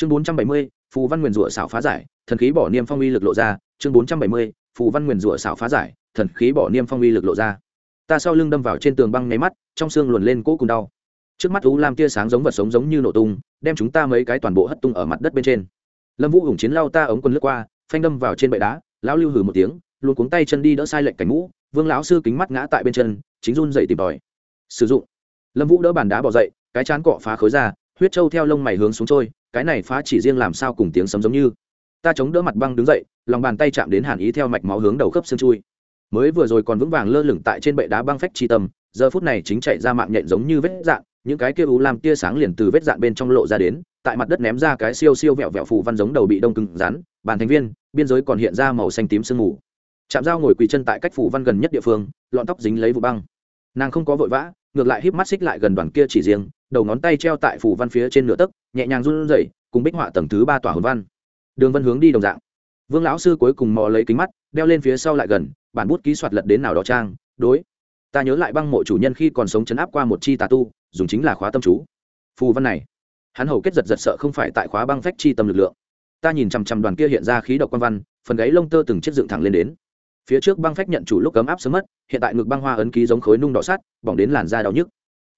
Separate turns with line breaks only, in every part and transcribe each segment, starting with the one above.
chương bốn trăm bảy mươi, phù văn nguyền rủa xảo phá giải, thần khí bỏ niêm phong uy lực lộ ra. Chương bốn trăm bảy mươi, phù văn nguyền rủa xảo phá giải, thần khí bỏ niêm phong uy lực lộ ra. Ta sau lưng đâm vào trên tường băng nháy mắt, trong xương luồn lên cỗ cùng đau. Trước mắt u lam tia sáng giống vật sống giống như nổ tung, đem chúng ta mấy cái toàn bộ hất tung ở mặt đất bên trên. Lâm vũ hùng chiến lao ta ống quân lướt qua, phanh đâm vào trên bệ đá, lão lưu hừ một tiếng luôn cuống tay chân đi đỡ sai lệch cảnh mũ, vương lão sư kính mắt ngã tại bên chân, chính run dậy tìm tòi. Sử dụng. Lâm vũ đỡ bàn đá bỏ dậy, cái chán cọ phá khối ra huyết trâu theo lông mày hướng xuống trôi, cái này phá chỉ riêng làm sao cùng tiếng sấm giống như. Ta chống đỡ mặt băng đứng dậy, lòng bàn tay chạm đến hàn ý theo mạch máu hướng đầu khớp xương chui. Mới vừa rồi còn vững vàng lơ lửng tại trên bệ đá băng phách chi tâm, giờ phút này chính chạy ra mạng nhện giống như vết dạn những cái kia u làm tia sáng liền từ vết dạn bên trong lộ ra đến, tại mặt đất ném ra cái siêu siêu vẹo vẹo phù văn giống đầu bị đông cứng rắn, bàn thành viên, biên giới còn hiện ra màu xanh tím sương mù. Chạm dao ngồi quỳ chân tại cách phủ văn gần nhất địa phương, lọn tóc dính lấy vụ băng. Nàng không có vội vã, ngược lại híp mắt xích lại gần đoàn kia chỉ riêng đầu ngón tay treo tại phủ văn phía trên nửa tấc, nhẹ nhàng run rẩy, cùng bích họa tầng thứ ba tòa hồn văn. Đường vân hướng đi đồng dạng. Vương lão sư cuối cùng mò lấy kính mắt, đeo lên phía sau lại gần, bản bút ký soạt lật đến nào đó trang, đối. Ta nhớ lại băng mộ chủ nhân khi còn sống chấn áp qua một chi tà tu, dùng chính là khóa tâm chú. Phù văn này, hắn hầu kết giật giật sợ không phải tại khóa băng phách chi tâm lực lượng. Ta nhìn chằm chằm đoàn kia hiện ra khí độc quan văn, phần gáy lông tơ từng chiếc dựng thẳng lên đến. Phía trước băng phách nhận chủ lúc cấm áp sớm mất, hiện tại ngực băng hoa ấn ký giống khối nung đỏ sắt, bỏng đến làn da đau nhức.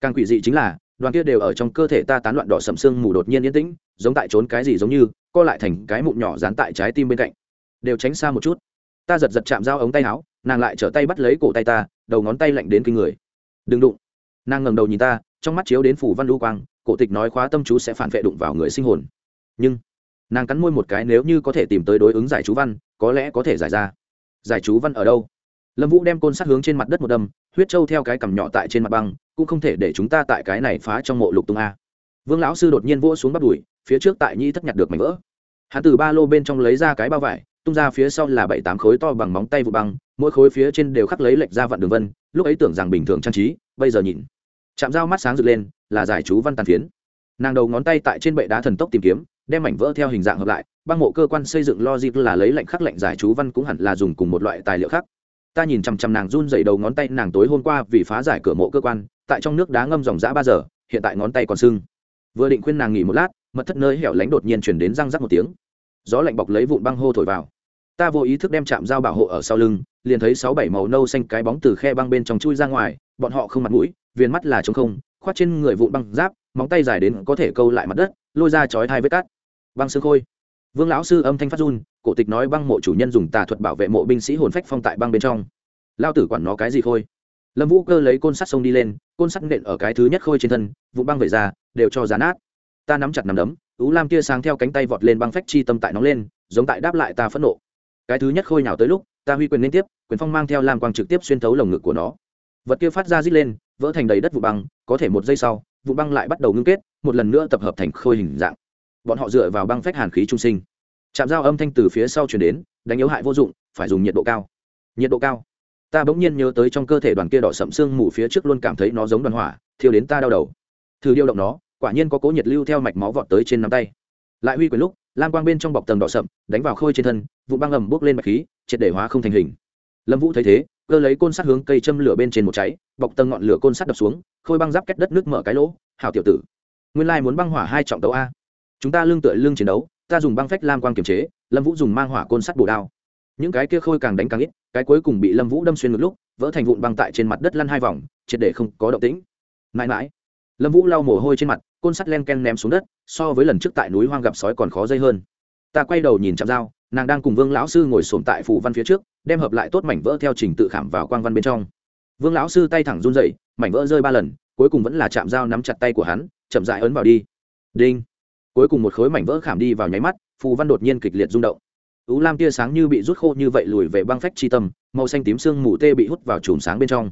Càng quỷ dị chính là đoàn kia đều ở trong cơ thể ta tán loạn đỏ sầm xương mù đột nhiên yên tĩnh, giống tại trốn cái gì giống như, co lại thành cái mụn nhỏ dán tại trái tim bên cạnh. Đều tránh xa một chút. Ta giật giật chạm dao ống tay áo, nàng lại trở tay bắt lấy cổ tay ta, đầu ngón tay lạnh đến kinh người. Đừng đụng. Nàng ngẩng đầu nhìn ta, trong mắt chiếu đến phủ văn lưu quang, cổ tịch nói khóa tâm chú sẽ phản vệ đụng vào người sinh hồn. Nhưng, nàng cắn môi một cái nếu như có thể tìm tới đối ứng giải chú văn, có lẽ có thể giải ra. Giải chú văn ở đâu? Lâm vũ đem côn sát hướng trên mặt đất một đâm, huyết trâu theo cái cằm nhỏ tại trên mặt băng cũng không thể để chúng ta tại cái này phá trong mộ lục tung a. Vương lão sư đột nhiên vỗ xuống bắt đùi, phía trước tại nhi thất nhặt được mảnh vỡ. Hắn từ ba lô bên trong lấy ra cái bao vải, tung ra phía sau là bảy tám khối to bằng móng tay vụ băng, mỗi khối phía trên đều khắc lấy lệch ra vạn đường vân, lúc ấy tưởng rằng bình thường trang trí, bây giờ nhìn. Chạm dao mắt sáng rực lên, là giải chú văn tàn phiến. Nàng đầu ngón tay tại trên bệ đá thần tốc tìm kiếm, đem mảnh vỡ theo hình dạng hợp lại, băng mộ cơ quan xây dựng logic là lấy lệnh khắc lệnh giải chú văn cũng hẳn là dùng cùng một loại tài liệu khác ta nhìn chằm chằm nàng run dậy đầu ngón tay, nàng tối hôm qua vì phá giải cửa mộ cơ quan, tại trong nước đá ngâm dòng dã ba giờ, hiện tại ngón tay còn sưng. Vừa định khuyên nàng nghỉ một lát, mật thất nơi hẻo lánh đột nhiên chuyển đến răng rắc một tiếng. Gió lạnh bọc lấy vụn băng hô thổi vào. Ta vô ý thức đem chạm dao bảo hộ ở sau lưng, liền thấy sáu bảy màu nâu xanh cái bóng từ khe băng bên trong chui ra ngoài, bọn họ không mặt mũi viên mắt là trống không khoát trên người vụn băng giáp, móng tay dài đến có thể câu lại mặt đất, lôi ra chói thai vết cát băng xương khôi. Vương lão sư âm thanh phát run cổ tịch nói băng mộ chủ nhân dùng tà thuật bảo vệ mộ binh sĩ hồn phách phong tại băng bên trong. Lao tử quản nó cái gì khôi? Lâm vũ cơ lấy côn sắt sông đi lên, côn sắt nện ở cái thứ nhất khôi trên thân vụ băng về ra, đều cho rán nát. Ta nắm chặt nắm đấm ú lam tia sáng theo cánh tay vọt lên băng phách chi tâm tại nóng lên, giống tại đáp lại ta phẫn nộ. Cái thứ nhất khôi nhào tới lúc, ta huy quyền liên tiếp, quyền phong mang theo lam quang trực tiếp xuyên thấu lồng ngực của nó. Vật kia phát ra rít lên, vỡ thành đầy đất vụ băng, có thể một giây sau vụ băng lại bắt đầu ngưng kết, một lần nữa tập hợp thành khôi hình dạng. Bọn họ dựa vào băng phách hàn khí trung sinh chạm dao âm thanh từ phía sau chuyển đến, đánh yếu hại vô dụng, phải dùng nhiệt độ cao. Nhiệt độ cao? Ta bỗng nhiên nhớ tới trong cơ thể đoàn kia đỏ sậm xương mù phía trước luôn cảm thấy nó giống đoàn hỏa, thiêu đến ta đau đầu. Thử điều động nó, quả nhiên có cố nhiệt lưu theo mạch máu vọt tới trên nắm tay. Lại huy quyền lúc, lam quang bên trong bọc tầng đỏ sậm, đánh vào khôi trên thân vụ băng ầm bốc lên mạch khí, triệt để hóa không thành hình. Lâm vũ thấy thế, cơ lấy côn sắt hướng cây châm lửa bên trên một cháy, bọc tầng ngọn lửa côn sắt đập xuống, khôi băng giáp kết đất nước mở cái lỗ. Hảo tiểu tử, nguyên lai muốn băng hỏa hai trọng tấu a. Chúng ta lương tựa lương chiến đấu ta dùng băng phách lam quang kiềm chế, lâm vũ dùng mang hỏa côn sắt bổ đao. Những cái kia khôi càng đánh càng ít, cái cuối cùng bị lâm vũ đâm xuyên ngược lúc, vỡ thành vụn băng tại trên mặt đất lăn hai vòng, triệt để không có động tĩnh. Mãi mãi, lâm vũ lau mồ hôi trên mặt, côn sắt len ken ném xuống đất, so với lần trước tại núi hoang gặp sói còn khó dây hơn. Ta quay đầu nhìn chạm dao, nàng đang cùng vương lão sư ngồi sồn tại phủ văn phía trước, đem hợp lại tốt mảnh vỡ theo trình tự khảm vào quang văn bên trong. Vương lão sư tay thẳng run dậy mảnh vỡ rơi ba lần, cuối cùng vẫn là chạm dao nắm chặt tay của hắn, chậm dại ấn vào đi. Đinh cuối cùng một khối mảnh vỡ khảm đi vào nháy mắt, phù văn đột nhiên kịch liệt rung động. Ú lam tia sáng như bị rút khô như vậy lùi về băng phách chi tâm, màu xanh tím xương mù tê bị hút vào chùm sáng bên trong.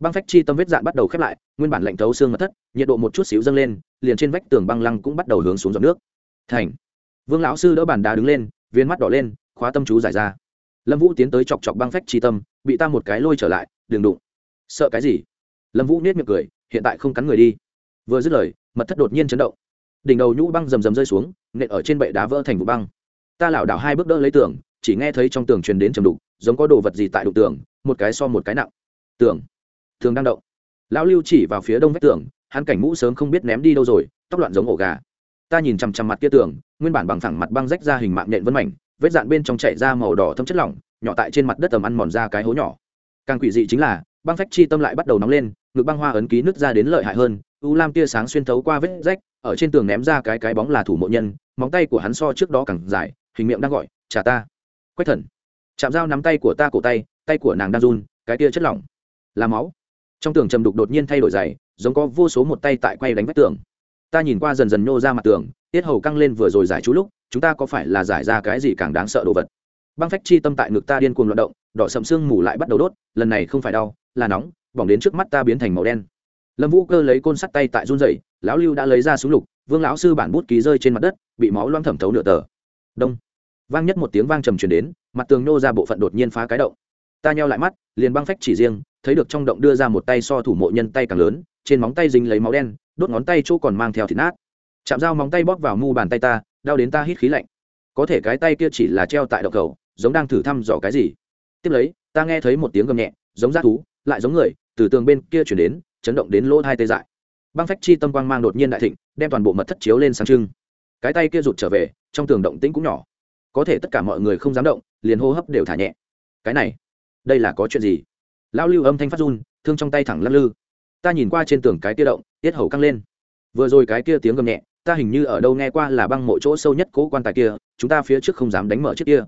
Băng phách chi tâm vết dạn bắt đầu khép lại, nguyên bản lạnh thấu xương mật thất, nhiệt độ một chút xíu dâng lên, liền trên vách tường băng lăng cũng bắt đầu hướng xuống dòng nước. Thành. Vương lão sư đỡ bàn đá đứng lên, viên mắt đỏ lên, khóa tâm chú giải ra. Lâm vũ tiến tới chọc chọc băng phách chi tâm, bị ta một cái lôi trở lại, đừng đụng. Sợ cái gì? Lâm vũ nết miệng cười, hiện tại không cắn người đi. Vừa dứt lời, mật thất đột nhiên chấn động đỉnh đầu nhũ băng rầm rầm rơi xuống, nện ở trên bệ đá vỡ thành vụ băng. Ta lảo đảo hai bước đỡ lấy tường, chỉ nghe thấy trong tường truyền đến trầm đục, giống có đồ vật gì tại đục tường, một cái so một cái nặng. Tường. Tường đang động. Lão lưu chỉ vào phía đông vách tường, hắn cảnh mũ sớm không biết ném đi đâu rồi, tóc loạn giống ổ gà. Ta nhìn chằm chằm mặt kia tường, nguyên bản bằng thẳng mặt băng rách ra hình mạng nện vân mảnh, vết dạn bên trong chảy ra màu đỏ thâm chất lỏng, nhỏ tại trên mặt đất tầm ăn mòn ra cái hố nhỏ. Càng quỷ dị chính là, băng phách chi tâm lại bắt đầu nóng lên, ngực băng hoa ấn ký nứt ra đến lợi hại hơn, u lam tia sáng xuyên thấu qua vết rách ở trên tường ném ra cái cái bóng là thủ mộ nhân, móng tay của hắn so trước đó càng dài, hình miệng đang gọi, trả ta. Quách thần. Chạm dao nắm tay của ta cổ tay tay của nàng đang run, cái kia chất lỏng, là máu. Trong tường trầm đục đột nhiên thay đổi dày, giống có vô số một tay tại quay đánh vách tường. Ta nhìn qua dần dần nhô ra mặt tường, tiết hầu căng lên vừa rồi giải chú lúc, chúng ta có phải là giải ra cái gì càng đáng sợ đồ vật? Băng phách chi tâm tại ngực ta điên cuồng loạt động, đỏ sậm xương mù lại bắt đầu đốt, lần này không phải đau, là nóng, bỏng đến trước mắt ta biến thành màu đen. Lâm vũ cơ lấy côn sắt tay tại run dày lão lưu đã lấy ra súng lục, vương lão sư bản bút ký rơi trên mặt đất, bị máu loang thẩm thấu nửa tờ. Đông. Vang nhất một tiếng vang trầm truyền đến, mặt tường nô ra bộ phận đột nhiên phá cái động. Ta nheo lại mắt, liền băng phách chỉ riêng, thấy được trong động đưa ra một tay so thủ mộ nhân tay càng lớn, trên móng tay dính lấy máu đen, đốt ngón tay chỗ còn mang theo thịt nát. Chạm dao móng tay bóp vào mu bàn tay ta, đau đến ta hít khí lạnh. Có thể cái tay kia chỉ là treo tại động cầu giống đang thử thăm dò cái gì. Tiếp lấy, ta nghe thấy một tiếng gầm nhẹ, giống g thú, lại giống người, từ tường bên kia chuyển đến, chấn động đến lỗ hai tê dại băng phách chi tâm quang mang đột nhiên đại thịnh, đem toàn bộ mật thất chiếu lên sáng trưng. Cái tay kia rụt trở về, trong tường động tĩnh cũng nhỏ. Có thể tất cả mọi người không dám động, liền hô hấp đều thả nhẹ. Cái này, đây là có chuyện gì? Lão lưu âm thanh phát run, thương trong tay thẳng lắc lư. Ta nhìn qua trên tường cái kia động, tiết hầu căng lên. Vừa rồi cái kia tiếng gầm nhẹ, ta hình như ở đâu nghe qua là băng mộ chỗ sâu nhất cố quan tài kia, chúng ta phía trước không dám đánh mở chiếc kia.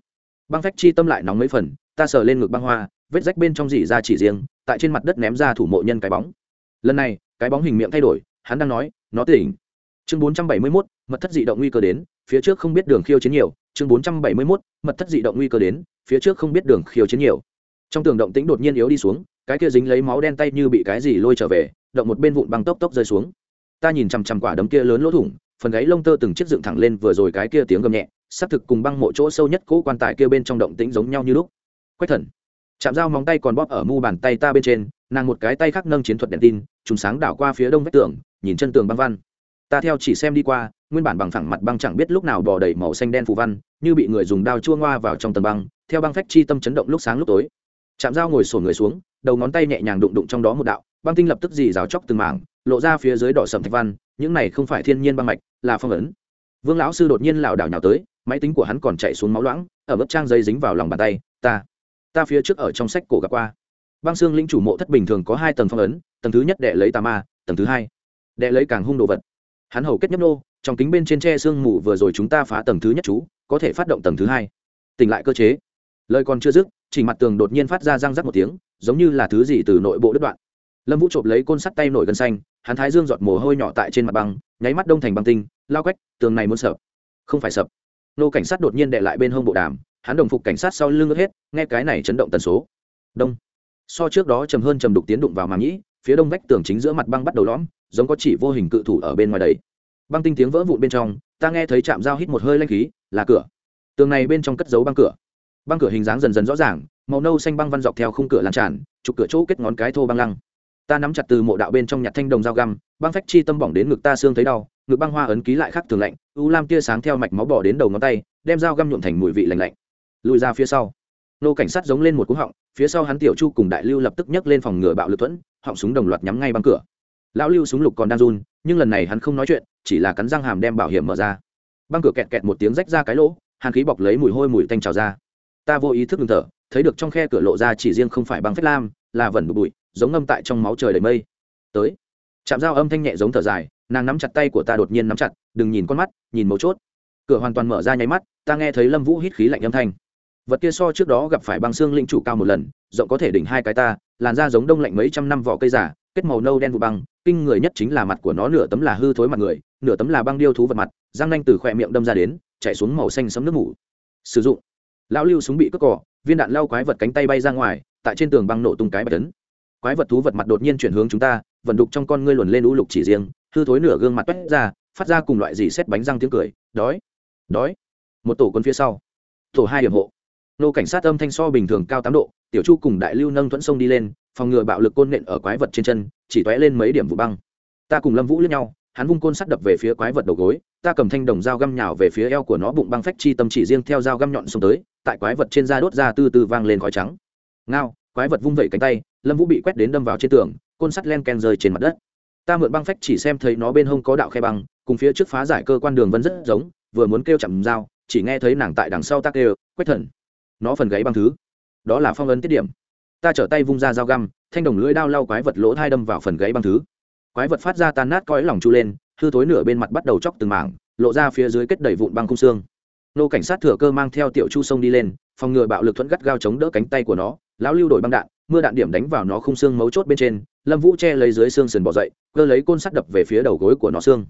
Băng phách chi tâm lại nóng mấy phần, ta sờ lên ngực băng hoa, vết rách bên trong dỉ ra chỉ riêng, tại trên mặt đất ném ra thủ mộ nhân cái bóng. Lần này cái bóng hình miệng thay đổi, hắn đang nói, nó tỉnh. Chương bốn trăm bảy mươi mốt, mật thất dị động nguy cơ đến, phía trước không biết đường khiêu chiến nhiều. Chương bốn trăm bảy mươi mốt, mật thất dị động nguy cơ đến, phía trước không biết đường khiêu chiến nhiều. Trong tường động tĩnh đột nhiên yếu đi xuống, cái kia dính lấy máu đen tay như bị cái gì lôi trở về, động một bên vụn băng tốc tốc rơi xuống. Ta nhìn chằm chằm quả đấm kia lớn lỗ thủng, phần gáy lông tơ từng chiếc dựng thẳng lên vừa rồi cái kia tiếng gầm nhẹ xác thực cùng băng mộ chỗ sâu nhất cỗ quan tài kia bên trong động tĩnh giống nhau như lúc. Quách thần, chạm dao móng tay còn bóp ở mu bàn tay ta bên trên, nàng một cái tay khác nâng chiến thuật đèn tin trùng sáng đảo qua phía đông vách tường, nhìn chân tường băng văn. Ta theo chỉ xem đi qua, nguyên bản bằng phẳng mặt băng chẳng biết lúc nào bò đầy màu xanh đen phù văn, như bị người dùng đao chua ngoa vào trong tầng băng, theo băng phách chi tâm chấn động lúc sáng lúc tối. Chạm dao ngồi sổ người xuống, đầu ngón tay nhẹ nhàng đụng đụng trong đó một đạo, băng tinh lập tức dì rào chóc từng mảng, lộ ra phía dưới đỏ sầm thạch văn, những này không phải thiên nhiên băng mạch, là phong ấn. Vương lão sư đột nhiên lảo đảo nhào tới, máy tính của hắn còn chạy xuống máu loãng, ở bức trang dây dính vào lòng bàn tay. Ta ta phía trước ở trong sách cổ gặp qua. Băng xương linh chủ mộ thất bình thường có hai tầng phong ấn tầng thứ nhất đệ lấy tà ma, tầng thứ hai đệ lấy càng hung đồ vật. Hắn hầu kết nhấp nô, trong kính bên trên tre xương mù vừa rồi chúng ta phá tầng thứ nhất chú, có thể phát động tầng thứ hai. Tỉnh lại cơ chế. Lời còn chưa dứt, chỉ mặt tường đột nhiên phát ra răng rắc một tiếng, giống như là thứ gì từ nội bộ đứt đoạn. Lâm vũ trộm lấy côn sắt tay nổi gân xanh, hắn thái dương giọt mồ hôi nhỏ tại trên mặt băng, nháy mắt đông thành băng tinh, lao quách, tường này muốn sập. Không phải sập. Nô cảnh sát đột nhiên đệ lại bên hông bộ đàm, hắn đồng phục cảnh sát sau lưng ướt hết, nghe cái này chấn động tần số. Đông. So trước đó chầm hơn chầm đục tiến đụng vào màng nhĩ phía đông vách tường chính giữa mặt băng bắt đầu lõm, giống có chỉ vô hình cự thủ ở bên ngoài đấy. Băng tinh tiếng vỡ vụn bên trong, ta nghe thấy chạm dao hít một hơi lanh khí, là cửa. Tường này bên trong cất giấu băng cửa. Băng cửa hình dáng dần dần rõ ràng, màu nâu xanh băng văn dọc theo khung cửa lan tràn, trục cửa chỗ kết ngón cái thô băng lăng. Ta nắm chặt từ mộ đạo bên trong nhặt thanh đồng dao găm, băng phách chi tâm bỏng đến ngực ta xương thấy đau, ngực băng hoa ấn ký lại khắc thường lạnh, u lam tia sáng theo mạch máu bỏ đến đầu ngón tay, đem dao găm nhuộm thành mùi vị lạnh lạnh. Lùi ra phía sau nô cảnh sát giống lên một cú họng, phía sau hắn tiểu chu cùng đại lưu lập tức nhấc lên phòng ngừa bạo lực thuẫn, họng súng đồng loạt nhắm ngay băng cửa. Lão lưu súng lục còn đang run, nhưng lần này hắn không nói chuyện, chỉ là cắn răng hàm đem bảo hiểm mở ra. Băng cửa kẹt kẹt một tiếng rách ra cái lỗ, hàn khí bọc lấy mùi hôi mùi tanh trào ra. Ta vô ý thức ngừng thở, thấy được trong khe cửa lộ ra chỉ riêng không phải băng phết lam, là vẩn bụi, giống ngâm tại trong máu trời đầy mây. Tới. Chạm dao âm thanh nhẹ giống thở dài, nàng nắm chặt tay của ta đột nhiên nắm chặt, đừng nhìn con mắt, nhìn mấu chốt. Cửa hoàn toàn mở ra nháy mắt, ta nghe thấy lâm vũ hít khí lạnh âm thanh vật kia so trước đó gặp phải băng xương linh chủ cao một lần, rộng có thể đỉnh hai cái ta, làn da giống đông lạnh mấy trăm năm vỏ cây giả, kết màu nâu đen vụ băng, kinh người nhất chính là mặt của nó nửa tấm là hư thối mặt người, nửa tấm là băng điêu thú vật mặt, răng nanh từ khỏe miệng đâm ra đến chạy xuống màu xanh sấm nước mủ. Sử dụng. Lão lưu súng bị cướp cỏ viên đạn lao quái vật cánh tay bay ra ngoài, tại trên tường băng nổ tung cái bạch tấn quái vật thú vật mặt đột nhiên chuyển hướng chúng ta, vận đục trong con ngươi luồn lên lũ lục chỉ riêng, hư thối nửa gương mặt toét ra, phát ra cùng loại gì xét bánh răng tiếng cười, đói đói. Một tổ quân phía sau. Tổ hai điểm hộ nô cảnh sát âm thanh so bình thường cao tám độ, tiểu chu cùng đại lưu nâng thuẫn sông đi lên, phòng ngừa bạo lực côn nện ở quái vật trên chân, chỉ tóe lên mấy điểm vụ băng. Ta cùng lâm vũ lướt nhau, hắn vung côn sắt đập về phía quái vật đầu gối, ta cầm thanh đồng dao găm nhào về phía eo của nó bụng băng phách chi tâm chỉ riêng theo dao găm nhọn xuống tới, tại quái vật trên da đốt ra từ từ vang lên khói trắng. Ngao, quái vật vung vẩy cánh tay, lâm vũ bị quét đến đâm vào trên tường, côn sắt len ken rơi trên mặt đất. Ta mượn băng phách chỉ xem thấy nó bên hông có đạo khe băng, cùng phía trước phá giải cơ quan đường vân rất giống, vừa muốn kêu chậm dao, chỉ nghe thấy nàng tại đằng sau tác kêu quét thần nó phần gáy băng thứ. Đó là phong ấn tiết điểm. Ta trở tay vung ra dao găm, thanh đồng lưỡi đao lau quái vật lỗ thai đâm vào phần gáy băng thứ. Quái vật phát ra tan nát cõi lòng chu lên, hư thối nửa bên mặt bắt đầu chóc từng mảng, lộ ra phía dưới kết đầy vụn băng cung xương. Nô cảnh sát thừa cơ mang theo tiểu chu sông đi lên, phòng ngừa bạo lực thuẫn gắt gao chống đỡ cánh tay của nó. Lão lưu đổi băng đạn, mưa đạn điểm đánh vào nó khung xương mấu chốt bên trên, lâm vũ che lấy dưới xương sườn bỏ dậy, cơ lấy côn sắt đập về phía đầu gối của nó xương.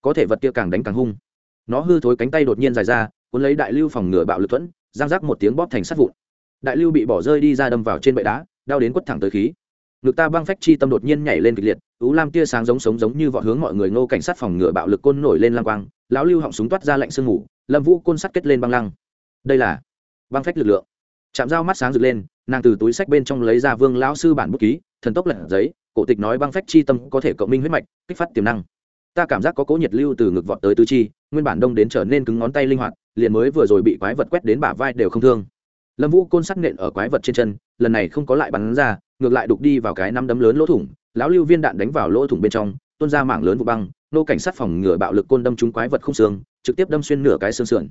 Có thể vật kia càng đánh càng hung. Nó hư thối cánh tay đột nhiên dài ra, cuốn lấy đại lưu phòng ngừa bạo lực thuẫn giang rác một tiếng bóp thành sắt vụn. Đại lưu bị bỏ rơi đi ra đâm vào trên bệ đá, đau đến quất thẳng tới khí. Ngực ta băng phách chi tâm đột nhiên nhảy lên kịch liệt, ú lam tia sáng giống sống giống như vọt hướng mọi người ngô cảnh sát phòng ngựa bạo lực côn nổi lên lang quang, lão lưu họng súng toát ra lạnh sương ngủ lâm vũ côn sắt kết lên băng lăng. Đây là băng phách lực lượng. Chạm dao mắt sáng rực lên, nàng từ túi sách bên trong lấy ra vương lão sư bản bút ký, thần tốc lật giấy, cổ tịch nói băng phách chi tâm có thể cộng minh huyết mạch, kích phát tiềm năng ta cảm giác có cố nhiệt lưu từ ngực vọt tới tứ chi, nguyên bản đông đến trở nên cứng ngón tay linh hoạt, liền mới vừa rồi bị quái vật quét đến bả vai đều không thương. Lâm vũ côn sắc nện ở quái vật trên chân, lần này không có lại bắn ra, ngược lại đục đi vào cái năm đấm lớn lỗ thủng, lão lưu viên đạn đánh vào lỗ thủng bên trong, tuôn ra mảng lớn vụ băng, nô cảnh sát phòng ngừa bạo lực côn đâm trúng quái vật không xương, trực tiếp đâm xuyên nửa cái xương sườn.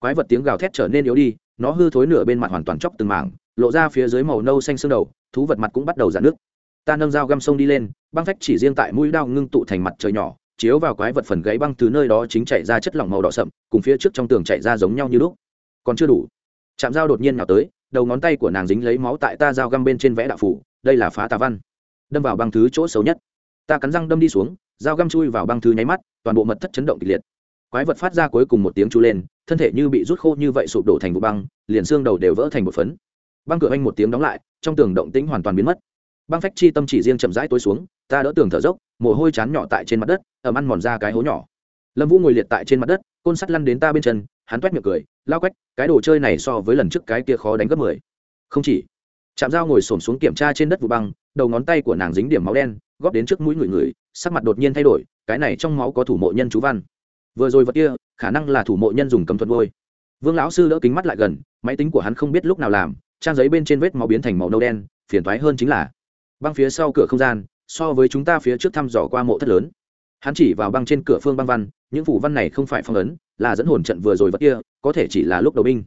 Quái vật tiếng gào thét trở nên yếu đi, nó hư thối nửa bên mặt hoàn toàn chóc từng mảng, lộ ra phía dưới màu nâu xanh xương đầu, thú vật mặt cũng bắt đầu dạn nước ta nâng dao găm sông đi lên, băng phách chỉ riêng tại mũi đao ngưng tụ thành mặt trời nhỏ chiếu vào quái vật phần gáy băng từ nơi đó chính chạy ra chất lỏng màu đỏ sậm, cùng phía trước trong tường chạy ra giống nhau như lúc. Còn chưa đủ. Chạm dao đột nhiên nào tới, đầu ngón tay của nàng dính lấy máu tại ta dao găm bên trên vẽ đạo phủ, đây là phá tà văn. Đâm vào băng thứ chỗ xấu nhất. Ta cắn răng đâm đi xuống, dao găm chui vào băng thứ nháy mắt, toàn bộ mật thất chấn động kịch liệt. Quái vật phát ra cuối cùng một tiếng chu lên, thân thể như bị rút khô như vậy sụp đổ thành vụ băng, liền xương đầu đều vỡ thành một phấn. Băng cửa anh một tiếng đóng lại, trong tường động tĩnh hoàn toàn biến mất băng phách chi tâm chỉ riêng chậm rãi tối xuống, ta đỡ tường thở dốc, mồ hôi chán nhỏ tại trên mặt đất, ẩm ăn mòn ra cái hố nhỏ. Lâm vũ ngồi liệt tại trên mặt đất, côn sắt lăn đến ta bên chân, hắn toét miệng cười, lao quách, cái đồ chơi này so với lần trước cái kia khó đánh gấp mười. Không chỉ chạm dao ngồi xổm xuống kiểm tra trên đất vụ băng, đầu ngón tay của nàng dính điểm máu đen, góp đến trước mũi người người, sắc mặt đột nhiên thay đổi, cái này trong máu có thủ mộ nhân chú văn. Vừa rồi vật kia, khả năng là thủ mộ nhân dùng cấm thuật vôi vương lão sư đỡ kính mắt lại gần, máy tính của hắn không biết lúc nào làm, trang giấy bên trên vết máu biến thành màu nâu đen, phiền thoái hơn chính là băng phía sau cửa không gian so với chúng ta phía trước thăm dò qua mộ thất lớn. Hắn chỉ vào băng trên cửa phương băng văn những phủ văn này không phải phong ấn là dẫn hồn trận vừa rồi vật kia có thể chỉ là lúc đầu binh.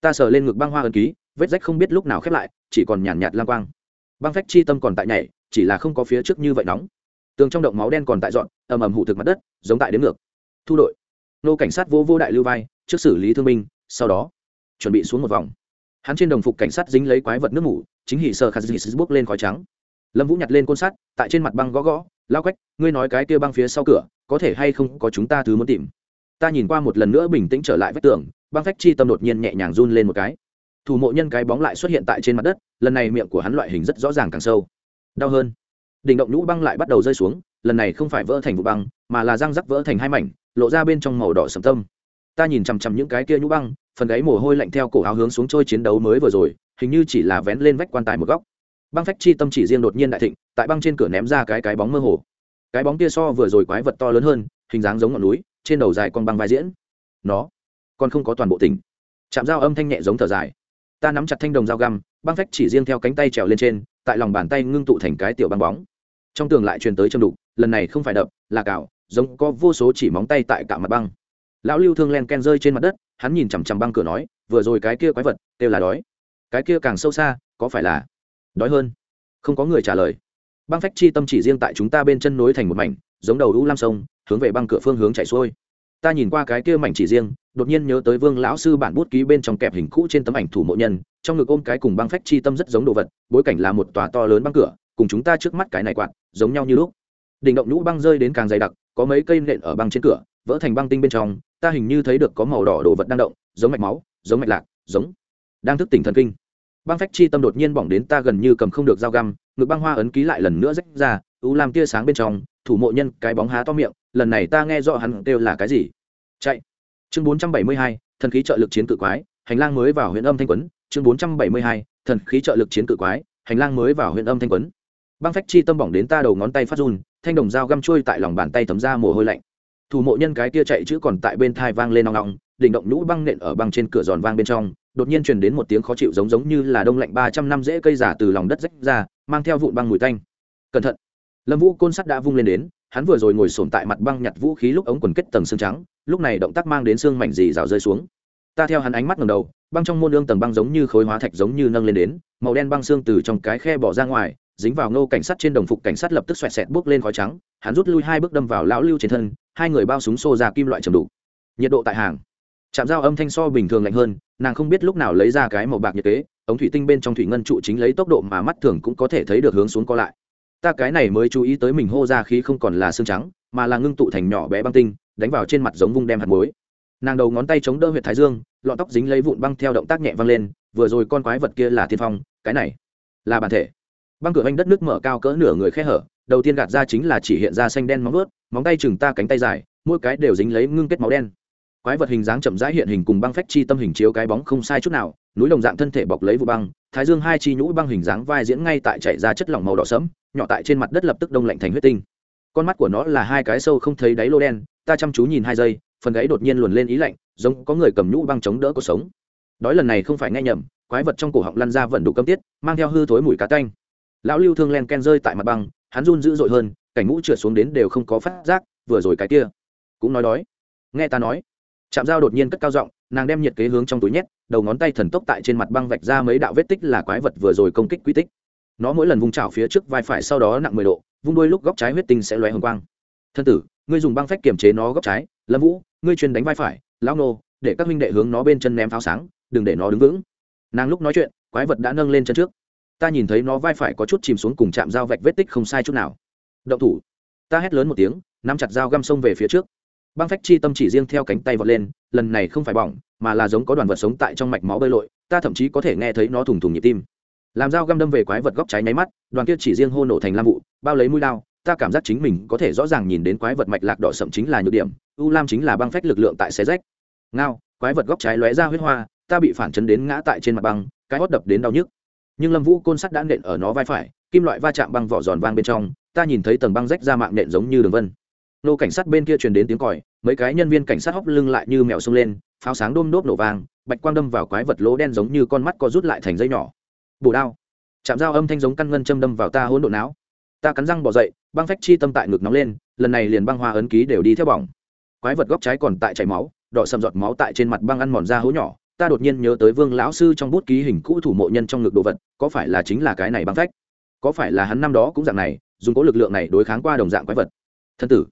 Ta sờ lên ngực băng hoa ấn ký vết rách không biết lúc nào khép lại chỉ còn nhàn nhạt, nhạt lang quang. Băng phách chi tâm còn tại nhảy chỉ là không có phía trước như vậy nóng. Tường trong động máu đen còn tại dọn ầm ầm hụ thực mặt đất giống tại đến ngược. Thu đội. Nô cảnh sát vô vô đại lưu vai trước xử lý thương binh sau đó chuẩn bị xuống một vòng. Hắn trên đồng phục cảnh sát dính lấy quái vật nước mủ chính hỉ sơ khát bước lên khói trắng lâm vũ nhặt lên côn sắt, tại trên mặt băng gõ gõ lao quách, ngươi nói cái kia băng phía sau cửa, có thể hay không có chúng ta thứ muốn tìm? Ta nhìn qua một lần nữa bình tĩnh trở lại vách tường, băng phách chi tâm đột nhiên nhẹ nhàng run lên một cái. Thủ mộ nhân cái bóng lại xuất hiện tại trên mặt đất, lần này miệng của hắn loại hình rất rõ ràng càng sâu. Đau hơn. Đỉnh động nhũ băng lại bắt đầu rơi xuống, lần này không phải vỡ thành vụ băng, mà là răng rắc vỡ thành hai mảnh, lộ ra bên trong màu đỏ sầm tâm. Ta nhìn chằm chằm những cái kia nhũ băng, phần gáy mồ hôi lạnh theo cổ áo hướng xuống trôi chiến đấu mới vừa rồi, hình như chỉ là vén lên vách quan tài một góc băng phách chi tâm chỉ riêng đột nhiên đại thịnh, tại băng trên cửa ném ra cái cái bóng mơ hồ. Cái bóng kia so vừa rồi quái vật to lớn hơn, hình dáng giống ngọn núi, trên đầu dài con băng vai diễn. Nó còn không có toàn bộ tỉnh. Chạm dao âm thanh nhẹ giống thở dài. Ta nắm chặt thanh đồng dao găm, băng phách chỉ riêng theo cánh tay trèo lên trên, tại lòng bàn tay ngưng tụ thành cái tiểu băng bóng. Trong tường lại truyền tới châm đục, lần này không phải đập, là cào, giống có vô số chỉ móng tay tại cả mặt băng. Lão lưu thương len ken rơi trên mặt đất, hắn nhìn chằm chằm băng cửa nói, vừa rồi cái kia quái vật đều là đói. Cái kia càng sâu xa, có phải là đói hơn. Không có người trả lời. Băng phách chi tâm chỉ riêng tại chúng ta bên chân nối thành một mảnh, giống đầu lũ lam sông, hướng về băng cửa phương hướng chạy xuôi. Ta nhìn qua cái kia mảnh chỉ riêng, đột nhiên nhớ tới vương lão sư bản bút ký bên trong kẹp hình cũ trên tấm ảnh thủ mộ nhân, trong ngực ôm cái cùng băng phách chi tâm rất giống đồ vật, bối cảnh là một tòa to lớn băng cửa, cùng chúng ta trước mắt cái này quạt, giống nhau như lúc. Đỉnh động nhũ băng rơi đến càng dày đặc, có mấy cây nện ở băng trên cửa, vỡ thành băng tinh bên trong, ta hình như thấy được có màu đỏ đồ vật đang động, giống mạch máu, giống mạch lạc, giống. Đang thức tỉnh thần kinh băng phách chi tâm đột nhiên bỏng đến ta gần như cầm không được dao găm, ngực băng hoa ấn ký lại lần nữa rách ra, u làm tia sáng bên trong, thủ mộ nhân cái bóng há to miệng, lần này ta nghe rõ hắn kêu là cái gì. Chạy. Chương bốn trăm bảy mươi hai, thần khí trợ lực chiến cự quái, hành lang mới vào huyện âm thanh quấn. Chương bốn trăm bảy mươi hai, thần khí trợ lực chiến cự quái, hành lang mới vào huyện âm thanh quấn. Băng phách chi tâm bỏng đến ta đầu ngón tay phát run, thanh đồng dao găm trôi tại lòng bàn tay thấm ra mồ hôi lạnh. Thủ mộ nhân cái kia chạy chữ còn tại bên thai vang lên nong nong đỉnh động nhũ băng nện ở băng trên cửa giòn vang bên trong, đột nhiên truyền đến một tiếng khó chịu giống giống như là đông lạnh ba trăm năm rễ cây giả từ lòng đất rách ra, mang theo vụn băng mùi tanh. Cẩn thận! Lâm vũ côn sắt đã vung lên đến, hắn vừa rồi ngồi sồn tại mặt băng nhặt vũ khí lúc ống quần kết tầng xương trắng, lúc này động tác mang đến xương mảnh dì rào rơi xuống. Ta theo hắn ánh mắt ngầm đầu, băng trong môn lương tầng băng giống như khối hóa thạch giống như nâng lên đến, màu đen băng xương từ trong cái khe bỏ ra ngoài, dính vào ngô cảnh sát trên đồng phục cảnh sát lập tức xoẹt xẹt bước lên khói trắng, hắn rút lui hai bước đâm vào lão lưu trên thân, hai người bao súng xô ra kim loại trầm đủ. Nhiệt độ tại hàng chạm dao âm thanh so bình thường lạnh hơn, nàng không biết lúc nào lấy ra cái màu bạc nhiệt kế, ống thủy tinh bên trong thủy ngân trụ chính lấy tốc độ mà mắt thường cũng có thể thấy được hướng xuống co lại. Ta cái này mới chú ý tới mình hô ra khí không còn là xương trắng, mà là ngưng tụ thành nhỏ bé băng tinh, đánh vào trên mặt giống vung đem hạt muối. Nàng đầu ngón tay chống đỡ huyệt thái dương lọn tóc dính lấy vụn băng theo động tác nhẹ văng lên, vừa rồi con quái vật kia là tiên phong, cái này là bản thể. Băng cửa anh đất nước mở cao cỡ nửa người khe hở, đầu tiên gạt ra chính là chỉ hiện ra xanh đen móng ướt móng tay chừng ta cánh tay dài, mỗi cái đều dính lấy ngưng kết máu đen quái vật hình dáng chậm rãi hiện hình cùng băng phách chi tâm hình chiếu cái bóng không sai chút nào, núi đồng dạng thân thể bọc lấy vụ băng, thái dương hai chi nhũ băng hình dáng vai diễn ngay tại chảy ra chất lỏng màu đỏ sẫm, nhỏ tại trên mặt đất lập tức đông lạnh thành huyết tinh. Con mắt của nó là hai cái sâu không thấy đáy lô đen, ta chăm chú nhìn hai giây, phần gáy đột nhiên luồn lên ý lạnh, giống có người cầm nhũ băng chống đỡ cuộc sống. Đói lần này không phải nghe nhầm, quái vật trong cổ họng lăn ra vận đủ cấm tiết, mang theo hư thối mùi cá canh lão lưu thương len ken rơi tại mặt băng, hắn run dữ dội hơn, cảnh ngũ trượt xuống đến đều không có phát giác, vừa rồi cái kia. Cũng nói đói. Nghe ta nói chạm dao đột nhiên cất cao giọng, nàng đem nhiệt kế hướng trong túi nhét, đầu ngón tay thần tốc tại trên mặt băng vạch ra mấy đạo vết tích là quái vật vừa rồi công kích quy tích. Nó mỗi lần vung trào phía trước vai phải sau đó nặng mười độ, vung đôi lúc góc trái huyết tinh sẽ loé hồng quang. Thân tử, ngươi dùng băng phách kiềm chế nó góc trái, lâm vũ, ngươi truyền đánh vai phải lao nô, để các minh đệ hướng nó bên chân ném pháo sáng, đừng để nó đứng vững. Nàng lúc nói chuyện, quái vật đã nâng lên chân trước. Ta nhìn thấy nó vai phải có chút chìm xuống cùng chạm dao vạch vết tích không sai chút nào. Động thủ. Ta hét lớn một tiếng, nắm chặt dao găm sông về phía trước băng phách chi tâm chỉ riêng theo cánh tay vọt lên, lần này không phải bỏng, mà là giống có đoàn vật sống tại trong mạch máu bơi lội, ta thậm chí có thể nghe thấy nó thùng thùng nhịp tim. Làm dao găm đâm về quái vật góc trái nháy mắt, đoàn kia chỉ riêng hô nổ thành lam vụ, bao lấy mũi lao, ta cảm giác chính mình có thể rõ ràng nhìn đến quái vật mạch lạc đỏ sậm chính là nhược điểm, u lam chính là băng phách lực lượng tại xe rách. Ngao, quái vật góc trái lóe ra huyết hoa, ta bị phản chấn đến ngã tại trên mặt băng, cái hót đập đến đau nhức. Nhưng lâm vũ côn sắt đã nện ở nó vai phải, kim loại va chạm băng vỏ giòn vang bên trong, ta nhìn thấy tầng băng rách ra mạng nện giống như đường vân nô cảnh sát bên kia truyền đến tiếng còi, mấy cái nhân viên cảnh sát hóc lưng lại như mèo xông lên, pháo sáng đôm đốp nổ vang, bạch quang đâm vào quái vật lỗ đen giống như con mắt co rút lại thành dây nhỏ. Bổ đao. Chạm dao âm thanh giống căn ngân châm đâm vào ta hỗn độ não. Ta cắn răng bỏ dậy, băng phách chi tâm tại ngực nóng lên, lần này liền băng hoa ấn ký đều đi theo bỏng. Quái vật góc trái còn tại chảy máu, đỏ sầm giọt máu tại trên mặt băng ăn mòn ra hố nhỏ, ta đột nhiên nhớ tới vương lão sư trong bút ký hình cũ thủ mộ nhân trong ngực đồ vật, có phải là chính là cái này băng phách? Có phải là hắn năm đó cũng dạng này, dùng cố lực lượng này đối kháng qua đồng dạng quái vật? Thân tử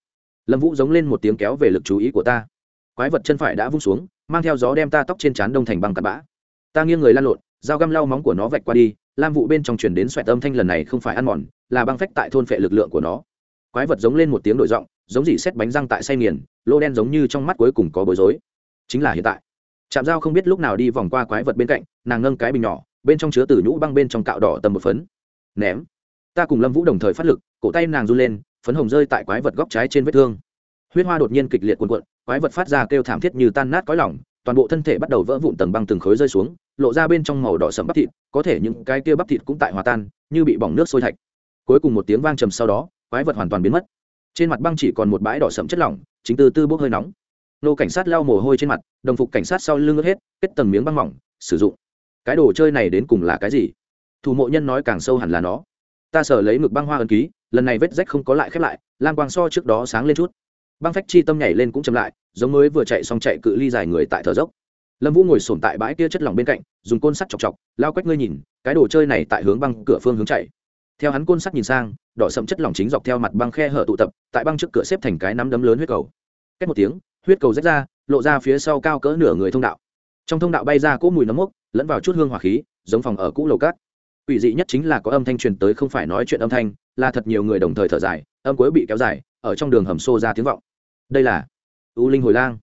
lâm vũ giống lên một tiếng kéo về lực chú ý của ta. Quái vật chân phải đã vung xuống, mang theo gió đem ta tóc trên trán đông thành băng cặn bã. Ta nghiêng người lan lộn, dao găm lau móng của nó vạch qua đi, lam vụ bên trong chuyển đến xoẹt âm thanh lần này không phải ăn mòn, là băng phách tại thôn phệ lực lượng của nó. Quái vật giống lên một tiếng đổi giọng, giống dỉ xét bánh răng tại say nghiền, lô đen giống như trong mắt cuối cùng có bối rối. Chính là hiện tại. Chạm dao không biết lúc nào đi vòng qua quái vật bên cạnh, nàng ngâng cái bình nhỏ, bên trong chứa từ nhũ băng bên trong cạo đỏ tầm một phấn. Ném. Ta cùng lâm vũ đồng thời phát lực, cổ tay nàng run lên phấn hồng rơi tại quái vật góc trái trên vết thương. Huyết hoa đột nhiên kịch liệt cuồn cuộn, quái vật phát ra kêu thảm thiết như tan nát cõi lỏng toàn bộ thân thể bắt đầu vỡ vụn tầng băng từng khối rơi xuống, lộ ra bên trong màu đỏ sẫm bắp thịt, có thể những cái kia bắp thịt cũng tại hòa tan, như bị bỏng nước sôi thạch. Cuối cùng một tiếng vang trầm sau đó, quái vật hoàn toàn biến mất. Trên mặt băng chỉ còn một bãi đỏ sẫm chất lỏng, chính từ tư bốc hơi nóng. Nô cảnh sát lau mồ hôi trên mặt, đồng phục cảnh sát sau lưng ướt hết, kết tầng miếng băng mỏng, sử dụng. Cái đồ chơi này đến cùng là cái gì? Thủ mộ nhân nói càng sâu hẳn là nó ta sở lấy ngực băng hoa ấn ký, lần này vết rách không có lại khép lại, lam quang so trước đó sáng lên chút. Băng phách chi tâm nhảy lên cũng chậm lại, giống mới vừa chạy xong chạy cự ly dài người tại thở dốc. Lâm vũ ngồi sổm tại bãi kia chất lỏng bên cạnh, dùng côn sắt chọc chọc, lao quách ngươi nhìn, cái đồ chơi này tại hướng băng cửa phương hướng chạy. Theo hắn côn sắt nhìn sang, đỏ sậm chất lỏng chính dọc theo mặt băng khe hở tụ tập, tại băng trước cửa xếp thành cái nắm đấm lớn huyết cầu. Cách một tiếng, huyết cầu rách ra, lộ ra phía sau cao cỡ nửa người thông đạo. Trong thông đạo bay ra cỗ mùi nấm mốc, lẫn vào chút hương hỏa khí, giống phòng ở cũ lầu cát. Quỷ dị nhất chính là có âm thanh truyền tới không phải nói chuyện âm thanh, là thật nhiều người đồng thời thở dài, âm cuối bị kéo dài, ở trong đường hầm xô ra tiếng vọng. Đây là u linh hồi lang.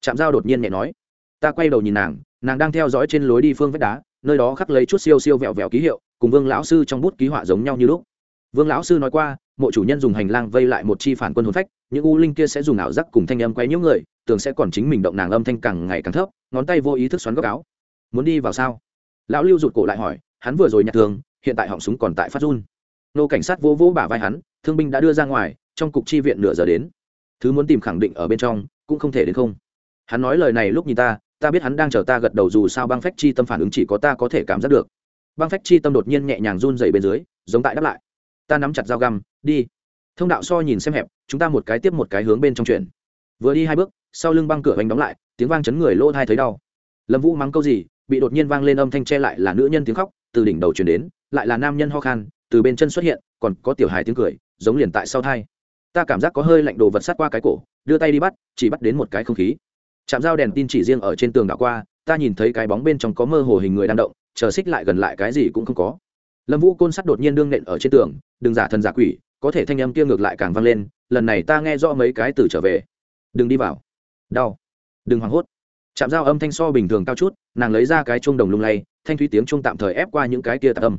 Trạm dao đột nhiên nhẹ nói, ta quay đầu nhìn nàng nàng đang theo dõi trên lối đi phương vách đá, nơi đó khắc lấy chút siêu siêu vẹo vẹo ký hiệu, cùng vương lão sư trong bút ký họa giống nhau như lúc. Vương lão sư nói qua, mộ chủ nhân dùng hành lang vây lại một chi phản quân hồn phách, những u linh kia sẽ dùng ảo giác cùng thanh âm quay nhiễu người, tưởng sẽ còn chính mình động nàng âm thanh càng ngày càng thấp, ngón tay vô ý thức xoắn góc áo. Muốn đi vào sao? Lão lưu rụt cổ lại hỏi hắn vừa rồi nhặt thương, hiện tại họng súng còn tại phát run. Nô cảnh sát vô vỗ bả vai hắn, thương binh đã đưa ra ngoài, trong cục chi viện nửa giờ đến. Thứ muốn tìm khẳng định ở bên trong, cũng không thể đến không. Hắn nói lời này lúc nhìn ta ta biết hắn đang chờ ta gật đầu dù sao băng phách chi tâm phản ứng chỉ có ta có thể cảm giác được. Băng phách chi tâm đột nhiên nhẹ nhàng run dày bên dưới, giống tại đáp lại. Ta nắm chặt dao găm, đi. Thông đạo so nhìn xem hẹp, chúng ta một cái tiếp một cái hướng bên trong chuyện vừa đi hai bước, sau lưng băng cửa bánh đóng lại, tiếng vang chấn người lỗ thai thấy đau. Lâm vũ mắng câu gì, bị đột nhiên vang lên âm thanh che lại là nữ nhân tiếng khóc từ đỉnh đầu truyền đến, lại là nam nhân ho khan, từ bên chân xuất hiện, còn có tiểu hài tiếng cười, giống liền tại sau thai. Ta cảm giác có hơi lạnh đồ vật sát qua cái cổ, đưa tay đi bắt, chỉ bắt đến một cái không khí. Chạm dao đèn tin chỉ riêng ở trên tường đảo qua, ta nhìn thấy cái bóng bên trong có mơ hồ hình người đang động, chờ xích lại gần lại cái gì cũng không có. Lâm vũ côn sắt đột nhiên đương nện ở trên tường, đừng giả thần giả quỷ, có thể thanh âm kia ngược lại càng vang lên, lần này ta nghe rõ mấy cái từ trở về. Đừng đi vào. Đau. Đừng hoảng hốt chạm dao âm thanh so bình thường cao chút, nàng lấy ra cái chuông đồng lung lay, thanh thúy tiếng chuông tạm thời ép qua những cái kia tạc âm.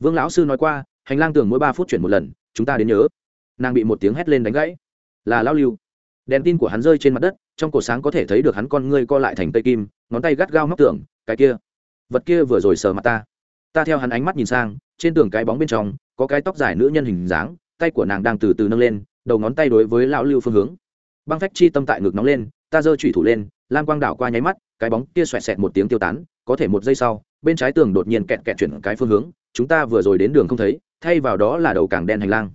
Vương lão sư nói qua, hành lang tường mỗi ba phút chuyển một lần, chúng ta đến nhớ. Nàng bị một tiếng hét lên đánh gãy. Là lao lưu. Đèn tin của hắn rơi trên mặt đất, trong cổ sáng có thể thấy được hắn con ngươi co lại thành tây kim, ngón tay gắt gao móc tường, cái kia. Vật kia vừa rồi sờ mặt ta. Ta theo hắn ánh mắt nhìn sang, trên tường cái bóng bên trong, có cái tóc dài nữ nhân hình dáng, tay của nàng đang từ từ nâng lên, đầu ngón tay đối với lão lưu phương hướng. Băng phách chi tâm tại ngực nóng lên, ta giơ trụy thủ lên lam quang đảo qua nháy mắt, cái bóng kia xoẹt xẹt một tiếng tiêu tán, có thể một giây sau, bên trái tường đột nhiên kẹt kẹt chuyển cái phương hướng, chúng ta vừa rồi đến đường không thấy, thay vào đó là đầu càng đen hành lang.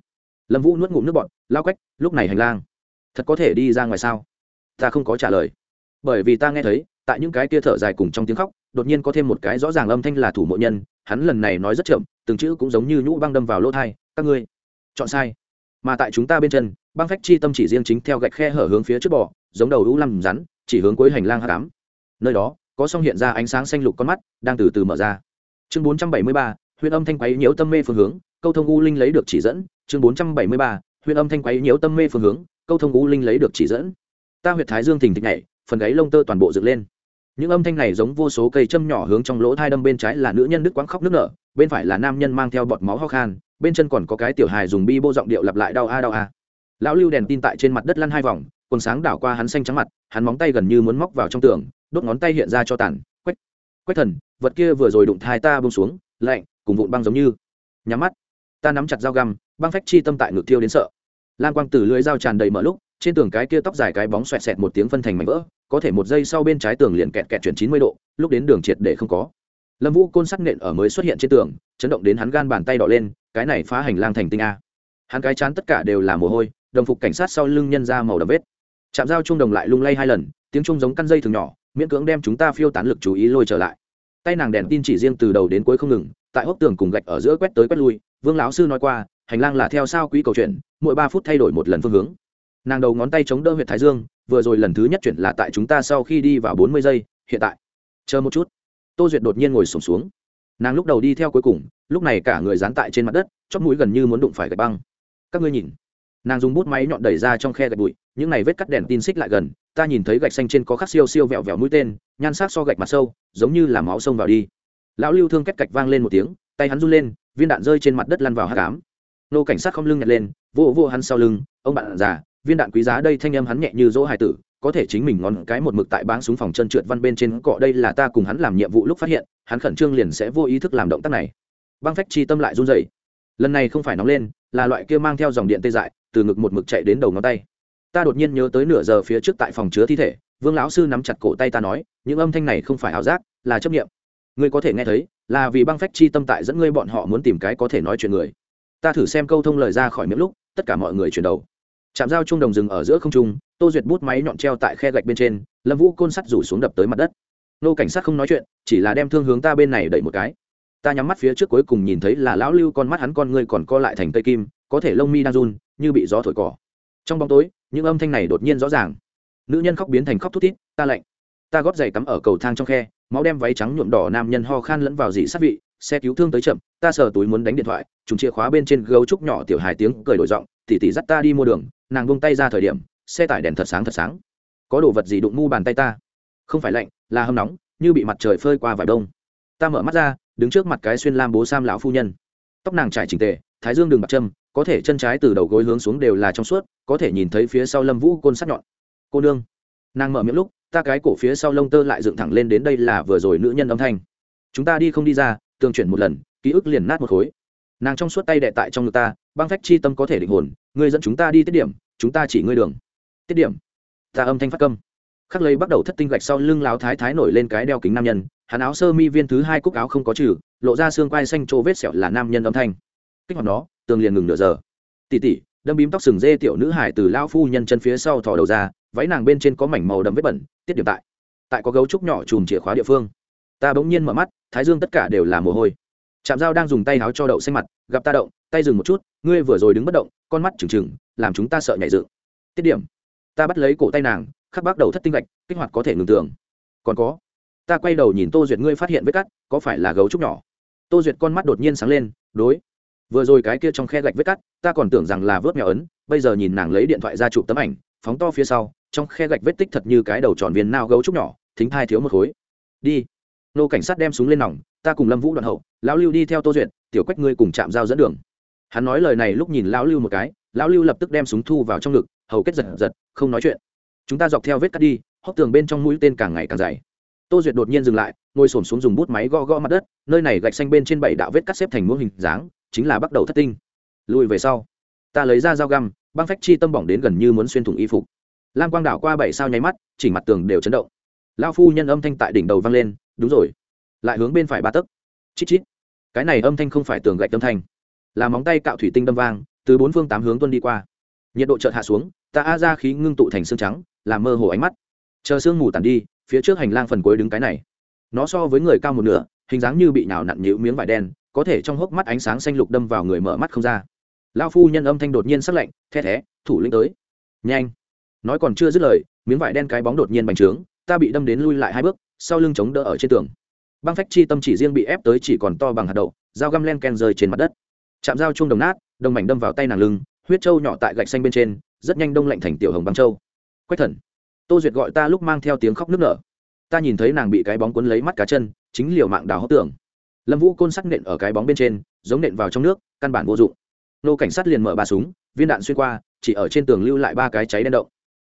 Lâm vũ nuốt ngụm nước bọt, lao quách, lúc này hành lang. Thật có thể đi ra ngoài sao? Ta không có trả lời. Bởi vì ta nghe thấy, tại những cái kia thở dài cùng trong tiếng khóc, đột nhiên có thêm một cái rõ ràng âm thanh là thủ mộ nhân, hắn lần này nói rất chậm, từng chữ cũng giống như nhũ băng đâm vào lỗ thai, các ngươi, chọn sai. Mà tại chúng ta bên chân, băng phách chi tâm chỉ riêng chính theo gạch khe hở hướng phía trước bò, giống đầu lũ lăm rắn chỉ hướng cuối hành lang hạ cám nơi đó, có song hiện ra ánh sáng xanh lục con mắt, đang từ từ mở ra. Chương bốn trăm bảy mươi ba huyện âm thanh quấy nhiễu tâm mê phương hướng, câu thông u linh lấy được chỉ dẫn. Chương bốn trăm bảy mươi ba huyện âm thanh quấy nhiễu tâm mê phương hướng, câu thông u linh lấy được chỉ dẫn. Ta huyệt thái dương thình thịch nhảy, phần gáy lông tơ toàn bộ dựng lên. Những âm thanh này giống vô số cây châm nhỏ hướng trong lỗ thai đâm bên trái là nữ nhân nước quãng khóc nước nở, bên phải là nam nhân mang theo bọt máu ho khan, bên chân còn có cái tiểu hài dùng bi bô giọng điệu lặp lại đau a đau a. Lão lưu đèn tin tại trên mặt đất lăn hai vòng quần sáng đảo qua hắn xanh trắng mặt, hắn móng tay gần như muốn móc vào trong tường, đốt ngón tay hiện ra cho tàn, quách quách thần, vật kia vừa rồi đụng thai ta bông xuống, lạnh, cùng vụn băng giống như. Nhắm mắt, ta nắm chặt dao găm, băng phách chi tâm tại ngực tiêu đến sợ. Lan quang từ lưới dao tràn đầy mở lúc, trên tường cái kia tóc dài cái bóng xoẹt xẹt một tiếng phân thành mảnh vỡ, có thể một giây sau bên trái tường liền kẹt kẹt chuyển chín mươi độ, lúc đến đường triệt để không có. Lâm vũ côn sắc nện ở mới xuất hiện trên tường, chấn động đến hắn gan bàn tay đỏ lên, cái này phá hành lang thành tinh a. Hắn cái chán tất cả đều là mồ hôi, đồng phục cảnh sát sau lưng nhân ra màu đầm vết chạm dao chung đồng lại lung lay hai lần, tiếng chung giống căn dây thường nhỏ, miễn cưỡng đem chúng ta phiêu tán lực chú ý lôi trở lại. Tay nàng đèn tin chỉ riêng từ đầu đến cuối không ngừng, tại hốc tường cùng gạch ở giữa quét tới quét lui, vương lão sư nói qua, hành lang là theo sao quý cầu chuyện mỗi ba phút thay đổi một lần phương hướng. Nàng đầu ngón tay chống đỡ huyện thái dương, vừa rồi lần thứ nhất chuyển là tại chúng ta sau khi đi vào bốn mươi giây, hiện tại. Chờ một chút. Tô duyệt đột nhiên ngồi sổm xuống. Nàng lúc đầu đi theo cuối cùng, lúc này cả người dán tại trên mặt đất, chóp mũi gần như muốn đụng phải gạch băng. Các ngươi nhìn nàng dùng bút máy nhọn đẩy ra trong khe gạch bụi, những này vết cắt đèn tin xích lại gần, ta nhìn thấy gạch xanh trên có khắc siêu siêu vẹo vẹo mũi tên, nhan sắc so gạch mặt sâu, giống như là máu sông vào đi. Lão lưu thương cách cạch vang lên một tiếng, tay hắn run lên, viên đạn rơi trên mặt đất lăn vào hát cám nô cảnh sát không lưng nhặt lên, vô vô hắn sau lưng, ông bạn già, viên đạn quý giá đây, thanh âm hắn nhẹ như dỗ hài tử, có thể chính mình ngón cái một mực tại báng súng phòng chân trượt văn bên trên cọ đây là ta cùng hắn làm nhiệm vụ lúc phát hiện, hắn khẩn trương liền sẽ vô ý thức làm động tác này. Băng phách chi tâm lại run rẩy. Lần này không phải nóng lên, là loại kia mang theo dòng điện tê dại từ ngực một mực chạy đến đầu ngón tay. Ta đột nhiên nhớ tới nửa giờ phía trước tại phòng chứa thi thể, vương lão sư nắm chặt cổ tay ta nói, những âm thanh này không phải ảo giác, là chấp nghiệm ngươi có thể nghe thấy, là vì băng phách chi tâm tại dẫn ngươi bọn họ muốn tìm cái có thể nói chuyện người. Ta thử xem câu thông lời ra khỏi miệng lúc, tất cả mọi người chuyển đầu. Chạm dao chung đồng rừng ở giữa không trung, tô duyệt bút máy nhọn treo tại khe gạch bên trên, lâm vũ côn sắt rủ xuống đập tới mặt đất. Nô cảnh sát không nói chuyện, chỉ là đem thương hướng ta bên này đẩy một cái. Ta nhắm mắt phía trước cuối cùng nhìn thấy là lão lưu con mắt hắn con ngươi còn co lại thành tây kim có thể lông mi đang run, như bị gió thổi cỏ. Trong bóng tối, những âm thanh này đột nhiên rõ ràng. Nữ nhân khóc biến thành khóc thút thít, ta lạnh. Ta góp giày cắm ở cầu thang trong khe, máu đem váy trắng nhuộm đỏ nam nhân ho khan lẫn vào dị sát vị, xe cứu thương tới chậm, ta sờ túi muốn đánh điện thoại chúng chìa khóa bên trên gấu trúc nhỏ tiểu hài tiếng cười đổi giọng tỉ tỉ dắt ta đi mua đường, nàng buông tay ra thời điểm, xe tải đèn thật sáng thật sáng. Có đồ vật gì đụng mu bàn tay ta? Không phải lạnh, là hâm nóng, như bị mặt trời phơi qua vài đông. Ta mở mắt ra, đứng trước mặt cái xuyên lam bố sam lão phu nhân. Tóc nàng trải chỉnh tề, thái dương đường bạc trâm có thể chân trái từ đầu gối hướng xuống đều là trong suốt, có thể nhìn thấy phía sau lâm vũ côn sắt nhọn. Cô nương, nàng mở miệng lúc, ta cái cổ phía sau lông tơ lại dựng thẳng lên đến đây là vừa rồi nữ nhân âm thanh. Chúng ta đi không đi ra, tường chuyển một lần, ký ức liền nát một khối. Nàng trong suốt tay đệ tại trong ngực ta, băng phách chi tâm có thể định hồn, ngươi dẫn chúng ta đi tiết điểm, chúng ta chỉ ngươi đường. Tiết điểm. Ta âm thanh phát câm. Khắc lấy bắt đầu thất tinh gạch sau lưng láo thái thái nổi lên cái đeo kính nam nhân, hắn áo sơ mi viên thứ hai cúc áo không có trừ, lộ ra xương quai xanh trô vết sẹo là nam nhân âm thanh. Kích hoạt nó tường liền ngừng nửa giờ. Tỉ tỉ, đâm bím tóc sừng dê tiểu nữ hải từ lao phu nhân chân phía sau thò đầu ra, váy nàng bên trên có mảnh màu đậm vết bẩn, tiết điểm tại. Tại có gấu trúc nhỏ chùm chìa khóa địa phương. Ta bỗng nhiên mở mắt, thái dương tất cả đều là mồ hôi. Chạm dao đang dùng tay áo cho đậu xanh mặt, gặp ta động, tay dừng một chút, ngươi vừa rồi đứng bất động, con mắt trừng trừng, làm chúng ta sợ nhảy dựng. Tiết điểm. Ta bắt lấy cổ tay nàng, khắc bác đầu thất tinh gạch, kích hoạt có thể ngừng tưởng còn có. Ta quay đầu nhìn tô duyệt, ngươi phát hiện vết cắt, có phải là gấu trúc nhỏ? Tô duyệt con mắt đột nhiên sáng lên, đối vừa rồi cái kia trong khe gạch vết cắt, ta còn tưởng rằng là vớt mèo ấn, bây giờ nhìn nàng lấy điện thoại ra chụp tấm ảnh, phóng to phía sau, trong khe gạch vết tích thật như cái đầu tròn viên nao gấu trúc nhỏ, thính thai thiếu một khối. Đi. Nô cảnh sát đem súng lên nòng, ta cùng lâm vũ đoạn hậu, lão lưu đi theo tô duyệt, tiểu quách ngươi cùng chạm giao dẫn đường. Hắn nói lời này lúc nhìn lão lưu một cái, lão lưu lập tức đem súng thu vào trong ngực, hầu kết giật giật, không nói chuyện. Chúng ta dọc theo vết cắt đi, hốc tường bên trong mũi tên càng ngày càng dày. Tô duyệt đột nhiên dừng lại, ngồi xổm xuống dùng bút máy gõ gõ mặt đất, nơi này gạch xanh bên trên bảy đạo vết cắt xếp thành muỗng hình dáng chính là bắt đầu thất tinh. Lùi về sau, ta lấy ra dao găm, băng phách chi tâm bỏng đến gần như muốn xuyên thủng y phục. Lam quang đảo qua bảy sao nháy mắt, chỉnh mặt tường đều chấn động. Lao phu nhân âm thanh tại đỉnh đầu vang lên, đúng rồi. Lại hướng bên phải ba tấc. Chít chít. Cái này âm thanh không phải tường gạch âm thanh, là móng tay cạo thủy tinh đâm vang, từ bốn phương tám hướng tuân đi qua. Nhiệt độ chợt hạ xuống, ta a ra khí ngưng tụ thành xương trắng, làm mơ hồ ánh mắt. Chờ sương mù tàn đi, phía trước hành lang phần cuối đứng cái này. Nó so với người cao một nửa, hình dáng như bị nào nặn nhịu miếng vải đen có thể trong hốc mắt ánh sáng xanh lục đâm vào người mở mắt không ra. Lao phu nhân âm thanh đột nhiên sắc lạnh the thé, thủ lĩnh tới. Nhanh. Nói còn chưa dứt lời, miếng vải đen cái bóng đột nhiên bành trướng, ta bị đâm đến lui lại hai bước, sau lưng chống đỡ ở trên tường. Băng phách chi tâm chỉ riêng bị ép tới chỉ còn to bằng hạt đậu, dao găm len ken rơi trên mặt đất. Chạm dao chung đồng nát, đồng mảnh đâm vào tay nàng lưng, huyết trâu nhỏ tại gạch xanh bên trên, rất nhanh đông lạnh thành tiểu hồng băng trâu quách thần, tô duyệt gọi ta lúc mang theo tiếng khóc nức nở. Ta nhìn thấy nàng bị cái bóng cuốn lấy mắt cá chân, chính liều mạng đào hốc tường lâm vũ côn sắc nện ở cái bóng bên trên, giống nện vào trong nước, căn bản vô dụng. Nô cảnh sát liền mở ba súng, viên đạn xuyên qua, chỉ ở trên tường lưu lại ba cái cháy đen động.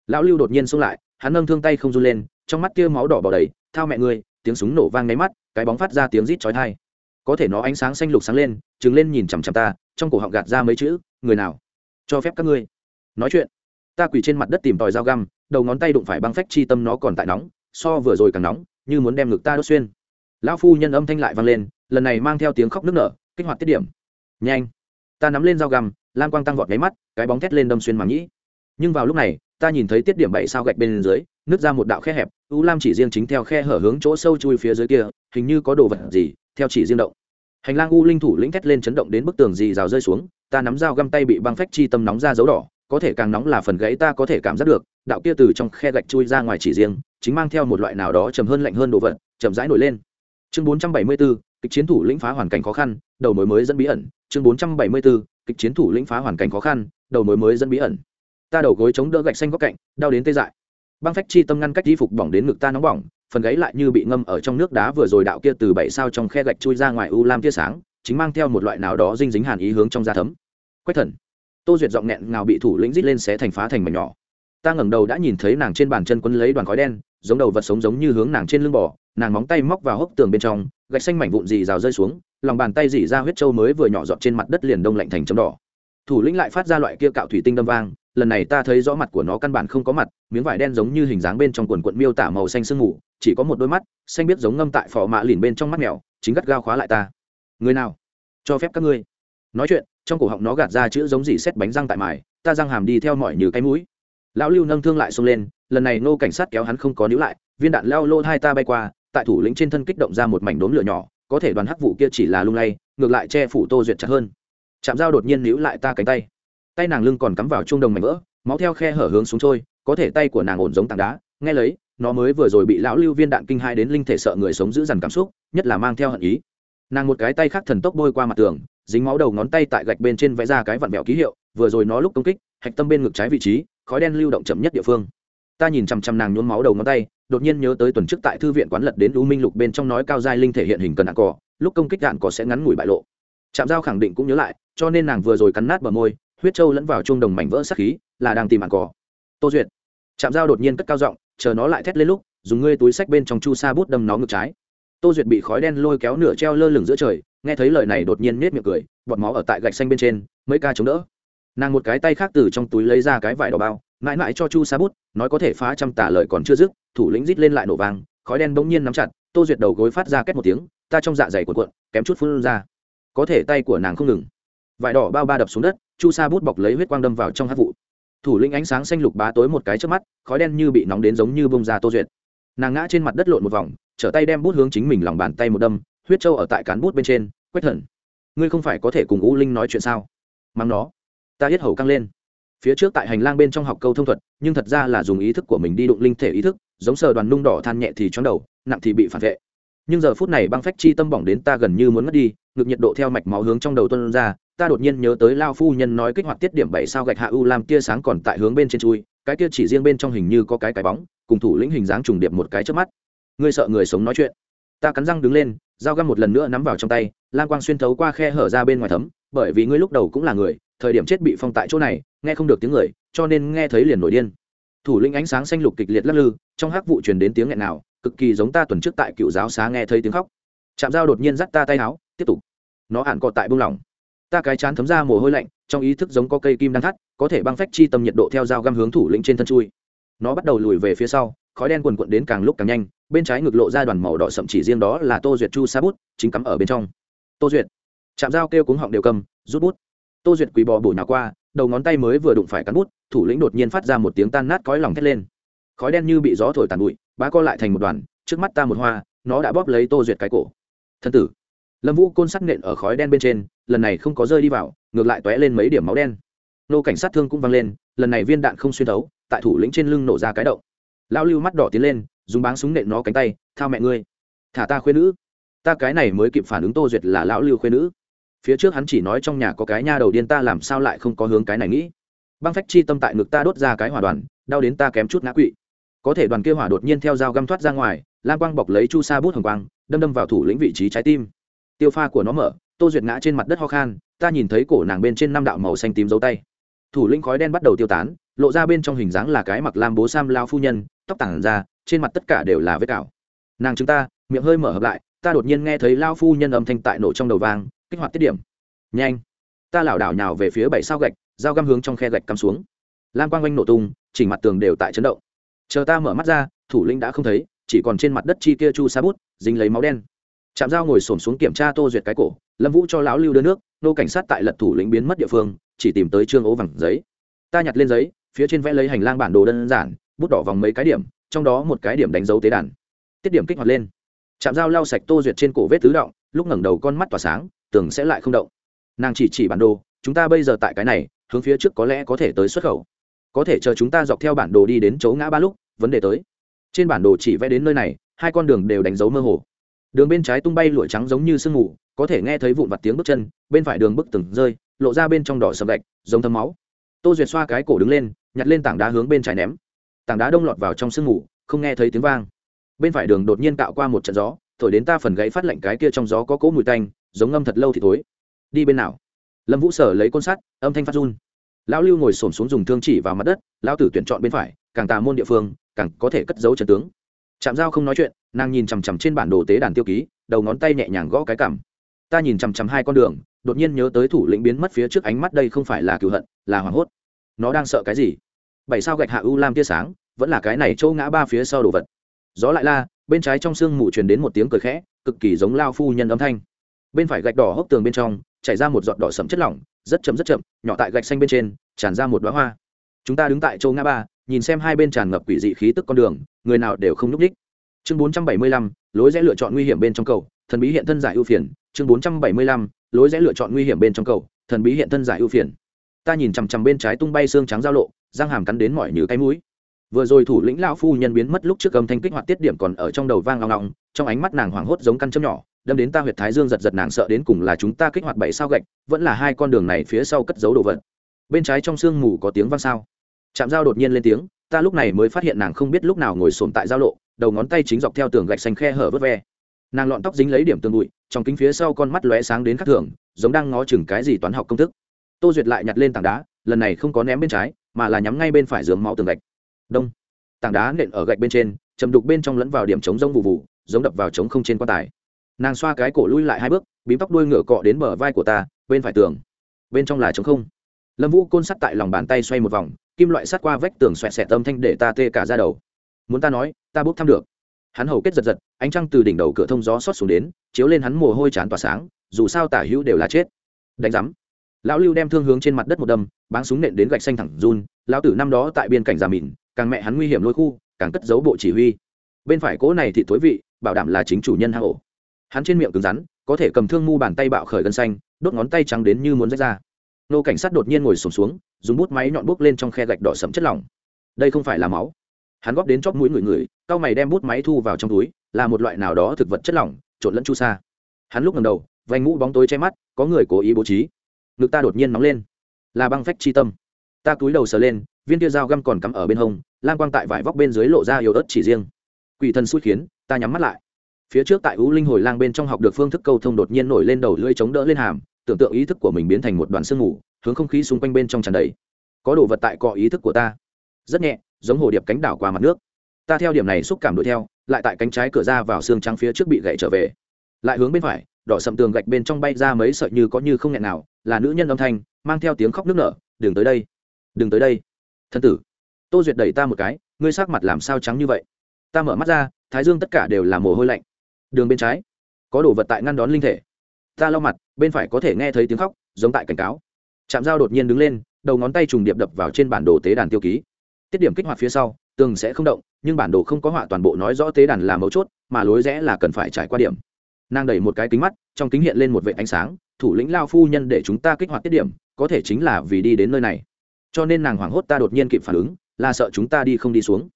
Lão lưu đột nhiên xông lại, hắn nâng thương tay không run lên, trong mắt kia máu đỏ bỏ đầy, thao mẹ ngươi! Tiếng súng nổ vang nháy mắt, cái bóng phát ra tiếng rít chói tai. Có thể nó ánh sáng xanh lục sáng lên trứng lên nhìn chằm chằm ta, trong cổ họng gạt ra mấy chữ, người nào? Cho phép các ngươi. Nói chuyện, ta quỳ trên mặt đất tìm tòi dao găm, đầu ngón tay đụng phải băng phách chi tâm nó còn tại nóng, so vừa rồi càng nóng, như muốn đem ngực ta đốt xuyên. Lão phu nhân âm thanh lại vang lên lần này mang theo tiếng khóc nức nở kích hoạt tiết điểm. Nhanh. Ta nắm lên dao găm lam quang tăng vọt máy mắt cái bóng thét lên đâm xuyên màng nhĩ. Nhưng vào lúc này ta nhìn thấy tiết điểm bảy sao gạch bên dưới nứt ra một đạo khe hẹp u lam chỉ riêng chính theo khe hở hướng chỗ sâu chui phía dưới kia hình như có đồ vật gì theo chỉ riêng động. Hành lang u linh thủ lĩnh thét lên chấn động đến bức tường gì rào rơi xuống ta nắm dao găm tay bị băng phách chi tâm nóng ra dấu đỏ có thể càng nóng là phần gãy ta có thể cảm giác được đạo kia từ trong khe gạch chui ra ngoài chỉ riêng chính mang theo một loại nào đó chầm hơn lạnh hơn đồ vật chậm rãi nổi lên. Chương 474, kịch chiến thủ lĩnh phá hoàn cảnh khó khăn đầu mối mới dẫn bí ẩn chương 474, kịch chiến thủ lĩnh phá hoàn cảnh khó khăn đầu mối mới dẫn bí ẩn. Ta đầu gối chống đỡ gạch xanh góc cạnh đau đến tê dại. Băng phách chi tâm ngăn cách y phục bỏng đến ngực ta nóng bỏng phần gáy lại như bị ngâm ở trong nước đá vừa rồi đạo kia từ bảy sao trong khe gạch chui ra ngoài u lam tia sáng chính mang theo một loại nào đó dinh dính hàn ý hướng trong da thấm. Quách thần. Tô duyệt giọng nghẹn ngào bị thủ lĩnh rít lên xé thành phá thành mảnh nhỏ. Ta ngẩng đầu đã nhìn thấy nàng trên bàn chân quấn lấy đoàn khói đen giống đầu vật sống giống như hướng nàng trên lưng bò nàng móng tay móc vào hốc tường bên trong gạch xanh mảnh vụn dì rào rơi xuống lòng bàn tay dì ra huyết trâu mới vừa nhỏ giọt trên mặt đất liền đông lạnh thành chấm đỏ. Thủ lĩnh lại phát ra loại kia cạo thủy tinh đâm vang lần này ta thấy rõ mặt của nó căn bản không có mặt miếng vải đen giống như hình dáng bên trong quần quận miêu tả màu xanh sương mù chỉ có một đôi mắt xanh biết giống ngâm tại phò mạ lìn bên trong mắt mèo chính gắt gao khóa lại ta. Người nào? Cho phép các ngươi. Nói chuyện trong cổ họng nó gạt ra chữ giống gì xét bánh răng tại mài, ta răng hàm đi theo mọi như cái mũi. Lão lưu nâng thương lại xông lên lần này nô cảnh sát kéo hắn không có níu lại viên đạn leo lô hai ta bay qua tại thủ lĩnh trên thân kích động ra một mảnh đốm lửa nhỏ, có thể đoàn hắc vụ kia chỉ là lung lay, ngược lại che phủ tô duyệt chặt hơn. Chạm dao đột nhiên níu lại ta cánh tay. Tay nàng lưng còn cắm vào chuông đồng mảnh vỡ, máu theo khe hở hướng xuống trôi, có thể tay của nàng ổn giống tảng đá. Nghe lấy, nó mới vừa rồi bị lão lưu viên đạn kinh hai đến linh thể sợ người sống giữ dằn cảm xúc, nhất là mang theo hận ý. Nàng một cái tay khác thần tốc bôi qua mặt tường, dính máu đầu ngón tay tại gạch bên trên vẽ ra cái vặn vẹo ký hiệu, vừa rồi nó lúc công kích, hạch tâm bên ngực trái vị trí, khói đen lưu động chậm nhất địa phương. Ta nhìn chằm chằm nàng nhuốm máu đầu ngón tay đột nhiên nhớ tới tuần trước tại thư viện quán lật đến u minh lục bên trong nói cao giai linh thể hiện hình cần đạn cỏ lúc công kích đạn cỏ sẽ ngắn ngủi bại lộ. Chạm Giao khẳng định cũng nhớ lại, cho nên nàng vừa rồi cắn nát bờ môi, huyết trâu lẫn vào chuông đồng mảnh vỡ sắc khí, là đang tìm đạn cỏ tô duyệt. Chạm Giao đột nhiên cất cao giọng, chờ nó lại thét lên lúc, dùng ngươi túi sách bên trong chu sa bút đâm nó ngược trái. Tô duyệt bị khói đen lôi kéo nửa treo lơ lửng giữa trời, nghe thấy lời này đột nhiên nết miệng cười, bọt máu ở tại gạch xanh bên trên, mấy ca chống đỡ. Nàng một cái tay khác từ trong túi lấy ra cái vải đỏ bao mãi mãi cho chu sa bút, nói có thể phá trăm tả lời còn chưa dứt, thủ lĩnh rít lên lại nổ vàng khói đen bỗng nhiên nắm chặt, tô duyệt đầu gối phát ra két một tiếng, ta trong dạ dày của cuộn, kém chút phun ra. Có thể tay của nàng không ngừng. Vải đỏ bao ba đập xuống đất, chu sa bút bọc lấy huyết quang đâm vào trong hát vụ. Thủ lĩnh ánh sáng xanh lục bá tối một cái trước mắt, khói đen như bị nóng đến giống như bông ra tô duyệt. Nàng ngã trên mặt đất lộn một vòng, trở tay đem bút hướng chính mình lòng bàn tay một đâm, huyết trâu ở tại cán bút bên trên, quét thần ngươi không phải có thể cùng u linh nói chuyện sao? Mắng nó. Ta hết hầu căng lên phía trước tại hành lang bên trong học câu thông thuật, nhưng thật ra là dùng ý thức của mình đi đụng linh thể ý thức, giống sờ đoàn nung đỏ than nhẹ thì chóng đầu, nặng thì bị phản vệ. Nhưng giờ phút này băng phách chi tâm bỏng đến ta gần như muốn mất đi, ngực nhiệt độ theo mạch máu hướng trong đầu tuân ra, ta đột nhiên nhớ tới lao phu nhân nói kích hoạt tiết điểm bảy sao gạch hạ u làm tia sáng còn tại hướng bên trên chui, cái kia chỉ riêng bên trong hình như có cái cái bóng, cùng thủ lĩnh hình dáng trùng điệp một cái trước mắt. Ngươi sợ người sống nói chuyện. Ta cắn răng đứng lên, dao găm một lần nữa nắm vào trong tay, lam quang xuyên thấu qua khe hở ra bên ngoài thấm, bởi vì ngươi lúc đầu cũng là người thời điểm chết bị phong tại chỗ này, nghe không được tiếng người, cho nên nghe thấy liền nổi điên. Thủ lĩnh ánh sáng xanh lục kịch liệt lắc lư, trong hắc vụ truyền đến tiếng nghẹn nào, cực kỳ giống ta tuần trước tại cựu giáo xá nghe thấy tiếng khóc. Chạm dao đột nhiên dắt ta tay áo, tiếp tục. Nó hạn cọ tại buông lỏng. Ta cái chán thấm ra mồ hôi lạnh, trong ý thức giống có cây kim đang thắt, có thể băng phách chi tâm nhiệt độ theo dao găm hướng thủ lĩnh trên thân chui. Nó bắt đầu lùi về phía sau, khói đen quần quận đến càng lúc càng nhanh, bên trái ngực lộ ra đoàn màu đỏ sậm chỉ riêng đó là tô duyệt chu sa bút, chính cắm ở bên trong. Tô duyệt. Chạm dao kêu cuống họng đều cầm, rút bút tô duyệt quỳ bò bổ nhào qua, đầu ngón tay mới vừa đụng phải cắn bút, thủ lĩnh đột nhiên phát ra một tiếng tan nát cõi lòng thét lên. Khói đen như bị gió thổi tàn bụi, bá co lại thành một đoàn, trước mắt ta một hoa, nó đã bóp lấy tô duyệt cái cổ. Thân tử, lâm vũ côn sắc nện ở khói đen bên trên, lần này không có rơi đi vào, ngược lại t lên mấy điểm máu đen. Nô cảnh sát thương cũng văng lên, lần này viên đạn không xuyên thấu, tại thủ lĩnh trên lưng nổ ra cái động. Lao lưu mắt đỏ tiến lên, dùng báng súng nện nó cánh tay thao mẹ ngươi, thả ta khuyên nữ. Ta cái này mới kịp phản ứng tô duyệt là lão lưu khuyên nữ phía trước hắn chỉ nói trong nhà có cái nha đầu điên ta làm sao lại không có hướng cái này nghĩ. Băng phách chi tâm tại ngực ta đốt ra cái hỏa đoàn, đau đến ta kém chút ngã quỵ. Có thể đoàn kia hỏa đột nhiên theo dao găm thoát ra ngoài, lam quang bọc lấy chu sa bút hồng quang, đâm đâm vào thủ lĩnh vị trí trái tim. Tiêu pha của nó mở, tô duyệt ngã trên mặt đất ho khan, ta nhìn thấy cổ nàng bên trên năm đạo màu xanh tím dấu tay. Thủ lĩnh khói đen bắt đầu tiêu tán, lộ ra bên trong hình dáng là cái mặc lam bố sam lao phu nhân, tóc tản ra, trên mặt tất cả đều là vết cào. Nàng chúng ta, miệng hơi mở hợp lại, ta đột nhiên nghe thấy lao phu nhân âm thanh tại nổ trong đầu vang kích hoạt tiết điểm. Nhanh. Ta lảo đảo nhào về phía bảy sao gạch, dao găm hướng trong khe gạch cắm xuống. Lam quang oanh nổ tung, chỉnh mặt tường đều tại chấn động. Chờ ta mở mắt ra, thủ lĩnh đã không thấy, chỉ còn trên mặt đất chi kia chu sa bút, dính lấy máu đen. Chạm dao ngồi xổm xuống kiểm tra tô duyệt cái cổ, lâm vũ cho lão lưu đưa nước, nô cảnh sát tại lật thủ lĩnh biến mất địa phương, chỉ tìm tới trương ố vẳng giấy. Ta nhặt lên giấy, phía trên vẽ lấy hành lang bản đồ đơn giản, bút đỏ vòng mấy cái điểm, trong đó một cái điểm đánh dấu tế đàn. Tiết điểm kích hoạt lên. Chạm dao lau sạch tô duyệt trên cổ vết tứ động, lúc ngẩng đầu con mắt tỏa sáng tưởng sẽ lại không động. Nàng chỉ chỉ bản đồ, chúng ta bây giờ tại cái này, hướng phía trước có lẽ có thể tới xuất khẩu. Có thể chờ chúng ta dọc theo bản đồ đi đến chỗ ngã ba lúc, vấn đề tới. Trên bản đồ chỉ vẽ đến nơi này, hai con đường đều đánh dấu mơ hồ. Đường bên trái tung bay lụa trắng giống như sương mù, có thể nghe thấy vụn vặt tiếng bước chân, bên phải đường bức từng rơi, lộ ra bên trong đỏ sầm gạch, giống thấm máu. Tô duyệt xoa cái cổ đứng lên, nhặt lên tảng đá hướng bên trái ném. Tảng đá đông lọt vào trong sương mù, không nghe thấy tiếng vang. Bên phải đường đột nhiên cạo qua một trận gió, thổi đến ta phần gãy phát lạnh cái kia trong gió có cỗ mùi tanh giống ngâm thật lâu thì thối. Đi bên nào? Lâm vũ sở lấy côn sắt, âm thanh phát run. Lão lưu ngồi xổm xuống dùng thương chỉ vào mặt đất, lão tử tuyển chọn bên phải, càng tà môn địa phương, càng có thể cất giấu trần tướng. Chạm giao không nói chuyện, nàng nhìn chằm chằm trên bản đồ tế đàn tiêu ký, đầu ngón tay nhẹ nhàng gõ cái cảm ta nhìn chằm chằm hai con đường, đột nhiên nhớ tới thủ lĩnh biến mất phía trước ánh mắt đây không phải là cựu hận, là hoảng hốt. Nó đang sợ cái gì? Bảy sao gạch hạ u lam tia sáng, vẫn là cái này châu ngã ba phía sau đồ vật. Gió lại la, bên trái trong sương mù truyền đến một tiếng cười khẽ, cực kỳ giống lao phu nhân âm thanh bên phải gạch đỏ hốc tường bên trong chảy ra một giọt đỏ sẫm chất lỏng, rất chậm rất chậm, nhỏ tại gạch xanh bên trên, tràn ra một đoá hoa. Chúng ta đứng tại châu ngã ba, nhìn xem hai bên tràn ngập quỷ dị khí tức con đường, người nào đều không nhúc ních chương bốn trăm bảy mươi lăm, lối rẽ lựa chọn nguy hiểm bên trong cầu, thần bí hiện thân giải ưu phiền. Chương bốn trăm bảy mươi lăm, lối rẽ lựa chọn nguy hiểm bên trong cầu, thần bí hiện thân giải ưu phiền. Ta nhìn chằm chằm bên trái tung bay xương trắng giao lộ, răng hàm cắn đến mỏi như cái mũi vừa rồi thủ lĩnh lão phu nhân biến mất lúc trước âm thanh kích hoạt tiết điểm còn ở trong đầu vang ngong ngong trong ánh mắt nàng hoảng hốt giống căn châm nhỏ, đâm đến ta huyệt thái dương giật giật nàng sợ đến cùng là chúng ta kích hoạt bảy sao gạch, vẫn là hai con đường này phía sau cất giấu đồ vật. Bên trái trong sương mù có tiếng vang sao? Chạm dao đột nhiên lên tiếng, ta lúc này mới phát hiện nàng không biết lúc nào ngồi sồn tại giao lộ, đầu ngón tay chính dọc theo tường gạch xanh khe hở vớt ve. Nàng lọn tóc dính lấy điểm tường bụi, trong kính phía sau con mắt lóe sáng đến khắc thường, giống đang ngó chừng cái gì toán học công thức. Tô duyệt lại nhặt lên tảng đá, lần này không có ném bên trái, mà là nhắm ngay bên phải dướng máu tường gạch đông. Tảng đá nện ở gạch bên trên chầm đục bên trong lẫn vào điểm chống rông vụ vụ giống đập vào trống không trên quan tài. Nàng xoa cái cổ lui lại hai bước, bím tóc đuôi ngựa cọ đến bờ vai của ta, bên phải tường. Bên trong là trống không. Lâm vũ côn sắt tại lòng bàn tay xoay một vòng, kim loại sắt qua vách tường xoẹt xẹt âm thanh để ta tê cả ra đầu. Muốn ta nói, ta bốc thăm được. Hắn hầu kết giật giật, ánh trăng từ đỉnh đầu cửa thông gió xót xuống đến, chiếu lên hắn mồ hôi chán tỏa sáng, dù sao tả hữu đều là chết. Đánh giám. Lão lưu đem thương hướng trên mặt đất một đâm, báng súng nện đến gạch xanh thẳng run, lão tử năm đó tại biên cảnh già mìn càng mẹ hắn nguy hiểm lôi khu càng cất giấu bộ chỉ huy. Bên phải cỗ này thì thối vị bảo đảm là chính chủ nhân hạ ổ hắn trên miệng cứng rắn có thể cầm thương mu bàn tay bạo khởi gân xanh đốt ngón tay trắng đến như muốn rách ra. Nô cảnh sát đột nhiên ngồi sùng xuống, xuống dùng bút máy nhọn bút lên trong khe gạch đỏ sẫm chất lỏng. Đây không phải là máu. Hắn góp đến chóp mũi người người cao mày đem bút máy thu vào trong túi là một loại nào đó thực vật chất lỏng trộn lẫn chu sa. Hắn lúc ngầm đầu vành mũ bóng tối che mắt có người cố ý bố trí. Ngực ta đột nhiên nóng lên. Là băng phách chi tâm. Ta cúi đầu sờ lên viên tia dao găm còn cắm ở bên hông lan quang tại vải vóc bên dưới lộ ra yếu ớt chỉ riêng. Quỷ thần xui khiến ta nhắm mắt lại. Phía trước tại u linh hồi lang bên trong học được phương thức câu thông đột nhiên nổi lên đầu lưỡi chống đỡ lên hàm tưởng tượng ý thức của mình biến thành một đoàn sương ngủ, hướng không khí xung quanh bên trong tràn đầy. Có đồ vật tại cọ ý thức của ta. Rất nhẹ giống hồ điệp cánh đảo qua mặt nước. Ta theo điểm này xúc cảm đuổi theo lại tại cánh trái cửa ra vào xương trắng phía trước bị gậy trở về. Lại hướng bên phải đỏ sầm tường gạch bên trong bay ra mấy sợi như có như không nghẹn nào là nữ nhân âm thanh mang theo tiếng khóc nước nở đừng tới đây đừng tới đây thân tử tô duyệt đẩy ta một cái, ngươi sắc mặt làm sao trắng như vậy? Ta mở mắt ra, thái dương tất cả đều là mồ hôi lạnh. Đường bên trái, có đồ vật tại ngăn đón linh thể. Ta lau mặt, bên phải có thể nghe thấy tiếng khóc, giống tại cảnh cáo. Trạm dao đột nhiên đứng lên, đầu ngón tay trùng điệp đập vào trên bản đồ tế đàn tiêu ký. Tiết điểm kích hoạt phía sau, tường sẽ không động, nhưng bản đồ không có họa toàn bộ nói rõ tế đàn là mấu chốt, mà lối rẽ là cần phải trải qua điểm. Nàng đẩy một cái kính mắt, trong kính hiện lên một vệ ánh sáng, thủ lĩnh lao phu nhân để chúng ta kích hoạt tiết điểm, có thể chính là vì đi đến nơi này. Cho nên nàng hoảng hốt ta đột nhiên kịp phản ứng là sợ chúng ta đi không đi xuống.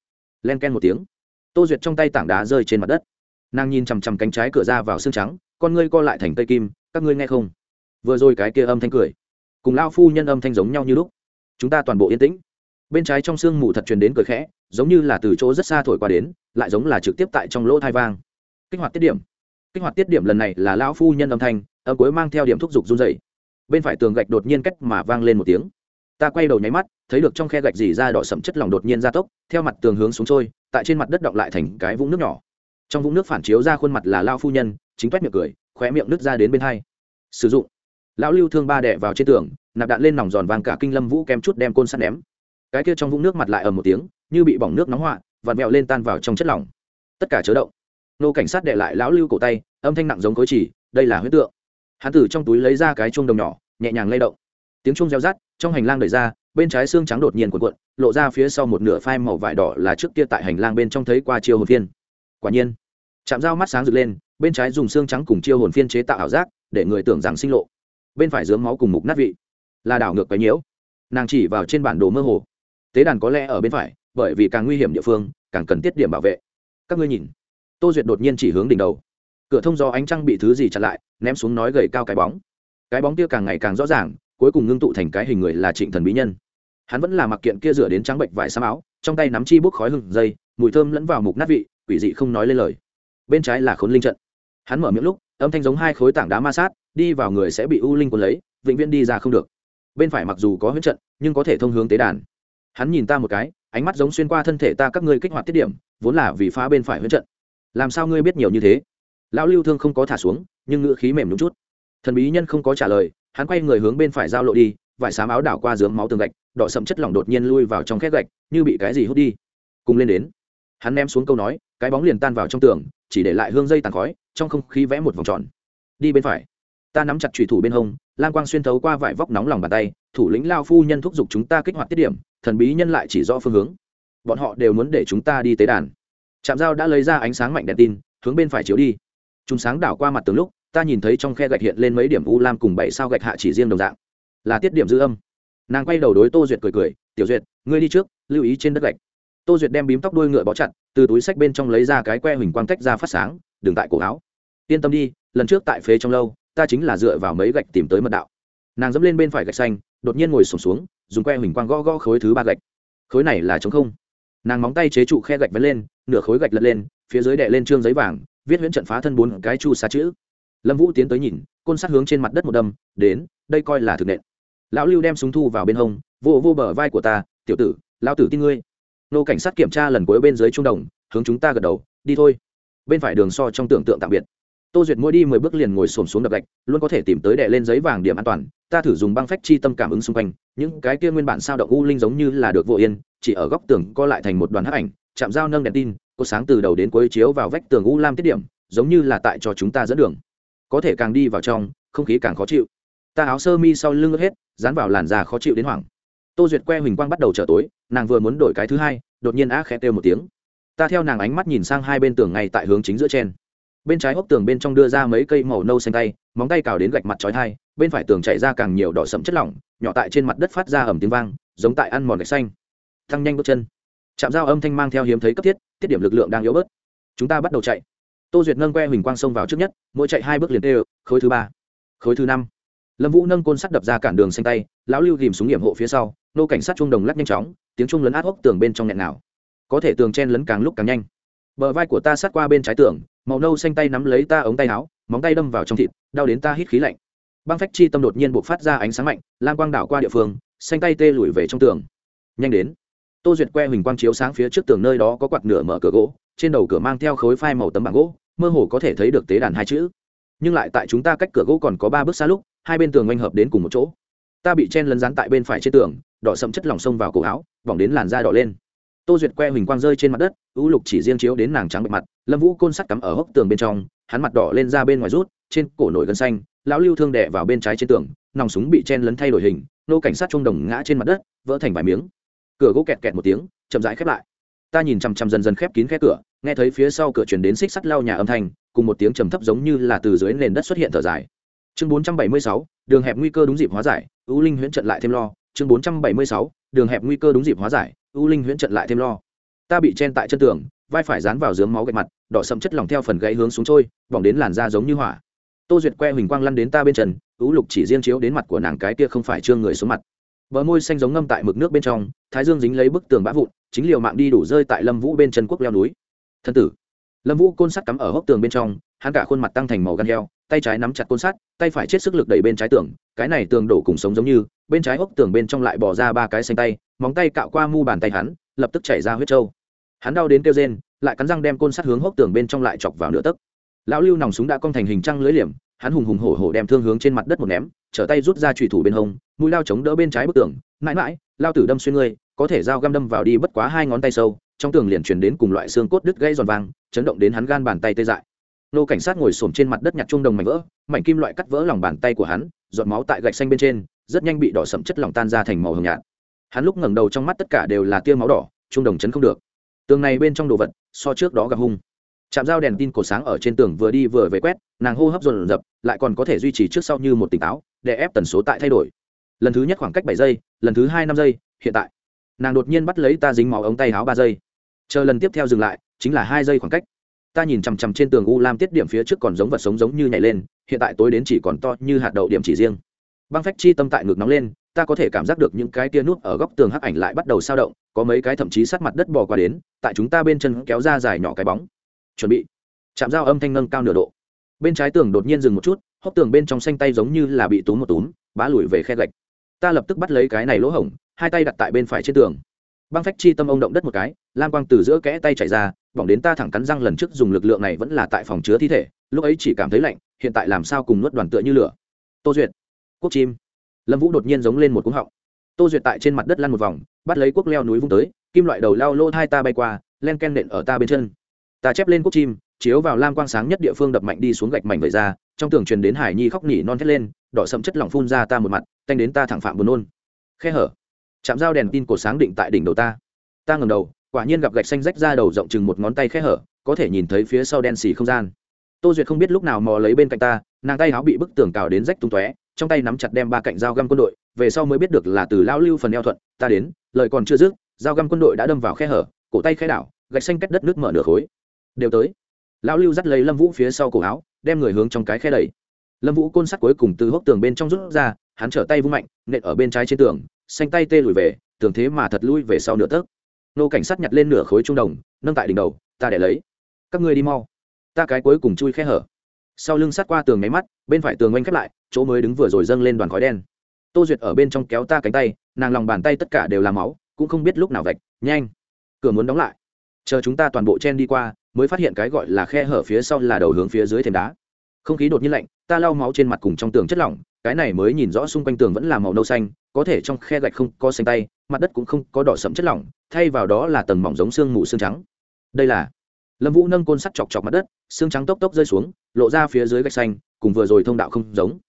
Len ken một tiếng. Tô duyệt trong tay tảng đá rơi trên mặt đất. Nàng nhìn chằm chằm cánh trái cửa ra vào xương trắng, con ngươi co lại thành tây kim, các ngươi nghe không? Vừa rồi cái kia âm thanh cười, cùng lao phu nhân âm thanh giống nhau như lúc. Chúng ta toàn bộ yên tĩnh. Bên trái trong sương mù thật truyền đến cười khẽ, giống như là từ chỗ rất xa thổi qua đến, lại giống là trực tiếp tại trong lỗ thai vang. Kích hoạt tiết điểm. Kích hoạt tiết điểm lần này là lão phu nhân âm thanh, âm cuối mang theo điểm thúc giục run dày bên phải tường gạch đột nhiên cách mà vang lên một tiếng ta quay đầu nháy mắt, thấy được trong khe gạch dì ra đỏ sậm chất lỏng đột nhiên ra tốc, theo mặt tường hướng xuống trôi, tại trên mặt đất động lại thành cái vũng nước nhỏ. Trong vũng nước phản chiếu ra khuôn mặt là lao phu nhân, chính quét miệng cười, khóe miệng nứt ra đến bên hai. Sử dụng. Lão lưu thương ba đẻ vào trên tường, nạp đạn lên nòng giòn vàng cả kinh lâm vũ kém chút đem côn sắt ném. Cái kia trong vũng nước mặt lại ầm một tiếng, như bị bỏng nước nóng họa, vặn mẹo lên tan vào trong chất lỏng. Tất cả chớ động. Nô cảnh sát đệ lại lão lưu cổ tay, âm thanh nặng giống cối chỉ, đây là huyết tượng. Hắn từ trong túi lấy ra cái chuông đồng nhỏ, nhẹ nhàng lay động tiếng chuông reo rắt trong hành lang đẩy ra, bên trái xương trắng đột nhiên cuộn cuộn, lộ ra phía sau một nửa phai màu vải đỏ là trước kia tại hành lang bên trong thấy qua chiêu hồn phiên. Quả nhiên chạm dao mắt sáng rực lên, bên trái dùng xương trắng cùng chiêu hồn phiên chế tạo ảo giác, để người tưởng rằng sinh lộ. Bên phải dướng máu cùng mục nát vị. Là đảo ngược cái nhiễu. Nàng chỉ vào trên bản đồ mơ hồ. Tế đàn có lẽ ở bên phải, bởi vì càng nguy hiểm địa phương, càng cần tiết điểm bảo vệ. Các ngươi nhìn. Tô duyệt đột nhiên chỉ hướng đỉnh đầu. Cửa thông do ánh trăng bị thứ gì chặn lại, ném xuống nói gầy cao cái bóng. Cái bóng kia càng ngày càng rõ ràng cuối cùng ngưng tụ thành cái hình người là trịnh thần bí nhân. Hắn vẫn là mặc kiện kia rửa đến trắng bệnh vải xám áo, trong tay nắm chi bút khói hừng dây, mùi thơm lẫn vào mục nát vị, quỷ dị không nói lên lời. Bên trái là khốn linh trận. Hắn mở miệng lúc, âm thanh giống hai khối tảng đá ma sát, đi vào người sẽ bị u linh cuốn lấy, vĩnh viễn đi ra không được. Bên phải mặc dù có huyết trận, nhưng có thể thông hướng tế đàn. Hắn nhìn ta một cái, ánh mắt giống xuyên qua thân thể ta các ngươi kích hoạt tiết điểm, vốn là vì phá bên phải huyết trận. Làm sao ngươi biết nhiều như thế? Lão lưu thương không có thả xuống, nhưng ngữ khí mềm đúng chút. Thần bí nhân không có trả lời hắn quay người hướng bên phải giao lộ đi, vải xám áo đảo qua dướng máu tường gạch, đỏ sậm chất lỏng đột nhiên lui vào trong khét gạch, như bị cái gì hút đi. Cùng lên đến, hắn ném xuống câu nói, cái bóng liền tan vào trong tường, chỉ để lại hương dây tàn khói, trong không khí vẽ một vòng tròn. Đi bên phải, ta nắm chặt trùy thủ bên hông lam quang xuyên thấu qua vải vóc nóng lòng bàn tay, thủ lĩnh lao phu nhân thúc giục chúng ta kích hoạt tiết điểm, thần bí nhân lại chỉ rõ phương hướng. Bọn họ đều muốn để chúng ta đi tế đàn. Trạm dao đã lấy ra ánh sáng mạnh đèn tin, hướng bên phải chiếu đi. Chúng sáng đảo qua mặt tường lúc ta nhìn thấy trong khe gạch hiện lên mấy điểm u lam cùng bảy sao gạch hạ chỉ riêng đồng dạng. Là tiết điểm dư âm. Nàng quay đầu đối tô duyệt cười cười tiểu duyệt ngươi đi trước lưu ý trên đất gạch. Tô duyệt đem bím tóc đuôi ngựa bó chặt từ túi sách bên trong lấy ra cái que huỳnh quang tách ra phát sáng đừng tại cổ áo. Yên tâm đi lần trước tại phế trong lâu ta chính là dựa vào mấy gạch tìm tới mật đạo. Nàng dẫm lên bên phải gạch xanh đột nhiên ngồi sổm xuống, xuống dùng que huỳnh quang gõ gõ khối thứ ba gạch. Khối này là chống không. Nàng móng tay chế trụ khe gạch vén lên nửa khối gạch lật lên phía dưới đè lên trương giấy vàng viết huyễn trận phá thân bốn cái chu xa chữ lâm vũ tiến tới nhìn, côn sát hướng trên mặt đất một đâm, đến, đây coi là thực nện. Lão lưu đem súng thu vào bên hông, vô vô bờ vai của ta, tiểu tử, lão tử tin ngươi. Nô cảnh sát kiểm tra lần cuối bên dưới trung đồng, hướng chúng ta gật đầu, đi thôi. Bên phải đường so trong tưởng tượng tạm biệt. Tô duyệt mỗi đi mười bước liền ngồi xổm xuống đập gạch, luôn có thể tìm tới đè lên giấy vàng điểm an toàn, ta thử dùng băng phách chi tâm cảm ứng xung quanh, những cái kia nguyên bản sao động u linh giống như là được vô yên, chỉ ở góc tường co lại thành một đoàn hắc ảnh, chạm dao nâng đèn tin, có sáng từ đầu đến cuối chiếu vào vách tường u lam tiết điểm, giống như là tại cho chúng ta dẫn đường có thể càng đi vào trong, không khí càng khó chịu. Ta áo sơ mi sau lưng ướt hết, dán vào làn da khó chịu đến hoảng. Tô duyệt que huỳnh quang bắt đầu trở tối, nàng vừa muốn đổi cái thứ hai, đột nhiên á khẽ kêu một tiếng. Ta theo nàng ánh mắt nhìn sang hai bên tường ngay tại hướng chính giữa trên. Bên trái hốc tường bên trong đưa ra mấy cây màu nâu xanh tay, móng tay cào đến gạch mặt trói thai bên phải tường chảy ra càng nhiều đỏ sẫm chất lỏng, nhỏ tại trên mặt đất phát ra ẩm tiếng vang, giống tại ăn mòn gạch xanh. Thăng nhanh bước chân. Chạm dao âm thanh mang theo hiếm thấy cấp thiết, tiết điểm lực lượng đang yếu bớt. Chúng ta bắt đầu chạy tô duyệt nâng que huỳnh quang xông vào trước nhất, mỗi chạy hai bước liền tê, khối thứ ba, khối thứ năm. Lâm vũ nâng côn sắt đập ra cản đường xanh tay, lão lưu ghìm súng nghiệm hộ phía sau, nô cảnh sát trung đồng lắc nhanh chóng, tiếng trung lấn át hốc tường bên trong nghẹn nào. Có thể tường chen lấn càng lúc càng nhanh. Bờ vai của ta sát qua bên trái tường, màu nâu xanh tay nắm lấy ta ống tay áo, móng tay đâm vào trong thịt, đau đến ta hít khí lạnh. Băng phách chi tâm đột nhiên buộc phát ra ánh sáng mạnh lam quang đảo qua địa phương, xanh tay tê lùi về trong tường. Nhanh đến. Tô duyệt que huỳnh quang chiếu sáng phía trước tường nơi đó có quạt nửa mở cửa gỗ, trên đầu cửa mang theo khối phai màu tấm bảng gỗ mơ hồ có thể thấy được tế đàn hai chữ. Nhưng lại tại chúng ta cách cửa gỗ còn có ba bước xa lúc, hai bên tường oanh hợp đến cùng một chỗ. Ta bị chen lấn rán tại bên phải trên tường, đỏ sậm chất lòng sông vào cổ áo, vòng đến làn da đỏ lên. Tô duyệt que huỳnh quang rơi trên mặt đất, ưu lục chỉ riêng chiếu đến nàng trắng bệ mặt, lâm vũ côn sắt cắm ở hốc tường bên trong, hắn mặt đỏ lên ra bên ngoài rút, trên cổ nổi gân xanh, lão lưu thương đẻ vào bên trái trên tường, nòng súng bị chen lấn thay đổi hình, nô cảnh sát trung đồng ngã trên mặt đất, vỡ thành vài miếng. Cửa gỗ kẹt kẹt một tiếng, chậm rãi khép lại ta nhìn chằm chằm dần dần khép kín khe cửa nghe thấy phía sau cửa chuyển đến xích sắt lao nhà âm thanh cùng một tiếng trầm thấp giống như là từ dưới nền đất xuất hiện thở dài. Chương 476, đường hẹp nguy cơ đúng dịp hóa giải ưu linh huyễn trận lại thêm lo. Chương 476, đường hẹp nguy cơ đúng dịp hóa giải ưu linh huyễn trận lại thêm lo. Ta bị chen tại chân tường vai phải dán vào dướng máu gạch mặt đỏ sậm chất lỏng theo phần gãy hướng xuống trôi bỏng đến làn da giống như hỏa. Tô duyệt que huỳnh quang lăn đến ta bên trần ưu lục chỉ riêng chiếu đến mặt của nàng cái kia không phải trương người xuống mặt. Bờ môi xanh giống ngâm tại mực nước bên trong thái dương dính lấy bức tường bã vụn chính liều mạng đi đủ rơi tại lâm vũ bên chân quốc leo núi. Thân tử. Lâm vũ côn sắt cắm ở hốc tường bên trong, hắn cả khuôn mặt tăng thành màu gan heo, tay trái nắm chặt côn sắt, tay phải chết sức lực đẩy bên trái tường, cái này tường đổ cùng sống giống như, bên trái hốc tường bên trong lại bỏ ra ba cái xanh tay, móng tay cạo qua mu bàn tay hắn, lập tức chảy ra huyết trâu. Hắn đau đến kêu rên, lại cắn răng đem côn sắt hướng hốc tường bên trong lại chọc vào nửa tấc. Lão lưu nòng súng đã cong thành hình trăng lưới liềm, hắn hùng hùng hổ hổ đem thương hướng trên mặt đất một ném, trở tay rút ra trùy thủ bên hông, mũi lao chống đỡ bên trái bức tường, mãi mãi, lao tử đâm xuyên ngươi có thể dao găm đâm vào đi bất quá hai ngón tay sâu, trong tường liền chuyển đến cùng loại xương cốt đứt gãy giòn vàng chấn động đến hắn gan bàn tay tê dại. Nô cảnh sát ngồi xổm trên mặt đất nhặt trung đồng mảnh vỡ, mảnh kim loại cắt vỡ lòng bàn tay của hắn, giọt máu tại gạch xanh bên trên, rất nhanh bị đỏ sậm chất lỏng tan ra thành màu hồng nhạt. Hắn lúc ngẩng đầu trong mắt tất cả đều là tia máu đỏ trung đồng chấn không được. Tường này bên trong đồ vật, so trước đó gặp hung. Chạm dao đèn tin cổ sáng ở trên tường vừa đi vừa về quét, nàng hô hấp dồn dập, lại còn có thể duy trì trước sau như một tỉnh táo, để ép tần số tại thay đổi. Lần thứ nhất khoảng cách bảy giây, lần thứ hai năm giây, hiện tại nàng đột nhiên bắt lấy ta dính máu ống tay áo ba giây. Chờ lần tiếp theo dừng lại, chính là hai giây khoảng cách. Ta nhìn chằm chằm trên tường u lam tiết điểm phía trước còn giống vật sống giống như nhảy lên, hiện tại tối đến chỉ còn to như hạt đậu điểm chỉ riêng. Băng phách chi tâm tại ngực nóng lên, ta có thể cảm giác được những cái tia nút ở góc tường hắc ảnh lại bắt đầu sao động, có mấy cái thậm chí sát mặt đất bò qua đến, tại chúng ta bên chân kéo ra dài nhỏ cái bóng. Chuẩn bị. Chạm dao âm thanh nâng cao nửa độ. Bên trái tường đột nhiên dừng một chút, hốc tường bên trong xanh tay giống như là bị túm một túm, bá lùi về khe gạch. Ta lập tức bắt lấy cái này lỗ hổng hai tay đặt tại bên phải trên tường. Băng phách chi tâm ông động đất một cái, lam quang từ giữa kẽ tay chạy ra, bỏng đến ta thẳng cắn răng lần trước dùng lực lượng này vẫn là tại phòng chứa thi thể, lúc ấy chỉ cảm thấy lạnh, hiện tại làm sao cùng nuốt đoàn tựa như lửa. Tô duyệt, quốc chim. Lâm vũ đột nhiên giống lên một cúng họng. Tô duyệt tại trên mặt đất lăn một vòng, bắt lấy quốc leo núi vung tới, kim loại đầu lao lô hai ta bay qua, len ken nện ở ta bên chân. Ta chép lên quốc chim, chiếu vào lam quang sáng nhất địa phương đập mạnh đi xuống gạch mảnh vẩy ra, trong tường truyền đến hải nhi khóc nỉ non thét lên, đỏ sậm chất lỏng phun ra ta một mặt, tanh đến ta thẳng phạm buồn nôn. Khe hở chạm dao đèn tin cổ sáng định tại đỉnh đầu ta. Ta ngầm đầu, quả nhiên gặp gạch xanh rách ra đầu rộng chừng một ngón tay khe hở, có thể nhìn thấy phía sau đen xì không gian. Tô duyệt không biết lúc nào mò lấy bên cạnh ta, nàng tay áo bị bức tường cào đến rách tung tóe, trong tay nắm chặt đem ba cạnh dao găm quân đội, về sau mới biết được là từ lao lưu phần eo thuận, ta đến, lời còn chưa dứt dao găm quân đội đã đâm vào khe hở, cổ tay khe đảo, gạch xanh cách đất nước mở nửa khối. Đều tới. Lão lưu dắt lấy lâm vũ phía sau cổ áo, đem người hướng trong cái khe đẩy. Lâm vũ côn sắt cuối cùng từ hốc tường bên trong rút ra, hắn trở tay vung mạnh, nện ở bên trái trên tường xanh tay tê lùi về tường thế mà thật lui về sau nửa tấc. Nô cảnh sát nhặt lên nửa khối trung đồng, nâng tại đỉnh đầu, ta để lấy. Các ngươi đi mau. Ta cái cuối cùng chui khe hở. Sau lưng sát qua tường máy mắt, bên phải tường oanh khép lại, chỗ mới đứng vừa rồi dâng lên đoàn khói đen. Tô duyệt ở bên trong kéo ta cánh tay, nàng lòng bàn tay tất cả đều là máu, cũng không biết lúc nào vạch, nhanh, cửa muốn đóng lại. Chờ chúng ta toàn bộ chen đi qua, mới phát hiện cái gọi là khe hở phía sau là đầu hướng phía dưới thềm đá. Không khí đột nhiên lạnh, ta lau máu trên mặt cùng trong tường chất lỏng, cái này mới nhìn rõ xung quanh tường vẫn là màu nâu xanh có thể trong khe gạch không có xanh tay, mặt đất cũng không có đỏ sẫm chất lỏng, thay vào đó là tầng mỏng giống xương mù xương trắng. Đây là lâm vũ nâng côn sắt chọc chọc mặt đất, xương trắng tốc tốc rơi xuống, lộ ra phía dưới gạch xanh, cùng vừa rồi thông đạo không giống.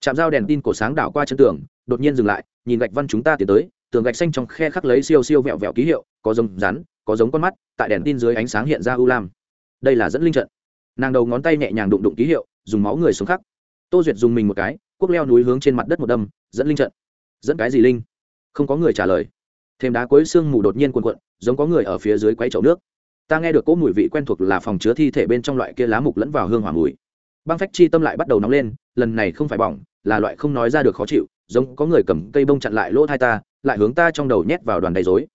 Chạm dao đèn tin cổ sáng đảo qua chân tường, đột nhiên dừng lại, nhìn gạch văn chúng ta tiến tới, tường gạch xanh trong khe khắc lấy siêu siêu vẹo vẹo ký hiệu, có giống rắn, có giống con mắt, tại đèn tin dưới ánh sáng hiện ra u lam. Đây là dẫn linh trận. Nàng đầu ngón tay nhẹ nhàng đụng đụng ký hiệu, dùng máu người xuống khắc. Tô duyệt dùng mình một cái, cuốc leo núi hướng trên mặt đất một đâm, dẫn linh trận dẫn cái gì linh? Không có người trả lời. Thêm đá cuối xương mù đột nhiên cuồn cuộn, giống có người ở phía dưới quấy chậu nước. Ta nghe được cỗ mùi vị quen thuộc là phòng chứa thi thể bên trong loại kia lá mục lẫn vào hương hỏa mùi. Băng phách chi tâm lại bắt đầu nóng lên, lần này không phải bỏng, là loại không nói ra được khó chịu, giống có người cầm cây bông chặn lại lỗ thai ta, lại hướng ta trong đầu nhét vào đoàn đầy dối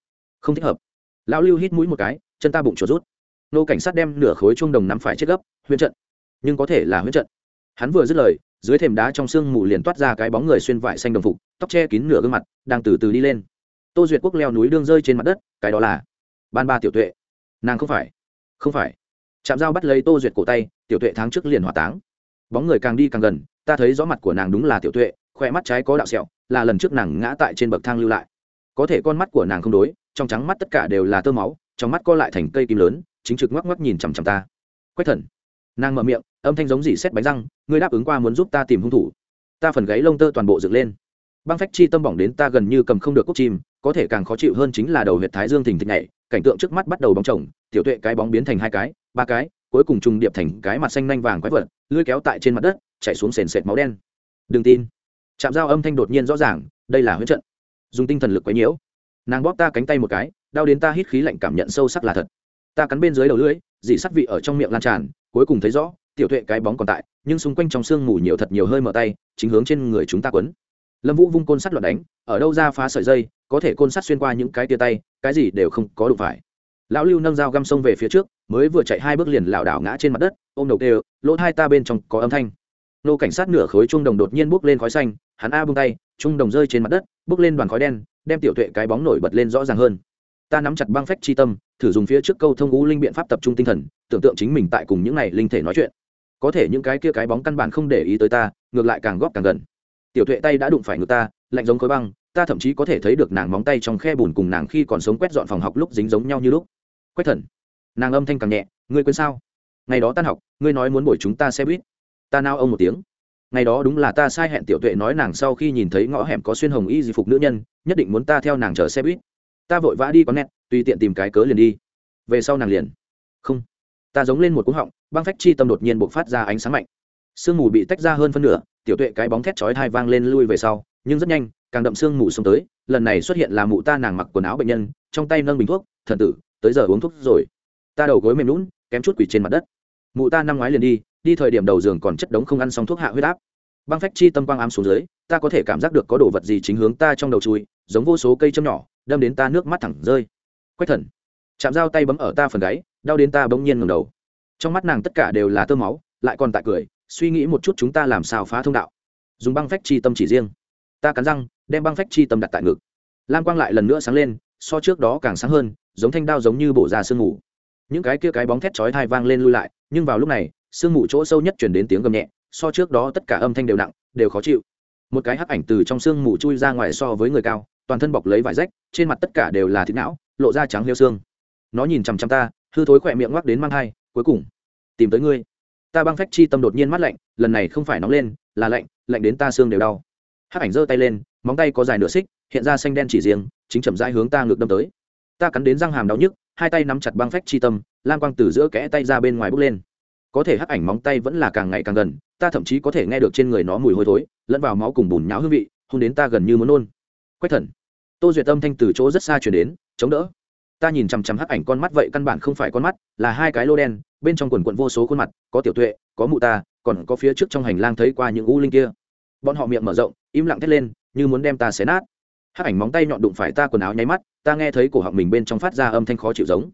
không thích hợp. Lão lưu hít mũi một cái, chân ta bụng chuột rút. Nô cảnh sát đem nửa khối chuông đồng nắm phải chết gấp, huyễn trận. Nhưng có thể là huyễn trận. Hắn vừa dứt lời, dưới thềm đá trong sương mù liền toát ra cái bóng người xuyên vải xanh đồng phục tóc che kín nửa gương mặt, đang từ từ đi lên. Tô duyệt quốc leo núi đương rơi trên mặt đất, cái đó là ban ba tiểu tuệ. Nàng không phải không phải. Chạm dao bắt lấy tô duyệt cổ tay, tiểu tuệ tháng trước liền hỏa táng. Bóng người càng đi càng gần, ta thấy rõ mặt của nàng đúng là tiểu tuệ, khoe mắt trái có đạo sẹo, là lần trước nàng ngã tại trên bậc thang lưu lại. Có thể con mắt của nàng không đối, trong trắng mắt tất cả đều là tơ máu, trong mắt co lại thành cây kim lớn, chính trực ngoắc ngoắc nhìn chằm chằm ta. Quách thần. Nàng mở miệng, âm thanh giống dỉ xét bánh răng, ngươi đáp ứng qua muốn giúp ta tìm hung thủ. Ta phần gáy lông tơ toàn bộ dựng lên băng phách chi tâm bỏng đến ta gần như cầm không được cốc chim, có thể càng khó chịu hơn chính là đầu huyệt thái dương thình thịch nhảy, cảnh tượng trước mắt bắt đầu bóng chồng, tiểu tuệ cái bóng biến thành hai cái, ba cái, cuối cùng trùng điệp thành cái mặt xanh nanh vàng quái vật, lưỡi kéo tại trên mặt đất chạy xuống sền sệt máu đen. Đừng tin. Chạm dao âm thanh đột nhiên rõ ràng, đây là huyết trận. Dùng tinh thần lực quấy nhiễu. Nàng bóp ta cánh tay một cái, đau đến ta hít khí lạnh cảm nhận sâu sắc là thật. Ta cắn bên dưới đầu lưỡi, dị sắt vị ở trong miệng lan tràn, cuối cùng thấy rõ, tiểu tuệ cái bóng còn tại, nhưng xung quanh trong sương mù nhiều thật nhiều hơi mở tay, chính hướng trên người chúng ta quấn lâm vũ vung côn sắt loạt đánh, ở đâu ra phá sợi dây, có thể côn sắt xuyên qua những cái tia tay, cái gì đều không có đụng phải. Lão lưu nâng dao găm sông về phía trước, mới vừa chạy hai bước liền lảo đảo ngã trên mặt đất, ôm đầu kêu lỗ hai ta bên trong có âm thanh. Nô cảnh sát nửa khối trung đồng đột nhiên bốc lên khói xanh, hắn a bung tay, trung đồng rơi trên mặt đất bốc lên đoàn khói đen, đem tiểu tuệ cái bóng nổi bật lên rõ ràng hơn. Ta nắm chặt băng phách chi tâm, thử dùng phía trước câu thông ngũ linh biện pháp tập trung tinh thần, tưởng tượng chính mình tại cùng những này linh thể nói chuyện. Có thể những cái kia cái bóng căn bản không để ý tới ta, ngược lại càng góp càng gần tiểu tuệ tay đã đụng phải ngực ta, lạnh giống khối băng, ta thậm chí có thể thấy được nàng móng tay trong khe bùn cùng nàng khi còn sống quét dọn phòng học lúc dính giống nhau như lúc. Quét thần, nàng âm thanh càng nhẹ, ngươi quên sao? Ngày đó tan học, ngươi nói muốn buổi chúng ta xe buýt. Ta nao ông một tiếng. Ngày đó đúng là ta sai hẹn tiểu tuệ nói nàng sau khi nhìn thấy ngõ hẻm có xuyên hồng y di phục nữ nhân, nhất định muốn ta theo nàng chở xe buýt. Ta vội vã đi có nét tùy tiện tìm cái cớ liền đi. Về sau nàng liền. Không. Ta giống lên một cú họng, băng phách chi tâm đột nhiên bộc phát ra ánh sáng mạnh. Sương mù bị tách ra hơn phân nửa tiểu tuệ cái bóng thét chói hai vang lên lui về sau, nhưng rất nhanh, càng đậm sương mù xông tới, lần này xuất hiện là mụ ta nàng mặc quần áo bệnh nhân, trong tay nâng bình thuốc, thần tử, tới giờ uống thuốc rồi. Ta đầu gối mềm lún kém chút quỷ trên mặt đất. Mụ ta năm ngoái liền đi đi thời điểm đầu giường còn chất đống không ăn xong thuốc hạ huyết áp. Băng phách chi tâm quang ám xuống dưới, ta có thể cảm giác được có đồ vật gì chính hướng ta trong đầu chui, giống vô số cây châm nhỏ, đâm đến ta nước mắt thẳng rơi. Quách thần, chạm dao tay bấm ở ta phần gáy, đau đến ta bỗng nhiên ngầm đầu. Trong mắt nàng tất cả đều là tơ máu, lại còn tại cười suy nghĩ một chút chúng ta làm sao phá thông đạo. Dùng băng phách chi tâm chỉ riêng. Ta cắn răng, đem băng phách chi tâm đặt tại ngực. Lam quang lại lần nữa sáng lên, so trước đó càng sáng hơn, giống thanh đao giống như bổ ra sương mù. Những cái kia cái bóng thét chói thai vang lên lui lại, nhưng vào lúc này, sương mù chỗ sâu nhất chuyển đến tiếng gầm nhẹ, so trước đó tất cả âm thanh đều nặng, đều khó chịu. Một cái hắc ảnh từ trong sương mù chui ra ngoài so với người cao, toàn thân bọc lấy vải rách, trên mặt tất cả đều là thịt não, lộ ra trắng liêu xương nó nhìn chằm chằm ta, hư thối khỏe miệng ngoắc đến mang hai cuối cùng, tìm tới ngươi ta băng phách chi tâm đột nhiên mắt lạnh, lần này không phải nóng lên, là lạnh lạnh đến ta xương đều đau. Hắc ảnh giơ tay lên, móng tay có dài nửa xích, hiện ra xanh đen chỉ riêng, chính chậm rãi hướng ta ngược đâm tới. Ta cắn đến răng hàm đau nhức, hai tay nắm chặt băng phách chi tâm, lam quang từ giữa kẽ tay ra bên ngoài bước lên. Có thể hắc ảnh móng tay vẫn là càng ngày càng gần, ta thậm chí có thể nghe được trên người nó mùi hôi thối, lẫn vào máu cùng bùn nháo hương vị, hôn đến ta gần như muốn nôn. Quách thần. Tô duyệt âm thanh từ chỗ rất xa chuyển đến, chống đỡ. Ta nhìn chằm chằm hắc ảnh con mắt vậy căn bản không phải con mắt, là hai cái lô đen bên trong quần quận vô số khuôn mặt, có tiểu tuệ, có mụ ta, còn có phía trước trong hành lang thấy qua những u linh kia. Bọn họ miệng mở rộng, im lặng thét lên, như muốn đem ta xé nát. Hắc ảnh móng tay nhọn đụng phải ta quần áo nháy mắt, ta nghe thấy cổ họng mình bên trong phát ra âm thanh khó chịu giống.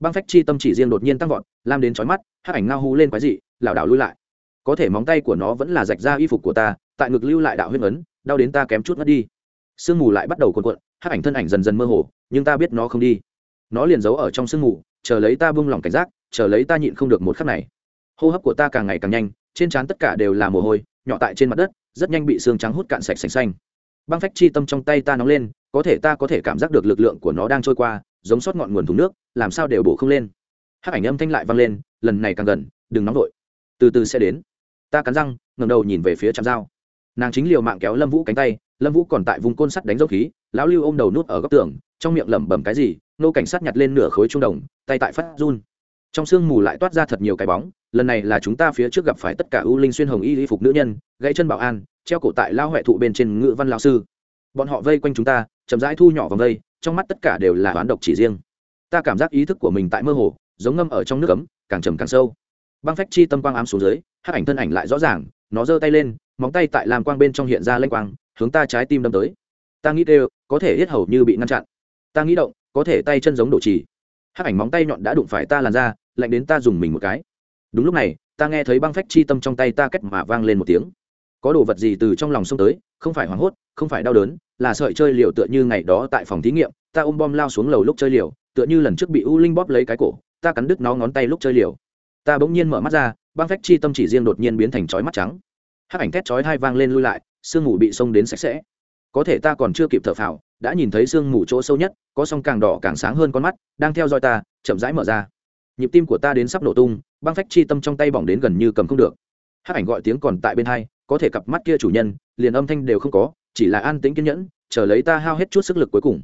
Băng phách chi tâm chỉ riêng đột nhiên tăng vọt, lam đến chói mắt, hắc ảnh ngao hú lên quái dị, lảo đảo lui lại. Có thể móng tay của nó vẫn là rạch ra y phục của ta, tại ngực lưu lại đạo huyết ấn, đau đến ta kém chút mất đi. Sương mù lại bắt đầu cuộn cuộn, hắc ảnh thân ảnh dần dần mơ hồ, nhưng ta biết nó không đi. Nó liền giấu ở trong sương mù, chờ lấy ta buông lỏng cảnh giác chờ lấy ta nhịn không được một khắc này. Hô hấp của ta càng ngày càng nhanh, trên trán tất cả đều là mồ hôi, nhỏ tại trên mặt đất, rất nhanh bị xương trắng hút cạn sạch sành xanh. Băng phách chi tâm trong tay ta nóng lên, có thể ta có thể cảm giác được lực lượng của nó đang trôi qua, giống sót ngọn nguồn thùng nước, làm sao đều bổ không lên. Hắc ảnh âm thanh lại vang lên, lần này càng gần, đừng nóng vội. Từ từ sẽ đến. Ta cắn răng ngầm đầu nhìn về phía trạm dao. Nàng chính liều mạng kéo lâm vũ cánh tay, lâm vũ còn tại vùng côn sắt đánh dốc khí, lão lưu ôm đầu nút ở góc tường, trong miệng lẩm bẩm cái gì, nô cảnh sát nhặt lên nửa khối trung đồng, tay tại phát run trong sương mù lại toát ra thật nhiều cái bóng lần này là chúng ta phía trước gặp phải tất cả ưu linh xuyên hồng y y phục nữ nhân gãy chân bảo an treo cổ tại lao huệ thụ bên trên ngự văn lão sư. Bọn họ vây quanh chúng ta chậm rãi thu nhỏ vòng vây trong mắt tất cả đều là oán độc chỉ riêng. Ta cảm giác ý thức của mình tại mơ hồ giống ngâm ở trong nước cấm, càng trầm càng sâu. Băng phách chi tâm quang ám xuống dưới hát ảnh thân ảnh lại rõ ràng nó giơ tay lên móng tay tại làm quang bên trong hiện ra lênh quang hướng ta trái tim đâm tới. Ta nghĩ đều có thể hết hầu như bị ngăn chặn. Ta nghĩ động có thể tay chân giống đổ trì hắc ảnh móng tay nhọn đã đụng phải ta làn ra lạnh đến ta dùng mình một cái. Đúng lúc này, ta nghe thấy băng phách chi tâm trong tay ta kết mà vang lên một tiếng. Có đồ vật gì từ trong lòng xông tới, không phải hoảng hốt, không phải đau đớn, là sợi chơi liều tựa như ngày đó tại phòng thí nghiệm, ta ôm bom lao xuống lầu lúc chơi liều, tựa như lần trước bị u linh bóp lấy cái cổ, ta cắn đứt nó ngón tay lúc chơi liều. Ta bỗng nhiên mở mắt ra, băng phách chi tâm chỉ riêng đột nhiên biến thành chói mắt trắng. Hắc ảnh thét chói hai vang lên lui lại, sương mù bị xông đến sạch sẽ. Có thể ta còn chưa kịp thở phào đã nhìn thấy sương mù chỗ sâu nhất, có song càng đỏ càng sáng hơn con mắt, đang theo dõi ta, chậm rãi mở ra. Nhịp tim của ta đến sắp nổ tung, băng phách chi tâm trong tay bỏng đến gần như cầm không được. Hát ảnh gọi tiếng còn tại bên hai, có thể cặp mắt kia chủ nhân, liền âm thanh đều không có, chỉ là an tĩnh kiên nhẫn, chờ lấy ta hao hết chút sức lực cuối cùng.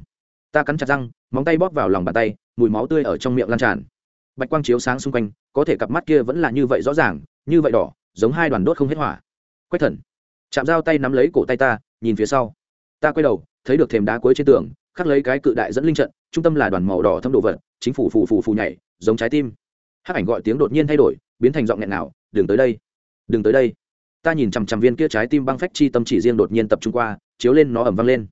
Ta cắn chặt răng, móng tay bóp vào lòng bàn tay, mùi máu tươi ở trong miệng lan tràn. Bạch quang chiếu sáng xung quanh, có thể cặp mắt kia vẫn là như vậy rõ ràng, như vậy đỏ, giống hai đoàn đốt không hết hỏa. Quách thần, chạm dao tay nắm lấy cổ tay ta, nhìn phía sau ta quay đầu, thấy được thềm đá cuối trên tường, khắc lấy cái cự đại dẫn linh trận, trung tâm là đoàn màu đỏ thâm đồ vật, chính phủ phù phù phù nhảy, giống trái tim. Hắc ảnh gọi tiếng đột nhiên thay đổi, biến thành giọng nghẹn nào đừng tới đây, đừng tới đây. Ta nhìn chằm chằm viên kia trái tim băng phách chi tâm chỉ riêng đột nhiên tập trung qua, chiếu lên nó ẩm văng lên.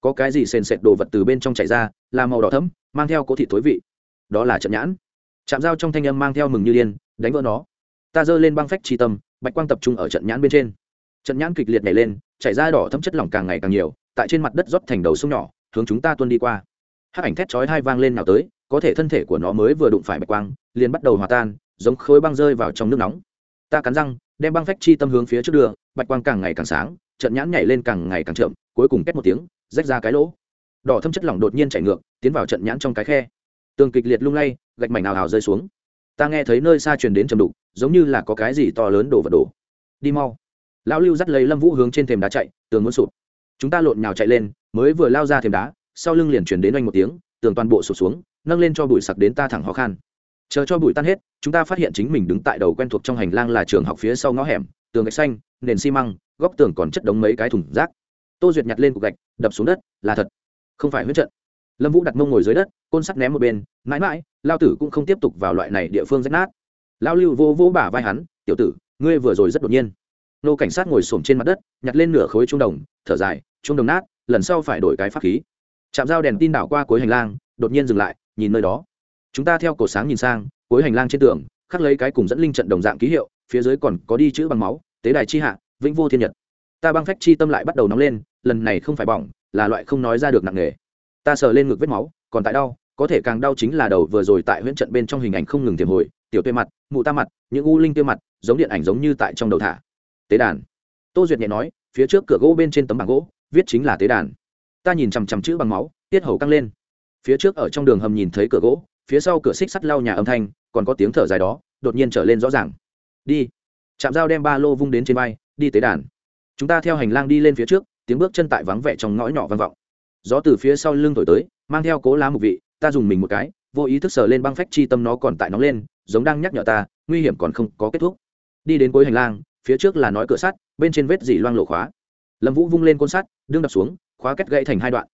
Có cái gì sền sệt đồ vật từ bên trong chạy ra, là màu đỏ thấm mang theo cỗ thị thối vị. Đó là trận nhãn. Chạm dao trong thanh âm mang theo mừng như điên, đánh vỡ nó. Ta giơ lên băng phách chi tâm, bạch quang tập trung ở trận nhãn bên trên. Trận nhãn kịch liệt nhảy lên, chảy ra đỏ thấm chất lỏng càng ngày càng nhiều tại trên mặt đất rót thành đầu sông nhỏ, hướng chúng ta tuân đi qua. Hát ảnh thét chói hai vang lên nào tới, có thể thân thể của nó mới vừa đụng phải bạch quang, liền bắt đầu hòa tan, giống khối băng rơi vào trong nước nóng. Ta cắn răng, đem băng phách chi tâm hướng phía trước đường bạch quang càng ngày càng sáng, trận nhãn nhảy lên càng ngày càng chậm, cuối cùng két một tiếng, rách ra cái lỗ. Đỏ thâm chất lỏng đột nhiên chảy ngược, tiến vào trận nhãn trong cái khe. Tường kịch liệt lung lay, gạch mảnh nào hào rơi xuống. Ta nghe thấy nơi xa truyền đến trầm đục, giống như là có cái gì to lớn đổ vật đổ. Đi mau. Lão lưu dắt lấy lâm vũ hướng trên thềm đá chạy, tường muốn sụp chúng ta lộn nhào chạy lên, mới vừa lao ra thềm đá, sau lưng liền chuyển đến oanh một tiếng, tường toàn bộ sụp xuống, nâng lên cho bụi sặc đến ta thẳng khó khăn chờ cho bụi tan hết, chúng ta phát hiện chính mình đứng tại đầu quen thuộc trong hành lang là trường học phía sau ngõ hẻm, tường gạch xanh, nền xi măng, góc tường còn chất đống mấy cái thùng rác. Tô duyệt nhặt lên cục gạch, đập xuống đất, là thật. Không phải huyết trận. Lâm vũ đặt mông ngồi dưới đất, côn sắt ném một bên, mãi mãi, lao tử cũng không tiếp tục vào loại này địa phương rách nát. Lao lưu vô vô bả vai hắn, tiểu tử, ngươi vừa rồi rất đột nhiên nô cảnh sát ngồi xổm trên mặt đất, nhặt lên nửa khối trung đồng, thở dài trung đồng nát, lần sau phải đổi cái pháp khí. Chạm dao đèn tin đảo qua cuối hành lang, đột nhiên dừng lại, nhìn nơi đó. Chúng ta theo cổ sáng nhìn sang, cuối hành lang trên tường, khắc lấy cái cùng dẫn linh trận đồng dạng ký hiệu, phía dưới còn có đi chữ bằng máu, tế đài chi hạ, vĩnh vô thiên nhật. Ta băng phách chi tâm lại bắt đầu nóng lên, lần này không phải bỏng, là loại không nói ra được nặng nề. Ta sờ lên ngực vết máu, còn tại đau, có thể càng đau chính là đầu vừa rồi tại huyễn trận bên trong hình ảnh không ngừng tiềm hồi, tiểu tê mặt, mụ ta mặt, những u linh tiêu mặt, giống điện ảnh giống như tại trong đầu thả tế đàn. Tô duyệt nhẹ nói, phía trước cửa gỗ bên trên tấm bảng gỗ, viết chính là tế đàn. Ta nhìn chằm chằm chữ bằng máu, tiết hầu căng lên. Phía trước ở trong đường hầm nhìn thấy cửa gỗ, phía sau cửa xích sắt lau nhà âm thanh, còn có tiếng thở dài đó, đột nhiên trở lên rõ ràng. Đi. Chạm dao đem ba lô vung đến trên vai, đi tế đàn. Chúng ta theo hành lang đi lên phía trước, tiếng bước chân tại vắng vẻ trong ngõ nhỏ vang vọng. Gió từ phía sau lưng thổi tới, mang theo cố lá mục vị, ta dùng mình một cái, vô ý thức sờ lên băng phách chi tâm nó còn tại nóng lên, giống đang nhắc nhở ta, nguy hiểm còn không có kết thúc. Đi đến cuối hành lang phía trước là nói cửa sắt, bên trên vết dỉ loang lộ khóa. Lâm vũ vung lên côn sắt, đương đập xuống, khóa kết gãy thành hai đoạn.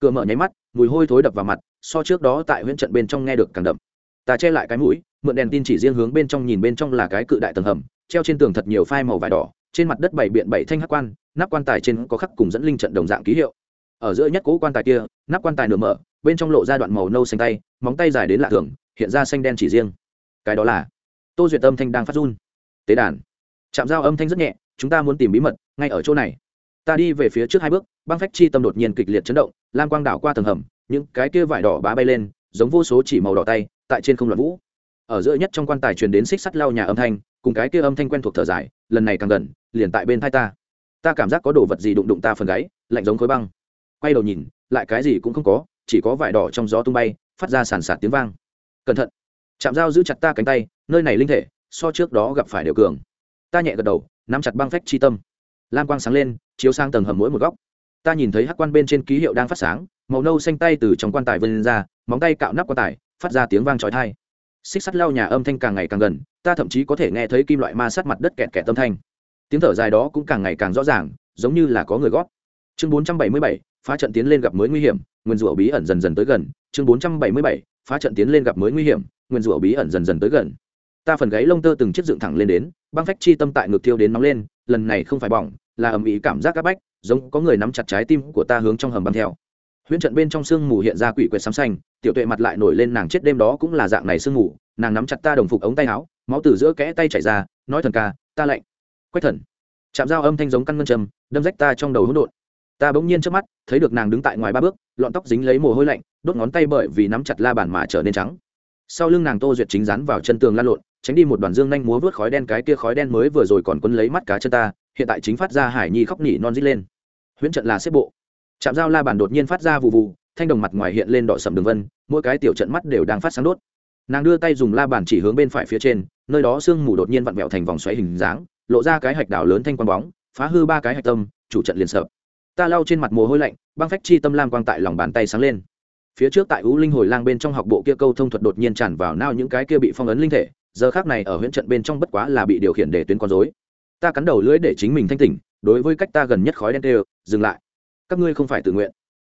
Cửa mở nháy mắt, mùi hôi thối đập vào mặt, so trước đó tại huyện trận bên trong nghe được càng đậm. Ta che lại cái mũi, mượn đèn tin chỉ riêng hướng bên trong nhìn bên trong là cái cự đại tầng hầm, treo trên tường thật nhiều phai màu vải đỏ, trên mặt đất bảy biện bảy thanh hắc quan, nắp quan tài trên có khắc cùng dẫn linh trận đồng dạng ký hiệu. Ở giữa nhất cố quan tài kia, nắp quan tài nửa mở, bên trong lộ ra đoạn màu nâu xanh tay, móng tay dài đến lạ thường, hiện ra xanh đen chỉ riêng. Cái đó là tô duyệt âm thanh đang phát run. Tế đàn chạm dao âm thanh rất nhẹ, chúng ta muốn tìm bí mật, ngay ở chỗ này. Ta đi về phía trước hai bước, băng phách chi tâm đột nhiên kịch liệt chấn động, lam quang đảo qua tầng hầm, những cái kia vải đỏ bá bay lên, giống vô số chỉ màu đỏ tay, tại trên không loạn vũ. Ở giữa nhất trong quan tài truyền đến xích sắt lao nhà âm thanh, cùng cái kia âm thanh quen thuộc thở dài, lần này càng gần, liền tại bên thai ta. Ta cảm giác có đồ vật gì đụng đụng ta phần gáy, lạnh giống khối băng. Quay đầu nhìn, lại cái gì cũng không có, chỉ có vải đỏ trong gió tung bay, phát ra sàn sạt tiếng vang. Cẩn thận. Chạm dao giữ chặt ta cánh tay, nơi này linh thể, so trước đó gặp phải đều cường ta nhẹ gật đầu nắm chặt băng phách chi tâm. Lam quang sáng lên chiếu sang tầng hầm mỗi một góc. Ta nhìn thấy hắc quan bên trên ký hiệu đang phát sáng màu nâu xanh tay từ trong quan tài vươn ra móng tay cạo nắp quan tài phát ra tiếng vang trói thai xích sắt lao nhà âm thanh càng ngày càng gần ta thậm chí có thể nghe thấy kim loại ma sát mặt đất kẹt kẹt tâm thanh. Tiếng thở dài đó cũng càng ngày càng rõ ràng giống như là có người gót chương 477, phá trận tiến lên gặp mới nguy hiểm nguyên rủa bí ẩn dần dần tới gần. Chương 477, phá trận tiến lên gặp mới nguy hiểm nguyên rủa bí ẩn dần dần tới gần. Ta phần gáy lông tơ từng chiếc dựng thẳng lên đến băng phách chi tâm tại ngực thiêu đến nóng lên, lần này không phải bỏng, là ầm ĩ cảm giác áp bách, giống có người nắm chặt trái tim của ta hướng trong hầm băng theo. Huyễn trận bên trong sương mù hiện ra quỷ quyệt xám xanh, tiểu tuệ mặt lại nổi lên nàng chết đêm đó cũng là dạng này sương mù, nàng nắm chặt ta đồng phục ống tay áo, máu từ giữa kẽ tay chảy ra, nói thần ca, ta lạnh. Quách thần. Chạm dao âm thanh giống căn ngân trầm, đâm rách ta trong đầu hỗn độn. Ta bỗng nhiên trước mắt, thấy được nàng đứng tại ngoài ba bước, lọn tóc dính lấy mồ hôi lạnh, đốt ngón tay bởi vì nắm chặt la bàn mà trở nên trắng. Sau lưng nàng tô duyệt chính rắn vào chân tường lan lộn tránh đi một đoàn dương nhanh múa vớt khói đen, cái kia khói đen mới vừa rồi còn quấn lấy mắt cá chân ta, hiện tại chính phát ra hải nhi khóc nỉ non rít lên. Huyễn trận là xếp bộ. Chạm dao la bàn đột nhiên phát ra vụ vụ thanh đồng mặt ngoài hiện lên đỏ sầm đường vân, mỗi cái tiểu trận mắt đều đang phát sáng đốt. Nàng đưa tay dùng la bàn chỉ hướng bên phải phía trên, nơi đó sương mù đột nhiên vặn vẹo thành vòng xoáy hình dáng, lộ ra cái hạch đảo lớn thanh quang bóng, phá hư ba cái hạch tâm, chủ trận liền sợ ta lau trên mặt mồ hôi lạnh, băng phách chi tâm lam quang tại lòng bàn tay sáng lên. Phía trước tại ú linh hồi lang bên trong học bộ kia câu thông thuật đột nhiên tràn vào nao những cái kia bị phong ấn linh thể giờ khác này ở huyện trận bên trong bất quá là bị điều khiển để tuyến con dối ta cắn đầu lưỡi để chính mình thanh tỉnh, đối với cách ta gần nhất khói đen đều dừng lại. Các ngươi không phải tự nguyện.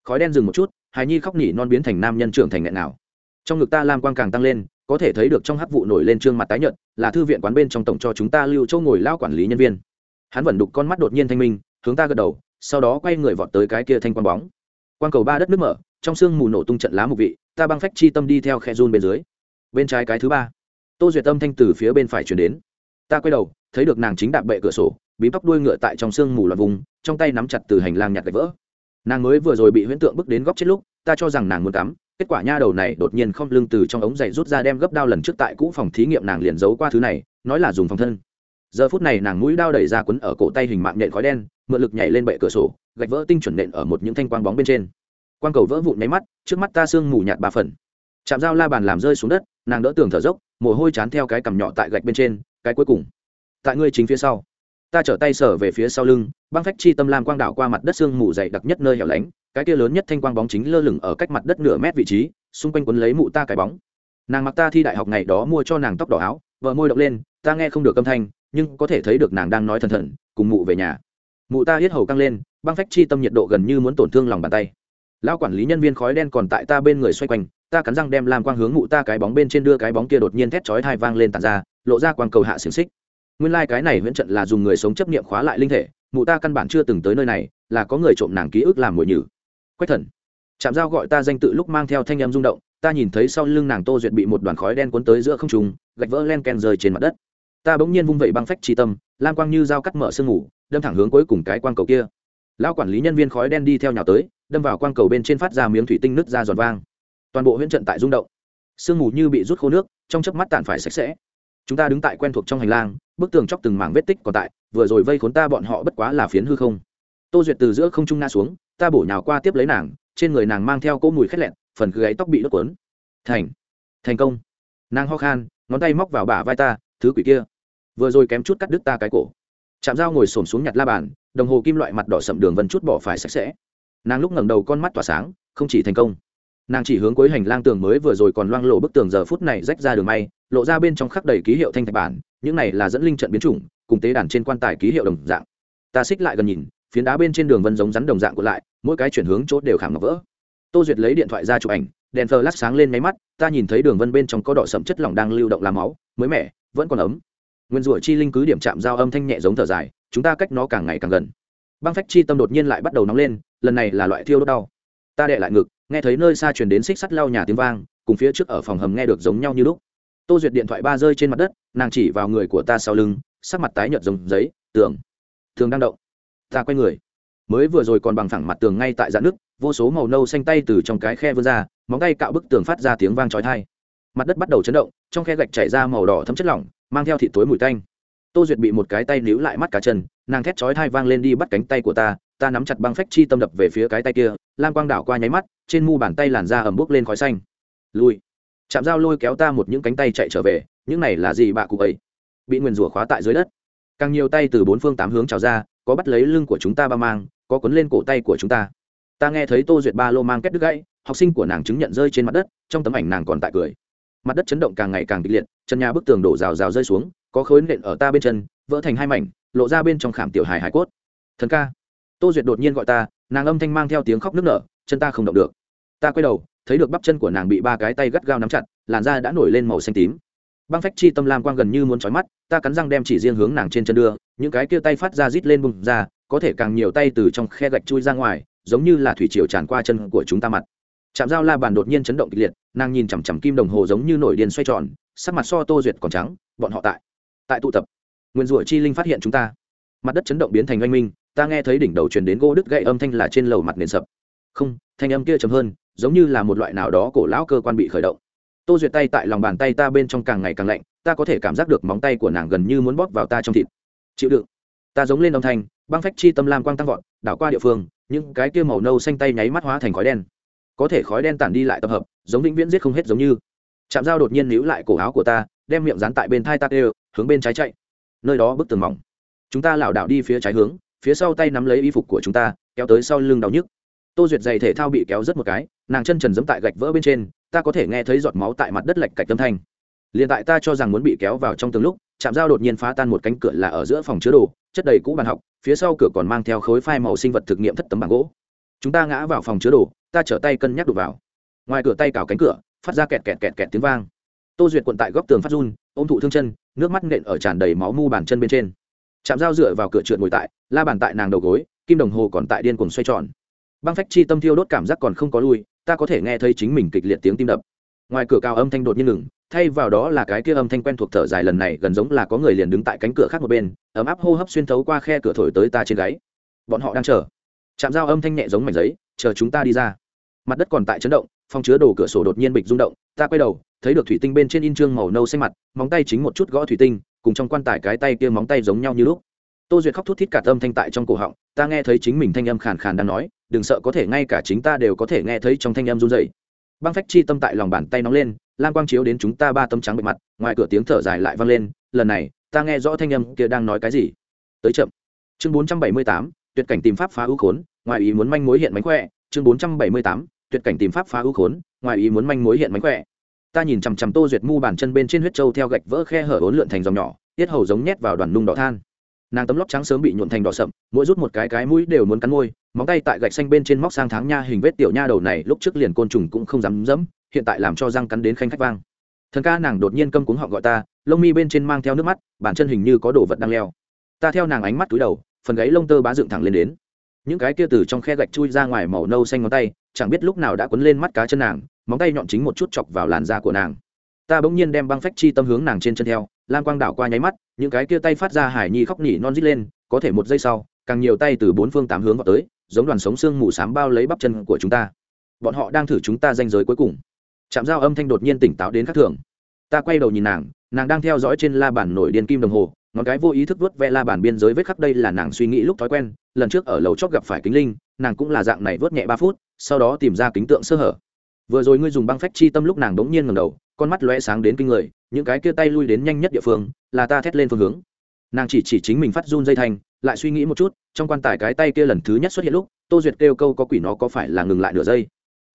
Khói đen dừng một chút, hài nhi khóc nỉ non biến thành nam nhân trưởng thành nghẹn nào. Trong ngực ta lam quang càng tăng lên, có thể thấy được trong hắc vụ nổi lên trương mặt tái nhợt, là thư viện quán bên trong tổng cho chúng ta lưu châu ngồi lao quản lý nhân viên. Hắn vẫn đục con mắt đột nhiên thanh minh, hướng ta gật đầu, sau đó quay người vọt tới cái kia thanh quang bóng. Quang cầu ba đất nước mở, trong sương mù nổ tung trận lá mục vị, ta băng phách chi tâm đi theo khe run bên dưới. Bên trái cái thứ ba tô duyệt tâm thanh từ phía bên phải chuyển đến. Ta quay đầu, thấy được nàng chính đạp bệ cửa sổ, bím tóc đuôi ngựa tại trong sương mù loạt vùng, trong tay nắm chặt từ hành lang nhặt gạch vỡ. Nàng mới vừa rồi bị huyễn tượng bước đến góc chết lúc, ta cho rằng nàng muốn cắm, kết quả nha đầu này đột nhiên không lưng từ trong ống giày rút ra đem gấp đao lần trước tại cũ phòng thí nghiệm nàng liền giấu qua thứ này, nói là dùng phòng thân. Giờ phút này nàng mũi đao đẩy ra quấn ở cổ tay hình mạng nhện khói đen, mượn lực nhảy lên bệ cửa sổ, gạch vỡ tinh chuẩn nện ở một những thanh quang bóng bên trên. Quang cầu vỡ vụn nháy mắt, trước mắt ta sương mù nhạt ba phần chạm dao la bàn làm rơi xuống đất, nàng đỡ tường thở dốc, mồ hôi chán theo cái cằm nhỏ tại gạch bên trên, cái cuối cùng. Tại ngươi chính phía sau. Ta trở tay sở về phía sau lưng, băng phách chi tâm lam quang đảo qua mặt đất sương mù dày đặc nhất nơi hẻo lánh, cái kia lớn nhất thanh quang bóng chính lơ lửng ở cách mặt đất nửa mét vị trí, xung quanh quấn lấy mụ ta cái bóng. Nàng mặc ta thi đại học ngày đó mua cho nàng tóc đỏ áo, vợ môi động lên, ta nghe không được âm thanh, nhưng có thể thấy được nàng đang nói thần thần, cùng mụ về nhà. Mụ ta hết hầu căng lên, băng phách chi tâm nhiệt độ gần như muốn tổn thương lòng bàn tay. Lão quản lý nhân viên khói đen còn tại ta bên người xoay quanh ta cắn răng đem làm quang hướng mụ ta cái bóng bên trên đưa cái bóng kia đột nhiên thét chói thai vang lên tàn ra, lộ ra quang cầu hạ xiềng xích. Nguyên lai、like、cái này viễn trận là dùng người sống chấp nghiệm khóa lại linh thể, mụ ta căn bản chưa từng tới nơi này, là có người trộm nàng ký ức làm mồi nhử. Quách thần chạm dao gọi ta danh tự lúc mang theo thanh em rung động, ta nhìn thấy sau lưng nàng tô duyệt bị một đoàn khói đen cuốn tới giữa không trùng gạch vỡ len ken rơi trên mặt đất. Ta bỗng nhiên vung vẩy băng phách tri tâm, lam quang như dao cắt mở sương ngủ đâm thẳng hướng cuối cùng cái quang cầu kia. Lão quản lý nhân viên khói đen đi theo nhào tới, đâm vào quang cầu bên trên phát ra miếng thủy tinh nứt ra giòn vang toàn bộ huyễn trận tại rung động. Sương mù như bị rút khô nước, trong chớp mắt tàn phải sạch sẽ. Chúng ta đứng tại quen thuộc trong hành lang, bức tường chóc từng mảng vết tích còn tại, vừa rồi vây khốn ta bọn họ bất quá là phiến hư không. Tô duyệt từ giữa không trung na xuống, ta bổ nhào qua tiếp lấy nàng, trên người nàng mang theo cỗ mùi khét lẹn, phần gáy tóc bị đốt cuốn. Thành thành công. Nàng ho khan, ngón tay móc vào bả vai ta, thứ quỷ kia. Vừa rồi kém chút cắt đứt ta cái cổ. Chạm dao ngồi xổm xuống nhặt la bàn, đồng hồ kim loại mặt đỏ sậm đường vân chút bỏ phải sạch sẽ. Nàng lúc ngẩng đầu con mắt tỏa sáng, không chỉ thành công nàng chỉ hướng cuối hành lang tường mới vừa rồi còn loang lộ bức tường giờ phút này rách ra đường may, lộ ra bên trong khắc đầy ký hiệu thanh thạch bản, những này là dẫn linh trận biến chủng, cùng tế đàn trên quan tài ký hiệu đồng dạng. Ta xích lại gần nhìn, phiến đá bên trên đường vân giống rắn đồng dạng của lại, mỗi cái chuyển hướng chốt đều khảm ngọc vỡ. Tô duyệt lấy điện thoại ra chụp ảnh, đèn thờ lát sáng lên máy mắt, ta nhìn thấy đường vân bên trong có đỏ sậm chất lỏng đang lưu động làm máu, mới mẻ, vẫn còn ấm. Nguyên rủa chi linh cứ điểm chạm giao âm thanh nhẹ giống thở dài, chúng ta cách nó càng ngày càng gần. Băng phách chi tâm đột nhiên lại bắt đầu nóng lên, lần này là loại thiêu đốt đau. Ta đệ lại ngực nghe thấy nơi xa truyền đến xích sắt lau nhà tiếng vang, cùng phía trước ở phòng hầm nghe được giống nhau như lúc. Tô duyệt điện thoại ba rơi trên mặt đất, nàng chỉ vào người của ta sau lưng, sắc mặt tái nhợt giống giấy, tường tường đang động. Ta quay người. Mới vừa rồi còn bằng phẳng mặt tường ngay tại dạn nước, vô số màu nâu xanh tay từ trong cái khe vươn ra, móng tay cạo bức tường phát ra tiếng vang trói thai mặt đất bắt đầu chấn động, trong khe gạch chảy ra màu đỏ thấm chất lỏng, mang theo thịt tối mùi tanh. Tô duyệt bị một cái tay níu lại mắt cá chân, nàng thét chói thai vang lên đi bắt cánh tay của ta ta nắm chặt băng phách chi tâm đập về phía cái tay kia, lam quang đảo qua nháy mắt, trên mu bàn tay làn da ẩm bốc lên khói xanh. Lui. Chạm dao lôi kéo ta một những cánh tay chạy trở về, những này là gì bạ cụ ấy? Bị nguyền rủa khóa tại dưới đất. Càng nhiều tay từ bốn phương tám hướng trào ra, có bắt lấy lưng của chúng ta ba mang, có quấn lên cổ tay của chúng ta. Ta nghe thấy tô duyệt ba lô mang kết đứt gãy, học sinh của nàng chứng nhận rơi trên mặt đất, trong tấm ảnh nàng còn tại cười. Mặt đất chấn động càng ngày càng kịch liệt, chân nhà bức tường đổ rào rào rơi xuống, có khối nện ở ta bên chân, vỡ thành hai mảnh, lộ ra bên trong khảm tiểu hài hải cốt. Thần ca tô duyệt đột nhiên gọi ta, nàng âm thanh mang theo tiếng khóc nức nở, chân ta không động được. Ta quay đầu, thấy được bắp chân của nàng bị ba cái tay gắt gao nắm chặt, làn da đã nổi lên màu xanh tím. Băng phách chi tâm lam quang gần như muốn trói mắt, ta cắn răng đem chỉ riêng hướng nàng trên chân đưa, những cái kia tay phát ra rít lên bùng ra, có thể càng nhiều tay từ trong khe gạch chui ra ngoài, giống như là thủy triều tràn qua chân của chúng ta mặt. Chạm dao la bàn đột nhiên chấn động kịch liệt, nàng nhìn chằm chằm kim đồng hồ giống như nổi điên xoay tròn, sắc mặt so tô duyệt còn trắng, bọn họ tại tại tụ tập. Nguyên rủa chi linh phát hiện chúng ta. Mặt đất chấn động biến thành oanh minh ta nghe thấy đỉnh đầu truyền đến gỗ đứt gậy âm thanh là trên lầu mặt nền sập. Không, thanh âm kia chấm hơn, giống như là một loại nào đó cổ lão cơ quan bị khởi động. Tô duyệt tay tại lòng bàn tay ta bên trong càng ngày càng lạnh, ta có thể cảm giác được móng tay của nàng gần như muốn bóp vào ta trong thịt. Chịu đựng. Ta giống lên âm thanh, băng phách chi tâm lam quang tăng vọt, đảo qua địa phương, những cái kia màu nâu xanh tay nháy mắt hóa thành khói đen. Có thể khói đen tản đi lại tập hợp, giống vĩnh viễn giết không hết giống như. Chạm dao đột nhiên níu lại cổ áo của ta, đem miệng dán tại bên thai ta đều hướng bên trái chạy. Nơi đó bức tường mỏng. Chúng ta lảo đảo đi phía trái hướng phía sau tay nắm lấy y phục của chúng ta, kéo tới sau lưng đau nhức. Tô duyệt giày thể thao bị kéo rất một cái, nàng chân trần giẫm tại gạch vỡ bên trên, ta có thể nghe thấy giọt máu tại mặt đất lạch cạch tâm thanh. Liền tại ta cho rằng muốn bị kéo vào trong từng lúc chạm dao đột nhiên phá tan một cánh cửa là ở giữa phòng chứa đồ, chất đầy cũ bàn học, phía sau cửa còn mang theo khối phai màu sinh vật thực nghiệm thất tấm bằng gỗ. Chúng ta ngã vào phòng chứa đồ, ta trở tay cân nhắc đục vào. Ngoài cửa tay cào cánh cửa, phát ra kẹt kẹt kẹt kẹt tiếng vang. Tô duyệt quận tại góc tường phát run, ôm thụ thương chân, nước mắt nện ở tràn đầy máu mu bàn chân bên trên chạm dao dựa vào cửa trượt ngồi tại, la bàn tại nàng đầu gối, kim đồng hồ còn tại điên cuồng xoay tròn. Băng phách chi tâm thiêu đốt cảm giác còn không có lui, ta có thể nghe thấy chính mình kịch liệt tiếng tim đập. Ngoài cửa cao âm thanh đột nhiên ngừng, thay vào đó là cái kia âm thanh quen thuộc thở dài lần này, gần giống là có người liền đứng tại cánh cửa khác một bên, ấm áp hô hấp xuyên thấu qua khe cửa thổi tới ta trên gáy. Bọn họ đang chờ. Chạm dao âm thanh nhẹ giống mảnh giấy, chờ chúng ta đi ra. Mặt đất còn tại chấn động phòng chứa đồ cửa sổ đột nhiên bịch rung động, ta quay đầu, thấy được thủy tinh bên trên in trương màu nâu xanh mặt, móng tay chính một chút gõ thủy tinh, cùng trong quan tài cái tay kia móng tay giống nhau như lúc. Tô duyệt khóc thút thít cả âm thanh tại trong cổ họng, ta nghe thấy chính mình thanh âm khàn khàn đang nói, đừng sợ có thể ngay cả chính ta đều có thể nghe thấy trong thanh âm run dậy băng phách chi tâm tại lòng bàn tay nóng lên lan quang chiếu đến chúng ta ba tâm trắng bề mặt, ngoài cửa tiếng thở dài lại vang lên, lần này, ta nghe rõ thanh âm kia đang nói cái gì. Tới chậm. Chương bốn trăm bảy mươi tám, tuyệt cảnh tìm pháp phá ưu khốn, ngoài ý muốn manh mối hiện mánh khỏe, chương bốn trăm bảy mươi tám tuyệt cảnh tìm pháp phá ưu khốn, ngoài ý muốn manh mối hiện mánh khỏe. Ta nhìn chằm chằm tô duyệt mu bàn chân bên trên huyết trâu theo gạch vỡ khe hở ốn lượn thành dòng nhỏ, tiết hầu giống nhét vào đoàn nung đỏ than. Nàng tấm lóc trắng sớm bị nhuộn thành đỏ sậm, mỗi rút một cái cái mũi đều muốn cắn môi, móng tay tại gạch xanh bên trên móc sang tháng nha hình vết tiểu nha đầu này lúc trước liền côn trùng cũng không dám dẫm, hiện tại làm cho răng cắn đến khanh khách vang. Thần ca nàng đột nhiên câm cuống họ gọi ta, lông mi bên trên mang theo nước mắt, bàn chân hình như có đồ vật đang leo. Ta theo nàng ánh mắt túi đầu, phần gáy lông tơ bá dựng thẳng lên đến những cái kia từ trong khe gạch chui ra ngoài màu nâu xanh ngón tay, chẳng biết lúc nào đã quấn lên mắt cá chân nàng, móng tay nhọn chính một chút chọc vào làn da của nàng. Ta bỗng nhiên đem băng phách chi tâm hướng nàng trên chân theo lan quang đảo qua nháy mắt, những cái kia tay phát ra hải nhi khóc nhỉ non rít lên, có thể một giây sau, càng nhiều tay từ bốn phương tám hướng vào tới, giống đoàn sống xương mù s á m bao lấy bắp chân của chúng ta. Bọn họ đang thử chúng ta danh giới cuối cùng. Chạm giao âm thanh đột nhiên tỉnh táo đến khắc thường. Ta quay đầu nhìn nàng nàng đang theo dõi trên la bản nổi điện kim đồng hồ ngón cái vô ý thức vớt ve la bàn biên giới vết khắc đây là nàng suy nghĩ lúc thói quen, lần trước ở lầu chót gặp phải kính linh, nàng cũng là dạng này vớt nhẹ ba phút, sau đó tìm ra kính tượng sơ hở. Vừa rồi ngươi dùng băng phách chi tâm lúc nàng đống nhiên ngầm đầu, con mắt lóe sáng đến kinh người, những cái kia tay lui đến nhanh nhất địa phương, là ta thét lên phương hướng. Nàng chỉ chỉ chính mình phát run dây thanh lại suy nghĩ một chút, trong quan tài cái tay kia lần thứ nhất xuất hiện lúc, tô duyệt kêu câu có quỷ nó có phải là ngừng lại nửa giây.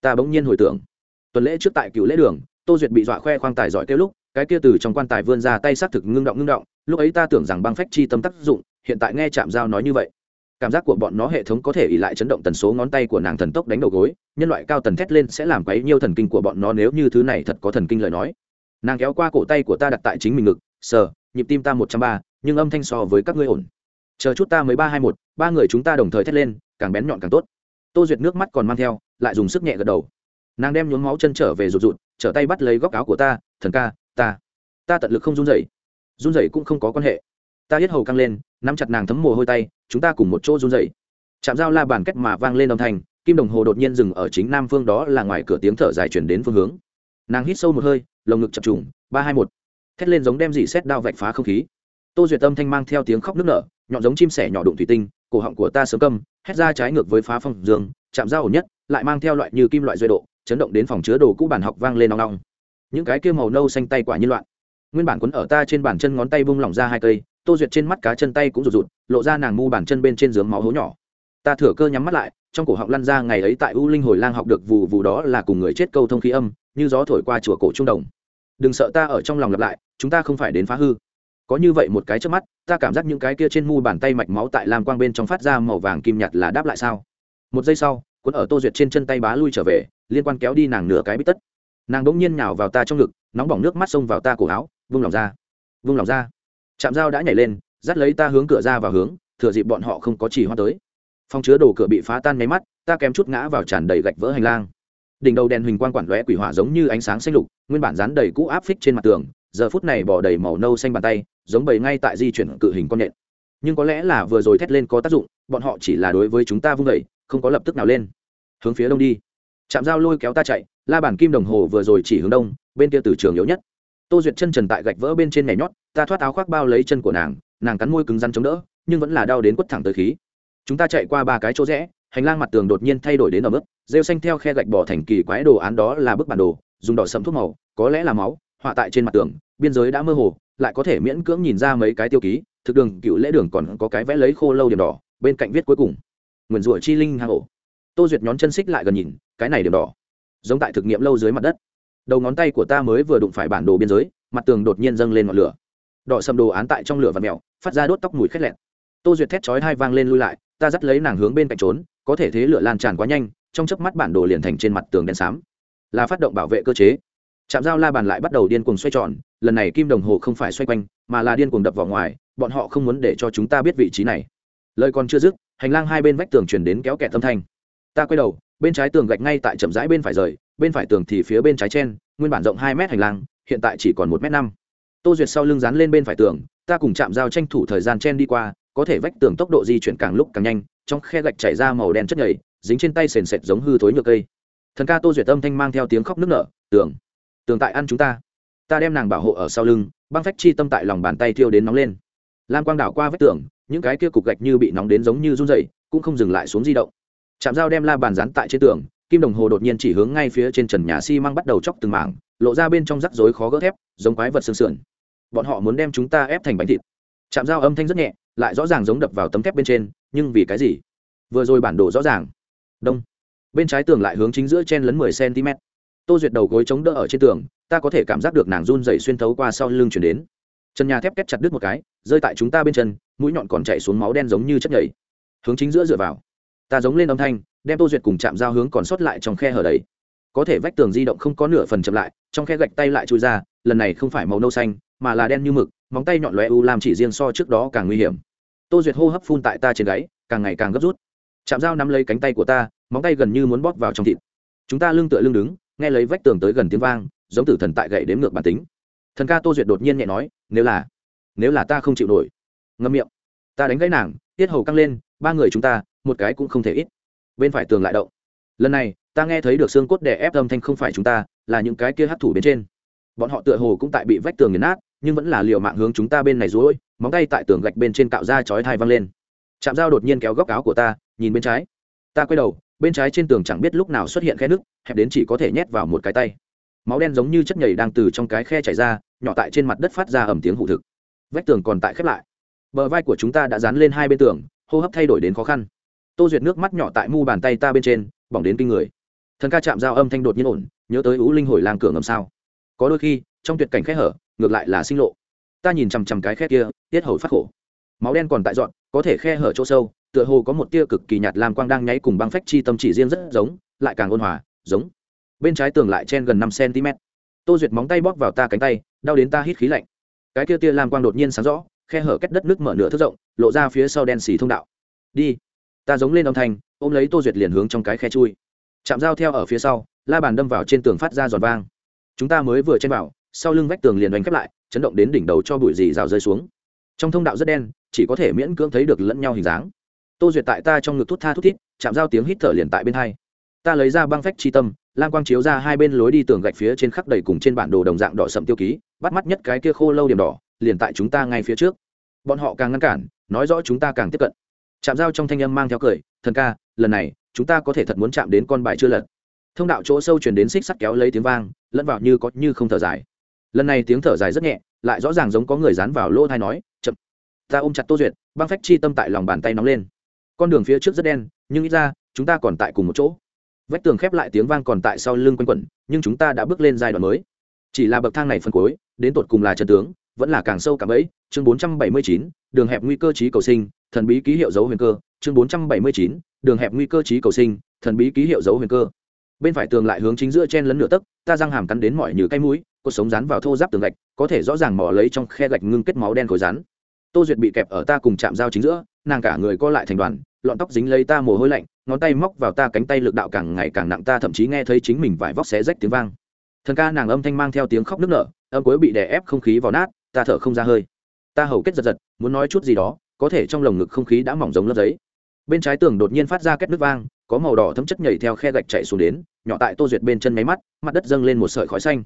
Ta bỗng nhiên hồi tưởng, tuần lễ trước tại cựu lễ đường, tô duyệt bị dọa khoe khoang tài giỏi kêu lúc, cái kia từ trong quan tài vươn ra tay xác thực ngưng động ngưng động lúc ấy ta tưởng rằng băng phách chi tâm tác dụng, hiện tại nghe chạm giao nói như vậy. Cảm giác của bọn nó hệ thống có thể ỉ lại chấn động tần số ngón tay của nàng thần tốc đánh đầu gối, nhân loại cao tần thét lên sẽ làm quấy nhiều thần kinh của bọn nó nếu như thứ này thật có thần kinh lời nói. Nàng kéo qua cổ tay của ta đặt tại chính mình ngực, sờ, nhịp tim ta một trăm ba, nhưng âm thanh so với các ngươi ổn. Chờ chút ta mới ba hai một, ba người chúng ta đồng thời thét lên, càng bén nhọn càng tốt. Tô duyệt nước mắt còn mang theo, lại dùng sức nhẹ gật đầu. Nàng đem nhuốm máu chân trở về rụt rụt, trở tay bắt lấy góc áo của ta, thần ca, ta ta tận lực không run rẩy run rẩy cũng không có quan hệ. Ta hết hầu căng lên, nắm chặt nàng thấm mồ hôi tay, chúng ta cùng một chỗ run rẩy. Chạm dao la bàn cách mà vang lên âm thanh, kim đồng hồ đột nhiên dừng ở chính nam phương đó là ngoài cửa tiếng thở dài chuyển đến phương hướng. Nàng hít sâu một hơi, lồng ngực chập trùng, ba hai một. Thét lên giống đem dị xét đao vạch phá không khí. Tô duyệt tâm thanh mang theo tiếng khóc nức nở, nhọn giống chim sẻ nhỏ đụng thủy tinh, cổ họng của ta sớm câm, hét ra trái ngược với phá phong dương chạm dao ổn nhất, lại mang theo loại như kim loại duy độ, chấn động đến phòng chứa đồ cũ bàn học vang lên nong nong những cái kia màu nâu xanh tay quả như loạn nguyên bản quấn ở ta trên bàn chân ngón tay bung lỏng ra hai cây, tô duyệt trên mắt cá chân tay cũng rụt rụt, lộ ra nàng mu bàn chân bên trên giường máu hố nhỏ. Ta thừa cơ nhắm mắt lại, trong cổ họng lăn ra ngày ấy tại u linh hồi lang học được vù vù đó là cùng người chết câu thông khí âm, như gió thổi qua chùa cổ trung đồng. Đừng sợ ta ở trong lòng lặp lại, chúng ta không phải đến phá hư. Có như vậy một cái trước mắt, ta cảm giác những cái kia trên mu bàn tay mạch máu tại lam quang bên trong phát ra màu vàng kim nhạt là đáp lại sao? Một giây sau, cuốn ở tô duyệt trên chân tay bá lui trở về, liên quan kéo đi nàng nửa cái bít tất. Nàng đỗng nhiên nhào vào ta trong ngực, nóng bỏng nước mắt xông vào ta cổ áo vung lòng ra. Vung lòng ra. Chạm dao đã nhảy lên, dắt lấy ta hướng cửa ra vào hướng, thừa dịp bọn họ không có chỉ hoa tới. Phòng chứa đồ cửa bị phá tan nháy mắt, ta kém chút ngã vào tràn đầy gạch vỡ hành lang. Đỉnh đầu đèn huỳnh quang quản lóe quỷ hỏa giống như ánh sáng xanh lục, nguyên bản dán đầy cũ áp phích trên mặt tường, giờ phút này bỏ đầy màu nâu xanh bàn tay, giống bầy ngay tại di chuyển cự hình con nện nhưng có lẽ là vừa rồi thét lên có tác dụng, bọn họ chỉ là đối với chúng ta vung vẩy không có lập tức nào lên. Hướng phía đông đi. Chạm dao lôi kéo ta chạy, la bản kim đồng hồ vừa rồi chỉ hướng đông, bên kia từ trường yếu nhất tô duyệt chân trần tại gạch vỡ bên trên nhảy nhót, ta thoát áo khoác bao lấy chân của nàng nàng cắn môi cứng rắn chống đỡ, nhưng vẫn là đau đến quất thẳng tới khí. Chúng ta chạy qua ba cái chỗ rẽ, hành lang mặt tường đột nhiên thay đổi đến ở mức rêu xanh theo khe gạch bỏ thành kỳ quái đồ án đó là bức bản đồ, dùng đỏ sẫm thuốc màu, có lẽ là máu, họa tại trên mặt tường, biên giới đã mơ hồ, lại có thể miễn cưỡng nhìn ra mấy cái tiêu ký, thực đường, cựu lễ đường còn có cái vẽ lấy khô lâu điểm đỏ, bên cạnh viết cuối cùng. Nguyền rủa chi linh hang ổ. Tô duyệt nhón chân xích lại gần nhìn, cái này điểm đỏ, giống tại thực nghiệm lâu dưới mặt đất đầu ngón tay của ta mới vừa đụng phải bản đồ biên giới, mặt tường đột nhiên dâng lên ngọn lửa. Đọ sầm đồ án tại trong lửa và mèo, phát ra đốt tóc mùi khét lẹn tô duyệt thét chói hai vang lên lui lại, ta dắt lấy nàng hướng bên cạnh trốn, có thể thế lửa lan tràn quá nhanh, trong chớp mắt bản đồ liền thành trên mặt tường đen xám. Là phát động bảo vệ cơ chế. Chạm giao la bàn lại bắt đầu điên cuồng xoay tròn, lần này kim đồng hồ không phải xoay quanh, mà là điên cuồng đập vào ngoài, bọn họ không muốn để cho chúng ta biết vị trí này. Lời còn chưa dứt, hành lang hai bên vách tường truyền đến kéo kẹt âm thanh. Ta quay đầu, bên trái tường gạch ngay tại chậm rãi bên phải rời bên phải tường thì phía bên trái chen, nguyên bản rộng hai mét hành lang, hiện tại chỉ còn một m năm. Tô duyệt sau lưng dán lên bên phải tường, ta cùng chạm dao tranh thủ thời gian chen đi qua, có thể vách tường tốc độ di chuyển càng lúc càng nhanh, trong khe gạch chảy ra màu đen chất nhầy, dính trên tay sền sệt giống hư thối nhựa cây. Thần ca tô duyệt âm thanh mang theo tiếng khóc nức nở, tường tường tại ăn chúng ta. Ta đem nàng bảo hộ ở sau lưng, băng phách chi tâm tại lòng bàn tay thiêu đến nóng lên. Lam quang đảo qua vách tường, những cái kia cục gạch như bị nóng đến giống như run dày cũng không dừng lại xuống di động. Chạm dao đem la bàn dán tại trên tường kim đồng hồ đột nhiên chỉ hướng ngay phía trên trần nhà xi、si、măng bắt đầu chóc từng mảng, lộ ra bên trong rắc rối khó gỡ thép, giống quái vật sương sườn. Bọn họ muốn đem chúng ta ép thành bánh thịt. Chạm dao âm thanh rất nhẹ, lại rõ ràng giống đập vào tấm thép bên trên, nhưng vì cái gì? Vừa rồi bản đồ rõ ràng. Đông. Bên trái tường lại hướng chính giữa chen lấn mười cm tô duyệt đầu gối chống đỡ ở trên tường, ta có thể cảm giác được nàng run dày xuyên thấu qua sau lưng chuyển đến. Chân nhà thép kết chặt đứt một cái, rơi tại chúng ta bên chân, mũi nhọn còn chạy xuống máu đen giống như chất nhảy. Hướng chính giữa dựa vào. Ta giống lên âm thanh đem tô duyệt cùng chạm giao hướng còn sót lại trong khe hở đấy. Có thể vách tường di động không có nửa phần chậm lại, trong khe gạch tay lại chui ra, lần này không phải màu nâu xanh, mà là đen như mực, móng tay nhọn lóe u làm chỉ riêng so trước đó càng nguy hiểm. Tô duyệt hô hấp phun tại ta trên gáy, càng ngày càng gấp rút. Chạm dao nắm lấy cánh tay của ta, móng tay gần như muốn bóp vào trong thịt. Chúng ta lưng tựa lưng đứng, nghe lấy vách tường tới gần tiếng vang, giống tử thần tại gậy đếm ngược bản tính. Thần ca tô duyệt đột nhiên nhẹ nói, nếu là nếu là ta không chịu nổi. Ngâm miệng, ta đánh gãy nàng, tiết hầu căng lên, ba người chúng ta, một cái cũng không thể ít bên phải tường lại động. Lần này, ta nghe thấy được xương cốt đè ép âm thanh không phải chúng ta, là những cái kia hấp thủ bên trên. Bọn họ tựa hồ cũng tại bị vách tường nghiền nát, nhưng vẫn là liều mạng hướng chúng ta bên này rối, móng tay tại tường gạch bên trên cạo ra chói thai văng lên. Chạm dao đột nhiên kéo góc áo của ta, nhìn bên trái. Ta quay đầu, bên trái trên tường chẳng biết lúc nào xuất hiện khe nước hẹp đến chỉ có thể nhét vào một cái tay. Máu đen giống như chất nhầy đang từ trong cái khe chảy ra, nhỏ tại trên mặt đất phát ra ầm tiếng hụ thực. Vách tường còn tại khép lại. Bờ vai của chúng ta đã dán lên hai bên tường, hô hấp thay đổi đến khó khăn tô duyệt nước mắt nhỏ tại mu bàn tay ta bên trên, bỏng đến kinh người. Thần ca chạm dao âm thanh đột nhiên ổn, nhớ tới ú linh hồi lang cửa ngầm sao. Có đôi khi, trong tuyệt cảnh khẽ hở, ngược lại là sinh lộ. Ta nhìn chằm chằm cái khe kia, tiết hầu phát khổ. Máu đen còn tại dọn, có thể khe hở chỗ sâu, tựa hồ có một tia cực kỳ nhạt làm quang đang nháy cùng băng phách chi tâm chỉ riêng rất giống, lại càng ôn hòa, giống. Bên trái tường lại chen gần năm cm. Tô duyệt móng tay bóp vào ta cánh tay, đau đến ta hít khí lạnh. Cái kia tia lam quang đột nhiên sáng rõ, khe hở cách đất nước mở nửa thước rộng, lộ ra phía sau đen xì thông đạo. Đi ta giống lên âm thanh, ôm lấy tô duyệt liền hướng trong cái khe chui. Chạm dao theo ở phía sau, la bàn đâm vào trên tường phát ra giòn vang. Chúng ta mới vừa chen vào, sau lưng vách tường liền đánh khép lại, chấn động đến đỉnh đầu cho bụi dì rào rơi xuống. Trong thông đạo rất đen, chỉ có thể miễn cưỡng thấy được lẫn nhau hình dáng. Tô duyệt tại ta trong ngực thút tha thút thít chạm dao tiếng hít thở liền tại bên hai. Ta lấy ra băng phách chi tâm, lam quang chiếu ra hai bên lối đi tường gạch phía trên khắc đầy cùng trên bản đồ đồng dạng đỏ sậm tiêu ký, bắt mắt nhất cái kia khô lâu điểm đỏ, liền tại chúng ta ngay phía trước. Bọn họ càng ngăn cản, nói rõ chúng ta càng tiếp cận chạm dao trong thanh âm mang theo cười thần ca lần này chúng ta có thể thật muốn chạm đến con bài chưa lật. Thông đạo chỗ sâu chuyển đến xích sắt kéo lấy tiếng vang lẫn vào như có như không thở dài. Lần này tiếng thở dài rất nhẹ lại rõ ràng giống có người dán vào lỗ thai nói chậm ta ôm chặt tô duyệt. Băng phách chi tâm tại lòng bàn tay nóng lên. Con đường phía trước rất đen nhưng ít ra chúng ta còn tại cùng một chỗ. Vách tường khép lại tiếng vang còn tại sau lưng quanh quẩn nhưng chúng ta đã bước lên giai đoạn mới. Chỉ là bậc thang này phân cuối đến tột cùng là trận tướng vẫn là càng sâu càng ấy chương 479, đường hẹp nguy cơ trí cầu sinh thần bí ký hiệu dấu huyền cơ chương 479, đường hẹp nguy cơ trí cầu sinh thần bí ký hiệu dấu huyền cơ. Bên phải tường lại hướng chính giữa chen lấn nửa tấc ta răng hàm cắn đến mọi như cái mũi cuộc sống rán vào thô giáp tường gạch có thể rõ ràng mỏ lấy trong khe gạch ngưng kết máu đen khối rắn. Tô duyệt bị kẹp ở ta cùng chạm dao chính giữa nàng cả người co lại thành đoàn lọn tóc dính lấy ta mồ hôi lạnh ngón tay móc vào ta cánh tay lực đạo càng ngày càng nặng ta thậm chí nghe thấy chính mình vải vóc xé rách tiếng vang. Thần ca nàng âm thanh mang theo tiếng khóc nức nở âm cuối bị đè ép không khí vào nát ta thở không ra hơi. Ta hầu kết giật giật muốn nói chút gì đó có thể trong lồng ngực không khí đã mỏng giống lớp giấy. Bên trái tường đột nhiên phát ra két nước vang có màu đỏ thấm chất nhảy theo khe gạch chạy xuống đến nhỏ tại tô duyệt bên chân máy mắt mặt đất dâng lên một sợi khói xanh.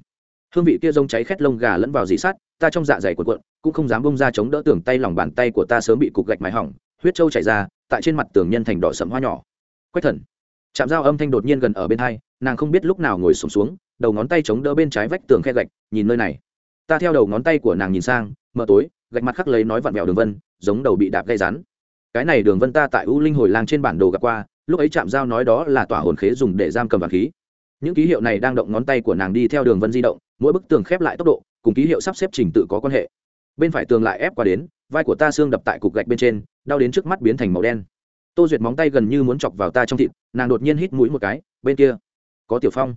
Hương vị kia rông cháy khét lông gà lẫn vào dì sát ta trong dạ dày cuộn cuộn cũng không dám bông ra chống đỡ tường tay lòng bàn tay của ta sớm bị cục gạch mái hỏng huyết trâu chảy ra tại trên mặt tường nhân thành đỏ sẫm hoa nhỏ. Quách thần. Chạm dao âm thanh đột nhiên gần ở bên hai nàng không biết lúc nào ngồi sụp xuống, xuống đầu ngón tay chống đỡ bên trái vách tường khe gạch nhìn nơi này. Ta theo đầu ngón tay của nàng nhìn sang mờ tối gạch mặt khắc lấy nói vặn vẹo đường vân giống đầu bị đạp gây rắn. Cái này đường vân ta tại u linh hồi lang trên bản đồ gặp qua, lúc ấy chạm giao nói đó là tỏa hồn khế dùng để giam cầm vàng khí. Những ký hiệu này đang động ngón tay của nàng đi theo đường vân di động, mỗi bức tường khép lại tốc độ, cùng ký hiệu sắp xếp trình tự có quan hệ. Bên phải tường lại ép qua đến, vai của ta xương đập tại cục gạch bên trên, đau đến trước mắt biến thành màu đen. Tô duyệt móng tay gần như muốn chọc vào ta trong thịt, nàng đột nhiên hít mũi một cái, bên kia, có tiểu phong.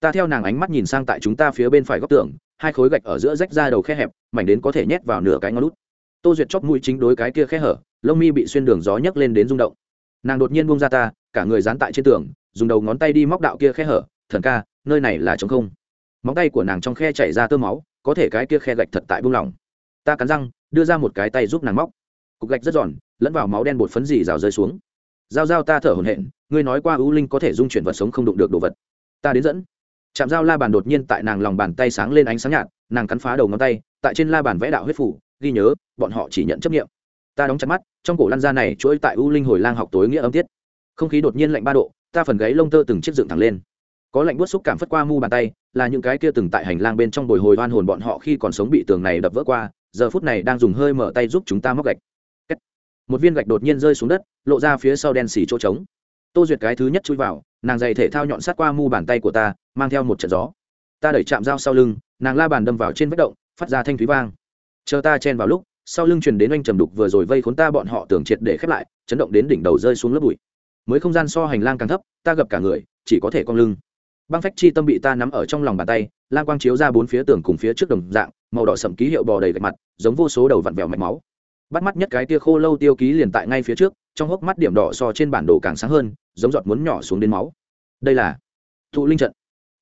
Ta theo nàng ánh mắt nhìn sang tại chúng ta phía bên phải góc tường, hai khối gạch ở giữa rách ra đầu khe hẹp, mảnh đến có thể nhét vào nửa cái ngón lút tô duyệt chóp mũi chính đối cái kia khe hở, lông mi bị xuyên đường gió nhấc lên đến rung động. Nàng đột nhiên buông ra ta, cả người dán tại trên tường, dùng đầu ngón tay đi móc đạo kia khe hở, thần ca, nơi này là trống không. Móng tay của nàng trong khe chảy ra tơ máu, có thể cái kia khe gạch thật tại buông lỏng. Ta cắn răng, đưa ra một cái tay giúp nàng móc. Cục gạch rất giòn, lẫn vào máu đen bột phấn dì rào rơi xuống. Dao dao ta thở hổn hển, ngươi nói qua ưu linh có thể dung chuyển vật sống không đụng được đồ vật. Ta đến dẫn. Chạm dao la bàn đột nhiên tại nàng lòng bàn tay sáng lên ánh sáng nhạt, nàng cắn phá đầu ngón tay, tại trên la bàn vẽ đạo huyết phủ ghi nhớ, bọn họ chỉ nhận chấp nghiệm. Ta đóng chặt mắt, trong cổ lăn ra này chuỗi tại u linh hồi lang học tối nghĩa âm tiết. Không khí đột nhiên lạnh ba độ, ta phần gáy lông tơ từng chiếc dựng thẳng lên. Có lạnh buốt xúc cảm phất qua mu bàn tay, là những cái kia từng tại hành lang bên trong bồi hồi oan hồn bọn họ khi còn sống bị tường này đập vỡ qua, giờ phút này đang dùng hơi mở tay giúp chúng ta móc gạch. Một viên gạch đột nhiên rơi xuống đất, lộ ra phía sau đen xì chỗ trống. Tô duyệt cái thứ nhất chui vào, nàng giày thể thao nhọn sát qua mu bàn tay của ta, mang theo một trận gió. Ta đẩy chạm dao sau lưng, nàng la bàn đâm vào trên vết động, phát ra thanh thúy vang chờ ta chen vào lúc, sau lưng truyền đến anh trầm đục vừa rồi vây khốn ta bọn họ tưởng triệt để khép lại, chấn động đến đỉnh đầu rơi xuống lớp bụi. Mới không gian so hành lang càng thấp, ta gặp cả người, chỉ có thể cong lưng. Băng phách chi tâm bị ta nắm ở trong lòng bàn tay lan quang chiếu ra bốn phía tường cùng phía trước đồng dạng, màu đỏ sậm ký hiệu bò đầy gạch mặt, giống vô số đầu vặn vẹo mạch máu. Bắt mắt nhất cái tia khô lâu tiêu ký liền tại ngay phía trước, trong hốc mắt điểm đỏ so trên bản đồ càng sáng hơn, giống giọt muốn nhỏ xuống đến máu. Đây là thụ linh trận.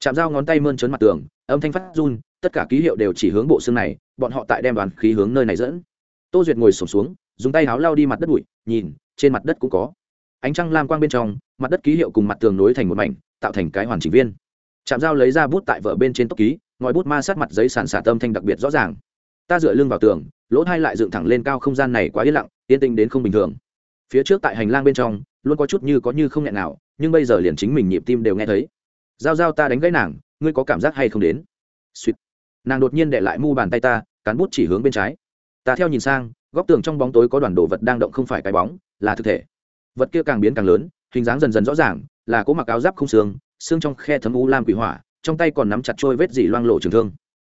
Chạm dao ngón tay mơn trớn mặt tường âm thanh phát run, tất cả ký hiệu đều chỉ hướng bộ xương này, bọn họ tại đem đoàn khí hướng nơi này dẫn. Tô duyệt ngồi sổm xuống, dùng tay háo lao đi mặt đất bụi, nhìn, trên mặt đất cũng có. Ánh trăng lam quang bên trong, mặt đất ký hiệu cùng mặt tường nối thành một mảnh, tạo thành cái hoàn chỉnh viên. Chạm dao lấy ra bút tại vợ bên trên tốc ký, ngòi bút ma sát mặt giấy sàn xả tâm thanh đặc biệt rõ ràng. Ta dựa lưng vào tường, lỗ thai lại dựng thẳng lên cao không gian này quá yên lặng, yên tĩnh đến không bình thường. Phía trước tại hành lang bên trong, luôn có chút như có như không nhẹ nào, nhưng bây giờ liền chính mình nhịp tim đều nghe thấy. Giao giao ta đánh gãy nàng ngươi có cảm giác hay không đến? Suýt nàng đột nhiên để lại mu bàn tay ta, cán bút chỉ hướng bên trái. Ta theo nhìn sang, góc tường trong bóng tối có đoàn đồ vật đang động không phải cái bóng, là thực thể. Vật kia càng biến càng lớn, hình dáng dần dần rõ ràng, là cố mặc áo giáp không xương xương trong khe thấm u lam quỷ hỏa, trong tay còn nắm chặt trôi vết dỉ loang lộ trường thương.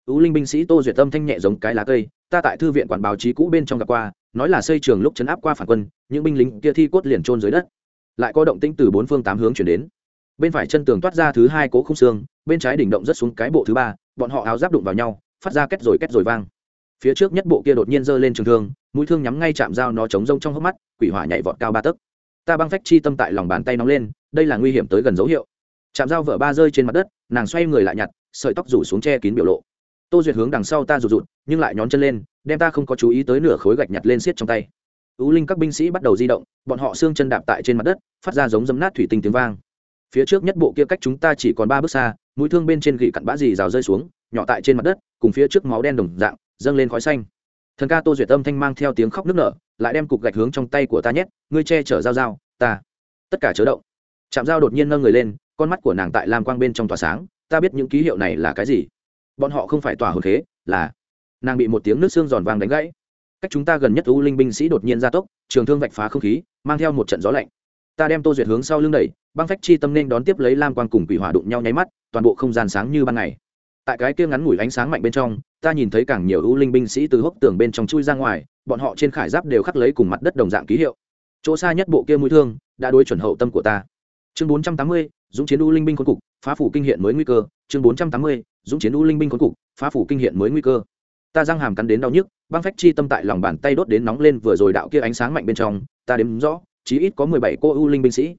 U linh binh sĩ tô duyệt tâm thanh nhẹ giống cái lá cây, ta tại thư viện quản báo chí cũ bên trong gặp qua, nói là xây trường lúc chấn áp qua phản quân, những binh lính kia thi cốt liền trôn dưới đất. Lại có động tĩnh từ bốn phương tám hướng chuyển đến bên phải chân tường toát ra thứ hai cố không xương, bên trái đỉnh động rất xuống cái bộ thứ ba, bọn họ áo giáp đụng vào nhau, phát ra kết rồi kết rồi vang. Phía trước nhất bộ kia đột nhiên giơ lên trường thương, mũi thương nhắm ngay chạm dao nó chống rông trong hốc mắt, quỷ hỏa nhảy vọt cao ba tấc. Ta băng phách chi tâm tại lòng bàn tay nóng lên, đây là nguy hiểm tới gần dấu hiệu. Chạm dao vợ ba rơi trên mặt đất, nàng xoay người lại nhặt, sợi tóc rủ xuống che kín biểu lộ. Tô duyệt hướng đằng sau ta rụt rụt, nhưng lại nhón chân lên, đem ta không có chú ý tới nửa khối gạch nhặt lên xiết trong tay. Ú linh các binh sĩ bắt đầu di động, bọn họ xương chân đạp tại trên mặt đất, phát ra giống dấm nát thủy tinh tiếng vang phía trước nhất bộ kia cách chúng ta chỉ còn ba bước xa, mũi thương bên trên gỉ cặn bã dì rào rơi xuống, nhỏ tại trên mặt đất, cùng phía trước máu đen đồng dạng, dâng lên khói xanh. Thần ca tô duyệt âm thanh mang theo tiếng khóc nức nở, lại đem cục gạch hướng trong tay của ta nhét, ngươi che chở dao dao ta. Tất cả chớ động. Chạm dao đột nhiên nâng người lên, con mắt của nàng tại lam quang bên trong tỏa sáng, ta biết những ký hiệu này là cái gì. Bọn họ không phải tỏa hồn thế là. Nàng bị một tiếng nước xương giòn vàng đánh gãy. Cách chúng ta gần nhất u linh binh sĩ đột nhiên gia tốc, trường thương vạch phá không khí, mang theo một trận gió lạnh ta đem tô duyệt hướng sau lưng đẩy, băng phách chi tâm nên đón tiếp lấy lam quang cùng quỷ hỏa đụng nhau nháy mắt, toàn bộ không gian sáng như ban ngày. Tại cái kia ngắn ngủi ánh sáng mạnh bên trong, ta nhìn thấy càng nhiều ưu linh binh sĩ từ hốc tường bên trong chui ra ngoài, bọn họ trên khải giáp đều khắc lấy cùng mặt đất đồng dạng ký hiệu. Chỗ xa nhất bộ kia mũi thương, đã đối chuẩn hậu tâm của ta. Chương bốn trăm tám mươi, dũng chiến ưu linh binh khốn cục, phá phủ kinh hiện mới nguy cơ. Chương bốn trăm tám mươi, dũng chiến ưu linh binh khốn cục, phá phủ kinh hiện mới nguy cơ. Ta răng hàm cắn đến đau nhức, băng phách chi tâm tại lòng bàn tay đốt đến nóng lên vừa rồi đạo kia ánh sáng mạnh bên trong, ta đếm rõ chí ít có mười bảy cô u linh binh sĩ.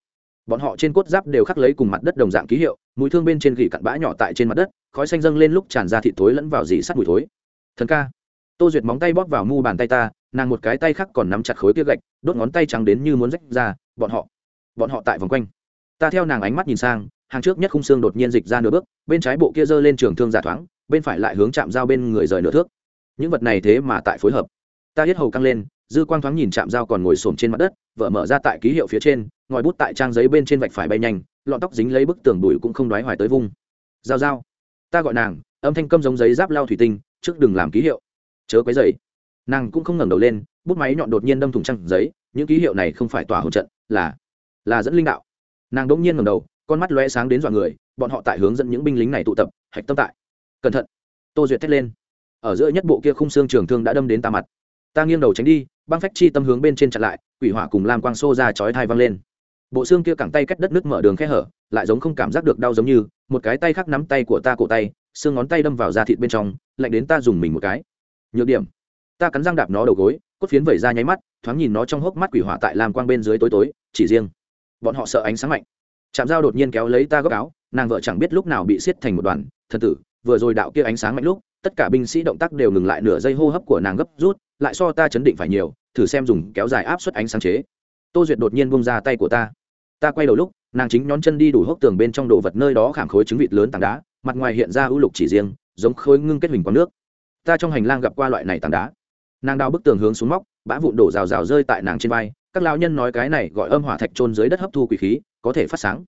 Bọn họ trên cốt giáp đều khắc lấy cùng mặt đất đồng dạng ký hiệu, mũi thương bên trên gỉ cặn bã nhỏ tại trên mặt đất, khói xanh dâng lên lúc tràn ra thịt thối lẫn vào dì sắt mùi thối. Thần ca. Tô duyệt móng tay bóp vào mu bàn tay ta, nàng một cái tay khác còn nắm chặt khối kia gạch, đốt ngón tay trắng đến như muốn rách ra, bọn họ bọn họ tại vòng quanh. Ta theo nàng ánh mắt nhìn sang, hàng trước nhất khung xương đột nhiên dịch ra nửa bước, bên trái bộ kia giơ lên trường thương giả thoáng, bên phải lại hướng chạm dao bên người rời nửa thước. Những vật này thế mà tại phối hợp. Ta hết hầu căng lên dư quang thoáng nhìn chạm dao còn ngồi xổm trên mặt đất, vợ mở ra tại ký hiệu phía trên, ngòi bút tại trang giấy bên trên vạch phải bay nhanh, lọn tóc dính lấy bức tường đùi cũng không đoái hoài tới vung. Dao dao ta gọi nàng, âm thanh câm giống giấy giáp lao thủy tinh, trước đừng làm ký hiệu. Chớ quấy giấy nàng cũng không ngẩng đầu lên, bút máy nhọn đột nhiên đâm thủng trăng giấy, những ký hiệu này không phải tỏa hỗ trận, là là dẫn linh đạo. Nàng đỗng nhiên ngẩng đầu, con mắt lóe sáng đến dọa người, bọn họ tại hướng dẫn những binh lính này tụ tập, hạch tâm tại. Cẩn thận. Tô duyệt thét lên. Ở giữa nhất bộ kia khung xương trường thương đã đâm đến ta mặt ta nghiêng đầu tránh đi, băng phách chi tâm hướng bên trên chặn lại, quỷ hỏa cùng lam quang xô ra chói thai văng lên. Bộ xương kia cẳng tay cách đất nước mở đường khe hở, lại giống không cảm giác được đau giống như, một cái tay khác nắm tay của ta cổ tay, xương ngón tay đâm vào da thịt bên trong, lạnh đến ta dùng mình một cái. Nhược điểm, ta cắn răng đạp nó đầu gối, cốt phiến vẩy ra nháy mắt, thoáng nhìn nó trong hốc mắt quỷ hỏa tại làm quang bên dưới tối tối, chỉ riêng. Bọn họ sợ ánh sáng mạnh. Chạm dao đột nhiên kéo lấy ta góc áo, nàng vợ chẳng biết lúc nào bị xiết thành một đoàn, thần tử, vừa rồi đạo kia ánh sáng mạnh lúc, tất cả binh sĩ động tác đều ngừng lại nửa giây hô hấp của nàng gấp rút lại so ta chấn định phải nhiều, thử xem dùng kéo dài áp suất ánh sáng chế. Tô duyệt đột nhiên bông ra tay của ta. Ta quay đầu lúc, nàng chính nhón chân đi đủ hốc tường bên trong đồ vật nơi đó khảm khối trứng vịt lớn tảng đá, mặt ngoài hiện ra ưu lục chỉ riêng, giống khối ngưng kết hình quán nước. Ta trong hành lang gặp qua loại này tảng đá. Nàng đào bức tường hướng xuống móc, bã vụn đổ rào rào rơi tại nàng trên vai, các lao nhân nói cái này gọi âm hỏa thạch trôn dưới đất hấp thu quỷ khí, có thể phát sáng.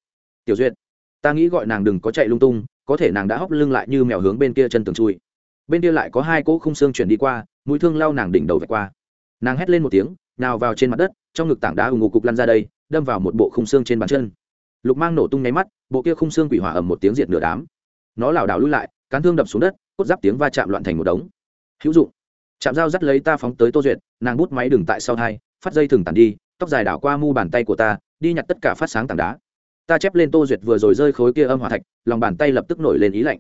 Tiểu duyệt, ta nghĩ gọi nàng đừng có chạy lung tung, có thể nàng đã hóc lưng lại như mèo hướng bên kia chân tường chui. Bên kia lại có hai cỗ khung xương chuyển đi qua mũi thương lao nàng đỉnh đầu vạch qua. Nàng hét lên một tiếng, nào vào trên mặt đất, trong ngực tảng đá ù ngụ cục lăn ra đây, đâm vào một bộ khung xương trên bàn chân. Lục mang nổ tung nháy mắt, bộ kia khung xương quỷ hỏa ầm một tiếng diệt nửa đám. Nó lảo đảo lui lại, cán thương đập xuống đất, cốt giáp tiếng va chạm loạn thành một đống. Hữu dụng. Chạm dao dắt lấy ta phóng tới tô duyệt, nàng bút máy đừng tại sau thai phát dây thừng tàn đi, tóc dài đảo qua mu bàn tay của ta, đi nhặt tất cả phát sáng tảng đá. Ta chép lên tô duyệt vừa rồi rơi khối kia âm hỏa thạch, lòng bàn tay lập tức nổi lên ý lạnh.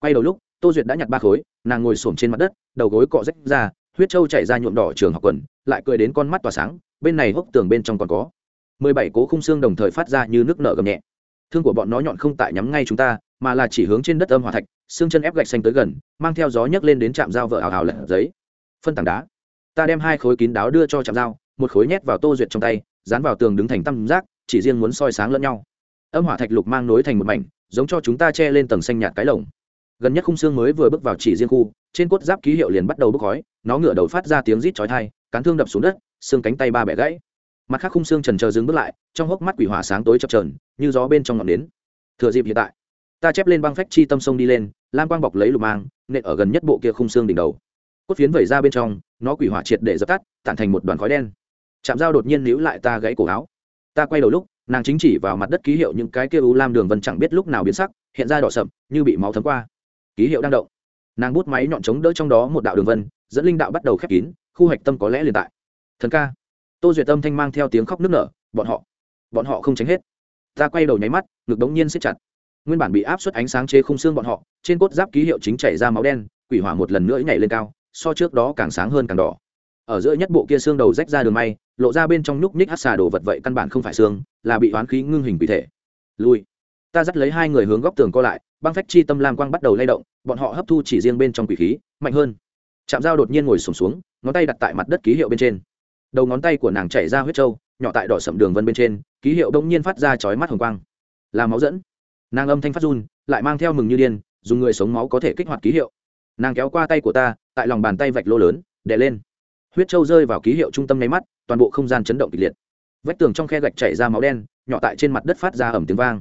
Quay đầu lúc tô duyệt đã nhặt ba khối, nàng ngồi xổm trên mặt đất, đầu gối cọ rách ra, huyết trâu chảy ra nhuộm đỏ trường học quần, lại cười đến con mắt tỏa sáng, bên này hốc tường bên trong còn có. Mười bảy cố khung xương đồng thời phát ra như nước nở gầm nhẹ. Thương của bọn nó nhọn không tại nhắm ngay chúng ta, mà là chỉ hướng trên đất âm hỏa thạch, xương chân ép gạch xanh tới gần, mang theo gió nhấc lên đến trạm dao vợ hào hào lật giấy. Phân tảng đá. Ta đem hai khối kín đáo đưa cho trạm dao, một khối nhét vào tô duyệt trong tay, dán vào tường đứng thành tam giác, chỉ riêng muốn soi sáng lẫn nhau. Âm hỏa thạch lục mang nối thành một mảnh, giống cho chúng ta che lên tầng xanh nhạt cái lồng gần nhất khung xương mới vừa bước vào chỉ riêng khu, trên cốt giáp ký hiệu liền bắt đầu bốc khói, nó ngửa đầu phát ra tiếng rít chói thai cán thương đập xuống đất, xương cánh tay ba bẻ gãy. Mặt khác khung xương trần chờ dừng bước lại, trong hốc mắt quỷ hỏa sáng tối chập trờn như gió bên trong ngọn nến. Thừa dịp hiện tại, ta chép lên băng phách chi tâm sông đi lên, lam quang bọc lấy lục mang, nện ở gần nhất bộ kia khung xương đỉnh đầu. Cốt phiến vẩy ra bên trong, nó quỷ hỏa triệt để dập tắt, tản thành một đoàn khói đen. Chạm dao đột nhiên níu lại ta gãy cổ áo. Ta quay đầu lúc, nàng chính chỉ vào mặt đất ký hiệu những cái kia u lam đường vân chẳng biết lúc nào biến sắc, hiện ra đỏ sậm, như bị máu thấm qua ký hiệu đang động. Nàng bút máy nhọn chống đỡ trong đó một đạo đường vân, dẫn linh đạo bắt đầu khép kín, khu hạch tâm có lẽ liền tại. Thần ca. Tô duyệt tâm thanh mang theo tiếng khóc nức nở, bọn họ bọn họ không tránh hết. Ta quay đầu nháy mắt, ngực đống nhiên siết chặt. Nguyên bản bị áp suất ánh sáng chế khung xương bọn họ, trên cốt giáp ký hiệu chính chảy ra máu đen, quỷ hỏa một lần nữa nhảy lên cao, so trước đó càng sáng hơn càng đỏ. Ở giữa nhất bộ kia xương đầu rách ra đường may, lộ ra bên trong nhúc nhích hát xà đồ vật vậy căn bản không phải xương, là bị oán khí ngưng hình quỷ thể. Lui. Ta dắt lấy hai người hướng góc tường co lại băng phách chi tâm lam quang bắt đầu lay động bọn họ hấp thu chỉ riêng bên trong quỷ khí mạnh hơn. Chạm dao đột nhiên ngồi sùng xuống, xuống ngón tay đặt tại mặt đất ký hiệu bên trên. Đầu ngón tay của nàng chảy ra huyết trâu nhỏ tại đỏ sậm đường vân bên trên ký hiệu đông nhiên phát ra chói mắt hồng quang. Là máu dẫn. Nàng âm thanh phát run lại mang theo mừng như điên dùng người sống máu có thể kích hoạt ký hiệu. Nàng kéo qua tay của ta tại lòng bàn tay vạch lô lớn đè lên. Huyết trâu rơi vào ký hiệu trung tâm nháy mắt toàn bộ không gian chấn động kịch liệt. Vách tường trong khe gạch chảy ra máu đen nhỏ tại trên mặt đất phát ra ẩm tiếng vang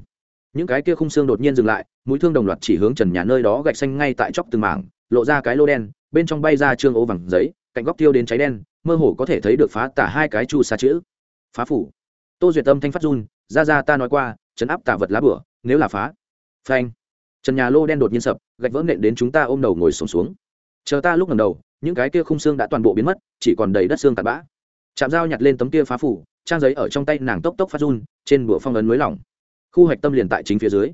những cái kia khung xương đột nhiên dừng lại mũi thương đồng loạt chỉ hướng trần nhà nơi đó gạch xanh ngay tại chóc từng mảng lộ ra cái lô đen bên trong bay ra trương ố vàng giấy cạnh góc tiêu đến cháy đen mơ hồ có thể thấy được phá tả hai cái chu xa chữ. Phá phủ. Tô duyệt tâm thanh phát run ra ra ta nói qua chấn áp tả vật lá bửa nếu là phá. Phanh. Trần nhà lô đen đột nhiên sập gạch vỡ nện đến chúng ta ôm đầu ngồi sổm xuống, xuống chờ ta lúc lần đầu những cái kia khung xương đã toàn bộ biến mất chỉ còn đầy đất xương tạt bã. Chạm dao nhặt lên tấm kia phá phủ trang giấy ở trong tay nàng tốc tốc phát run trên bụa phong ấn mới lỏng khu hạch tâm liền tại chính phía dưới.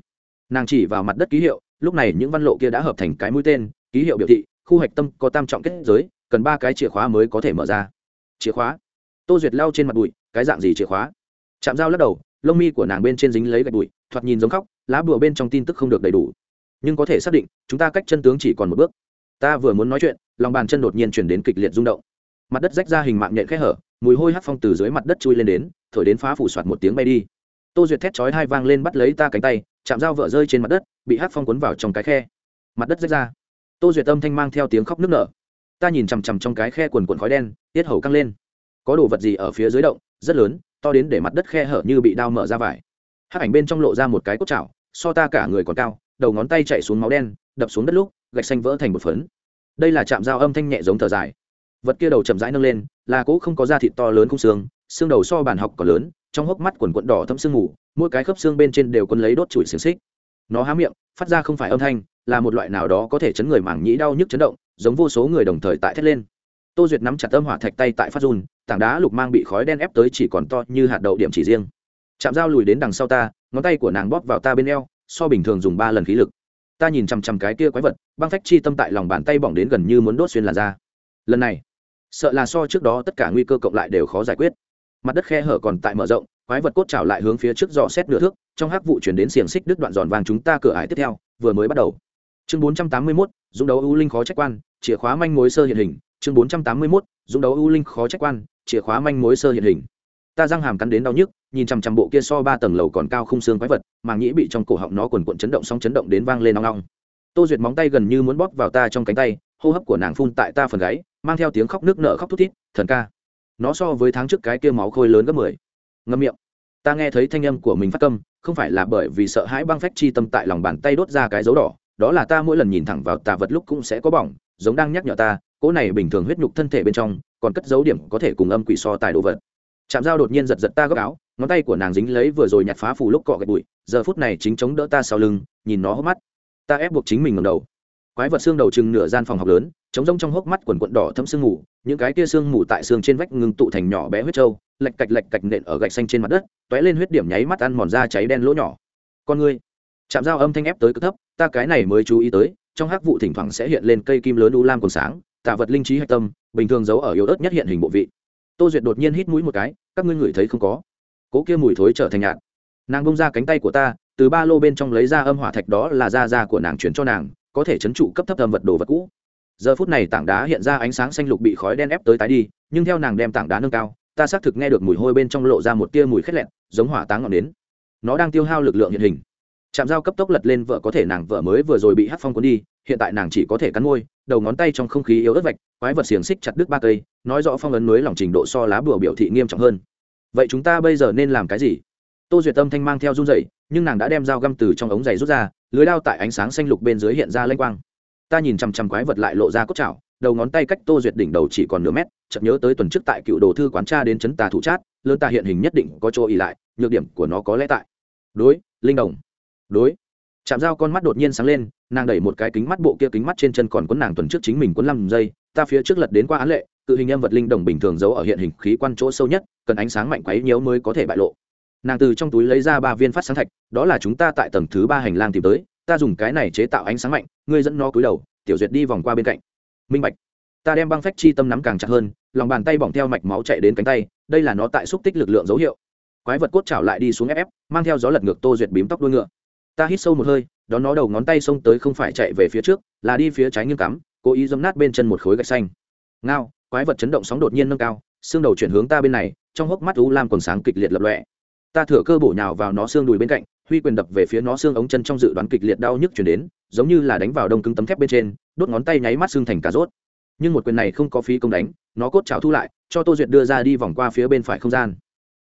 Nàng chỉ vào mặt đất ký hiệu, lúc này những văn lộ kia đã hợp thành cái mũi tên, ký hiệu biểu thị, khu hạch tâm có tam trọng kết giới, cần ba cái chìa khóa mới có thể mở ra. Chìa khóa? Tô duyệt lao trên mặt bụi, cái dạng gì chìa khóa? Chạm dao lắc đầu, lông mi của nàng bên trên dính lấy gạch bụi, thoạt nhìn giống khóc, lá bùa bên trong tin tức không được đầy đủ. Nhưng có thể xác định, chúng ta cách chân tướng chỉ còn một bước. Ta vừa muốn nói chuyện, lòng bàn chân đột nhiên chuyển đến kịch liệt rung động. Mặt đất rách ra hình mạng nhện khẽ hở, mùi hôi hắt phong từ dưới mặt đất chui lên đến, thổi đến phá phủ soạt một tiếng bay đi tô duyệt thét chói hai vang lên bắt lấy ta cánh tay, chạm dao vợ rơi trên mặt đất, bị hát phong cuốn vào trong cái khe. Mặt đất rách ra. Tô duyệt âm thanh mang theo tiếng khóc nức nở. Ta nhìn chằm chằm trong cái khe quần quần khói đen, tiết hầu căng lên. Có đồ vật gì ở phía dưới động? Rất lớn, to đến để mặt đất khe hở như bị đao mở ra vải. Hắc ảnh bên trong lộ ra một cái cốt chảo so ta cả người còn cao, đầu ngón tay chạy xuống máu đen, đập xuống đất lúc, gạch xanh vỡ thành một phấn. Đây là chạm dao âm thanh nhẹ giống thở dài. Vật kia đầu chậm rãi nâng lên, là cỗ không có da thịt to lớn không xương xương đầu so bàn học còn lớn trong hốc mắt quần quận đỏ thâm sương mù, mỗi cái khớp xương bên trên đều quân lấy đốt chùi xiềng xích. Nó há miệng, phát ra không phải âm thanh, là một loại nào đó có thể chấn người mảng nhĩ đau nhức chấn động, giống vô số người đồng thời tại thét lên. Tô duyệt nắm chặt tâm hỏa thạch tay tại phát run, tảng đá lục mang bị khói đen ép tới chỉ còn to như hạt đậu điểm chỉ riêng. Chạm dao lùi đến đằng sau ta, ngón tay của nàng bóp vào ta bên eo, so bình thường dùng ba lần khí lực. Ta nhìn chằm chằm cái kia quái vật, băng phách chi tâm tại lòng bàn tay bỏng đến gần như muốn đốt xuyên làn da. Lần này, sợ là so trước đó tất cả nguy cơ cộng lại đều khó giải quyết mặt đất khe hở còn tại mở rộng quái vật cốt trào lại hướng phía trước dò xét nửa thước trong hắc vụ chuyển đến xiềng xích đứt đoạn giòn vàng chúng ta cửa ải tiếp theo vừa mới bắt đầu. Chương bốn trăm tám mươi 481, dũng đấu ưu linh khó trách quan chìa khóa manh mối sơ hiện hình. Chương bốn trăm tám mươi 481, dũng đấu ưu linh khó trách quan chìa khóa manh mối sơ hiện hình. Ta răng hàm cắn đến đau nhức nhìn chằm chằm bộ kia so ba tầng lầu còn cao không xương quái vật mà nhĩ bị trong cổ họng nó quần quận chấn động sóng chấn động đến vang lên nong nong tô duyệt móng tay gần như muốn bóp vào ta trong cánh tay hô hấp của nàng phun tại ta phần gáy mang theo tiếng khóc nước nở khóc thút thít thần ca nó so với tháng trước cái kia máu khôi lớn gấp mười. Ngâm miệng. Ta nghe thấy thanh âm của mình phát câm không phải là bởi vì sợ hãi băng phách chi tâm tại lòng bàn tay đốt ra cái dấu đỏ, đó là ta mỗi lần nhìn thẳng vào tà vật lúc cũng sẽ có bỏng, giống đang nhắc nhở ta, cỗ này bình thường huyết nhục thân thể bên trong, còn cất dấu điểm có thể cùng âm quỷ so tài đồ vật. Chạm dao đột nhiên giật giật ta góc áo, ngón tay của nàng dính lấy vừa rồi nhặt phá phủ lúc cọ gạch bụi, giờ phút này chính chống đỡ ta sau lưng, nhìn nó hốc mắt. Ta ép buộc chính mình ngầm đầu quái vật xương đầu chừng nửa gian phòng học lớn chống rông trong hốc mắt quần quận đỏ thấm sương mù, những cái kia sương mù tại xương trên vách ngưng tụ thành nhỏ bé huyết trâu, lạch cạch lạch cạch nện ở gạch xanh trên mặt đất t ó é lên huyết điểm nháy mắt ăn mòn da cháy đen lỗ nhỏ. Con ngươi! Chạm dao âm thanh ép tới cực thấp, ta cái này mới chú ý tới, trong hắc vụ thỉnh thoảng sẽ hiện lên cây kim lớn u lam còn sáng, tạ vật linh trí hạch tâm, bình thường giấu ở yếu ớt nhất hiện hình bộ vị. Tô duyệt đột nhiên hít mũi một cái, các ngươi ngửi thấy không có? Cố kia mùi thối trở thành nhạt. Nàng bông ra cánh tay của ta, từ ba lô bên trong lấy ra âm hỏa thạch đó là da da của nàng chuyển cho nàng có thể chấn trụ cấp thấp âm vật đồ vật cũ. Giờ phút này tảng đá hiện ra ánh sáng xanh lục bị khói đen ép tới tái đi, nhưng theo nàng đem tảng đá nâng cao, ta xác thực nghe được mùi hôi bên trong lộ ra một tia mùi khét lẹn, giống hỏa táng ngọn đến nó đang tiêu hao lực lượng hiện hình. Chạm dao cấp tốc lật lên vợ có thể nàng vợ mới vừa rồi bị hắc phong cuốn đi, hiện tại nàng chỉ có thể cắn môi, đầu ngón tay trong không khí yếu ớt vạch, quái vật xiềng xích chặt đứt ba cây, nói rõ phong ấn núi lòng trình độ so lá bùa biểu thị nghiêm trọng hơn. Vậy chúng ta bây giờ nên làm cái gì? Tô duyệt tâm thanh mang theo run dậy nhưng nàng đã đem dao găm từ trong ống giày rút ra lưới đao tại ánh sáng xanh lục bên dưới hiện ra lênh quang. Ta nhìn chằm chằm quái vật lại lộ ra cốt chảo đầu ngón tay cách tô duyệt đỉnh đầu chỉ còn nửa mét, chợt nhớ tới tuần trước tại cựu đồ thư quán tra đến chấn tà thủ chát lớn ta hiện hình nhất định có chỗ ỉ lại, nhược điểm của nó có lẽ tại. Đối, linh đồng. Đối. Chạm dao con mắt đột nhiên sáng lên, nàng đẩy một cái kính mắt bộ kia kính mắt trên chân còn quấn nàng tuần trước chính mình quấn năm giây, ta phía trước lật đến qua án lệ, tự hình em vật linh đồng bình thường giấu ở hiện hình khí quan chỗ sâu nhất, cần ánh sáng mạnh quấy nhiễu mới có thể bại lộ nàng từ trong túi lấy ra ba viên phát sáng thạch, đó là chúng ta tại tầng thứ ba hành lang tìm tới, ta dùng cái này chế tạo ánh sáng mạnh, ngươi dẫn nó cúi đầu, tiểu duyệt đi vòng qua bên cạnh. Minh bạch. Ta đem băng phách chi tâm nắm càng chặt hơn, lòng bàn tay bỏng theo mạch máu chạy đến cánh tay, đây là nó tại xúc tích lực lượng dấu hiệu. Quái vật cốt chảo lại đi xuống ép ép mang theo gió lật ngược tô duyệt bím tóc đuôi ngựa. Ta hít sâu một hơi, đón nó đầu ngón tay xông tới không phải chạy về phía trước, là đi phía trái nghiêng cắm, cố ý dấm nát bên chân một khối gạch xanh. Ngao, quái vật chấn động sóng đột nhiên nâng cao, xương đầu chuyển hướng ta bên này, trong hốc mắt u lam còn sáng kịch liệt lập lọe ta thừa cơ bổ nhào vào nó xương đùi bên cạnh, huy quyền đập về phía nó xương ống chân trong dự đoán kịch liệt đau nhức chuyển đến, giống như là đánh vào đông cứng tấm thép bên trên, đốt ngón tay nháy mắt xương thành cà rốt. Nhưng một quyền này không có phí công đánh, nó cốt chảo thu lại, cho tô duyệt đưa ra đi vòng qua phía bên phải không gian.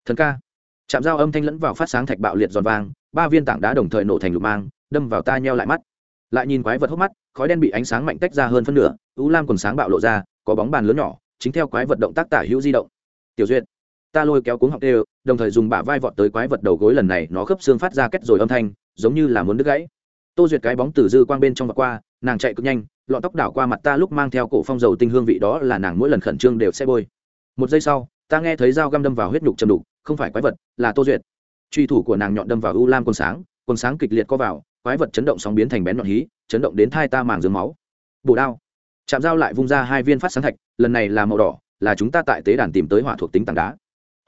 Thần ca. Chạm dao âm thanh lẫn vào phát sáng thạch bạo liệt giòn vang, ba viên tảng đá đồng thời nổ thành lục mang, đâm vào ta nheo lại mắt. Lại nhìn quái vật hốc mắt, khói đen bị ánh sáng mạnh tách ra hơn phân nửa, u lam còn sáng bạo lộ ra, có bóng bàn lớn nhỏ, chính theo quái vật động tác tả hữu di động. Tiểu duyệt ta lôi kéo cuống học đều, đồng thời dùng bả vai vọt tới quái vật đầu gối lần này nó khớp xương phát ra kết rồi âm thanh, giống như là muốn đứt gãy. Tô duyệt cái bóng từ dư quang bên trong vọt qua, nàng chạy cực nhanh, lọn tóc đảo qua mặt ta lúc mang theo cổ phong dầu tinh hương vị đó là nàng mỗi lần khẩn trương đều sẽ bôi. Một giây sau, ta nghe thấy dao găm đâm vào huyết nhục chầm đục, không phải quái vật, là tô duyệt. Truy thủ của nàng nhọn đâm vào u lam quần sáng quần sáng kịch liệt co vào, quái vật chấn động sóng biến thành bén nhọn hí, chấn động đến thai ta màng dưới máu. Bổ đao. Chạm dao lại vung ra hai viên phát sáng thạch, lần này là màu đỏ, là chúng ta tại tế đàn tìm tới hỏa thuộc tính tảng đá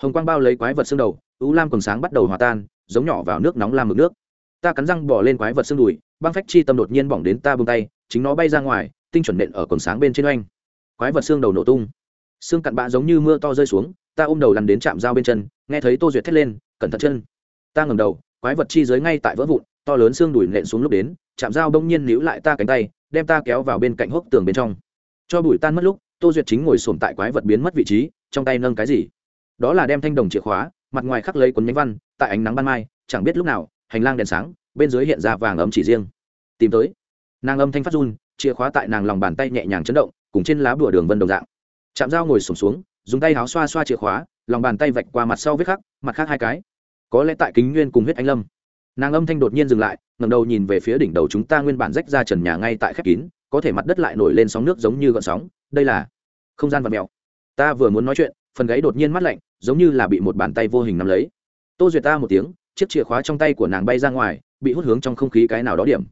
hồng quang bao lấy quái vật xương đầu u lam còn sáng bắt đầu hòa tan, giống nhỏ vào nước nóng làm mực nước. Ta cắn răng bỏ lên quái vật xương đùi, băng phách chi tâm đột nhiên bỏng đến ta bông tay, chính nó bay ra ngoài, tinh chuẩn nện ở còn sáng bên trên oanh. Quái vật xương đầu nổ tung. Xương cặn bã giống như mưa to rơi xuống, ta ôm đầu lăn đến chạm dao bên chân, nghe thấy tô duyệt thét lên, cẩn thận chân. Ta ngầm đầu, quái vật chi dưới ngay tại vỡ vụn, to lớn xương đùi nện xuống lúc đến chạm dao bỗng nhiên níu lại ta cánh tay, đem ta kéo vào bên cạnh hốc tường bên trong. Cho bụi tan mất lúc, tô duyệt chính ngồi sồn tại quái vật biến mất vị trí, trong tay nâng cái gì? Đó là đem thanh đồng chìa khóa mặt ngoài khắc lấy quấn nhánh văn tại ánh nắng ban mai chẳng biết lúc nào hành lang đèn sáng bên dưới hiện ra vàng ấm chỉ riêng. Tìm tới. Nàng âm thanh phát run chìa khóa tại nàng lòng bàn tay nhẹ nhàng chấn động cùng trên lá bùa đường vân đồng dạng. Chạm dao ngồi sổm xuống, dùng tay áo xoa xoa chìa khóa lòng bàn tay vạch qua mặt sau vết khắc mặt khác hai cái. Có lẽ tại kính nguyên cùng huyết anh lâm. Nàng âm thanh đột nhiên dừng lại ngầm đầu nhìn về phía đỉnh đầu chúng ta nguyên bản rách ra trần nhà ngay tại khép kín có thể mặt đất lại nổi lên sóng nước giống như gợn sóng đây là không gian vật mèo. Ta vừa muốn nói chuyện phần gáy đột nhiên mắt lạnh, giống như là bị một bàn tay vô hình nắm lấy. Tô duyệt ta một tiếng, chiếc chìa khóa trong tay của nàng bay ra ngoài, bị hút hướng trong không khí cái nào đó điểm.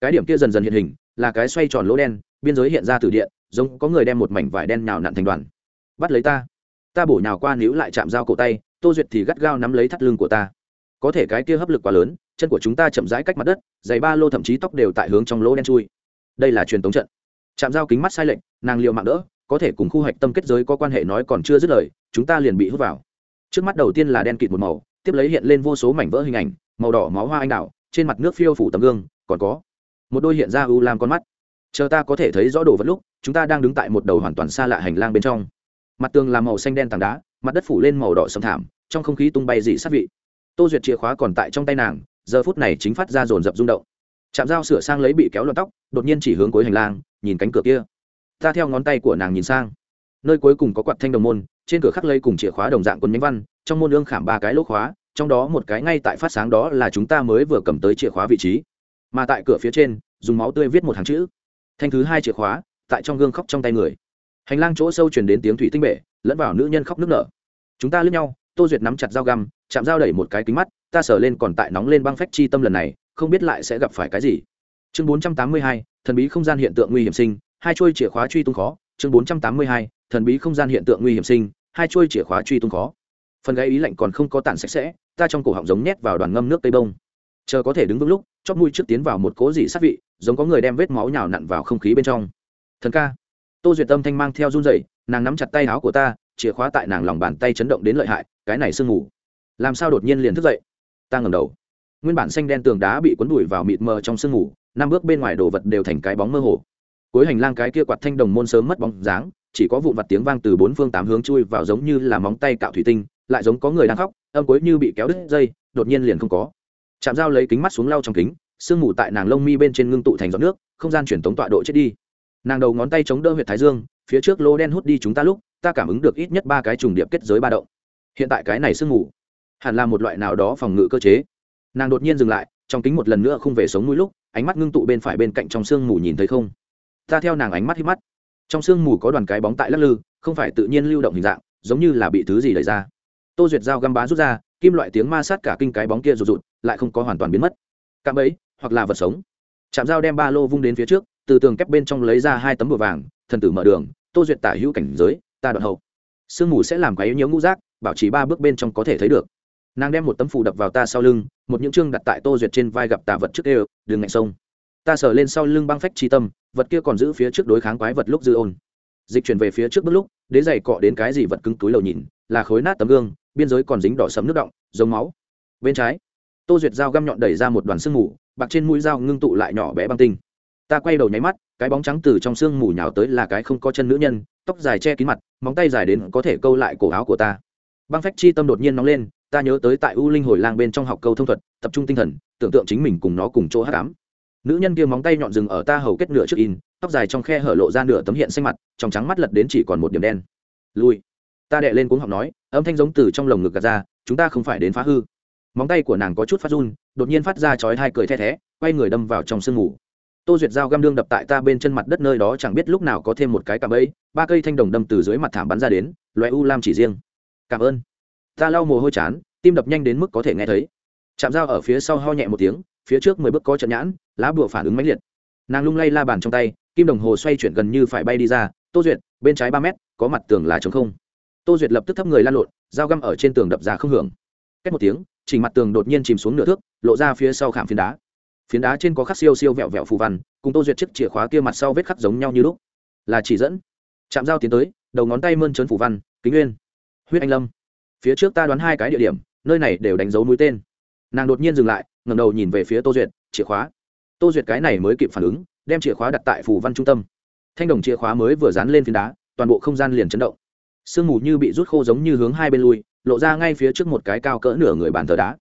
Cái điểm kia dần dần hiện hình, là cái xoay tròn lỗ đen, biên giới hiện ra từ điện, giống có người đem một mảnh vải đen nhào nặn thành đoàn. Bắt lấy ta. Ta bổ nhào qua níu lại chạm dao cổ tay, tô duyệt thì gắt gao nắm lấy thắt lưng của ta. Có thể cái kia hấp lực quá lớn, chân của chúng ta chậm rãi cách mặt đất, giày ba lô thậm chí tóc đều tại hướng trong lỗ đen chui. Đây là truyền tống trận. Chạm dao kính mắt sai lệnh nàng liều mạng đỡ có thể cùng khu hạch tâm kết giới có quan hệ nói còn chưa dứt lời, chúng ta liền bị hút vào. Trước mắt đầu tiên là đen kịt một màu, tiếp lấy hiện lên vô số mảnh vỡ hình ảnh, màu đỏ, máu hoa anh đào, trên mặt nước phiêu phủ tấm gương, còn có một đôi hiện ra u lam con mắt. Chờ ta có thể thấy rõ đồ vật lúc, chúng ta đang đứng tại một đầu hoàn toàn xa lạ hành lang bên trong. Mặt tường là màu xanh đen tảng đá, mặt đất phủ lên màu đỏ sầm thảm, trong không khí tung bay dị sát vị. Tô duyệt chìa khóa còn tại trong tay nàng, giờ phút này chính phát ra dồn dập rung động. Chạm dao sửa sang lấy bị kéo lọt tóc, đột nhiên chỉ hướng cuối hành lang, nhìn cánh cửa kia ta theo ngón tay của nàng nhìn sang. Nơi cuối cùng có quạt thanh đồng môn, trên cửa khắc lây cùng chìa khóa đồng dạng quân nhánh văn, trong môn ương khảm ba cái lỗ khóa, trong đó một cái ngay tại phát sáng đó là chúng ta mới vừa cầm tới chìa khóa vị trí. Mà tại cửa phía trên, dùng máu tươi viết một hàng chữ. Thanh thứ hai chìa khóa, tại trong gương khóc trong tay người. Hành lang chỗ sâu chuyển đến tiếng thủy tinh bể, lẫn vào nữ nhân khóc nức nở. Chúng ta lướt nhau, tô duyệt nắm chặt dao găm, chạm dao đẩy một cái kính mắt, ta sờ lên còn tại nóng lên băng phách chi tâm lần này, không biết lại sẽ gặp phải cái gì. Chương bốn trăm tám mươi hai, thần bí không gian hiện tượng nguy hiểm sinh hai chuôi chìa khóa truy tung khó, chương bốn trăm tám mươi hai, thần bí không gian hiện tượng nguy hiểm sinh, hai chuôi chìa khóa truy tung khó. Phần gáy ý lạnh còn không có tản sạch sẽ, ta trong cổ họng giống nhét vào đoàn ngâm nước tây bông. Chờ có thể đứng vững lúc chót mũi trước tiến vào một cố dị sát vị, giống có người đem vết máu nhào nặn vào không khí bên trong. Thần ca. Tô duyệt tâm thanh mang theo run dậy nàng nắm chặt tay áo của ta, chìa khóa tại nàng lòng bàn tay chấn động đến lợi hại, cái này sương ngủ làm sao đột nhiên liền thức dậy? Ta ngầm đầu. Nguyên bản xanh đen tường đá bị cuốn đùi vào mịt mờ trong sương ngủ năm bước bên ngoài đồ vật đều thành cái bóng mơ hồ cuối hành lang cái kia quạt thanh đồng môn sớm mất bóng dáng, chỉ có vụn vặt tiếng vang từ bốn phương tám hướng chui vào giống như là móng tay cạo thủy tinh, lại giống có người đang khóc, âm cuối như bị kéo đứt dây, đột nhiên liền không có. Chạm dao lấy kính mắt xuống lau trong kính, sương mù tại nàng lông mi bên trên ngưng tụ thành giọt nước, không gian truyền tống tọa độ chết đi. Nàng đầu ngón tay chống đỡ huyệt thái dương, phía trước lô đen hút đi chúng ta lúc, ta cảm ứng được ít nhất ba cái trùng điệp kết giới ba động. Hiện tại cái này sương mù, hẳn là một loại nào đó phòng ngự cơ chế. Nàng đột nhiên dừng lại, trong kính một lần nữa không về sống mũi lúc, ánh mắt ngưng tụ bên phải bên cạnh trong sương mù nhìn thấy không ta theo nàng ánh mắt hít mắt. Trong sương mù có đoàn cái bóng tại lắc lư, không phải tự nhiên lưu động hình dạng, giống như là bị thứ gì đẩy ra. Tô duyệt dao găm bá rút ra, kim loại tiếng ma sát cả kinh cái bóng kia rụt rụt, lại không có hoàn toàn biến mất. Cạm ấy hoặc là vật sống. Chạm dao đem ba lô vung đến phía trước, từ tường kép bên trong lấy ra hai tấm bùa vàng, thần tử mở đường, tô duyệt tả hữu cảnh giới, ta đoạn hậu. Sương mù sẽ làm cái yếu nhiễu ngũ rác bảo trì ba bước bên trong có thể thấy được. Nàng đem một tấm phù đập vào ta sau lưng, một những chương đặt tại tô duyệt trên vai gặp tà vật trước đều đường ngạnh sông ta sờ lên sau lưng băng phách chi tâm, vật kia còn giữ phía trước đối kháng quái vật lúc dư ôn. Dịch chuyển về phía trước bước lúc, đế giày cọ đến cái gì vật cứng túi lầu nhìn, là khối nát tấm gương, biên giới còn dính đỏ sấm nước động, giống máu. Bên trái, tô duyệt dao găm nhọn đẩy ra một đoàn sương mù, bạc trên mũi dao ngưng tụ lại nhỏ bé băng tinh. Ta quay đầu nháy mắt, cái bóng trắng từ trong sương mù nhào tới là cái không có chân nữ nhân, tóc dài che kín mặt, móng tay dài đến có thể câu lại cổ áo của ta. Băng phách chi tâm đột nhiên nóng lên, ta nhớ tới tại u linh hồi lang bên trong học câu thông thuật, tập trung tinh thần, tưởng tượng chính mình cùng nó cùng chỗ hát cám nữ nhân kia móng tay nhọn rừng ở ta hầu kết nửa trước in, tóc dài trong khe hở lộ ra nửa tấm hiện xanh mặt, trong trắng mắt lật đến chỉ còn một điểm đen. Lui. Ta đệ lên cuống học nói, âm thanh giống từ trong lồng ngực gạt ra, chúng ta không phải đến phá hư. Móng tay của nàng có chút phát run, đột nhiên phát ra chói hai cười the thé, quay người đâm vào trong sương ngủ tô duyệt dao găm đương đập tại ta bên chân mặt đất nơi đó chẳng biết lúc nào có thêm một cái cạm ấy ba cây thanh đồng đâm từ dưới mặt thảm bắn ra đến loại u lam chỉ riêng. Cảm ơn. Ta lau mồ hôi chán, tim đập nhanh đến mức có thể nghe thấy. Chạm dao ở phía sau ho nhẹ một tiếng phía trước mười bước có trận nhãn, lá bùa phản ứng mãnh liệt. Nàng lung lay la bàn trong tay, kim đồng hồ xoay chuyển gần như phải bay đi ra, tô duyệt, bên trái ba mét, có mặt tường là trống không. Tô duyệt lập tức thấp người lan lộn, dao găm ở trên tường đập ra không hưởng. Cách một tiếng, chỉnh mặt tường đột nhiên chìm xuống nửa thước, lộ ra phía sau khảm phiến đá. Phiến đá trên có khắc siêu siêu vẹo vẹo phù văn, cùng tô duyệt chiếc chìa khóa kia mặt sau vết khắc giống nhau như lúc. Là chỉ dẫn. Chạm dao tiến tới, đầu ngón tay mơn trớn phù văn, kính nguyên. Huyết anh lâm. Phía trước ta đoán hai cái địa điểm, nơi này đều đánh dấu mũi tên. Nàng đột nhiên dừng lại ngẩng đầu nhìn về phía tô duyệt chìa khóa. Tô duyệt cái này mới kịp phản ứng đem chìa khóa đặt tại phù văn trung tâm. Thanh đồng chìa khóa mới vừa dán lên phiến đá toàn bộ không gian liền chấn động. Sương mù như bị rút khô giống như hướng hai bên lui lộ ra ngay phía trước một cái cao cỡ nửa người bàn thờ đá.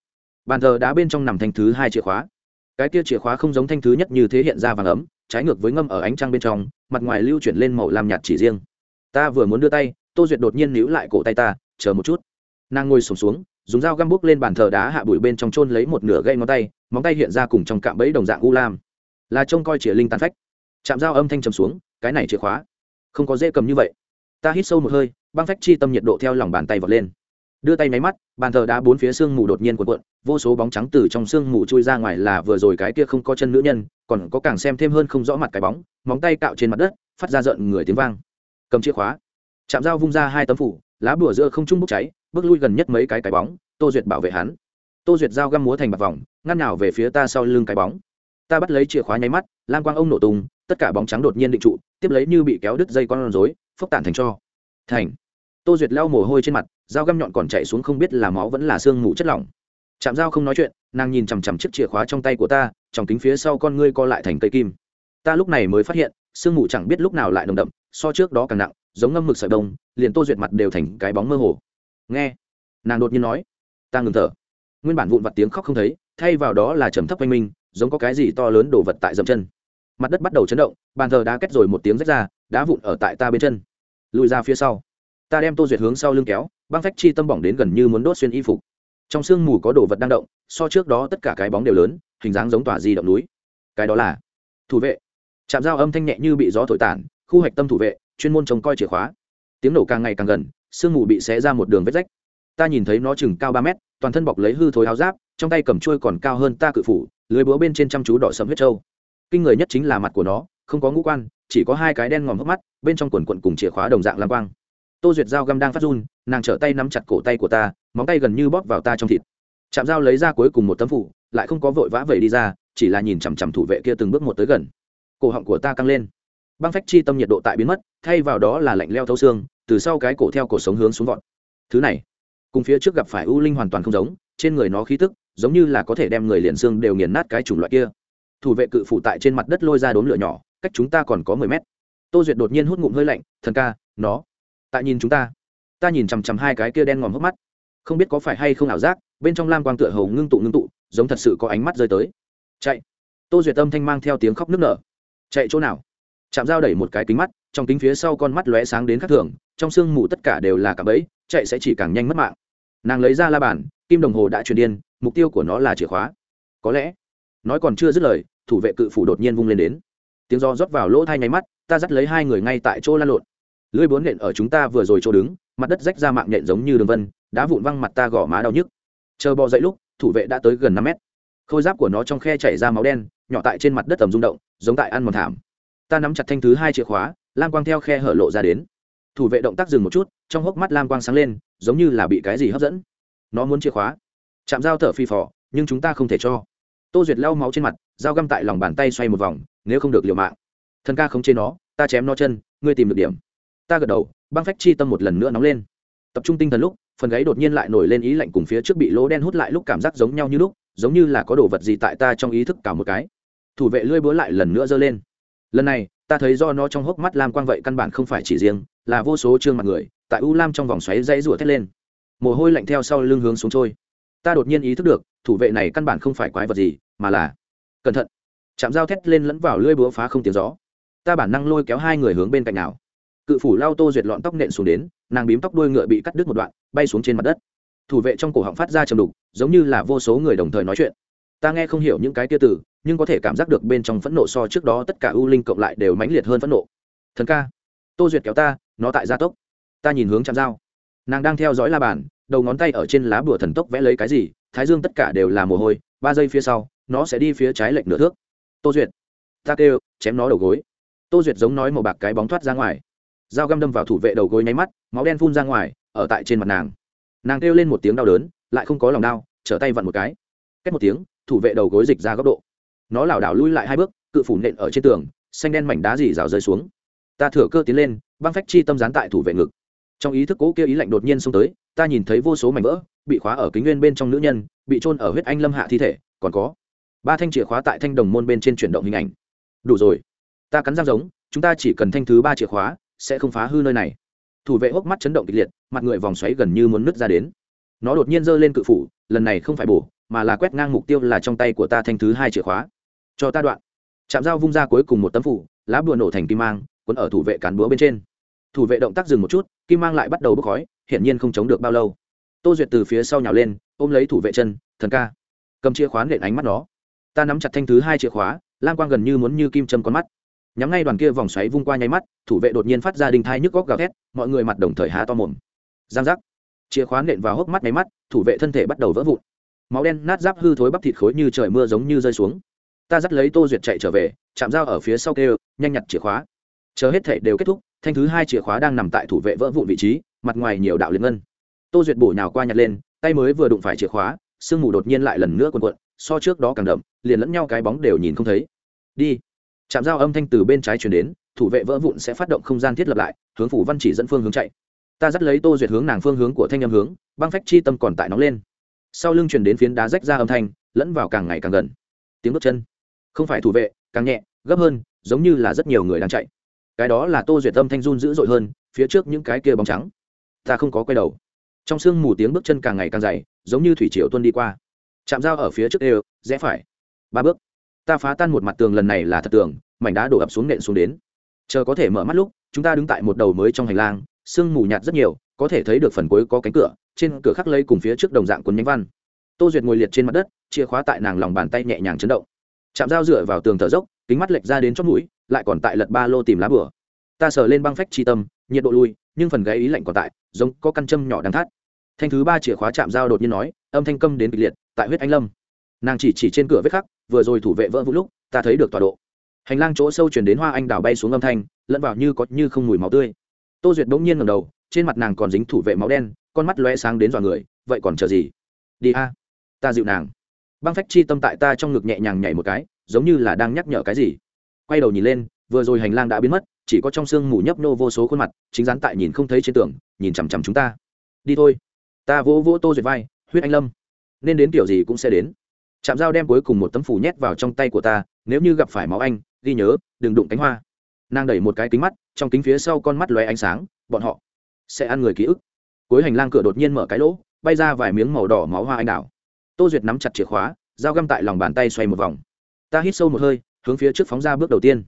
Bàn thờ đá bên trong nằm thanh thứ hai chìa khóa. Cái kia chìa khóa không giống thanh thứ nhất như thế hiện ra vàng ấm trái ngược với ngâm ở ánh trăng bên trong mặt ngoài lưu chuyển lên màu làm nhạt chỉ riêng. Ta vừa muốn đưa tay tô duyệt đột nhiên níu lại cổ tay ta chờ một chút. Nàng ngồi sùng xuống, xuống dùng dao găm bút lên bàn thờ đá hạ bụi bên trong chôn lấy một nửa gây ngón tay, móng tay hiện ra cùng trong cạm bẫy đồng dạng u lam. Là trông coi chĩa linh tàn phách. Chạm dao âm thanh trầm xuống, cái này chìa khóa. Không có dễ cầm như vậy. Ta hít sâu một hơi, băng phách chi tâm nhiệt độ theo lòng bàn tay vọt lên. Đưa tay máy mắt, bàn thờ đá bốn phía sương mù đột nhiên cuộn cuộn, vô số bóng trắng từ trong sương mù chui ra ngoài là vừa rồi cái kia không có chân nữ nhân, còn có càng xem thêm hơn không rõ mặt cái bóng, móng tay cạo trên mặt đất, phát ra giận người tiếng vang. Cầm chìa khóa. Chạm dao vung ra hai tấm phủ, lá bùa giữa không trung bốc cháy bước lui gần nhất mấy cái cái bóng, tô duyệt bảo vệ hắn. Tô duyệt dao găm múa thành bạc vòng, ngăn nào về phía ta sau lưng cái bóng. Ta bắt lấy chìa khóa nháy mắt lan quang ông nổ tung, tất cả bóng trắng đột nhiên định trụ, tiếp lấy như bị kéo đứt dây con rối, phốc tản thành cho. Thành. Tô duyệt lau mồ hôi trên mặt, dao găm nhọn còn chạy xuống không biết là máu vẫn là xương mù chất lỏng. Chạm dao không nói chuyện, nàng nhìn chằm chằm chiếc chìa khóa trong tay của ta, trong kính phía sau con ngươi co lại thành cây kim. Ta lúc này mới phát hiện sương mù chẳng biết lúc nào lại nồng đậm, so trước đó càng nặng, giống ngâm mực sợi đông liền tô duyệt mặt đều thành cái bóng mơ hồ nghe. Nàng đột nhiên nói. Ta ngừng thở. Nguyên bản vụn vặt tiếng khóc không thấy, thay vào đó là trầm thấp quanh minh giống có cái gì to lớn đổ vật tại dậm chân. Mặt đất bắt đầu chấn động, bàn thờ đá kết rồi một tiếng rách ra, đá vụn ở tại ta bên chân. Lùi ra phía sau. Ta đem tô duyệt hướng sau lưng kéo, băng phách chi tâm bỏng đến gần như muốn đốt xuyên y phục. Trong sương mù có đồ vật đang động, so trước đó tất cả cái bóng đều lớn, hình dáng giống tòa di động núi. Cái đó là thủ vệ. Chạm dao âm thanh nhẹ như bị gió thổi tản, khu hạch tâm thủ vệ, chuyên môn trông coi chìa khóa. Tiếng nổ càng ngày càng gần sương mù bị xé ra một đường vết rách. Ta nhìn thấy nó chừng cao ba mét, toàn thân bọc lấy hư thối áo giáp, trong tay cầm trôi còn cao hơn ta cự phủ, lưới búa bên trên chăm chú đỏ sầm huyết trâu. Kinh người nhất chính là mặt của nó, không có ngũ quan, chỉ có hai cái đen ngòm hốc mắt, bên trong quần quận cùng chìa khóa đồng dạng lam quang. Tô duyệt dao găm đang phát run, nàng trở tay nắm chặt cổ tay của ta, móng tay gần như bóp vào ta trong thịt. Chạm dao lấy ra cuối cùng một tấm phủ, lại không có vội vã vẩy đi ra, chỉ là nhìn chằm chằm thủ vệ kia từng bước một tới gần. Cổ họng của ta căng lên băng phách chi tâm nhiệt độ tại biến mất, thay vào đó là lạnh leo thấu xương, từ sau cái cổ theo cổ sống hướng xuống vọt. Thứ này, cùng phía trước gặp phải u linh hoàn toàn không giống, trên người nó khí tức, giống như là có thể đem người liền xương đều nghiền nát cái chủng loại kia. Thủ vệ cự phủ tại trên mặt đất lôi ra đốn lửa nhỏ, cách chúng ta còn có mười mét. Tô duyệt đột nhiên hút ngụm hơi lạnh, thần ca, nó, tại nhìn chúng ta. Ta nhìn chằm chằm hai cái kia đen ngòm hốc mắt. Không biết có phải hay không ảo giác, bên trong lam quang tựa hầu ngưng tụ ngưng tụ, giống thật sự có ánh mắt rơi tới. Chạy. Tô duyệt âm thanh mang theo tiếng khóc nức nở. Chạy chỗ nào? Chạm dao đẩy một cái kính mắt, trong kính phía sau con mắt lóe sáng đến khắc thường, trong sương mù tất cả đều là cả bẫy, chạy sẽ chỉ càng nhanh mất mạng. Nàng lấy ra la bàn, kim đồng hồ đã truyền điên, mục tiêu của nó là chìa khóa. Có lẽ, nói còn chưa dứt lời, thủ vệ cự phủ đột nhiên vung lên đến. Tiếng do rót vào lỗ thai nháy mắt, ta dắt lấy hai người ngay tại chỗ lan lộn. Lưỡi bốn nện ở chúng ta vừa rồi chỗ đứng, mặt đất rách ra mạng nện giống như đường vân, đá vụn văng mặt ta gõ má đau nhức. Chờ bò dậy lúc, thủ vệ đã tới gần năm mét. Khôi giáp của nó trong khe chảy ra máu đen, nhỏ tại trên mặt đất tầm rung động, giống tại ăn mòn thảm ta nắm chặt thanh thứ hai chìa khóa, lam quang theo khe hở lộ ra đến. Thủ vệ động tác dừng một chút, trong hốc mắt lam quang sáng lên, giống như là bị cái gì hấp dẫn. Nó muốn chìa khóa. Chạm dao thở phi phò, nhưng chúng ta không thể cho. Tô duyệt lau máu trên mặt, dao găm tại lòng bàn tay xoay một vòng, nếu không được liều mạng. Thân ca không chế nó, ta chém nó chân, ngươi tìm được điểm. Ta gật đầu, băng phách chi tâm một lần nữa nóng lên. Tập trung tinh thần lúc, phần gáy đột nhiên lại nổi lên ý lạnh cùng phía trước bị lỗ đen hút lại lúc cảm giác giống nhau như lúc, giống như là có đồ vật gì tại ta trong ý thức cả một cái. Thủ vệ lưỡi búa lại lần nữa giơ lên lần này, ta thấy do nó trong hốc mắt lam quang vậy căn bản không phải chỉ riêng, là vô số trương mặt người, tại u lam trong vòng xoáy dãy rủa thét lên. Mồ hôi lạnh theo sau lưng hướng xuống trôi. Ta đột nhiên ý thức được, thủ vệ này căn bản không phải quái vật gì, mà là cẩn thận. Chạm dao thét lên lẫn vào lưỡi búa phá không tiếng gió. Ta bản năng lôi kéo hai người hướng bên cạnh nào. Cự phủ lao tô duyệt lọn tóc nện xuống đến, nàng bím tóc đuôi ngựa bị cắt đứt một đoạn, bay xuống trên mặt đất. Thủ vệ trong cổ họng phát ra trầm đục, giống như là vô số người đồng thời nói chuyện. Ta nghe không hiểu những cái tia từ nhưng có thể cảm giác được bên trong phẫn nộ so trước đó tất cả ưu linh cộng lại đều mãnh liệt hơn phẫn nộ. Thần ca, tô duyệt kéo ta, nó tại gia tốc. Ta nhìn hướng chạm dao nàng đang theo dõi la bàn, đầu ngón tay ở trên lá bùa thần tốc vẽ lấy cái gì, thái dương tất cả đều là mồ hôi, ba giây phía sau, nó sẽ đi phía trái lệnh nửa thước. Tô duyệt, ta kêu, chém nó đầu gối. Tô duyệt giống nói màu bạc cái bóng thoát ra ngoài. Dao găm đâm vào thủ vệ đầu gối nháy mắt, máu đen phun ra ngoài, ở tại trên mặt nàng. Nàng kêu lên một tiếng đau đớn, lại không có lòng đau, trở tay vặn một cái. Cách một tiếng, thủ vệ đầu gối dịch ra góc độ nó lảo đảo lui lại hai bước, cự phủ nện ở trên tường, xanh đen mảnh đá dì rào rơi xuống. Ta thừa cơ tiến lên, băng phách chi tâm gián tại thủ vệ ngực. Trong ý thức cố kia ý lạnh đột nhiên xông tới, ta nhìn thấy vô số mảnh vỡ, bị khóa ở kính nguyên bên trong nữ nhân, bị trôn ở huyết anh lâm hạ thi thể, còn có ba thanh chìa khóa tại thanh đồng môn bên trên chuyển động hình ảnh. Đủ rồi. Ta cắn răng giống, chúng ta chỉ cần thanh thứ ba chìa khóa, sẽ không phá hư nơi này. Thủ vệ hốc mắt chấn động kịch liệt, mặt người vòng xoáy gần như muốn nứt ra đến. Nó đột nhiên giơ lên cự phủ, lần này không phải bổ, mà là quét ngang mục tiêu là trong tay của ta thanh thứ hai chìa khóa cho ta đoạn. Chạm dao vung ra cuối cùng một tấm phủ, lá bùa nổ thành kim mang, quấn ở thủ vệ cán búa bên trên. Thủ vệ động tác dừng một chút, kim mang lại bắt đầu bốc khói, hiển nhiên không chống được bao lâu. Tô duyệt từ phía sau nhào lên, ôm lấy thủ vệ chân, thần ca. Cầm chìa khóa nện ánh mắt nó. Ta nắm chặt thanh thứ hai chìa khóa lan quang gần như muốn như kim châm con mắt. Nhắm ngay đoàn kia vòng xoáy vung qua nháy mắt, thủ vệ đột nhiên phát ra đình thai nhức góc gào thét, mọi người mặt đồng thời há to mồm. Giang giác. Chìa khóa nện vào hốc mắt nháy mắt, thủ vệ thân thể bắt đầu vỡ vụn. Máu đen nát giáp hư thối bắp thịt khối như trời mưa giống như rơi xuống ta dắt lấy tô duyệt chạy trở về, chạm dao ở phía sau kêu, nhanh nhặt chìa khóa. Chờ hết thể đều kết thúc, thanh thứ hai chìa khóa đang nằm tại thủ vệ vỡ vụn vị trí, mặt ngoài nhiều đạo liên ngân. Tô duyệt bổ nhào qua nhặt lên, tay mới vừa đụng phải chìa khóa, sương mù đột nhiên lại lần nữa quần quận so trước đó càng đậm, liền lẫn nhau cái bóng đều nhìn không thấy. Đi. Chạm dao âm thanh từ bên trái chuyển đến, thủ vệ vỡ vụn sẽ phát động không gian thiết lập lại, hướng phủ văn chỉ dẫn phương hướng chạy. Ta dắt lấy tô duyệt hướng nàng phương hướng của thanh âm hướng, băng phách chi tâm còn tại nóng lên. Sau lưng chuyển đến phiến đá rách ra âm thanh, lẫn vào càng ngày càng gần. Tiếng bước chân không phải thủ vệ, càng nhẹ, gấp hơn, giống như là rất nhiều người đang chạy. Cái đó là tô duyệt âm thanh run dữ dội hơn, phía trước những cái kia bóng trắng. Ta không có quay đầu. Trong sương mù tiếng bước chân càng ngày càng dày, giống như thủy triều tuân đi qua. Chạm dao ở phía trước đều, rẽ phải. Ba bước. Ta phá tan một mặt tường lần này là thật tường, mảnh đá đổ ập xuống nện xuống đến. Chờ có thể mở mắt lúc, chúng ta đứng tại một đầu mới trong hành lang, sương mù nhạt rất nhiều, có thể thấy được phần cuối có cánh cửa, trên cửa khắc lây cùng phía trước đồng dạng cuốn nhánh văn. Tô duyệt ngồi liệt trên mặt đất, chìa khóa tại nàng lòng bàn tay nhẹ nhàng chấn động chạm dao dựa vào tường thở dốc, kính mắt lệch ra đến chót mũi, lại còn tại lật ba lô tìm lá bửa ta sờ lên băng phách chi tâm, nhiệt độ lui, nhưng phần gáy ý lạnh còn tại, giống có căn châm nhỏ đang thắt. Thanh thứ ba chìa khóa chạm dao đột nhiên nói, âm thanh câm đến kịch liệt, tại huyết anh lâm. Nàng chỉ chỉ trên cửa vết khắc, vừa rồi thủ vệ vỡ vũ lúc, ta thấy được tọa độ. Hành lang chỗ sâu chuyển đến hoa anh đào bay xuống âm thanh, lẫn vào như có như không mùi máu tươi. Tô duyệt bỗng nhiên ngầm đầu, trên mặt nàng còn dính thủ vệ máu đen, con mắt loe sáng đến dọa người, vậy còn chờ gì? Đi a, ta dịu nàng băng phách chi tâm tại ta trong ngực nhẹ nhàng nhảy một cái, giống như là đang nhắc nhở cái gì. Quay đầu nhìn lên, vừa rồi hành lang đã biến mất, chỉ có trong sương mù nhấp nô vô số khuôn mặt, chính rắn tại nhìn không thấy trên tường, nhìn chằm chằm chúng ta. Đi thôi. Ta vỗ vỗ tô duyệt vai, huyết anh lâm, nên đến kiểu gì cũng sẽ đến. Chạm dao đem cuối cùng một tấm phủ nhét vào trong tay của ta, nếu như gặp phải máu anh, ghi nhớ, đừng đụng cánh hoa. Nàng đẩy một cái kính mắt, trong kính phía sau con mắt lóe ánh sáng, bọn họ sẽ ăn người ký ức. Cuối hành lang cửa đột nhiên mở cái lỗ, bay ra vài miếng màu đỏ máu hoa anh đào tô duyệt nắm chặt chìa khóa dao găm tại lòng bàn tay xoay một vòng. Ta hít sâu một hơi hướng phía trước phóng ra bước đầu tiên.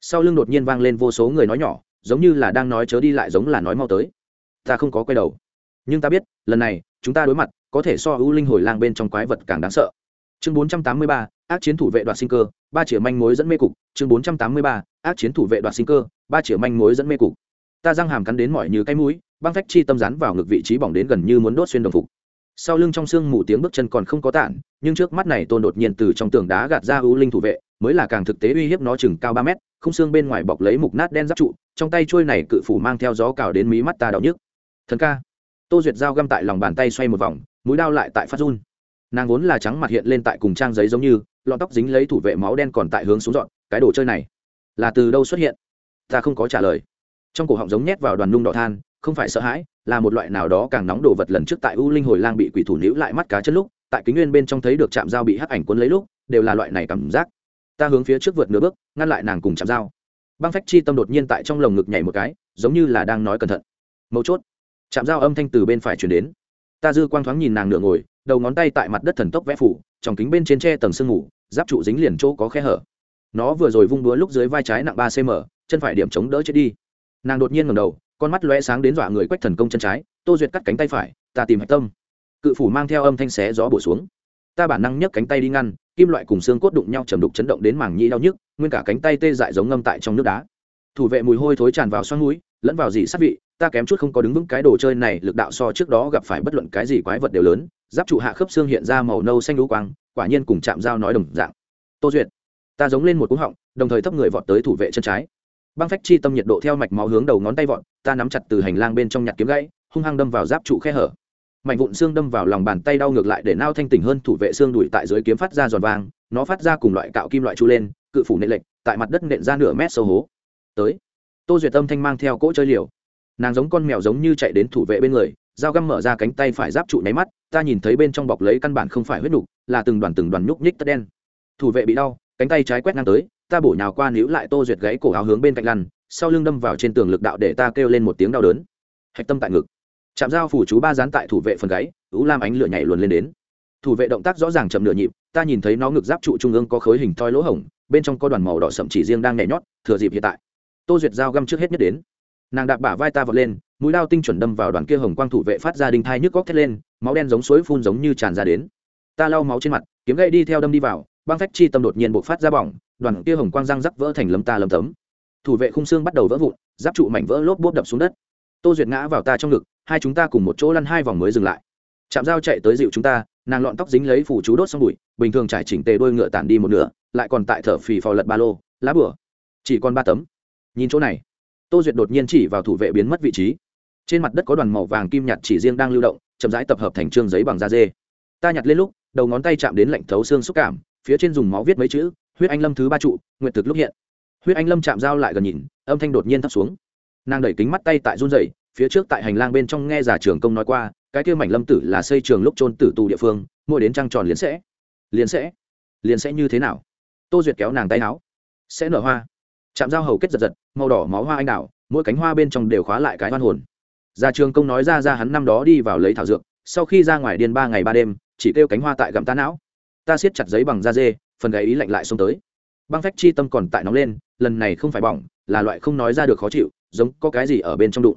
Sau lưng đột nhiên vang lên vô số người nói nhỏ giống như là đang nói chớ đi lại giống là nói mau tới. Ta không có quay đầu. Nhưng ta biết lần này chúng ta đối mặt có thể so ưu linh hồi lang bên trong quái vật càng đáng sợ. Chương 483, ác chiến thủ vệ đoạt sinh cơ ba chìa manh mối dẫn mê cục. Chương 483, ác chiến thủ vệ đoạt sinh cơ ba chìa manh mối dẫn mê cục. Ta răng hàm cắn đến mỏi như cái mũi băng phách chi tâm rán vào ngực vị trí bỏng đến gần như muốn đốt xuyên đồng phục sau lưng trong xương mù tiếng bước chân còn không có tản, nhưng trước mắt này tôn đột nhiên từ trong tường đá gạt ra ưu linh thủ vệ, mới là càng thực tế uy hiếp nó chừng cao ba mét không xương bên ngoài bọc lấy mục nát đen giáp trụ, trong tay trôi này cự phủ mang theo gió cào đến mí mắt ta đau nhức. Thần ca. Tô duyệt dao găm tại lòng bàn tay xoay một vòng, mũi đao lại tại phát run. Nàng vốn là trắng mặt hiện lên tại cùng trang giấy giống như, lọn tóc dính lấy thủ vệ máu đen còn tại hướng xuống dọn, cái đồ chơi này là từ đâu xuất hiện? Ta không có trả lời. Trong cổ họng giống nhét vào đoàn nung đỏ than, không phải sợ hãi là một loại nào đó càng nóng đồ vật lần trước tại u linh hồi lang bị quỷ thủ níu lại mắt cá chân lúc, tại kính nguyên bên trong thấy được chạm dao bị hắc ảnh cuốn lấy lúc, đều là loại này cảm giác. Ta hướng phía trước vượt nửa bước, ngăn lại nàng cùng chạm dao. Băng phách chi tâm đột nhiên tại trong lồng ngực nhảy một cái, giống như là đang nói cẩn thận. Mấu chốt chạm dao âm thanh từ bên phải chuyển đến. Ta dư quang thoáng nhìn nàng nửa ngồi, đầu ngón tay tại mặt đất thần tốc vẽ phủ, trong kính bên trên tre tầng sương ngủ giáp trụ dính liền chỗ có khe hở. Nó vừa rồi vung đúa lúc dưới vai trái nặng ba cm chân phải điểm chống đỡ chết đi. Nàng đột nhiên ngầm đầu con mắt lóe sáng đến dọa người quách thần công chân trái, tô duyệt cắt cánh tay phải, ta tìm hạch tâm. Cự phủ mang theo âm thanh xé gió bổ xuống. Ta bản năng nhấc cánh tay đi ngăn, kim loại cùng xương cốt đụng nhau trầm đục chấn động đến mảng nhĩ đau nhức, nguyên cả cánh tay tê dại giống ngâm tại trong nước đá. Thủ vệ mùi hôi thối tràn vào xoắn núi, lẫn vào dị sát vị, ta kém chút không có đứng vững cái đồ chơi này, lực đạo so trước đó gặp phải bất luận cái gì quái vật đều lớn, giáp trụ hạ khớp xương hiện ra màu nâu xanh lũ quang, quả nhiên cùng chạm dao nói đồng dạng. Tô duyệt, ta giống lên một cú họng, đồng thời thấp người vọt tới thủ vệ chân trái băng phách chi tâm nhiệt độ theo mạch máu hướng đầu ngón tay vọt ta nắm chặt từ hành lang bên trong nhặt kiếm gãy hung hăng đâm vào giáp trụ khe hở. Mạnh vụn xương đâm vào lòng bàn tay đau ngược lại để nao thanh tỉnh hơn thủ vệ xương đùi tại dưới kiếm phát ra giòn vàng nó phát ra cùng loại cạo kim loại chu lên cự phủ nệ lệch tại mặt đất nện ra nửa mét sâu hố. Tới tô duyệt tâm thanh mang theo cỗ chơi liều. Nàng giống con mèo giống như chạy đến thủ vệ bên người dao găm mở ra cánh tay phải giáp trụ nháy mắt ta nhìn thấy bên trong bọc lấy căn bản không phải huyết đủ, là từng đoàn từng đoàn nhúc nhích tất đen. Thủ vệ bị đau cánh tay trái quét ngang tới ta bổ nhào qua níu lại tô duyệt gãy cổ áo hướng bên cạnh lăn, sau lưng đâm vào trên tường lực đạo để ta kêu lên một tiếng đau đớn. Hạch tâm tại ngực. Chạm dao phủ chú ba dán tại thủ vệ phần gáy, ú lam ánh lửa nhảy luồn lên đến. Thủ vệ động tác rõ ràng chậm nửa nhịp, ta nhìn thấy nó ngực giáp trụ trung ương có khối hình thoi lỗ hổng, bên trong có đoàn màu đỏ sậm chỉ riêng đang nhảy nhót, thừa dịp hiện tại. Tô duyệt dao găm trước hết nhất đến. Nàng đạp bả vai ta vọt lên, mũi lao tinh chuẩn đâm vào đoàn kia hồng quang thủ vệ phát ra đinh thai nhức góc thét lên, máu đen giống suối phun giống như tràn ra đến. Ta lau máu trên mặt, kiếm gậy đi theo đâm đi vào băng phách chi tâm đột nhiên bộc phát ra bỏng, đoàn kia hồng quang răng rắc vỡ thành lấm ta lấm tấm. Thủ vệ khung xương bắt đầu vỡ vụn, giáp trụ mảnh vỡ lốp bốp đập xuống đất. Tô duyệt ngã vào ta trong ngực, hai chúng ta cùng một chỗ lăn hai vòng mới dừng lại. Chạm dao chạy tới dịu chúng ta, nàng lọn tóc dính lấy phủ chú đốt xong bụi, bình thường trải chỉnh tề đôi ngựa tản đi một nửa, lại còn tại thở phì phò lật ba lô, lá bửa. Chỉ còn ba tấm. Nhìn chỗ này, tô duyệt đột nhiên chỉ vào thủ vệ biến mất vị trí. Trên mặt đất có đoàn màu vàng kim nhạt chỉ riêng đang lưu động, chậm rãi tập hợp thành trương giấy bằng da dê. Ta nhặt lên lúc, đầu ngón tay chạm đến lạnh thấu xương xúc cảm phía trên dùng máu viết mấy chữ, huyết anh lâm thứ ba trụ nguyện thực lúc hiện. Huyết anh lâm chạm dao lại gần nhìn, âm thanh đột nhiên thấp xuống. Nàng đẩy kính mắt tay tại run rẩy, phía trước tại hành lang bên trong nghe giả trường công nói qua, cái kia mảnh lâm tử là xây trường lúc trôn tử tù địa phương, mỗi đến trăng tròn liền sẽ liền sẽ liền sẽ như thế nào? Tô duyệt kéo nàng tay áo. Sẽ nở hoa. Chạm dao hầu kết giật giật, màu đỏ máu hoa anh đào, mỗi cánh hoa bên trong đều khóa lại cái hoan hồn. Gia trường công nói ra ra hắn năm đó đi vào lấy thảo dược, sau khi ra ngoài điên ba ngày ba đêm, chỉ kêu cánh hoa tại gặm tá não ta siết chặt giấy bằng da dê, phần gáy ý lạnh lại xông tới. Băng phách chi tâm còn tại nóng lên, lần này không phải bỏng, là loại không nói ra được khó chịu, giống có cái gì ở bên trong đụng.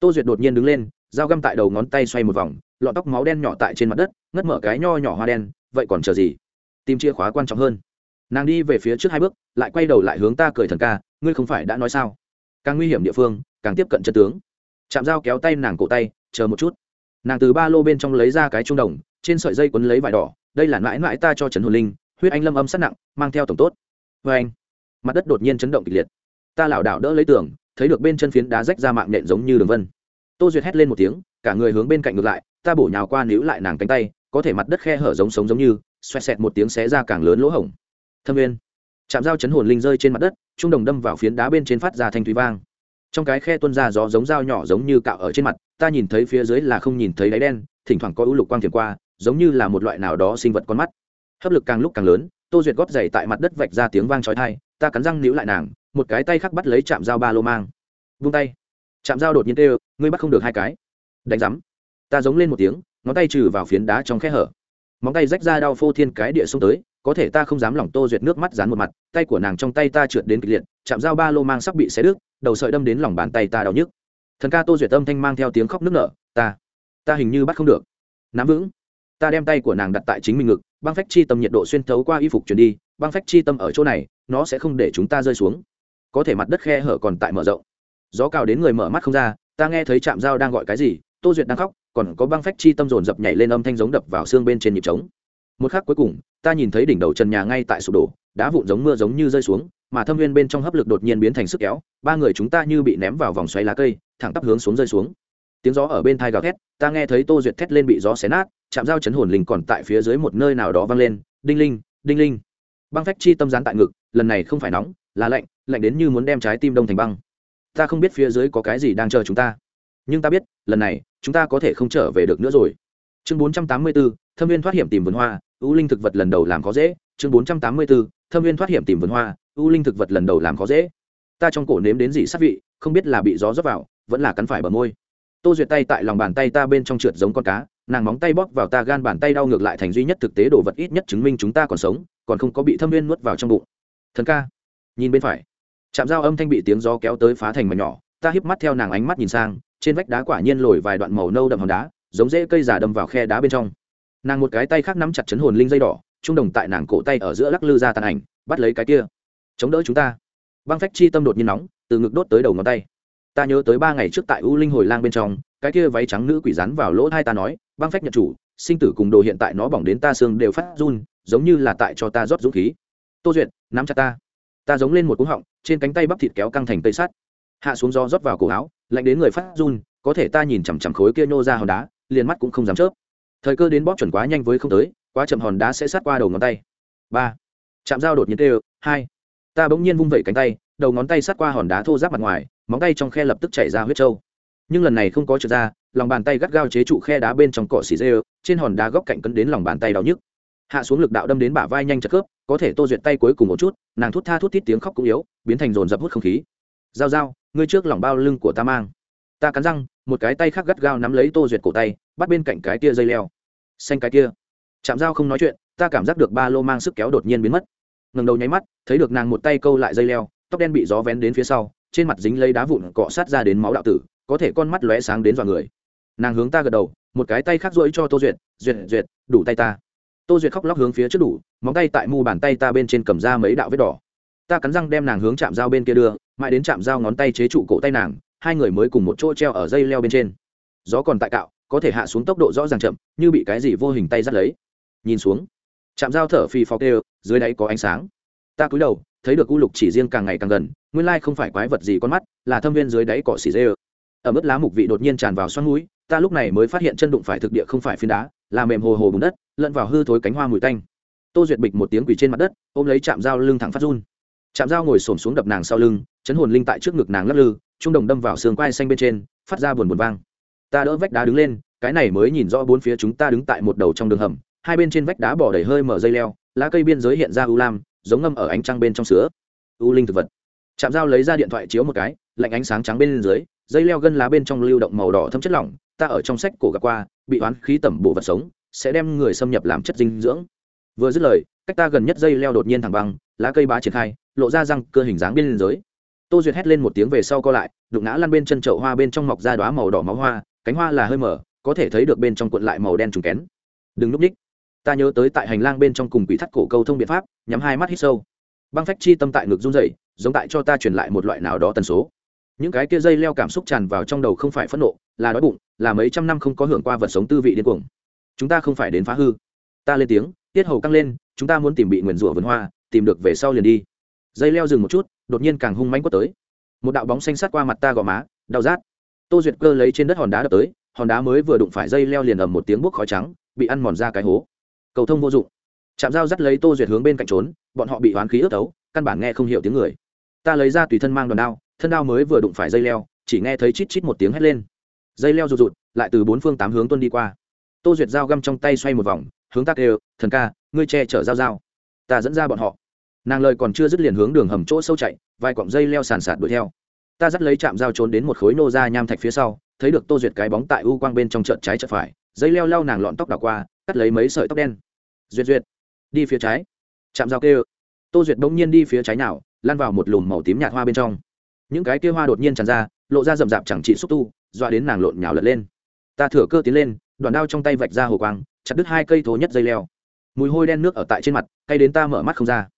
Tô duyệt đột nhiên đứng lên, dao găm tại đầu ngón tay xoay một vòng lọ tóc máu đen nhỏ tại trên mặt đất, ngất mở cái nho nhỏ hoa đen, vậy còn chờ gì? Tìm chìa khóa quan trọng hơn. Nàng đi về phía trước hai bước, lại quay đầu lại hướng ta cười thần ca, ngươi không phải đã nói sao? Càng nguy hiểm địa phương, càng tiếp cận chân tướng. Chạm dao kéo tay nàng cổ tay, chờ một chút. Nàng từ ba lô bên trong lấy ra cái trung đồng, trên sợi dây quấn lấy vải đỏ đây là mãi mãi ta cho trần hồn linh, huyết anh lâm âm sát nặng, mang theo tổng tốt. Vê anh, mặt đất đột nhiên chấn động kịch liệt. Ta lảo đảo đỡ lấy tường, thấy được bên chân phiến đá rách ra mạng nện giống như đường vân. Tô duyệt hét lên một tiếng, cả người hướng bên cạnh ngược lại, ta bổ nhào qua níu lại nàng cánh tay, có thể mặt đất khe hở giống sống giống như, xoẹt xẹt một tiếng xé ra càng lớn lỗ hổng. Thâm viên chạm dao chấn hồn linh rơi trên mặt đất, trung đồng đâm vào phiến đá bên trên phát ra thanh thúy vang. Trong cái khe tuôn ra gió giống dao nhỏ giống như cạo ở trên mặt, ta nhìn thấy phía dưới là không nhìn thấy đáy đen, thỉnh thoảng có ưu lục quang thiền qua giống như là một loại nào đó sinh vật con mắt. Hấp lực càng lúc càng lớn, tô duyệt góp dày tại mặt đất vạch ra tiếng vang trói thai ta cắn răng níu lại nàng, một cái tay khắc bắt lấy chạm dao ba lô mang. Vung tay. Chạm dao đột nhiên tê ngươi bắt không được hai cái. Đánh rắm ta giống lên một tiếng, ngón tay trừ vào phiến đá trong khe hở. Móng tay rách ra đau phô thiên cái địa xông tới, có thể ta không dám lỏng tô duyệt nước mắt dán một mặt, tay của nàng trong tay ta trượt đến kịch liệt, chạm dao ba lô mang sắp bị xé đứt, đầu sợi đâm đến lòng bàn tay ta đau nhức. Thần ca tô duyệt âm thanh mang theo tiếng khóc nức nở, ta ta hình như bắt không được. Nắm vững ta đem tay của nàng đặt tại chính mình ngực, băng phách chi tâm nhiệt độ xuyên thấu qua y phục chuyển đi, băng phách chi tâm ở chỗ này, nó sẽ không để chúng ta rơi xuống. Có thể mặt đất khe hở còn tại mở rộng. Gió cào đến người mở mắt không ra, ta nghe thấy chạm dao đang gọi cái gì, tô duyệt đang khóc, còn có băng phách chi tâm dồn dập nhảy lên âm thanh giống đập vào xương bên trên nhịp trống. Một khắc cuối cùng, ta nhìn thấy đỉnh đầu trần nhà ngay tại sụp đổ, đá vụn giống mưa giống như rơi xuống, mà thâm viên bên trong hấp lực đột nhiên biến thành sức kéo, ba người chúng ta như bị ném vào vòng xoáy lá cây, thẳng tắp hướng xuống rơi xuống. Tiếng gió ở bên thai gào thét, ta nghe thấy tô duyệt thét lên bị gió xé nát chạm dao chấn hồn linh còn tại phía dưới một nơi nào đó vang lên, đinh linh đinh linh. Băng phách chi tâm gián tại ngực, lần này không phải nóng, là lạnh lạnh đến như muốn đem trái tim đông thành băng. Ta không biết phía dưới có cái gì đang chờ chúng ta. Nhưng ta biết, lần này, chúng ta có thể không trở về được nữa rồi. Chương bốn trăm tám mươi bốn thâm viên thoát hiểm tìm vườn hoa ưu linh thực vật lần đầu làm khó dễ. Chương bốn trăm tám mươi bốn thâm viên thoát hiểm tìm vườn hoa ưu linh thực vật lần đầu làm khó dễ. Ta trong cổ nếm đến gì sát vị, không biết là bị gió rót vào, vẫn là cắn phải bờ môi. Tô duyệt tay tại lòng bàn tay ta bên trong trượt giống con cá nàng móng tay bóp vào ta gan bàn tay đau ngược lại thành duy nhất thực tế đồ vật ít nhất chứng minh chúng ta còn sống, còn không có bị thâm viên nuốt vào trong bụng. Thần ca, nhìn bên phải. Chạm dao âm thanh bị tiếng gió kéo tới phá thành mà nhỏ, ta híp mắt theo nàng ánh mắt nhìn sang, trên vách đá quả nhiên lồi vài đoạn màu nâu đậm hòn đá, giống rễ cây giả đâm vào khe đá bên trong. Nàng một cái tay khác nắm chặt chấn hồn linh dây đỏ, trung đồng tại nàng cổ tay ở giữa lắc lư ra tàn ảnh, bắt lấy cái kia. Chống đỡ chúng ta. Băng phách chi tâm đột nhiên nóng, từ ngực đốt tới đầu ngón tay. Ta nhớ tới ba ngày trước tại u linh hồi lang bên trong cái kia váy trắng nữ quỷ rắn vào lỗ hai ta nói, băng phách nhận chủ, sinh tử cùng đồ hiện tại nó bỏng đến ta xương đều phát run, giống như là tại cho ta rót dũng khí. Tô duyệt, nắm chặt ta. Ta giống lên một cú họng, trên cánh tay bắp thịt kéo căng thành cây sắt. Hạ xuống gió rót vào cổ áo, lạnh đến người phát run, có thể ta nhìn chằm chằm khối kia nhô ra hòn đá, liền mắt cũng không dám chớp. Thời cơ đến bóp chuẩn quá nhanh với không tới, quá chậm hòn đá sẽ sát qua đầu ngón tay. Ba. Chạm dao đột nhiên tê hai. Ta bỗng nhiên vung vẩy cánh tay, đầu ngón tay sát qua hòn đá thô ráp mặt ngoài, móng tay trong khe lập tức chảy ra huyết trâu nhưng lần này không có trượt ra, lòng bàn tay gắt gao chế trụ khe đá bên trong cỏ xì dê trên hòn đá góc cạnh cấn đến lòng bàn tay đau nhức. Hạ xuống lực đạo đâm đến bả vai nhanh chật khớp, có thể tô duyệt tay cuối cùng một chút, nàng thút tha thút thít tiếng khóc cũng yếu, biến thành dồn dập hút không khí. Dao dao ngươi trước lòng bao lưng của ta mang. Ta cắn răng, một cái tay khác gắt gao nắm lấy tô duyệt cổ tay, bắt bên cạnh cái kia dây leo. Xanh cái kia. Chạm dao không nói chuyện, ta cảm giác được ba lô mang sức kéo đột nhiên biến mất. Ngần đầu nháy mắt, thấy được nàng một tay câu lại dây leo, tóc đen bị gió vén đến phía sau, trên mặt dính lấy đá vụn cọ sát ra đến máu đạo tử có thể con mắt lóe sáng đến dọa người. Nàng hướng ta gật đầu, một cái tay khác rỗi cho tô duyệt duyệt duyệt, đủ tay ta. Tô duyệt khóc lóc hướng phía trước đủ, móng tay tại mu bàn tay ta bên trên cầm ra mấy đạo vết đỏ. Ta cắn răng đem nàng hướng chạm dao bên kia đưa, mãi đến chạm dao ngón tay chế trụ cổ tay nàng, hai người mới cùng một chỗ treo ở dây leo bên trên. Gió còn tại cạo, có thể hạ xuống tốc độ rõ ràng chậm, như bị cái gì vô hình tay dắt lấy. Nhìn xuống, chạm dao thở phì phò kêu, dưới đáy có ánh sáng. Ta cúi đầu, thấy được u lục chỉ riêng càng ngày càng gần, nguyên lai không phải quái vật gì con mắt, là thâm viên dưới đáy cỏ xỉ dê ở mức lá mục vị đột nhiên tràn vào xoắn núi ta lúc này mới phát hiện chân đụng phải thực địa không phải phiến đá, là mềm hồ hồ bùn đất, lẫn vào hư thối cánh hoa mùi tanh. Tô duyệt bịch một tiếng quỳ trên mặt đất, ôm lấy chạm dao lưng thẳng phát run. Chạm dao ngồi xổm xuống đập nàng sau lưng, chấn hồn linh tại trước ngực nàng lắc lư, trung đồng đâm vào xương quai xanh bên trên, phát ra buồn buồn vang. Ta đỡ vách đá đứng lên, cái này mới nhìn rõ bốn phía chúng ta đứng tại một đầu trong đường hầm, hai bên trên vách đá bỏ đầy hơi mở dây leo, lá cây biên giới hiện ra u lam, giống ngâm ở ánh trăng bên trong sữa. U linh thực vật. Chạm dao lấy ra điện thoại chiếu một cái, lạnh ánh sáng trắng bên dưới dây leo gân lá bên trong lưu động màu đỏ thâm chất lỏng, ta ở trong sách cổ gặp qua, bị oán khí tẩm bổ vật sống, sẽ đem người xâm nhập làm chất dinh dưỡng. Vừa dứt lời, cách ta gần nhất dây leo đột nhiên thẳng băng, lá cây bá triển khai, lộ ra răng, cơ hình dáng bên giới tô duyệt hét lên một tiếng về sau co lại, đụng ngã lăn bên chân chậu hoa bên trong mọc ra đoá màu đỏ máu hoa, cánh hoa là hơi mở, có thể thấy được bên trong cuộn lại màu đen trùng kén. Đừng núp ních ta nhớ tới tại hành lang bên trong cùng quỷ thắt cổ câu thông biện pháp, nhắm hai mắt hít sâu. Băng phách chi tâm tại ngực run dậy giống tại cho ta truyền lại một loại nào đó tần số những cái kia dây leo cảm xúc tràn vào trong đầu không phải phẫn nộ, là đói bụng, là mấy trăm năm không có hưởng qua vật sống tư vị điên cuồng. Chúng ta không phải đến phá hư. Ta lên tiếng, tiết hầu căng lên, chúng ta muốn tìm bị nguyền rủa vườn hoa, tìm được về sau liền đi. Dây leo dừng một chút, đột nhiên càng hung manh quất tới. Một đạo bóng xanh sát qua mặt ta gò má, đau rát. Tô duyệt cơ lấy trên đất hòn đá đập tới, hòn đá mới vừa đụng phải dây leo liền ầm một tiếng bốc khói trắng, bị ăn mòn ra cái hố. Cầu thông vô dụng. Chạm dao dắt lấy tô duyệt hướng bên cạnh trốn, bọn họ bị hoán khí ướt tấu, căn bản nghe không hiểu tiếng người. Ta lấy ra tùy thân mang đòn đao thân đao mới vừa đụng phải dây leo, chỉ nghe thấy chít chít một tiếng hét lên. Dây leo rụt rụt, lại từ bốn phương tám hướng tuân đi qua. Tô duyệt dao găm trong tay xoay một vòng, hướng tắc đều thần ca, ngươi che chở dao dao. Ta dẫn ra bọn họ. Nàng lời còn chưa dứt liền hướng đường hầm chỗ sâu chạy vài cọng dây leo sàn sạt đuổi theo. Ta dắt lấy chạm dao trốn đến một khối nô ra nham thạch phía sau, thấy được tô duyệt cái bóng tại u quang bên trong trận trái chợ phải, dây leo leo nàng lọn tóc đảo qua, cắt lấy mấy sợi tóc đen. Duyệt duyệt, đi phía trái. Chạm dao kêu. Tô duyệt bỗng nhiên đi phía trái nào lan vào một lùm màu tím nhạt hoa bên trong những cái kia hoa đột nhiên tràn ra, lộ ra rậm rạp chẳng trị xúc tu, dọa đến nàng lộn nhào lật lên. Ta thửa cơ tiến lên, đoạn đao trong tay vạch ra hồ quang, chặt đứt hai cây thố nhất dây leo. Mùi hôi đen nước ở tại trên mặt hay đến ta mở mắt không ra.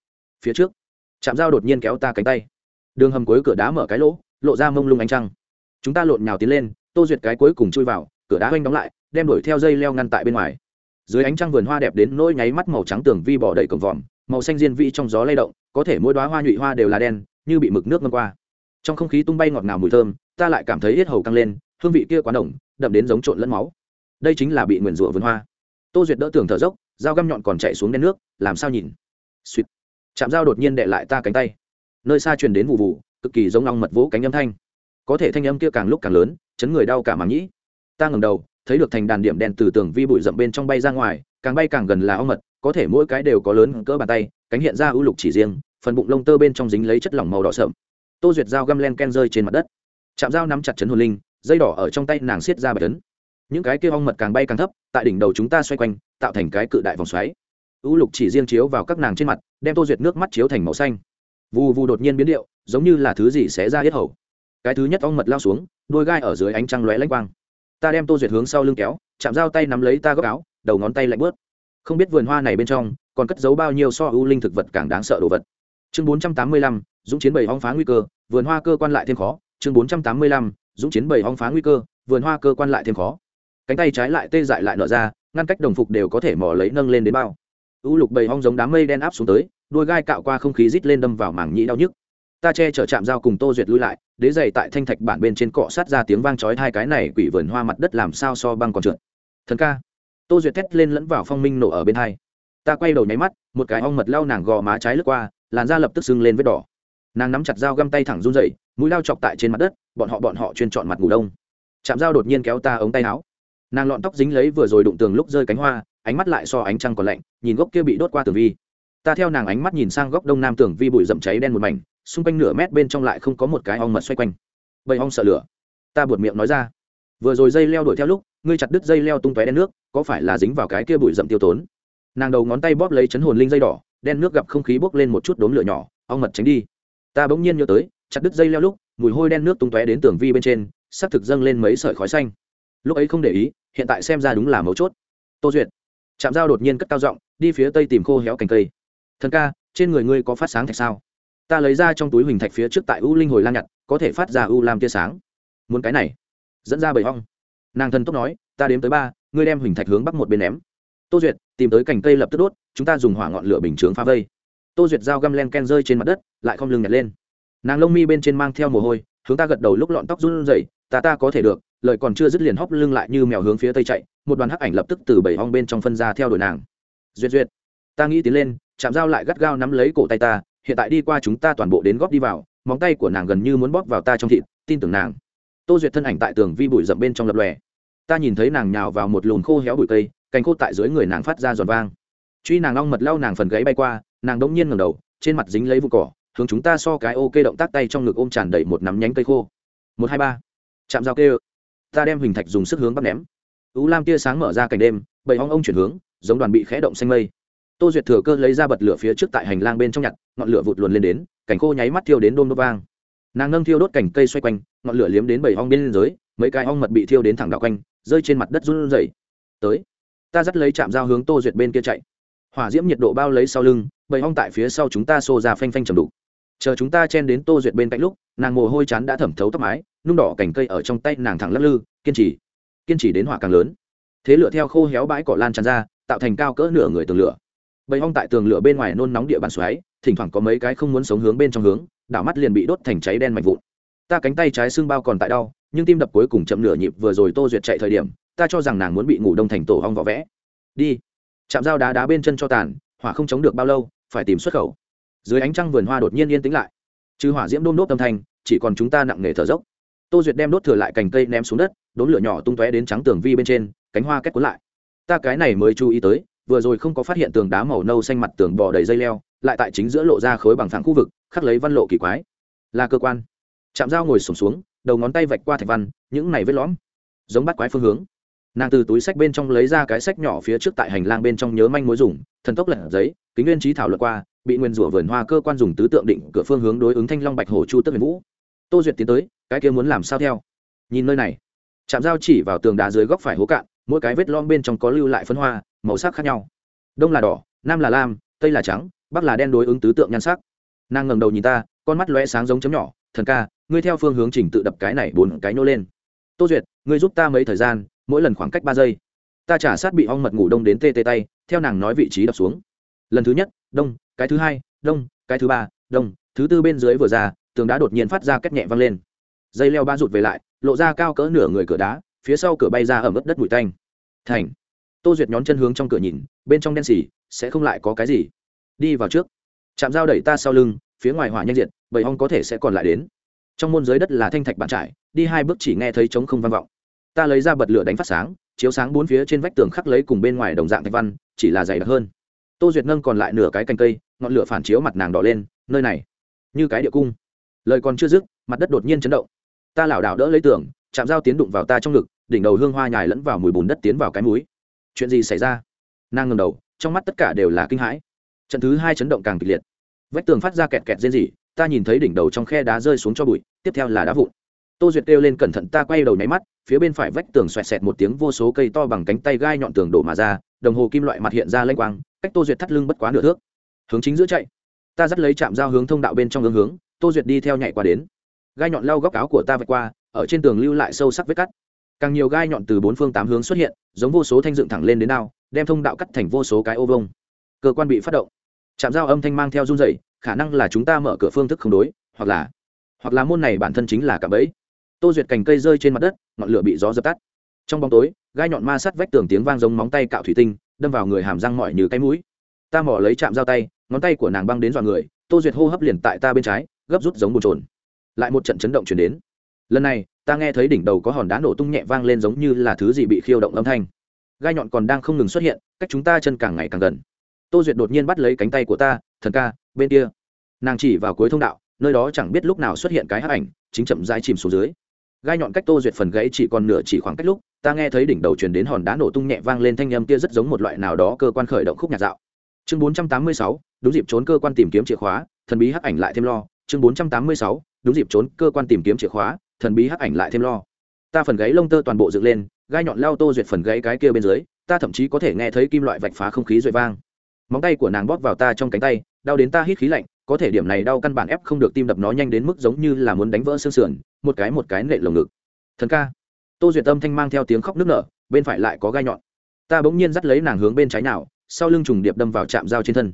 Phía trước chạm dao đột nhiên kéo ta cánh tay. Đường hầm cuối cửa đá mở cái lỗ, lộ ra mông lung ánh trăng. Chúng ta lộn nhào tiến lên, tô duyệt cái cuối cùng chui vào, cửa đá oanh đóng lại, đem đuổi theo dây leo ngăn tại bên ngoài. Dưới ánh trăng vườn hoa đẹp đến nỗi nháy mắt màu trắng tường vi bỏ đầy cổng vòm, màu xanh diên vi trong gió lay động, có thể mỗi đoá hoa nhụy hoa đều là đen, như bị mực nước ngâm qua trong không khí tung bay ngọt ngào mùi thơm, ta lại cảm thấy hết hầu căng lên, hương vị kia quá nồng, đậm đến giống trộn lẫn máu. Đây chính là bị nguyền rủa vườn hoa. Tô duyệt đỡ tường thở dốc, dao găm nhọn còn chạy xuống đen nước, làm sao nhìn? Suýt chạm dao đột nhiên đệ lại ta cánh tay. Nơi xa truyền đến vụ vụ cực kỳ giống long mật vỗ cánh âm thanh. Có thể thanh âm kia càng lúc càng lớn, chấn người đau cả màng nhĩ. Ta ngẩng đầu, thấy được thành đàn điểm đen từ tường vi bụi rậm bên trong bay ra ngoài, càng bay càng gần là ong mật, có thể mỗi cái đều có lớn cỡ bàn tay, cánh hiện ra ưu lục chỉ riêng, phần bụng lông tơ bên trong dính lấy chất lỏng màu đỏ sợm tô duyệt dao găm len ken rơi trên mặt đất. Chạm dao nắm chặt chấn hồn linh, dây đỏ ở trong tay nàng xiết ra bạch tấn những cái kia ong mật càng bay càng thấp, tại đỉnh đầu chúng ta xoay quanh, tạo thành cái cự đại vòng xoáy. Ưu lục chỉ riêng chiếu vào các nàng trên mặt, đem tô duyệt nước mắt chiếu thành màu xanh. Vù vù đột nhiên biến điệu, giống như là thứ gì sẽ ra hết hầu. Cái thứ nhất ong mật lao xuống, đôi gai ở dưới ánh trăng lóe lanh quang. Ta đem tô duyệt hướng sau lưng kéo chạm dao tay nắm lấy ta góc áo, đầu ngón tay lạnh bớt. Không biết vườn hoa này bên trong, còn cất giấu bao nhiêu so ưu linh thực vật càng đáng sợ đồ vật. Chương bốn trăm tám mươi lăm dũng chiến bày hong phá nguy cơ, vườn hoa cơ quan lại thêm khó, chương bốn trăm tám mươi lăm, dũng chiến bày hong phá nguy cơ, vườn hoa cơ quan lại thêm khó. Cánh tay trái lại tê dại lại nở ra, ngăn cách đồng phục đều có thể mò lấy nâng lên đến bao. Ưu lục bầy hong giống đám mây đen áp xuống tới, đôi gai cạo qua không khí rít lên đâm vào mảng nhĩ đau nhức. Ta che chở chạm dao cùng tô duyệt lui lại, đế dày tại thanh thạch bản bên trên cọ sát ra tiếng vang chói hai cái này quỷ vườn hoa mặt đất làm sao so băng còn trượt. Thần ca. Tô duyệt thét lên lẫn vào phong minh nổ ở bên hai. Ta quay đầu nháy mắt, một cái ong mật lau nàng gò má trái lướt qua, làn da lập tức sưng lên vết đỏ nàng nắm chặt dao găm tay thẳng run dậy mũi lao chọc tại trên mặt đất, bọn họ bọn họ chuyên chọn mặt ngủ đông. Chạm dao đột nhiên kéo ta ống tay áo. Nàng lọn tóc dính lấy vừa rồi đụng tường lúc rơi cánh hoa, ánh mắt lại so ánh trăng còn lạnh, nhìn gốc kia bị đốt qua tường vi. Ta theo nàng ánh mắt nhìn sang góc đông nam tường vi bụi rậm cháy đen một mảnh, xung quanh nửa mét bên trong lại không có một cái ong mật xoay quanh. Bầy ong sợ lửa. Ta buột miệng nói ra. Vừa rồi dây leo đuổi theo lúc, ngươi chặt đứt dây leo tung tóe đen nước, có phải là dính vào cái kia bụi rậm tiêu tốn? Nàng đầu ngón tay bóp lấy chấn hồn linh dây đỏ, đen nước gặp không khí bốc lên một chút đốm lửa nhỏ, ong mật tránh đi ta bỗng nhiên nhớ tới, chặt đứt dây leo lúc, mùi hôi đen nước tung tóe đến tường vi bên trên, sắp thực dâng lên mấy sợi khói xanh. Lúc ấy không để ý, hiện tại xem ra đúng là mấu chốt. Tô duyệt chạm dao đột nhiên cất cao giọng, đi phía tây tìm khô héo cành cây. Thần ca, trên người ngươi có phát sáng thạch sao? Ta lấy ra trong túi huỳnh thạch phía trước tại u linh hồi lan nhặt, có thể phát ra u làm tia sáng. Muốn cái này, dẫn ra bầy hong nàng thần tốc nói, ta đếm tới ba, ngươi đem huỳnh thạch hướng bắc một bên ném. Tô duyệt, tìm tới cành cây lập tức đốt, chúng ta dùng hỏa ngọn lửa bình chướng phá vây tô duyệt dao găm len ken rơi trên mặt đất, lại không lưng nhặt lên. Nàng lông mi bên trên mang theo mồ hôi, hướng ta gật đầu lúc lọn tóc run rẩy, ta ta có thể được. Lời còn chưa dứt liền hóc lưng lại như mèo hướng phía tây chạy, một đoàn hắc ảnh lập tức từ bảy hong bên trong phân ra theo đuổi nàng. Duyệt duyệt. Ta nghĩ tiến lên, chạm dao lại gắt gao nắm lấy cổ tay ta, hiện tại đi qua chúng ta toàn bộ đến góp đi vào, móng tay của nàng gần như muốn bóp vào ta trong thịt, tin tưởng nàng. Tô duyệt thân ảnh tại tường vi bụi rậm bên trong lập lòe. Ta nhìn thấy nàng nhào vào một lùn khô héo bụi cây, cành khô tại dưới người nàng phát ra giòn vang. Truy nàng long mật lau nàng phần gáy bay qua nàng đống nhiên ngẩng đầu, trên mặt dính lấy vụ cỏ, hướng chúng ta so cái ok động tác tay trong ngực ôm tràn đầy một nắm nhánh cây khô. Một, hai, ba. Chạm dao kêu. Ta đem hình thạch dùng sức hướng bắt ném. Ú lam tia sáng mở ra cảnh đêm bầy hong ông chuyển hướng, giống đoàn bị khẽ động xanh mây. Tô duyệt thừa cơ lấy ra bật lửa phía trước tại hành lang bên trong nhặt, ngọn lửa vụt luồn lên đến, cảnh khô nháy mắt thiêu đến đôm đốt vang. Nàng nâng thiêu đốt cành cây xoay quanh, ngọn lửa liếm đến bầy hong bên dưới, mấy cái hong mật bị thiêu đến thẳng đạo quanh, rơi trên mặt đất run rẩy. Tới. Ta dắt lấy chạm dao hướng tô duyệt bên kia chạy hỏa diễm nhiệt độ bao lấy sau lưng, bầy hong tại phía sau chúng ta xô ra phanh phanh chầm đục. Chờ chúng ta chen đến tô duyệt bên cạnh lúc, nàng mồ hôi chán đã thẩm thấu tóc mái, nung đỏ cành cây ở trong tay nàng thẳng lắc lư, kiên trì kiên trì đến hỏa càng lớn. Thế lửa theo khô héo bãi cỏ lan tràn ra, tạo thành cao cỡ nửa người tường lửa. Bầy hong tại tường lửa bên ngoài nôn nóng địa bàn xoáy, thỉnh thoảng có mấy cái không muốn sống hướng bên trong hướng, đảo mắt liền bị đốt thành cháy đen mạnh vụn. Ta cánh tay trái xương bao còn tại đau, nhưng tim đập cuối cùng chậm nửa nhịp vừa rồi tô duyệt chạy thời điểm, ta cho rằng nàng muốn bị ngủ đông thành tổ hong vỏ vẽ. Đi chạm dao đá đá bên chân cho tàn, hỏa không chống được bao lâu, phải tìm xuất khẩu. Dưới ánh trăng vườn hoa đột nhiên yên tĩnh lại. Trừ hỏa diễm đôm đốt âm thanh, chỉ còn chúng ta nặng nề thở dốc. Tô duyệt đem đốt thừa lại cành cây ném xuống đất, đốn lửa nhỏ tung tóe đến trắng tường vi bên trên, cánh hoa kết cuốn lại. Ta cái này mới chú ý tới, vừa rồi không có phát hiện tường đá màu nâu xanh mặt tường bò đầy dây leo, lại tại chính giữa lộ ra khối bằng phẳng khu vực, khắc lấy văn lộ kỳ quái. Là cơ quan. Chạm dao ngồi sổm xuống, đầu ngón tay vạch qua thạch văn, những này vết lõm. Giống bắt quái phương hướng nàng từ túi sách bên trong lấy ra cái sách nhỏ phía trước tại hành lang bên trong nhớ manh mối dùng, thần tốc lật giấy, kính nguyên trí thảo luật qua, bị nguyên rủa vườn hoa cơ quan dùng tứ tượng định cửa phương hướng đối ứng thanh long bạch hổ chu tức huyền vũ. Tô duyệt tiến tới, cái kia muốn làm sao theo? Nhìn nơi này chạm dao chỉ vào tường đá dưới góc phải hố cạn, mỗi cái vết lom bên trong có lưu lại phân hoa, màu sắc khác nhau. Đông là đỏ, nam là lam, tây là trắng, bắc là đen đối ứng tứ tượng nhan sắc. Nàng ngẩng đầu nhìn ta, con mắt lóe sáng giống chấm nhỏ, thần ca, ngươi theo phương hướng chỉnh tự đập cái này bốn cái nô lên. Tô duyệt, ngươi giúp ta mấy thời gian mỗi lần khoảng cách ba giây. Ta trả sát bị ong mật ngủ đông đến tê tê tay, theo nàng nói vị trí đập xuống. Lần thứ nhất, đông, cái thứ hai, đông, cái thứ ba, đông, thứ tư bên dưới vừa ra, tường đá đột nhiên phát ra cách nhẹ văng lên. Dây leo ba rụt về lại, lộ ra cao cỡ nửa người cửa đá, phía sau cửa bay ra ở mức đất bụi tanh. Thành. Tô duyệt nhón chân hướng trong cửa nhìn, bên trong đen xỉ, sẽ không lại có cái gì. Đi vào trước. Chạm dao đẩy ta sau lưng, phía ngoài hỏa nhanh diệt, bầy ong có thể sẽ còn lại đến. Trong môn dưới đất là thanh thạch bàn trải, đi hai bước chỉ nghe thấy trống không vang vọng ta lấy ra bật lửa đánh phát sáng, chiếu sáng bốn phía trên vách tường khắc lấy cùng bên ngoài đồng dạng thạch văn, chỉ là dày đặc hơn. Tô duyệt nâng còn lại nửa cái cành cây, ngọn lửa phản chiếu mặt nàng đỏ lên, nơi này, như cái địa cung. Lời còn chưa dứt, mặt đất đột nhiên chấn động. Ta lảo đảo đỡ lấy tường, chạm dao tiến đụng vào ta trong ngực, đỉnh đầu hương hoa nhài lẫn vào mùi bùn đất tiến vào cái múi chuyện gì xảy ra? Nàng ngầm đầu, trong mắt tất cả đều là kinh hãi. Trận thứ hai chấn động càng kịch liệt. Vách tường phát ra kẹt kẹt rên rỉ, ta nhìn thấy đỉnh đầu trong khe đá rơi xuống cho bụi, tiếp theo là đá vụn tô duyệt kêu lên cẩn thận ta quay đầu nháy mắt, phía bên phải vách tường xoẹt xẹt một tiếng vô số cây to bằng cánh tay gai nhọn tường đổ mà ra, đồng hồ kim loại mặt hiện ra lênh quang, cách tô duyệt thắt lưng bất quá nửa thước. Hướng chính giữa chạy. Ta dắt lấy chạm dao hướng thông đạo bên trong hướng hướng, tô duyệt đi theo nhảy qua đến. Gai nhọn lau góc áo của ta vạch qua, ở trên tường lưu lại sâu sắc vết cắt. Càng nhiều gai nhọn từ bốn phương tám hướng xuất hiện, giống vô số thanh dựng thẳng lên đến nào đem thông đạo cắt thành vô số cái ô vông cơ quan bị phát động. Chạm dao âm thanh mang theo run dày khả năng là chúng ta mở cửa phương thức không đối, hoặc là hoặc là môn này bản thân chính là cả bẫy tô duyệt cành cây rơi trên mặt đất, ngọn lửa bị gió dập tắt. Trong bóng tối, gai nhọn ma sắt vách tường tiếng vang giống móng tay cạo thủy tinh, đâm vào người hàm răng mỏi như cái mũi. Ta mỏ lấy chạm dao tay, ngón tay của nàng băng đến dọa người, tô duyệt hô hấp liền tại ta bên trái, gấp rút giống bồn trồn lại một trận chấn động chuyển đến. Lần này, ta nghe thấy đỉnh đầu có hòn đá nổ tung nhẹ vang lên giống như là thứ gì bị khiêu động âm thanh. Gai nhọn còn đang không ngừng xuất hiện, cách chúng ta chân càng ngày càng gần. Tô duyệt đột nhiên bắt lấy cánh tay của ta, thần ca, bên kia. Nàng chỉ vào cuối thông đạo, nơi đó chẳng biết lúc nào xuất hiện cái hắc ảnh, chính chậm rãi chìm xuống dưới gai nhọn cách tô duyệt phần gãy chỉ còn nửa chỉ khoảng cách lúc, ta nghe thấy đỉnh đầu truyền đến hòn đá nổ tung nhẹ vang lên thanh âm kia rất giống một loại nào đó cơ quan khởi động khúc nhạc dạo. Chương bốn trăm tám mươi sáu, đúng dịp trốn cơ quan tìm kiếm chìa khóa, thần bí hắc ảnh lại thêm lo. Chương bốn trăm tám mươi sáu, đúng dịp trốn cơ quan tìm kiếm chìa khóa, thần bí hắc ảnh lại thêm lo. Ta phần gáy lông tơ toàn bộ dựng lên, gai nhọn lao tô duyệt phần gáy cái kia bên dưới, ta thậm chí có thể nghe thấy kim loại vạch phá không khí rội vang. Móng tay của nàng bóp vào ta trong cánh tay, đau đến ta hít khí lạnh, có thể điểm này đau căn bản ép không được tim đập nó nhanh đến mức giống như là muốn đánh vỡ xương sườn một cái một cái nệ lồng ngực. Thần ca. Tô duyệt tâm thanh mang theo tiếng khóc nức nở, bên phải lại có gai nhọn. Ta bỗng nhiên dắt lấy nàng hướng bên trái nào, sau lưng trùng điệp đâm vào chạm dao trên thân.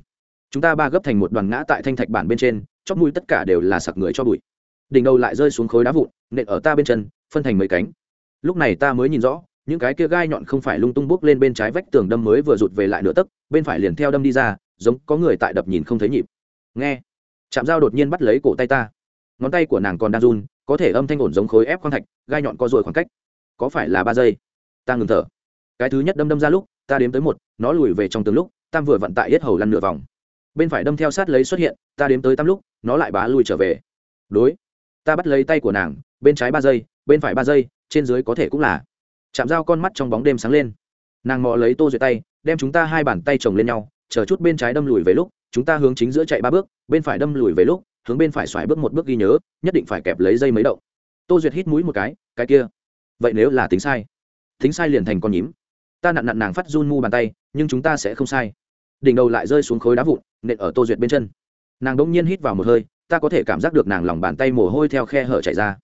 Chúng ta ba gấp thành một đoàn ngã tại thanh thạch bản bên trên, chóp mũi tất cả đều là sặc người cho bụi. Đỉnh đầu lại rơi xuống khối đá vụn, nện ở ta bên chân, phân thành mấy cánh. Lúc này ta mới nhìn rõ, những cái kia gai nhọn không phải lung tung bốc lên bên trái vách tường đâm mới vừa rụt về lại nửa tấc, bên phải liền theo đâm đi ra, giống có người tại đập nhìn không thấy nhịp. Nghe. Chạm dao đột nhiên bắt lấy cổ tay ta. Ngón tay của nàng còn đang run có thể âm thanh ổn giống khối ép khoang thạch, gai nhọn co rồi khoảng cách. Có phải là ba giây? Ta ngừng thở. Cái thứ nhất đâm đâm ra lúc, ta đếm tới một, nó lùi về trong từng lúc, tam vừa vận tại hết hầu lăn nửa vòng. Bên phải đâm theo sát lấy xuất hiện, ta đếm tới tam lúc, nó lại bá lùi trở về. Đối. Ta bắt lấy tay của nàng, bên trái ba giây, bên phải ba giây, trên dưới có thể cũng là. Chạm dao con mắt trong bóng đêm sáng lên. Nàng mò lấy tô duyệt tay, đem chúng ta hai bàn tay chồng lên nhau, chờ chút bên trái đâm lùi về lúc, chúng ta hướng chính giữa chạy ba bước, bên phải đâm lùi về lúc hướng bên phải xoài bước một bước ghi nhớ nhất định phải kẹp lấy dây mấy động. tô duyệt hít mũi một cái cái kia. Vậy nếu là tính sai? Tính sai liền thành con nhím. Ta nặn nặn nàng phát run mu bàn tay nhưng chúng ta sẽ không sai. Đỉnh đầu lại rơi xuống khối đá vụn nện ở tô duyệt bên chân. Nàng đỗng nhiên hít vào một hơi ta có thể cảm giác được nàng lòng bàn tay mồ hôi theo khe hở chảy ra.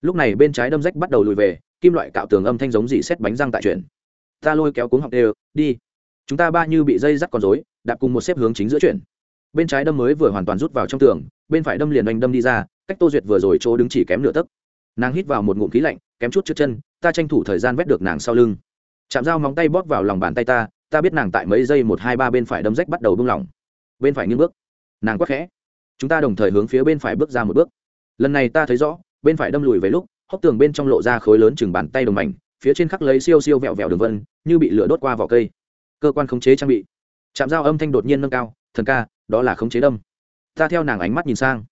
Lúc này bên trái đâm rách bắt đầu lùi về kim loại cạo tường âm thanh giống dỉ xét bánh răng tại chuyển. Ta lôi kéo cuống học đều đi. Chúng ta ba như bị dây dắt con rối, đạp cùng một xếp hướng chính giữa chuyển bên trái đâm mới vừa hoàn toàn rút vào trong tường, bên phải đâm liền oanh đâm đi ra, cách tô duyệt vừa rồi chỗ đứng chỉ kém nửa tấc. Nàng hít vào một ngụm khí lạnh, kém chút trước chân, ta tranh thủ thời gian vét được nàng sau lưng. Chạm dao móng tay bóp vào lòng bàn tay ta ta biết nàng tại mấy giây một hai ba bên phải đâm rách bắt đầu bung lỏng. Bên phải nghiêng bước. Nàng quắc khẽ. Chúng ta đồng thời hướng phía bên phải bước ra một bước. Lần này ta thấy rõ, bên phải đâm lùi về lúc, hốc tường bên trong lộ ra khối lớn chừng bàn tay đồng mảnh, phía trên khắc lấy siêu siêu vẹo vẹo đường vân, như bị lửa đốt qua vỏ cây. Cơ quan khống chế trang bị. Chạm dao âm thanh đột nhiên nâng cao, thần ca đó là khống chế đâm. Ta theo nàng ánh mắt nhìn sang.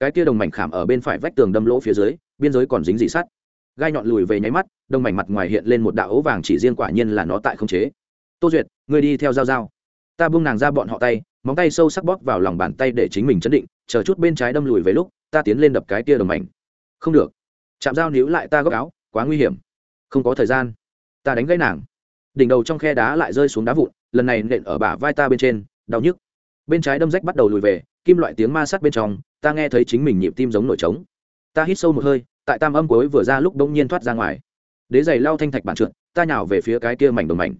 Cái kia đồng mảnh khảm ở bên phải vách tường đâm lỗ phía dưới, biên giới còn dính dị sắt. Gai nhọn lùi về nháy mắt, đồng mảnh mặt ngoài hiện lên một đạo ấu vàng chỉ riêng quả nhiên là nó tại không chế. Tô duyệt người đi theo dao dao ta buông nàng ra bọn họ tay, móng tay sâu sắc bóp vào lòng bàn tay để chính mình chấn định, chờ chút bên trái đâm lùi về lúc, ta tiến lên đập cái tia đồng mảnh. Không được. Chạm dao níu lại ta góc áo, quá nguy hiểm. Không có thời gian. Ta đánh gãy nàng. Đỉnh đầu trong khe đá lại rơi xuống đá vụn, lần này nện ở bả vai ta bên trên, đau nhức bên trái đâm rách bắt đầu lùi về, kim loại tiếng ma sát bên trong, ta nghe thấy chính mình nhịp tim giống nổi trống. Ta hít sâu một hơi, tại tam âm cuối vừa ra lúc đống nhiên thoát ra ngoài. Đế giày lao thanh thạch bản trượt, ta nhào về phía cái kia mảnh đồng mảnh.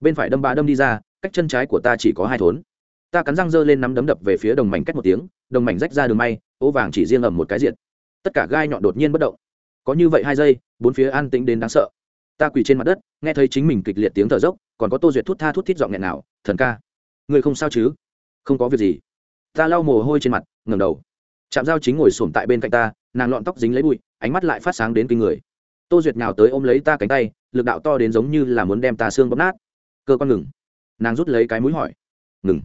Bên phải đâm ba đâm đi ra, cách chân trái của ta chỉ có hai thốn. Ta cắn răng dơ lên nắm đấm đập về phía đồng mảnh cách một tiếng, đồng mảnh rách ra đường may, ố vàng chỉ riêng ầm một cái diện tất cả gai nhọn đột nhiên bất động. Có như vậy hai giây, bốn phía an tĩnh đến đáng sợ. Ta quỳ trên mặt đất, nghe thấy chính mình kịch liệt tiếng thở dốc, còn có tô duyệt thút tha thút thít giọng nghẹn nào thần ca người không sao chứ? Không có việc gì. Ta lau mồ hôi trên mặt ngầm đầu. Chạm dao chính ngồi xổm tại bên cạnh ta, nàng lọn tóc dính lấy bụi, ánh mắt lại phát sáng đến kinh người. Tô duyệt nào tới ôm lấy ta cánh tay, lực đạo to đến giống như là muốn đem ta xương bóp nát. Cơ quan ngừng. Nàng rút lấy cái mũi hỏi. Ngừng.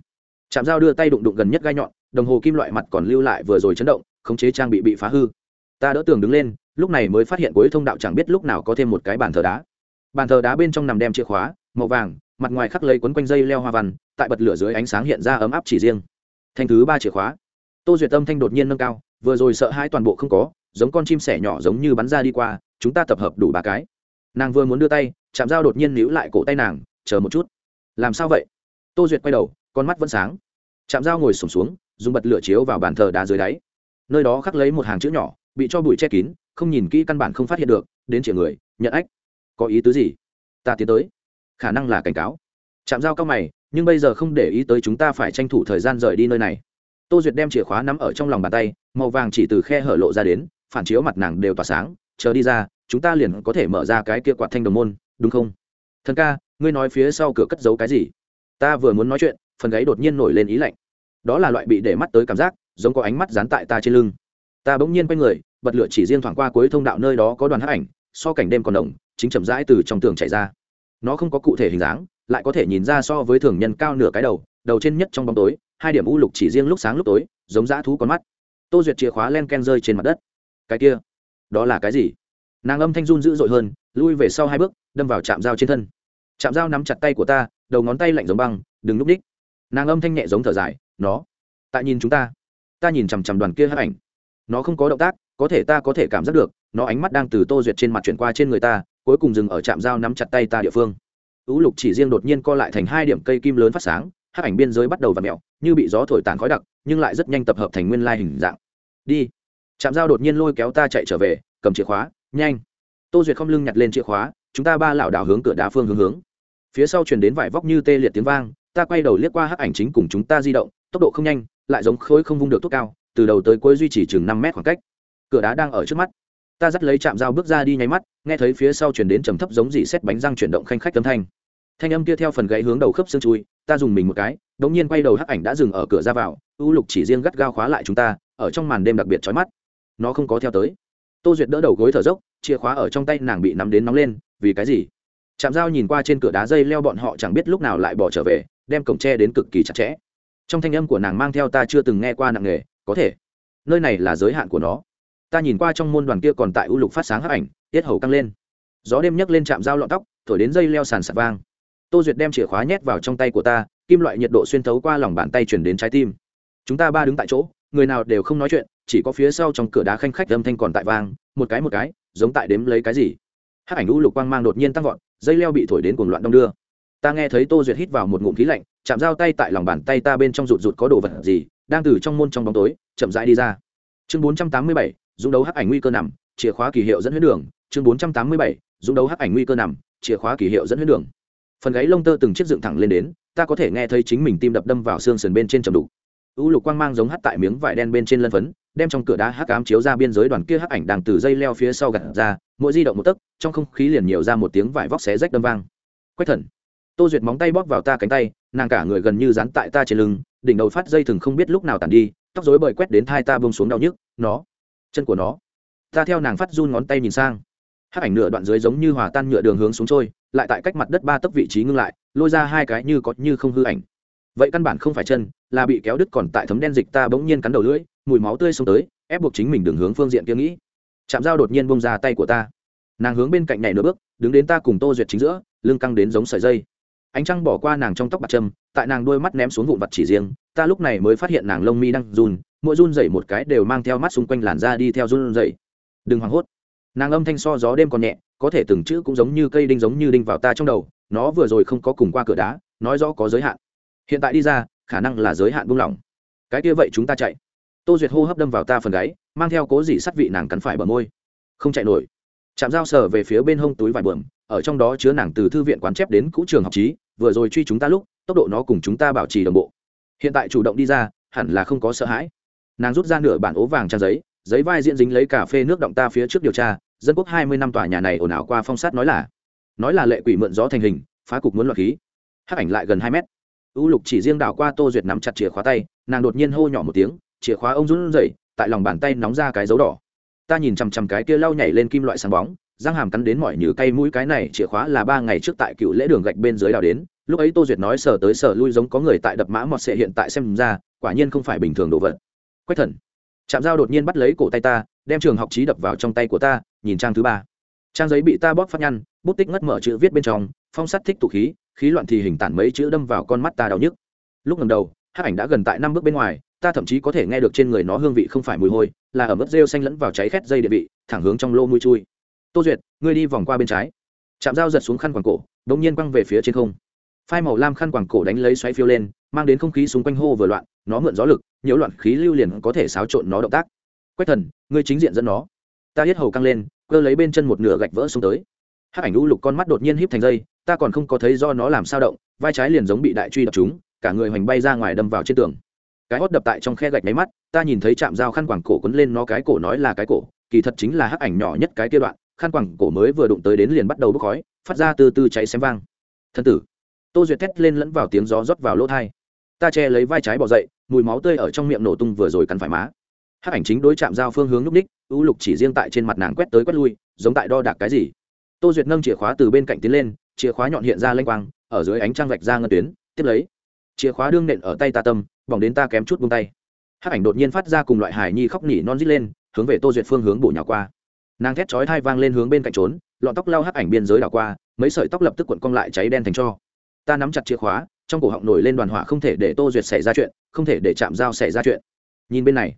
Chạm dao đưa tay đụng đụng gần nhất gai nhọn, đồng hồ kim loại mặt còn lưu lại vừa rồi chấn động, khống chế trang bị bị phá hư. Ta đỡ tường đứng lên, lúc này mới phát hiện cuối thông đạo chẳng biết lúc nào có thêm một cái bàn thờ đá. Bàn thờ đá bên trong nằm đem chìa khóa, màu vàng, mặt ngoài khắc lấy quấn quanh dây leo hoa văn tại bật lửa dưới ánh sáng hiện ra ấm áp chỉ riêng. Thanh thứ ba chìa khóa. Tô duyệt tâm thanh đột nhiên nâng cao vừa rồi sợ hai toàn bộ không có giống con chim sẻ nhỏ giống như bắn ra đi qua chúng ta tập hợp đủ ba cái. Nàng vừa muốn đưa tay chạm dao đột nhiên níu lại cổ tay nàng chờ một chút. Làm sao vậy? Tô duyệt quay đầu con mắt vẫn sáng. Chạm dao ngồi sùng xuống, xuống dùng bật lửa chiếu vào bàn thờ đá dưới đáy. Nơi đó khắc lấy một hàng chữ nhỏ bị cho bụi che kín không nhìn kỹ căn bản không phát hiện được đến chĩa người nhận ách. Có ý tứ gì? Ta tiến tới. Khả năng là cảnh cáo. Chạm dao cao mày nhưng bây giờ không để ý tới chúng ta phải tranh thủ thời gian rời đi nơi này. Tô duyệt đem chìa khóa nắm ở trong lòng bàn tay, màu vàng chỉ từ khe hở lộ ra đến, phản chiếu mặt nàng đều tỏa sáng, chờ đi ra, chúng ta liền có thể mở ra cái kia quạt thanh đồng môn, đúng không? Thần ca, ngươi nói phía sau cửa cất giấu cái gì? Ta vừa muốn nói chuyện, phần gáy đột nhiên nổi lên ý lạnh. Đó là loại bị để mắt tới cảm giác, giống có ánh mắt dán tại ta trên lưng. Ta bỗng nhiên quay người, bật lửa chỉ riêng thoảng qua cuối thông đạo nơi đó có đoàn hát ảnh, so cảnh đêm còn đồng chính chậm rãi từ trong tường chạy ra. Nó không có cụ thể hình dáng lại có thể nhìn ra so với thường nhân cao nửa cái đầu đầu trên nhất trong bóng tối, hai điểm u lục chỉ riêng lúc sáng lúc tối, giống dã thú con mắt. Tô duyệt chìa khóa len ken rơi trên mặt đất. Cái kia, đó là cái gì? Nàng âm thanh run dữ dội hơn, lui về sau hai bước, đâm vào chạm dao trên thân. Chạm dao nắm chặt tay của ta, đầu ngón tay lạnh giống băng, đừng núp đích. Nàng âm thanh nhẹ giống thở dài, nó, tại nhìn chúng ta. Ta nhìn chằm chằm đoàn kia hấp ảnh. Nó không có động tác, có thể ta có thể cảm giác được, nó ánh mắt đang từ tô duyệt trên mặt chuyển qua trên người ta, cuối cùng dừng ở trạm dao nắm chặt tay ta địa phương ú lục chỉ riêng đột nhiên co lại thành hai điểm cây kim lớn phát sáng, hắc ảnh biên giới bắt đầu và mẹo như bị gió thổi tàn khói đặc, nhưng lại rất nhanh tập hợp thành nguyên lai hình dạng. Đi. Trạm dao đột nhiên lôi kéo ta chạy trở về, cầm chìa khóa, nhanh. Tô duyệt không lưng nhặt lên chìa khóa, chúng ta ba lảo đảo hướng cửa đá phương hướng hướng. Phía sau truyền đến vải vóc như tê liệt tiếng vang, ta quay đầu liếc qua hắc ảnh chính cùng chúng ta di động, tốc độ không nhanh, lại giống khối không vung được thuốc cao, từ đầu tới cuối duy trì chừng năm mét khoảng cách. Cửa đá đang ở trước mắt. Ta dắt lấy chạm dao bước ra đi nháy mắt, nghe thấy phía sau chuyển đến trầm thấp giống dỉ xét bánh răng chuyển động khanh khách âm thanh thanh âm kia theo phần gãy hướng đầu khớp xương chui, ta dùng mình một cái đ ỗ n g nhiên quay đầu hắc ảnh đã dừng ở cửa ra vào, u lục chỉ riêng gắt gao khóa lại chúng ta, ở trong màn đêm đặc biệt trói mắt. Nó không có theo tới. Tô duyệt đỡ đầu gối thở dốc, chìa khóa ở trong tay nàng bị nắm đến nóng lên, vì cái gì? Chạm dao nhìn qua trên cửa đá dây leo bọn họ chẳng biết lúc nào lại bỏ trở về, đem cổng tre đến cực kỳ chặt chẽ. Trong thanh âm của nàng mang theo ta chưa từng nghe qua nặng nghề có thể. Nơi này là giới hạn của nó. Ta nhìn qua trong môn đoàn kia còn tại u lục phát sáng hấp ảnh, tiết hầu căng lên. Gió đêm nhấc lên chạm dao lọn tóc, thổi đến dây leo sàn sạt vang tô duyệt đem chìa khóa nhét vào trong tay của ta, kim loại nhiệt độ xuyên thấu qua lòng bàn tay chuyển đến trái tim. Chúng ta ba đứng tại chỗ, người nào đều không nói chuyện, chỉ có phía sau trong cửa đá khanh khách âm thanh còn tại vang, một cái một cái, giống tại đếm lấy cái gì. Hát ảnh u lục quang mang đột nhiên tăng vọt, dây leo bị thổi đến cuồng loạn đông đưa. Ta nghe thấy tô duyệt hít vào một ngụm khí lạnh, chạm dao tay tại lòng bàn tay ta bên trong rụt rụt có đồ vật gì, đang từ trong môn trong bóng tối, chậm rãi đi ra. Chương bốn trăm tám mươi bảy, dũng đấu hắc ảnh nguy cơ nằm, chìa khóa kỳ hiệu dẫn huyết đường. Chương bốn trăm tám mươi bảy, dũng đấu hắc ảnh nguy cơ nằm, chìa khóa kỳ hiệu dẫn huyết đường phần gáy lông tơ từng chiếc dựng thẳng lên đến, ta có thể nghe thấy chính mình tim đập đâm vào xương sườn bên trên trầm đủ u lục quang mang giống hắt tại miếng vải đen bên trên lân phấn, đem trong cửa đá hắc ám chiếu ra biên giới đoàn kia hắc ảnh đang từ dây leo phía sau gặt ra, mỗi di động một tấc, trong không khí liền nhiều ra một tiếng vải vóc xé rách đâm vang. Quách thần, tô duyệt móng tay bóp vào ta cánh tay, nàng cả người gần như dán tại ta trên lưng, đỉnh đầu phát dây thừng không biết lúc nào tàn đi, tóc rối bời quét đến thai ta bông xuống đau nhức, nó, chân của nó. Ta theo nàng phát run ngón tay nhìn sang. Hắc ảnh nửa đoạn dưới giống như hòa tan nhựa đường hướng xuống trôi lại tại cách mặt đất ba tấc vị trí ngưng lại, lôi ra hai cái như có như không hư ảnh. Vậy căn bản không phải chân, là bị kéo đứt còn tại thấm đen dịch ta bỗng nhiên cắn đầu lưỡi, mùi máu tươi xông tới, ép buộc chính mình đường hướng phương diện kia nghĩ. Chạm dao đột nhiên bông ra tay của ta. Nàng hướng bên cạnh nhảy nửa bước, đứng đến ta cùng tô duyệt chính giữa, lưng căng đến giống sợi dây. Ánh trăng bỏ qua nàng trong tóc bạc trâm, tại nàng đôi mắt ném xuống vụn vặt chỉ riêng, ta lúc này mới phát hiện nàng lông mi đang run, mỗi run dậy một cái đều mang theo mắt xung quanh làn da đi theo run dậy đừng hoảng hốt. Nàng âm thanh so gió đêm còn nhẹ có thể từng chữ cũng giống như cây đinh giống như đinh vào ta trong đầu, nó vừa rồi không có cùng qua cửa đá, nói rõ có giới hạn. Hiện tại đi ra, khả năng là giới hạn buông lỏng. Cái kia vậy chúng ta chạy. Tô duyệt hô hấp đâm vào ta phần gáy, mang theo cố dị sắt vị nàng cắn phải bờ môi. Không chạy nổi. Chạm dao sờ về phía bên hông túi vải bờm ở trong đó chứa nàng từ thư viện quán chép đến cũ trường học trí, vừa rồi truy chúng ta lúc, tốc độ nó cùng chúng ta bảo trì đồng bộ. Hiện tại chủ động đi ra, hẳn là không có sợ hãi. Nàng rút ra nửa bản ố vàng trang giấy giấy vai diễn dính lấy cà phê nước động ta phía trước điều tra dân quốc hai mươi năm tòa nhà này ồn ào qua phong sát nói là nói là lệ quỷ mượn gió thành hình, phá cục muốn loạn khí. Hắc ảnh lại gần hai mét. U lục chỉ riêng đảo qua tô duyệt nắm chặt chìa khóa tay, nàng đột nhiên hô nhỏ một tiếng, chìa khóa ông run rẩy, tại lòng bàn tay nóng ra cái dấu đỏ. Ta nhìn chằm chằm cái kia lau nhảy lên kim loại sáng bóng, răng hàm cắn đến mỏi như cây mũi cái này, chìa khóa là ba ngày trước tại cựu lễ đường gạch bên dưới đào đến. Lúc ấy tô duyệt nói sờ tới sờ lui giống có người tại đập mã mọt sệ hiện tại xem ra, quả nhiên không phải bình thường đồ vật. Quách thần. Chạm dao đột nhiên bắt lấy cổ tay ta đem trường học trí đập vào trong tay của ta, nhìn trang thứ ba. Trang giấy bị ta bóp phát nhăn, bút tích ngất mở chữ viết bên trong, phong sắt thích tụ khí khí loạn thì hình tản mấy chữ đâm vào con mắt ta đau nhức. Lúc ngầm đầu hát ảnh đã gần tại năm bước bên ngoài, ta thậm chí có thể nghe được trên người nó hương vị không phải mùi hôi, là ở mức rêu xanh lẫn vào cháy khét dây địa vị, thẳng hướng trong lô mũi chui. Tô duyệt, ngươi đi vòng qua bên trái. Chạm dao giật xuống khăn quàng cổ đ ỗ n g nhiên quăng về phía trên không. Phai màu lam khăn quàng cổ đánh lấy xoáy phiêu lên, mang đến không khí xung quanh hô vừa loạn, nó mượn gió lực, nhiễu loạn khí lưu liền có thể xáo trộn nó động tác quách thần, ngươi chính diện dẫn nó. Ta hết hầu căng lên, cơ lấy bên chân một nửa gạch vỡ xuống tới. Hắc ảnh u lục con mắt đột nhiên híp thành dây, ta còn không có thấy do nó làm sao động, vai trái liền giống bị đại truy đập chúng cả người hoành bay ra ngoài đâm vào trên tường. Cái hót đập tại trong khe gạch máy mắt, ta nhìn thấy chạm dao khăn quẳng cổ quấn lên nó cái cổ nói là cái cổ, kỳ thật chính là hắc ảnh nhỏ nhất cái kia đoạn, khăn quẳng cổ mới vừa đụng tới đến liền bắt đầu bốc khói, phát ra từ từ cháy xém vang. Thân tử. Tô duyệt thét lên lẫn vào tiếng gió rót vào lỗ thai ta che lấy vai trái bỏ dậy, mùi máu tươi ở trong miệng nổ tung vừa rồi cắn phải má hát ảnh chính đối chạm dao phương hướng lúc ních, u lục chỉ riêng tại trên mặt nàng quét tới quét lui, giống tại đo đạc cái gì. Tô duyệt nâng chìa khóa từ bên cạnh tiến lên, chìa khóa nhọn hiện ra lênh quang, ở dưới ánh trăng vạch ra ngân tuyến, tiếp lấy. Chìa khóa đương nện ở tay ta tâm, bỏng đến ta kém chút buông tay. Hát ảnh đột nhiên phát ra cùng loại hải nhi khóc nỉ non rít lên, hướng về tô duyệt phương hướng bổ nhào qua. Nàng thét chói thai vang lên hướng bên cạnh trốn, lọn tóc lao hát ảnh biên giới đảo qua, mấy sợi tóc lập tức cuộn cong lại cháy đen thành cho. Ta nắm chặt chìa khóa, trong cổ họng nổi lên đoàn hỏa không thể để tô duyệt xảy ra chuyện, không thể để chạm dao xảy ra chuyện. Nhìn bên này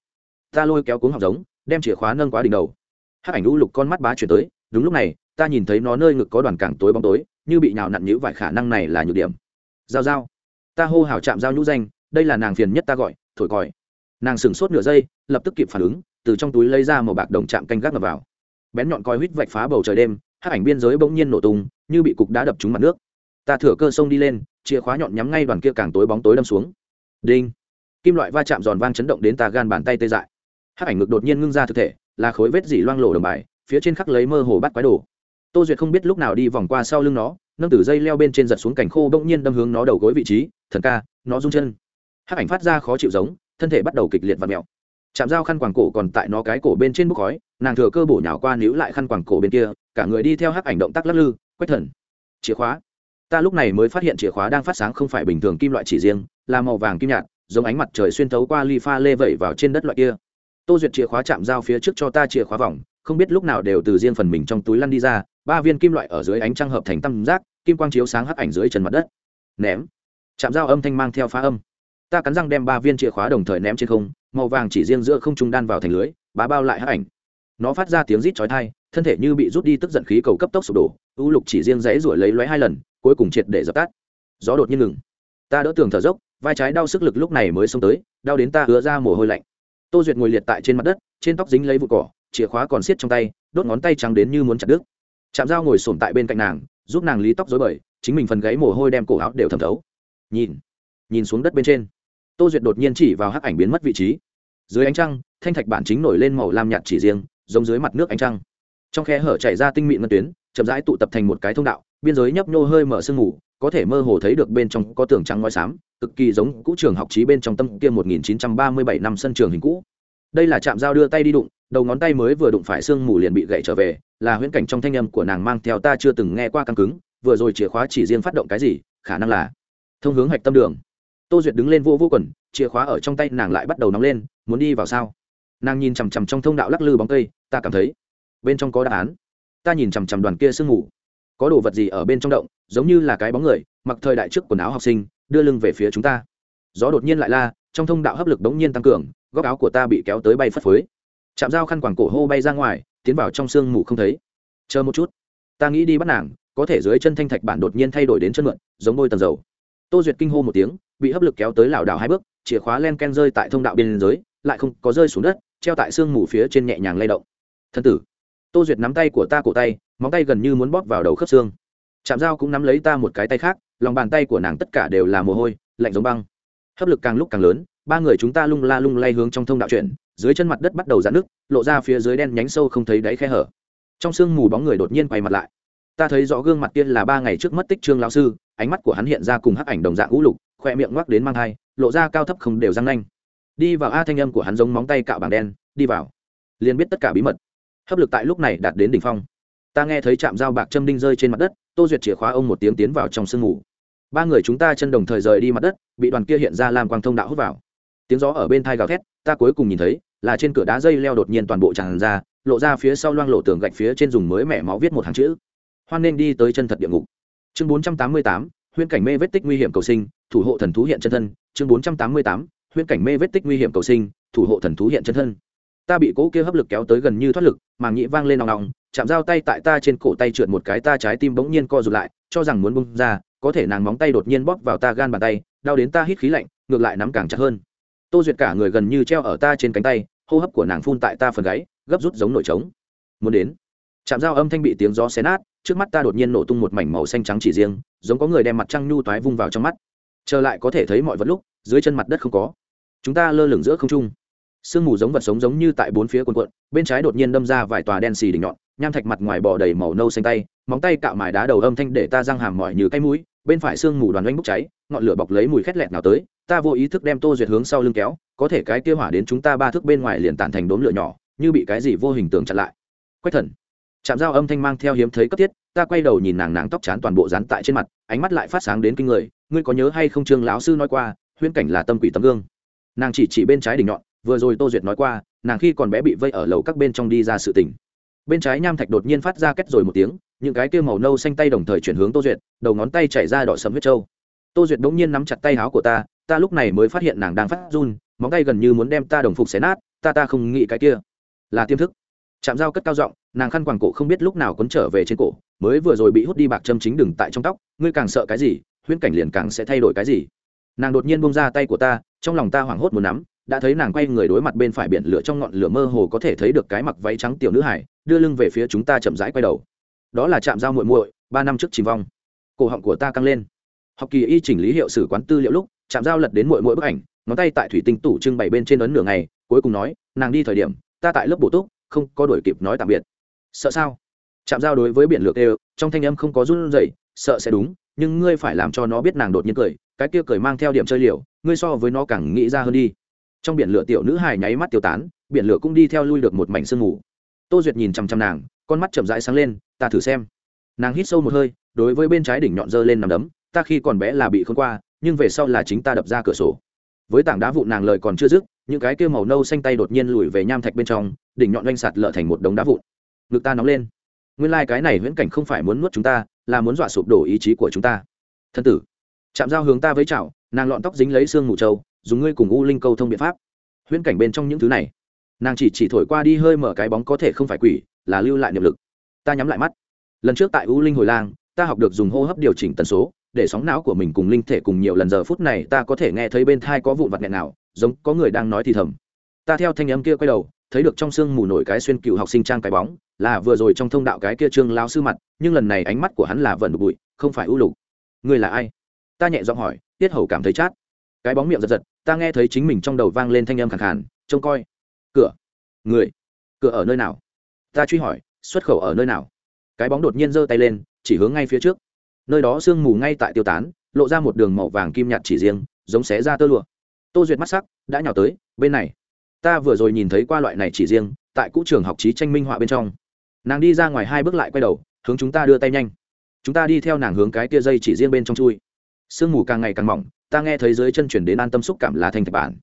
ta lôi kéo cuống học giống, đem chìa khóa nâng quá đỉnh đầu. Hắc ảnh lũ lục con mắt bá chuyển tới, đúng lúc này, ta nhìn thấy nó nơi ngực có đoàn càng tối bóng tối, như bị nhào nặn nhữ vài khả năng này là nhược điểm. Giao giao. Ta hô hào chạm giao nhũ danh, đây là nàng phiền nhất ta gọi, thổi còi. Nàng sửng sốt nửa giây, lập tức kịp phản ứng, từ trong túi lấy ra một bạc đồng chạm canh gác ngập vào. Bén nhọn coi huýt vạch phá bầu trời đêm hát ảnh biên giới bỗng nhiên nổ tung, như bị cục đá đập trúng mặt nước. Ta thửa cơ sông đi lên, chìa khóa nhọn nhắm ngay đoàn kia càng tối bóng tối đâm xuống. Đinh. Kim loại va chạm giòn vang chấn động đến ta gan bàn tay tê dại hát ảnh ngực đột nhiên ngưng ra thực thể, là khối vết dỉ loang lổ đồng bài, phía trên khắc lấy mơ hồ bắt quái đồ. Tô duyệt không biết lúc nào đi vòng qua sau lưng nó, nâng từ dây leo bên trên giật xuống cảnh khô bỗng nhiên đâm hướng nó đầu gối vị trí, thần ca, nó rung chân. Hắc ảnh phát ra khó chịu giống, thân thể bắt đầu kịch liệt và mẹo chạm dao khăn quàng cổ còn tại nó cái cổ bên trên bốc khói, nàng thừa cơ bổ nhào qua níu lại khăn quàng cổ bên kia, cả người đi theo hắc ảnh động tác lắc lư, quách thần, chìa khóa. Ta lúc này mới phát hiện chìa khóa đang phát sáng không phải bình thường kim loại chỉ riêng, là màu vàng kim nhạt, giống ánh mặt trời xuyên thấu qua ly pha lê vẩy vào trên đất loại kia tô duyệt chìa khóa chạm dao phía trước cho ta chìa khóa vòng, không biết lúc nào đều từ riêng phần mình trong túi lăn đi ra, ba viên kim loại ở dưới ánh trăng hợp thành tam giác, kim quang chiếu sáng hắc ảnh dưới chân mặt đất. Ném. Chạm dao âm thanh mang theo phá âm. Ta cắn răng đem ba viên chìa khóa đồng thời ném trên không, màu vàng chỉ riêng giữa không trung đan vào thành lưới, bá bao lại hắc ảnh. Nó phát ra tiếng rít chói tai, thân thể như bị rút đi tức giận khí cầu cấp tốc sụp đổ, u lục chỉ riêng rẽ ruổi lấy lóe hai lần, cuối cùng triệt để dập tắt. Gió đột nhiên ngừng. Ta đỡ tường thở dốc, vai trái đau sức lực lúc này mới xông tới, đau đến ta hứa ra mồ hôi lạnh tô duyệt ngồi liệt tại trên mặt đất, trên tóc dính lấy vụ cỏ, chìa khóa còn siết trong tay, đốt ngón tay trắng đến như muốn chặt đứt. Chạm dao ngồi sổm tại bên cạnh nàng, giúp nàng lý tóc dối bời, chính mình phần gáy mồ hôi đem cổ áo đều thẩm thấu. Nhìn nhìn xuống đất bên trên, tô duyệt đột nhiên chỉ vào hắc ảnh biến mất vị trí. Dưới ánh trăng, thanh thạch bản chính nổi lên màu lam nhạt chỉ riêng, giống dưới mặt nước ánh trăng. Trong khe hở chảy ra tinh mịn ngân tuyến, chậm rãi tụ tập thành một cái thông đạo biên giới nhấp nhô hơi mở sương mù, có thể mơ hồ thấy được bên trong có tường trắng ngói xám, cực kỳ giống cũ trường học trí bên trong tâm kia 1937 năm sân trường hình cũ. Đây là chạm dao đưa tay đi đụng, đầu ngón tay mới vừa đụng phải sương mù liền bị gãy trở về, là huyễn cảnh trong thanh âm của nàng mang theo ta chưa từng nghe qua căng cứng, vừa rồi chìa khóa chỉ riêng phát động cái gì, khả năng là thông hướng hạch tâm đường. Tô duyệt đứng lên vô vô quần, chìa khóa ở trong tay nàng lại bắt đầu nóng lên, muốn đi vào sao? Nàng nhìn chằm chằm trong thông đạo lắc lư bóng cây, ta cảm thấy bên trong có đáp án. Ta nhìn chằm chằm đoàn kia sương mù có đồ vật gì ở bên trong động, giống như là cái bóng người, mặc thời đại trước quần áo học sinh, đưa lưng về phía chúng ta. Gió đột nhiên lại la, trong thông đạo hấp lực bỗng nhiên tăng cường, góc áo của ta bị kéo tới bay phất phới. Chạm dao khăn quàng cổ hô bay ra ngoài, tiến vào trong sương mù không thấy. Chờ một chút. Ta nghĩ đi bắt nàng, có thể dưới chân thanh thạch bản đột nhiên thay đổi đến chân mượn, giống bôi tầng dầu. Tô duyệt kinh hô một tiếng, bị hấp lực kéo tới lảo đảo hai bước, chìa khóa len ken rơi tại thông đạo biên giới lại không có rơi xuống đất, treo tại sương mù phía trên nhẹ nhàng lay động. Thân tử tô duyệt nắm tay của ta cổ tay, móng tay gần như muốn bóp vào đầu khớp xương. Chạm dao cũng nắm lấy ta một cái tay khác, lòng bàn tay của nàng tất cả đều là mồ hôi, lạnh giống băng. Hấp lực càng lúc càng lớn, ba người chúng ta lung la lung lay hướng trong thông đạo chuyển, dưới chân mặt đất bắt đầu dạn nước lộ ra phía dưới đen nhánh sâu không thấy đáy khe hở. Trong sương mù bóng người đột nhiên quay mặt lại. Ta thấy rõ gương mặt tiên là ba ngày trước mất tích trương lão sư, ánh mắt của hắn hiện ra cùng hắc ảnh đồng dạng ngũ lục, khoe miệng ngoắc đến mang thai lộ ra cao thấp không đều răng nanh. Đi vào a thanh âm của hắn giống móng tay cạo bảng đen, đi vào. Liền biết tất cả bí mật hấp lực tại lúc này đạt đến đỉnh phong. Ta nghe thấy chạm dao bạc châm đinh rơi trên mặt đất, tô duyệt chìa khóa ông một tiếng tiến vào trong sương ngủ. ba người chúng ta chân đồng thời rời đi mặt đất, bị đoàn kia hiện ra làm quang thông đạo hút vào. Tiếng gió ở bên thai gào thét, ta cuối cùng nhìn thấy, là trên cửa đá dây leo đột nhiên toàn bộ tràn ra, lộ ra phía sau loang lộ tường gạch phía trên dùng mới mẻ máu viết một hàng chữ. Hoan nên đi tới chân thật địa ngục. Chương bốn trăm tám mươi tám, huyễn cảnh mê vết tích nguy hiểm cầu sinh, thủ hộ thần thú hiện chân thân. Chương bốn trăm tám mươi tám, huyễn cảnh mê vết tích nguy hiểm cầu sinh, thủ hộ thần thú hiện chân thân ta bị cỗ kia hấp lực kéo tới gần như thoát lực, màng nhĩ vang lên nòng nòng, chạm dao tay tại ta trên cổ tay trượt một cái, ta trái tim bỗng nhiên co rụt lại, cho rằng muốn bung ra, có thể nàng móng tay đột nhiên bóp vào ta gan bàn tay, đau đến ta hít khí lạnh, ngược lại nắm càng chặt hơn. Tô duyệt cả người gần như treo ở ta trên cánh tay, hô hấp của nàng phun tại ta phần gáy, gấp rút giống nổi trống. Muốn đến. Chạm dao âm thanh bị tiếng gió xé nát, trước mắt ta đột nhiên nổ tung một mảnh màu xanh trắng chỉ riêng, giống có người đem mặt trăng nhu toái vung vào trong mắt. Trở lại có thể thấy mọi vật lúc, dưới chân mặt đất không có. Chúng ta lơ lửng giữa không trung sương mù giống vật sống giống như tại bốn phía quần quận bên trái đột nhiên đâm ra vài tòa đen xì đỉnh nhọn, nham thạch mặt ngoài bò đầy màu nâu xanh tay, móng tay cạo mài đá đầu âm thanh để ta răng hàm mỏi như cái mũi, bên phải sương mù đoàn oanh bốc cháy, ngọn lửa bọc lấy mùi khét lẹt nào tới, ta vô ý thức đem tô duyệt hướng sau lưng kéo, có thể cái kia hỏa đến chúng ta ba thước bên ngoài liền tản thành đốm lửa nhỏ, như bị cái gì vô hình tường chặn lại. Quách thần. Chạm dao âm thanh mang theo hiếm thấy cấp thiết, ta quay đầu nhìn nàng nàng tóc chán toàn bộ dán tại trên mặt, ánh mắt lại phát sáng đến kinh người, ngươi có nhớ hay không trương lão sư nói qua, huyễn cảnh là tâm quỷ tấm gương. Nàng chỉ chỉ bên trái đỉnh nhọn vừa rồi tô duyệt nói qua, nàng khi còn bé bị vây ở lầu các bên trong đi ra sự tỉnh bên trái nham thạch đột nhiên phát ra kết rồi một tiếng, những cái kia màu nâu xanh tay đồng thời chuyển hướng tô duyệt, đầu ngón tay chảy ra đỏ sầm huyết trâu. Tô duyệt đống nhiên nắm chặt tay áo của ta ta lúc này mới phát hiện nàng đang phát run, móng tay gần như muốn đem ta đồng phục xé nát, ta ta không nghĩ cái kia. Là tiêm thức. Chạm dao cất cao giọng, nàng khăn quàng cổ không biết lúc nào quấn trở về trên cổ, mới vừa rồi bị hút đi bạc châm chính đừng tại trong tóc, ngươi càng sợ cái gì, huyễn cảnh liền càng sẽ thay đổi cái gì. Nàng đột nhiên bông ra tay của ta, trong lòng ta hoảng hốt muốn nắm đã thấy nàng quay người đối mặt bên phải biển lửa trong ngọn lửa mơ hồ có thể thấy được cái mặc váy trắng tiểu nữ hải, đưa lưng về phía chúng ta chậm rãi quay đầu. Đó là trạm giao muội muội, ba năm trước chìm vong. Cổ họng của ta căng lên. Học kỳ y chỉnh lý hiệu sử quán tư liệu lúc chạm giao lật đến muội muội bức ảnh, ngón tay tại thủy tinh tủ trưng bày bên trên ấn nửa ngày, cuối cùng nói, nàng đi thời điểm, ta tại lớp bổ túc, không có đổi kịp nói tạm biệt. Sợ sao? Chạm giao đối với biển lược đều trong thanh âm không có run rẩy, sợ sẽ đúng, nhưng ngươi phải làm cho nó biết nàng đột nhiên cười, cái kia cười mang theo điểm chơi liều, ngươi so với nó càng nghĩ ra hơn đi trong biển lửa tiểu nữ hài nháy mắt tiêu tán, biển lửa cũng đi theo lui được một mảnh sương mù. Tô duyệt nhìn chằm chằm nàng, con mắt chậm rãi sáng lên, ta thử xem. Nàng hít sâu một hơi, đối với bên trái đỉnh nhọn dơ lên nằm đấm, ta khi còn bé là bị khôn qua, nhưng về sau là chính ta đập ra cửa sổ. Với tảng đá vụ nàng lời còn chưa dứt, những cái kia màu nâu xanh tay đột nhiên lùi về nham thạch bên trong, đỉnh nhọn oanh sạt lở thành một đống đá vụn. Ngực ta nóng lên. Nguyên lai、like、cái này viễn cảnh không phải muốn nuốt chúng ta, là muốn dọa sụp đổ ý chí của chúng ta. Thân tử. Chạm dao hướng ta với chảo nàng lọn tóc dính lấy xương mù trâu dùng ngươi cùng u linh câu thông biện pháp. Huyễn cảnh bên trong những thứ này, nàng chỉ chỉ thổi qua đi hơi mở cái bóng có thể không phải quỷ, là lưu lại niệm lực. Ta nhắm lại mắt. Lần trước tại u linh hồi lang, ta học được dùng hô hấp điều chỉnh tần số, để sóng não của mình cùng linh thể cùng nhiều lần giờ phút này ta có thể nghe thấy bên thai có vụn vặt nghẹn nào, giống có người đang nói thì thầm. Ta theo thanh âm kia quay đầu, thấy được trong sương mù nổi cái xuyên cựu học sinh trang cái bóng, là vừa rồi trong thông đạo cái kia trương lao sư mặt, nhưng lần này ánh mắt của hắn là vẩn bụi, không phải ưu lục. Người là ai? Ta nhẹ giọng hỏi, tiết hầu cảm thấy chát cái bóng miệng giật giật, ta nghe thấy chính mình trong đầu vang lên thanh âm khẳng khàn, trông coi. Cửa. Người. Cửa ở nơi nào? Ta truy hỏi, xuất khẩu ở nơi nào? Cái bóng đột nhiên giơ tay lên, chỉ hướng ngay phía trước. Nơi đó sương mù ngay tại tiêu tán, lộ ra một đường màu vàng kim nhạt chỉ riêng, giống xé ra tơ lụa. Tô duyệt mắt sắc, đã nhào tới, bên này. Ta vừa rồi nhìn thấy qua loại này chỉ riêng, tại cũ trường học trí tranh minh họa bên trong. Nàng đi ra ngoài hai bước lại quay đầu, hướng chúng ta đưa tay nhanh. Chúng ta đi theo nàng hướng cái kia dây chỉ riêng bên trong chui. Sương mù càng ngày càng mỏng ta nghe thấy dưới chân chuyển đến an tâm xúc cảm là thành thạch bản.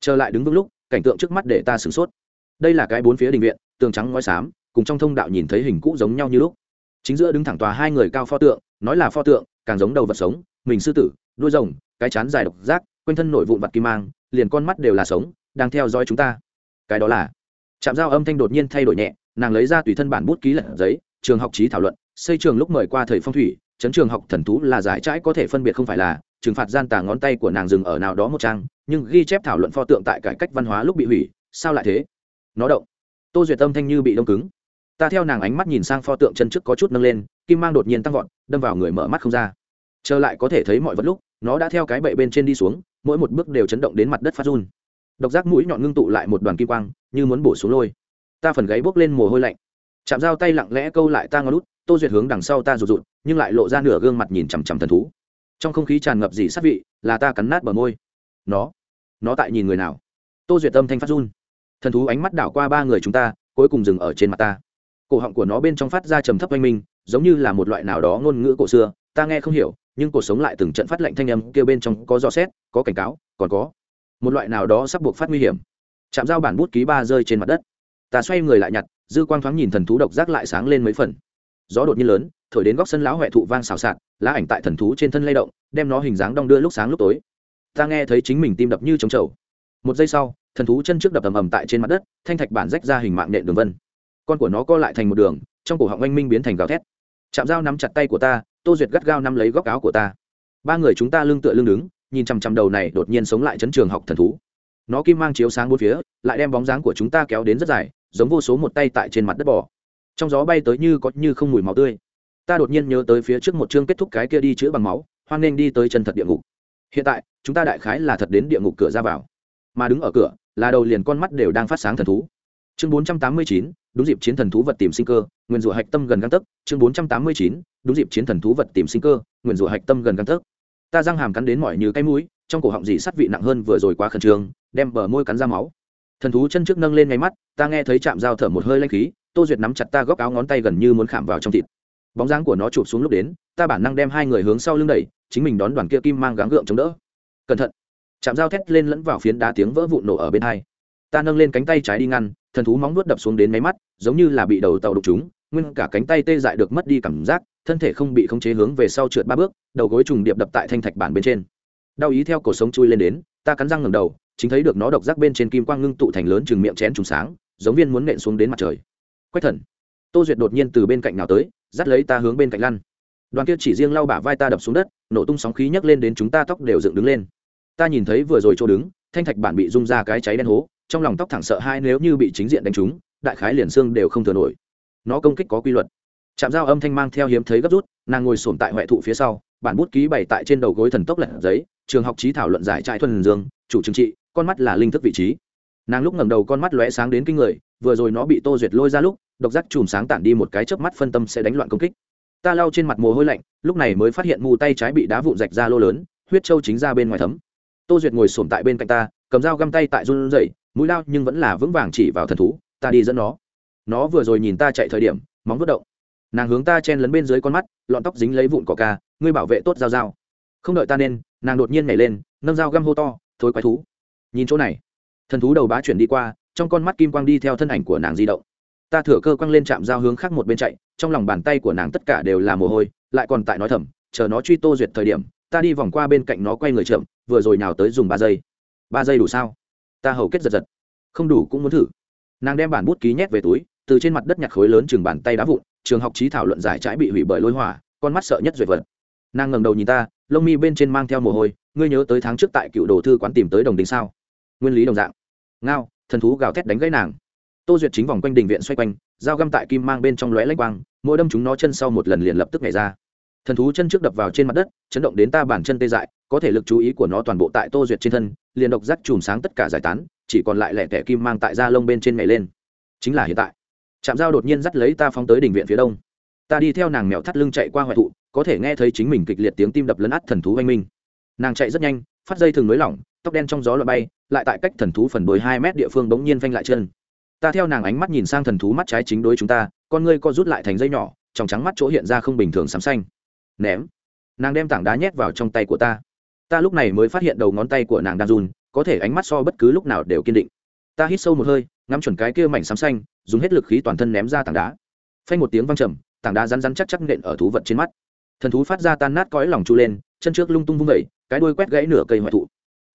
Trở lại đứng vững lúc, cảnh tượng trước mắt để ta sửng sốt. Đây là cái bốn phía đình viện, tường trắng ngói xám, cùng trong thông đạo nhìn thấy hình cũ giống nhau như lúc. Chính giữa đứng thẳng tòa hai người cao pho tượng, nói là pho tượng, càng giống đầu vật sống, mình sư tử, đuôi rồng, cái chán dài độc giác, quanh thân nổi vụn vặt kim mang, liền con mắt đều là sống, đang theo dõi chúng ta. Cái đó là Trạm giao âm thanh đột nhiên thay đổi nhẹ, nàng lấy ra tùy thân bản bút ký lật giấy, trường học trí thảo luận, xây trường lúc mời qua thầy phong thủy, chấn trường học thần thú là giải trãi có thể phân biệt không phải là trừng phạt gian tà ngón tay của nàng dừng ở nào đó một trang, nhưng ghi chép thảo luận pho tượng tại cải cách văn hóa lúc bị hủy, sao lại thế? Nó động. Tô duyệt tâm thanh như bị đông cứng. Ta theo nàng ánh mắt nhìn sang pho tượng chân trước có chút nâng lên, kim mang đột nhiên tăng vọt, đâm vào người mở mắt không ra. Trở lại có thể thấy mọi vật lúc, nó đã theo cái bệ bên trên đi xuống, mỗi một bước đều chấn động đến mặt đất phát run. Độc giác mũi nhọn ngưng tụ lại một đoàn kim quang, như muốn bổ xuống lôi. Ta phần gáy bốc lên mồ hôi lạnh. Chạm dao tay lặng lẽ câu lại ta ngó lút, tô duyệt hướng đằng sau ta rụt rụt, nhưng lại lộ ra nửa gương mặt nhìn chằm chằm thần thú trong không khí tràn ngập dị sát vị, là ta cắn nát bờ môi. Nó nó tại nhìn người nào? Tô duyệt tâm thanh phát run. Thần thú ánh mắt đảo qua ba người chúng ta, cuối cùng dừng ở trên mặt ta. Cổ họng của nó bên trong phát ra trầm thấp oanh minh, giống như là một loại nào đó ngôn ngữ cổ xưa. Ta nghe không hiểu, nhưng cuộc sống lại từng trận phát lệnh thanh âm kêu bên trong có gió xét, có cảnh cáo, còn có một loại nào đó sắp buộc phát nguy hiểm. Chạm dao bản bút ký ba rơi trên mặt đất. Ta xoay người lại nhặt, dư quang thoáng nhìn thần thú độc giác lại sáng lên mấy phần. Gió đột nhiên lớn thổi đến góc sân lão huệ thụ vang xào xạc, lá ảnh tại thần thú trên thân lay động, đem nó hình dáng đong đưa lúc sáng lúc tối. Ta nghe thấy chính mình tim đập như trống trầu. Một giây sau, thần thú chân trước đập ầm ầm tại trên mặt đất, thanh thạch bản rách ra hình mạng nện đường vân. Con của nó co lại thành một đường, trong cổ họng oanh minh biến thành gào thét. Chạm dao nắm chặt tay của ta, tô duyệt gắt gao nắm lấy góc áo của ta. Ba người chúng ta lưng tựa lưng đứng, nhìn chằm chằm đầu này đột nhiên sống lại chấn trường học thần thú. Nó kim mang chiếu sáng bốn phía, lại đem bóng dáng của chúng ta kéo đến rất dài, giống vô số một tay tại trên mặt đất bò. Trong gió bay tới như có như không mùi máu tươi ta đột nhiên nhớ tới phía trước một chương kết thúc cái kia đi chữa bằng máu, hoan nên đi tới chân thật địa ngục. Hiện tại, chúng ta đại khái là thật đến địa ngục cửa ra vào. Mà đứng ở cửa, là đầu liền con mắt đều đang phát sáng thần thú. Chương bốn trăm tám mươi chín, đúng dịp chiến thần thú vật tìm sinh cơ, nguyên rủa hạch tâm gần găng tấc. Chương bốn trăm tám mươi chín, đúng dịp chiến thần thú vật tìm sinh cơ, nguyên rủa hạch tâm gần găng tấc. Ta răng hàm cắn đến mỏi như cái mũi, trong cổ họng dì sắt vị nặng hơn vừa rồi quá khẩn trương, đem bờ môi cắn ra máu. Thần thú chân trước nâng lên ngay mắt, ta nghe thấy chạm dao thở một hơi lanh khí, tô duyệt nắm chặt ta góc áo ngón tay gần như muốn khảm vào trong thịt bóng dáng của nó chụp xuống lúc đến, ta bản năng đem hai người hướng sau lưng đẩy, chính mình đón đoàn kia kim mang gắng gượng chống đỡ. Cẩn thận. Chạm dao thét lên lẫn vào phiến đá tiếng vỡ vụn nổ ở bên hai. Ta nâng lên cánh tay trái đi ngăn, thần thú móng nuốt đập xuống đến máy mắt, giống như là bị đầu tàu đục chúng nguyên cả cánh tay tê dại được mất đi cảm giác, thân thể không bị khống chế hướng về sau trượt ba bước, đầu gối trùng điệp đập tại thanh thạch bản bên trên. Đau ý theo cổ sống chui lên đến, ta cắn răng ngẩng đầu, chính thấy được nó độc giác bên trên kim quang ngưng tụ thành lớn chừng miệng chén trùng sáng, giống viên muốn nện xuống đến mặt trời. Quách thần. Tô duyệt đột nhiên từ bên cạnh nào tới dắt lấy ta hướng bên cạnh lăn. Đoàn kia chỉ riêng lau bả vai ta đập xuống đất, nổ tung sóng khí nhấc lên đến chúng ta tóc đều dựng đứng lên. Ta nhìn thấy vừa rồi chỗ đứng, thanh thạch bản bị rung ra cái cháy đen hố, trong lòng tóc thẳng sợ hai nếu như bị chính diện đánh trúng, đại khái liền xương đều không thừa nổi. Nó công kích có quy luật. Chạm dao âm thanh mang theo hiếm thấy gấp rút, nàng ngồi sổm tại huệ thụ phía sau, bản bút ký bày tại trên đầu gối thần tốc lật giấy, trường học trí thảo luận giải trại thuần dương, chủ trừng trị, con mắt là linh thức vị trí. Nàng lúc ngẩng đầu con mắt lóe sáng đến kinh người, vừa rồi nó bị tô duyệt lôi ra lúc độc giác chùm sáng tản đi một cái chớp mắt phân tâm sẽ đánh loạn công kích. Ta lau trên mặt mồ hôi lạnh, lúc này mới phát hiện mù tay trái bị đá vụn rạch ra lô lớn, huyết trâu chính ra bên ngoài thấm. Tô duyệt ngồi sổm tại bên cạnh ta, cầm dao găm tay tại run rẩy, mũi lao nhưng vẫn là vững vàng chỉ vào thần thú, ta đi dẫn nó. Nó vừa rồi nhìn ta chạy thời điểm, móng vớt động. Nàng hướng ta chen lấn bên dưới con mắt, lọn tóc dính lấy vụn cỏ ca, ngươi bảo vệ tốt dao dao. Không đợi ta nên, nàng đột nhiên nhảy lên, nâng dao găm hô to, thối quái thú. Nhìn chỗ này, thần thú đầu bá chuyển đi qua, trong con mắt kim quang đi theo thân ảnh của nàng di động ta thửa cơ quăng lên chạm dao hướng khác một bên chạy, trong lòng bàn tay của nàng tất cả đều là mồ hôi, lại còn tại nói thầm, chờ nó truy tô duyệt thời điểm, ta đi vòng qua bên cạnh nó quay người chậm, vừa rồi nào tới dùng ba giây. Ba giây đủ sao? Ta hầu kết giật giật. Không đủ cũng muốn thử. Nàng đem bản bút ký nhét về túi, từ trên mặt đất nhặt khối lớn chừng bàn tay đá vụn, trường học trí thảo luận giải trái bị hủy bởi lôi hỏa, con mắt sợ nhất duyệt vật. Nàng ngẩng đầu nhìn ta, lông mi bên trên mang theo mồ hôi, ngươi nhớ tới tháng trước tại cựu đồ thư quán tìm tới đồng đình sao? Nguyên lý đồng dạng. Ngao, thần thú gào thét đánh gãy nàng tô duyệt chính vòng quanh đình viện xoay quanh, dao găm tại kim mang bên trong lóe lách quang, mỗi đâm chúng nó chân sau một lần liền lập tức nhảy ra. Thần thú chân trước đập vào trên mặt đất, chấn động đến ta bản chân tê dại, có thể lực chú ý của nó toàn bộ tại tô duyệt trên thân, liền độc rắc chùm sáng tất cả giải tán, chỉ còn lại lẻ tẻ kim mang tại da lông bên trên nhảy lên. Chính là hiện tại. Trạm dao đột nhiên dắt lấy ta phóng tới đỉnh viện phía đông. Ta đi theo nàng mèo thắt lưng chạy qua hoại thụ, có thể nghe thấy chính mình kịch liệt tiếng tim đập lấn át thần thú oanh minh. Nàng chạy rất nhanh, phát dây thường nới lỏng, tóc đen trong gió lọt bay, lại tại cách thần thú phần đồi hai mét địa phương bỗng nhiên phanh lại chân ta theo nàng ánh mắt nhìn sang thần thú mắt trái chính đối chúng ta, con ngươi co rút lại thành dây nhỏ, trong trắng mắt chỗ hiện ra không bình thường sám xanh. Ném. Nàng đem tảng đá nhét vào trong tay của ta. Ta lúc này mới phát hiện đầu ngón tay của nàng đang run, có thể ánh mắt so bất cứ lúc nào đều kiên định. Ta hít sâu một hơi, ngắm chuẩn cái kia mảnh sám xanh, dùng hết lực khí toàn thân ném ra tảng đá. Phanh một tiếng văng trầm, tảng đá rắn rắn chắc chắc nện ở thú vật trên mắt. Thần thú phát ra tan nát cõi lòng chu lên, chân trước lung tung vung vẩy cái đuôi quét gãy nửa cây hoại thụ.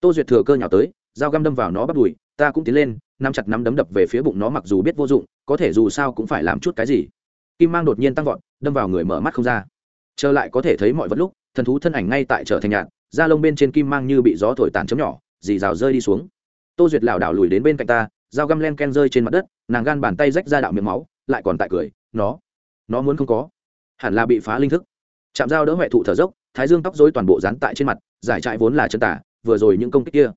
Tô duyệt thừa cơ nhào tới, dao găm đâm vào nó bắt đùi, ta cũng tiến lên nắm chặt nắm đấm đập về phía bụng nó mặc dù biết vô dụng, có thể dù sao cũng phải làm chút cái gì. Kim mang đột nhiên tăng vọt, đâm vào người mở mắt không ra. Trở lại có thể thấy mọi vật lúc, thần thú thân ảnh ngay tại trở thành nhạt da lông bên trên kim mang như bị gió thổi tàn chấm nhỏ, dì rào rơi đi xuống. Tô duyệt lảo đảo lùi đến bên cạnh ta, dao găm len ken rơi trên mặt đất, nàng gan bàn tay rách ra đạo miệng máu, lại còn tại cười, nó nó muốn không có. Hẳn là bị phá linh thức. Chạm dao đỡ huệ thụ thở dốc, thái dương tóc dối toàn bộ dán tại trên mặt, giải trại vốn là chân tả vừa rồi những công kích kia.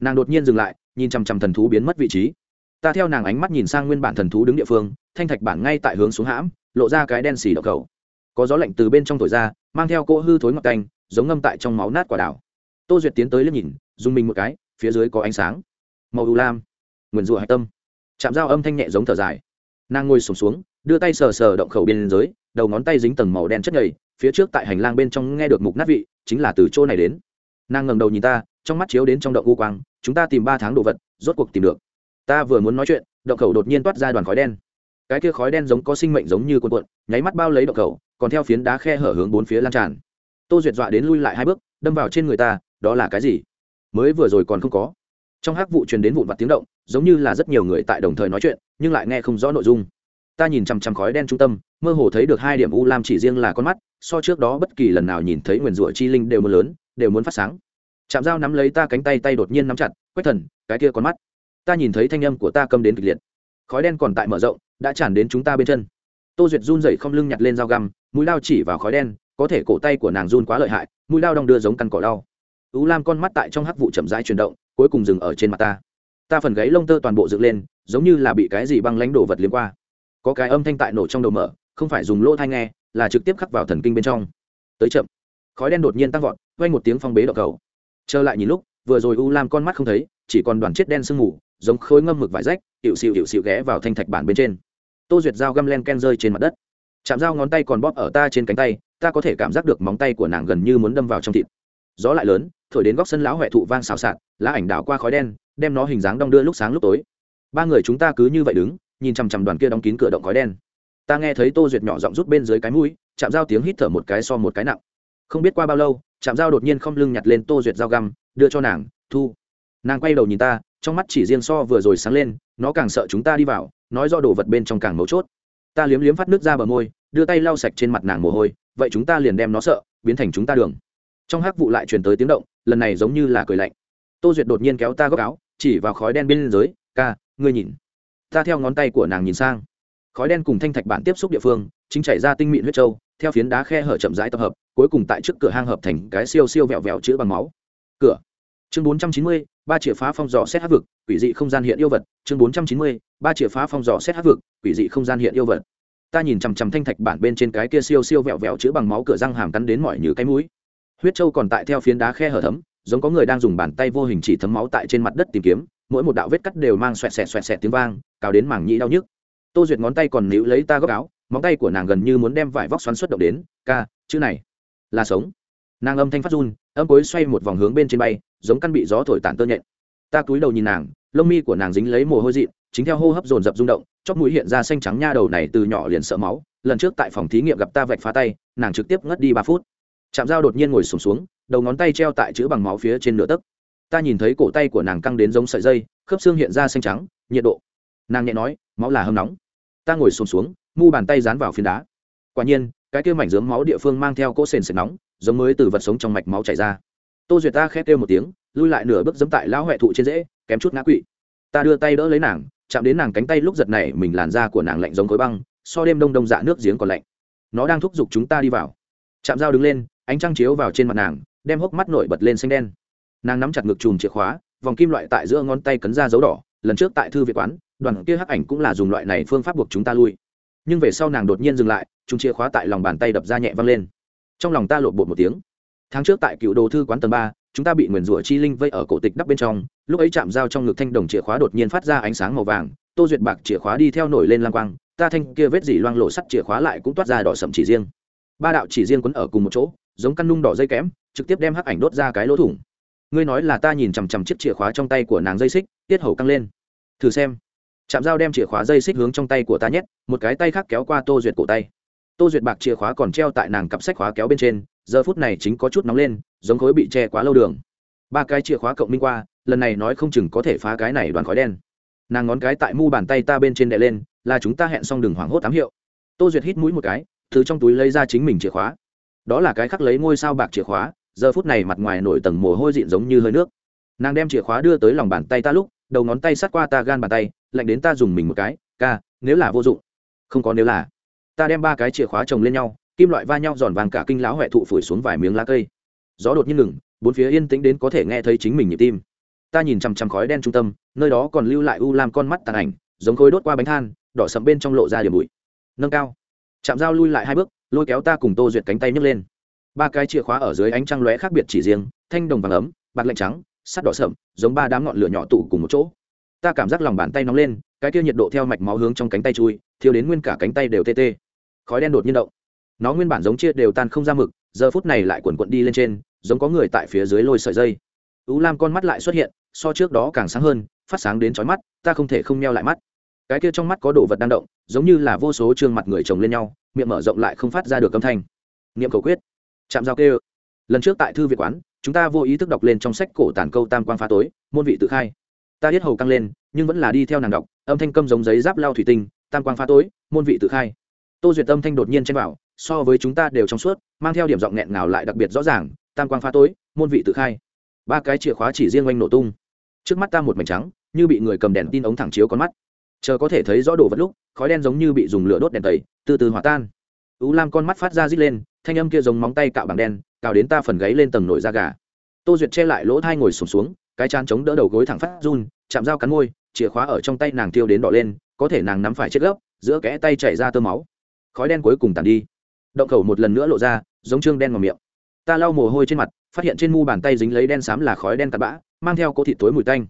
Nàng đột nhiên dừng lại nhìn chằm chằm thần thú biến mất vị trí. Ta theo nàng ánh mắt nhìn sang nguyên bản thần thú đứng địa phương thanh thạch bản ngay tại hướng xuống hãm lộ ra cái đen xì đậu cầu có gió lạnh từ bên trong thổi ra mang theo cỗ hư thối ngọc canh giống ngâm tại trong máu nát quả đảo tô duyệt tiến tới liếc nhìn dùng mình một cái phía dưới có ánh sáng. Màu u lam. Nguyền rủa hạch tâm. Chạm dao âm thanh nhẹ giống thở dài. Nàng ngồi sùng xuống, xuống đưa tay sờ sờ động khẩu bên dưới, đầu ngón tay dính tầng màu đen chất nhầy phía trước tại hành lang bên trong nghe được mục nát vị chính là từ chỗ này đến. Nàng ngẩng đầu nhìn ta trong mắt chiếu đến trong động u quang chúng ta tìm ba tháng đồ vật, rốt cuộc tìm được. Ta vừa muốn nói chuyện, động khẩu đột nhiên toát ra đoàn khói đen. Cái kia khói đen giống có sinh mệnh giống như cuộn cuộn, nháy mắt bao lấy động khẩu, còn theo phiến đá khe hở hướng bốn phía lan tràn. Tô duyệt dọa đến lui lại hai bước, đâm vào trên người ta, đó là cái gì? Mới vừa rồi còn không có. Trong hắc vụ truyền đến vụn vặt tiếng động, giống như là rất nhiều người tại đồng thời nói chuyện, nhưng lại nghe không rõ nội dung. Ta nhìn chằm chằm khói đen trung tâm, mơ hồ thấy được hai điểm u lam chỉ riêng là con mắt, so trước đó bất kỳ lần nào nhìn thấy nguyền rủa chi linh đều muốn lớn, đều muốn phát sáng chạm dao nắm lấy ta cánh tay tay đột nhiên nắm chặt, quách thần, cái kia con mắt. Ta nhìn thấy thanh âm của ta câm đến kịch liệt. Khói đen còn tại mở rộng, đã tràn đến chúng ta bên chân. Tô duyệt run rẩy không lưng nhặt lên dao găm, mũi lao chỉ vào khói đen, có thể cổ tay của nàng run quá lợi hại, mũi lao đong đưa giống căn cỏ đau. U lam con mắt tại trong hắc vụ chậm rãi chuyển động, cuối cùng dừng ở trên mặt ta. Ta phần gáy lông tơ toàn bộ dựng lên, giống như là bị cái gì băng lánh đổ vật liếm qua. Có cái âm thanh tại nổ trong đầu mở, không phải dùng lỗ thai nghe, là trực tiếp khắc vào thần kinh bên trong. Tới chậm. Khói đen đột nhiên tăng vọt quay một tiếng phong bế đậu cầu trở lại nhìn lúc, vừa rồi u lam con mắt không thấy, chỉ còn đoàn chết đen sương mù, giống khối ngâm mực vải rách, hiệu xịu hiệu xịu ghé vào thanh thạch bản bên trên. Tô duyệt dao găm len ken rơi trên mặt đất. Chạm dao ngón tay còn bóp ở ta trên cánh tay, ta có thể cảm giác được móng tay của nàng gần như muốn đâm vào trong thịt. Gió lại lớn, thổi đến góc sân lão huệ thụ vang xào xạc, lá ảnh đảo qua khói đen, đem nó hình dáng đong đưa lúc sáng lúc tối. Ba người chúng ta cứ như vậy đứng, nhìn chằm chằm đoàn kia đóng kín cửa động khói đen. Ta nghe thấy tô duyệt nhỏ giọng rút bên dưới cái mũi, chạm dao tiếng hít thở một cái so một cái nặng. Không biết qua bao lâu chạm dao đột nhiên không lưng nhặt lên tô duyệt dao găm, đưa cho nàng, thu. Nàng quay đầu nhìn ta, trong mắt chỉ riêng so vừa rồi sáng lên, nó càng sợ chúng ta đi vào, nói do đồ vật bên trong càng mấu chốt. Ta liếm liếm phát nước ra bờ môi, đưa tay lau sạch trên mặt nàng mồ hôi, vậy chúng ta liền đem nó sợ, biến thành chúng ta đường. Trong hắc vụ lại truyền tới tiếng động, lần này giống như là cười lạnh. Tô duyệt đột nhiên kéo ta góc áo, chỉ vào khói đen bên dưới, ca, ngươi nhìn. Ta theo ngón tay của nàng nhìn sang. Khói đen cùng thanh thạch bản tiếp xúc địa phương, chính chảy ra tinh mịn huyết trâu theo phiến đá khe hở chậm rãi tập hợp, cuối cùng tại trước cửa hang hợp thành cái siêu siêu vẹo vẹo chữ bằng máu. Cửa. Chương bốn trăm chín mươi, ba chìa phá phong dò xét hát vực, quỷ dị không gian hiện yêu vật. Chương bốn trăm chín mươi, ba chìa phá phong dò xét hát vực, quỷ dị không gian hiện yêu vật. Ta nhìn chằm chằm thanh thạch bản bên trên cái kia siêu siêu vẹo vẹo chữ bằng máu cửa răng hàm cắn đến mỏi như cái mũi. Huyết trâu còn tại theo phiến đá khe hở thấm, giống có người đang dùng bàn tay vô hình chỉ thấm máu tại trên mặt đất tìm kiếm, mỗi một đạo vết cắt đều mang xoẹt xẹt xoẹt xẹt tiếng vang, cào đến mảng nhĩ đau nhức. Tô duyệt ngón tay còn níu lấy ta góc áo móng tay của nàng gần như muốn đem vải vóc xoắn xuất động đến ca chữ này là sống. Nàng âm thanh phát run âm cối xoay một vòng hướng bên trên bay giống căn bị gió thổi tản tơ nhện. Ta cúi đầu nhìn nàng lông mi của nàng dính lấy mồ hôi dị chính theo hô hấp dồn dập rung động chóp mũi hiện ra xanh trắng nha đầu này từ nhỏ liền sợ máu lần trước tại phòng thí nghiệm gặp ta vạch phá tay nàng trực tiếp ngất đi ba phút. Chạm dao đột nhiên ngồi sùng xuống, xuống đầu ngón tay treo tại chữ bằng máu phía trên nửa tấc. Ta nhìn thấy cổ tay của nàng căng đến giống sợi dây khớp xương hiện ra xanh trắng nhiệt độ. Nàng nhẹ nói máu là hâm nóng. Ta ngồi sùng xuống, xuống mu bàn tay dán vào phiến đá. Quả nhiên, cái kia mảnh dướng máu địa phương mang theo cỗ sền sệt nóng, giống mới từ vật sống trong mạch máu chảy ra. Tô duyệt ta khét kêu một tiếng, lui lại nửa bước dẫm tại lão huệ thụ trên rễ, kém chút ngã quỵ. Ta đưa tay đỡ lấy nàng, chạm đến nàng cánh tay lúc giật này mình làn da của nàng lạnh giống khối băng, so đêm đông đông dạ nước giếng còn lạnh. Nó đang thúc giục chúng ta đi vào. Chạm dao đứng lên, ánh trăng chiếu vào trên mặt nàng, đem hốc mắt nổi bật lên xanh đen. Nàng nắm chặt ngực chùm chìa khóa, vòng kim loại tại giữa ngón tay cấn ra dấu đỏ, lần trước tại thư viện quán, đoàn kia hắc ảnh cũng là dùng loại này phương pháp buộc chúng ta lui nhưng về sau nàng đột nhiên dừng lại chúng chìa khóa tại lòng bàn tay đập ra nhẹ văng lên. Trong lòng ta lộn bột một tiếng. Tháng trước tại cựu đồ thư quán tầng ba chúng ta bị nguyền rủa chi linh vây ở cổ tịch đắp bên trong lúc ấy chạm dao trong ngực thanh đồng chìa khóa đột nhiên phát ra ánh sáng màu vàng tô duyệt bạc chìa khóa đi theo nổi lên lang quang ta thanh kia vết dỉ loang lộ sắt chìa khóa lại cũng toát ra đỏ sậm chỉ riêng. Ba đạo chỉ riêng quấn ở cùng một chỗ giống căn nung đỏ dây kém, trực tiếp đem hắc ảnh đốt ra cái lỗ thủng. Ngươi nói là ta nhìn chằm chằm chiếc chìa khóa trong tay của nàng dây xích tiết hầu căng lên. Thử xem chạm dao đem chìa khóa dây xích hướng trong tay của ta nhét, một cái tay khác kéo qua tô duyệt cổ tay. Tô duyệt bạc chìa khóa còn treo tại nàng cặp sách khóa kéo bên trên, giờ phút này chính có chút nóng lên, giống khối bị che quá lâu đường. Ba cái chìa khóa cộng minh qua, lần này nói không chừng có thể phá cái này đoàn khói đen. Nàng ngón cái tại mu bàn tay ta bên trên đè lên, là chúng ta hẹn xong đừng hoảng hốt tám hiệu. Tô duyệt hít mũi một cái, từ trong túi lấy ra chính mình chìa khóa. Đó là cái khắc lấy ngôi sao bạc chìa khóa, giờ phút này mặt ngoài nổi tầng mồ hôi dịn giống như hơi nước. Nàng đem chìa khóa đưa tới lòng bàn tay ta lúc đầu ngón tay sát qua ta gan bàn tay, lạnh đến ta dùng mình một cái, ca, nếu là vô dụng. Không có nếu là. Ta đem ba cái chìa khóa chồng lên nhau, kim loại va nhau giòn vàng cả kinh láo huệ thụ phủi xuống vài miếng lá cây. Gió đột nhiên ngừng, bốn phía yên tĩnh đến có thể nghe thấy chính mình nhịp tim. Ta nhìn chằm chằm khói đen trung tâm, nơi đó còn lưu lại u làm con mắt tàn ảnh, giống khối đốt qua bánh than, đỏ sầm bên trong lộ ra điểm bụi. Nâng cao. Chạm dao lui lại hai bước, lôi kéo ta cùng tô duyệt cánh tay nhấc lên. Ba cái chìa khóa ở dưới ánh trăng lóe khác biệt chỉ riêng, thanh đồng vàng ấm, bạc lạnh trắng sắt đỏ sậm, giống ba đám ngọn lửa nhỏ tụ cùng một chỗ. Ta cảm giác lòng bàn tay nóng lên, cái kia nhiệt độ theo mạch máu hướng trong cánh tay chui thiếu đến nguyên cả cánh tay đều tê tê. Khói đen đột nhiên động. Nó nguyên bản giống chia đều tan không ra mực, giờ phút này lại quần quận đi lên trên, giống có người tại phía dưới lôi sợi dây. Ú lam con mắt lại xuất hiện, so trước đó càng sáng hơn, phát sáng đến chói mắt, ta không thể không meo lại mắt. Cái kia trong mắt có đồ vật đang động, giống như là vô số trương mặt người chồng lên nhau, miệng mở rộng lại không phát ra được âm thanh. Niệm cầu quyết. Chạm giao kêu lần trước tại thư viện quán, chúng ta vô ý thức đọc lên trong sách cổ tàn câu tam quang phá tối, môn vị tự khai. Ta biết hầu căng lên, nhưng vẫn là đi theo nàng đọc, âm thanh câm giống giấy giáp lao thủy tinh, tam quang Phá tối, môn vị tự khai. Tô duyệt âm thanh đột nhiên chen vào, so với chúng ta đều trong suốt, mang theo điểm giọng nghẹn ngào lại đặc biệt rõ ràng, tam quang Phá tối, môn vị tự khai. Ba cái chìa khóa chỉ riêng oanh nổ tung. Trước mắt ta một mảnh trắng, như bị người cầm đèn tin ống thẳng chiếu con mắt. Chờ có thể thấy rõ đồ vật lúc, khói đen giống như bị dùng lửa đốt đèn tẩy, từ từ hòa tan. Ú lam con mắt phát ra rít lên, thanh âm kia giống móng tay cạo bằng đen cào đến ta phần gáy lên tầng nổi da gà. Tô duyệt che lại lỗ thai ngồi sùng xuống, xuống cái chán chống đỡ đầu gối thẳng phát run chạm dao cắn môi chìa khóa ở trong tay nàng tiêu đến đỏ lên có thể nàng nắm phải chết gốc giữa kẽ tay chảy ra tơ máu. Khói đen cuối cùng tàn đi. Động khẩu một lần nữa lộ ra giống trương đen ngòm miệng. Ta lau mồ hôi trên mặt phát hiện trên mu bàn tay dính lấy đen xám là khói đen tạt bã mang theo cỗ thịt tối mùi tanh.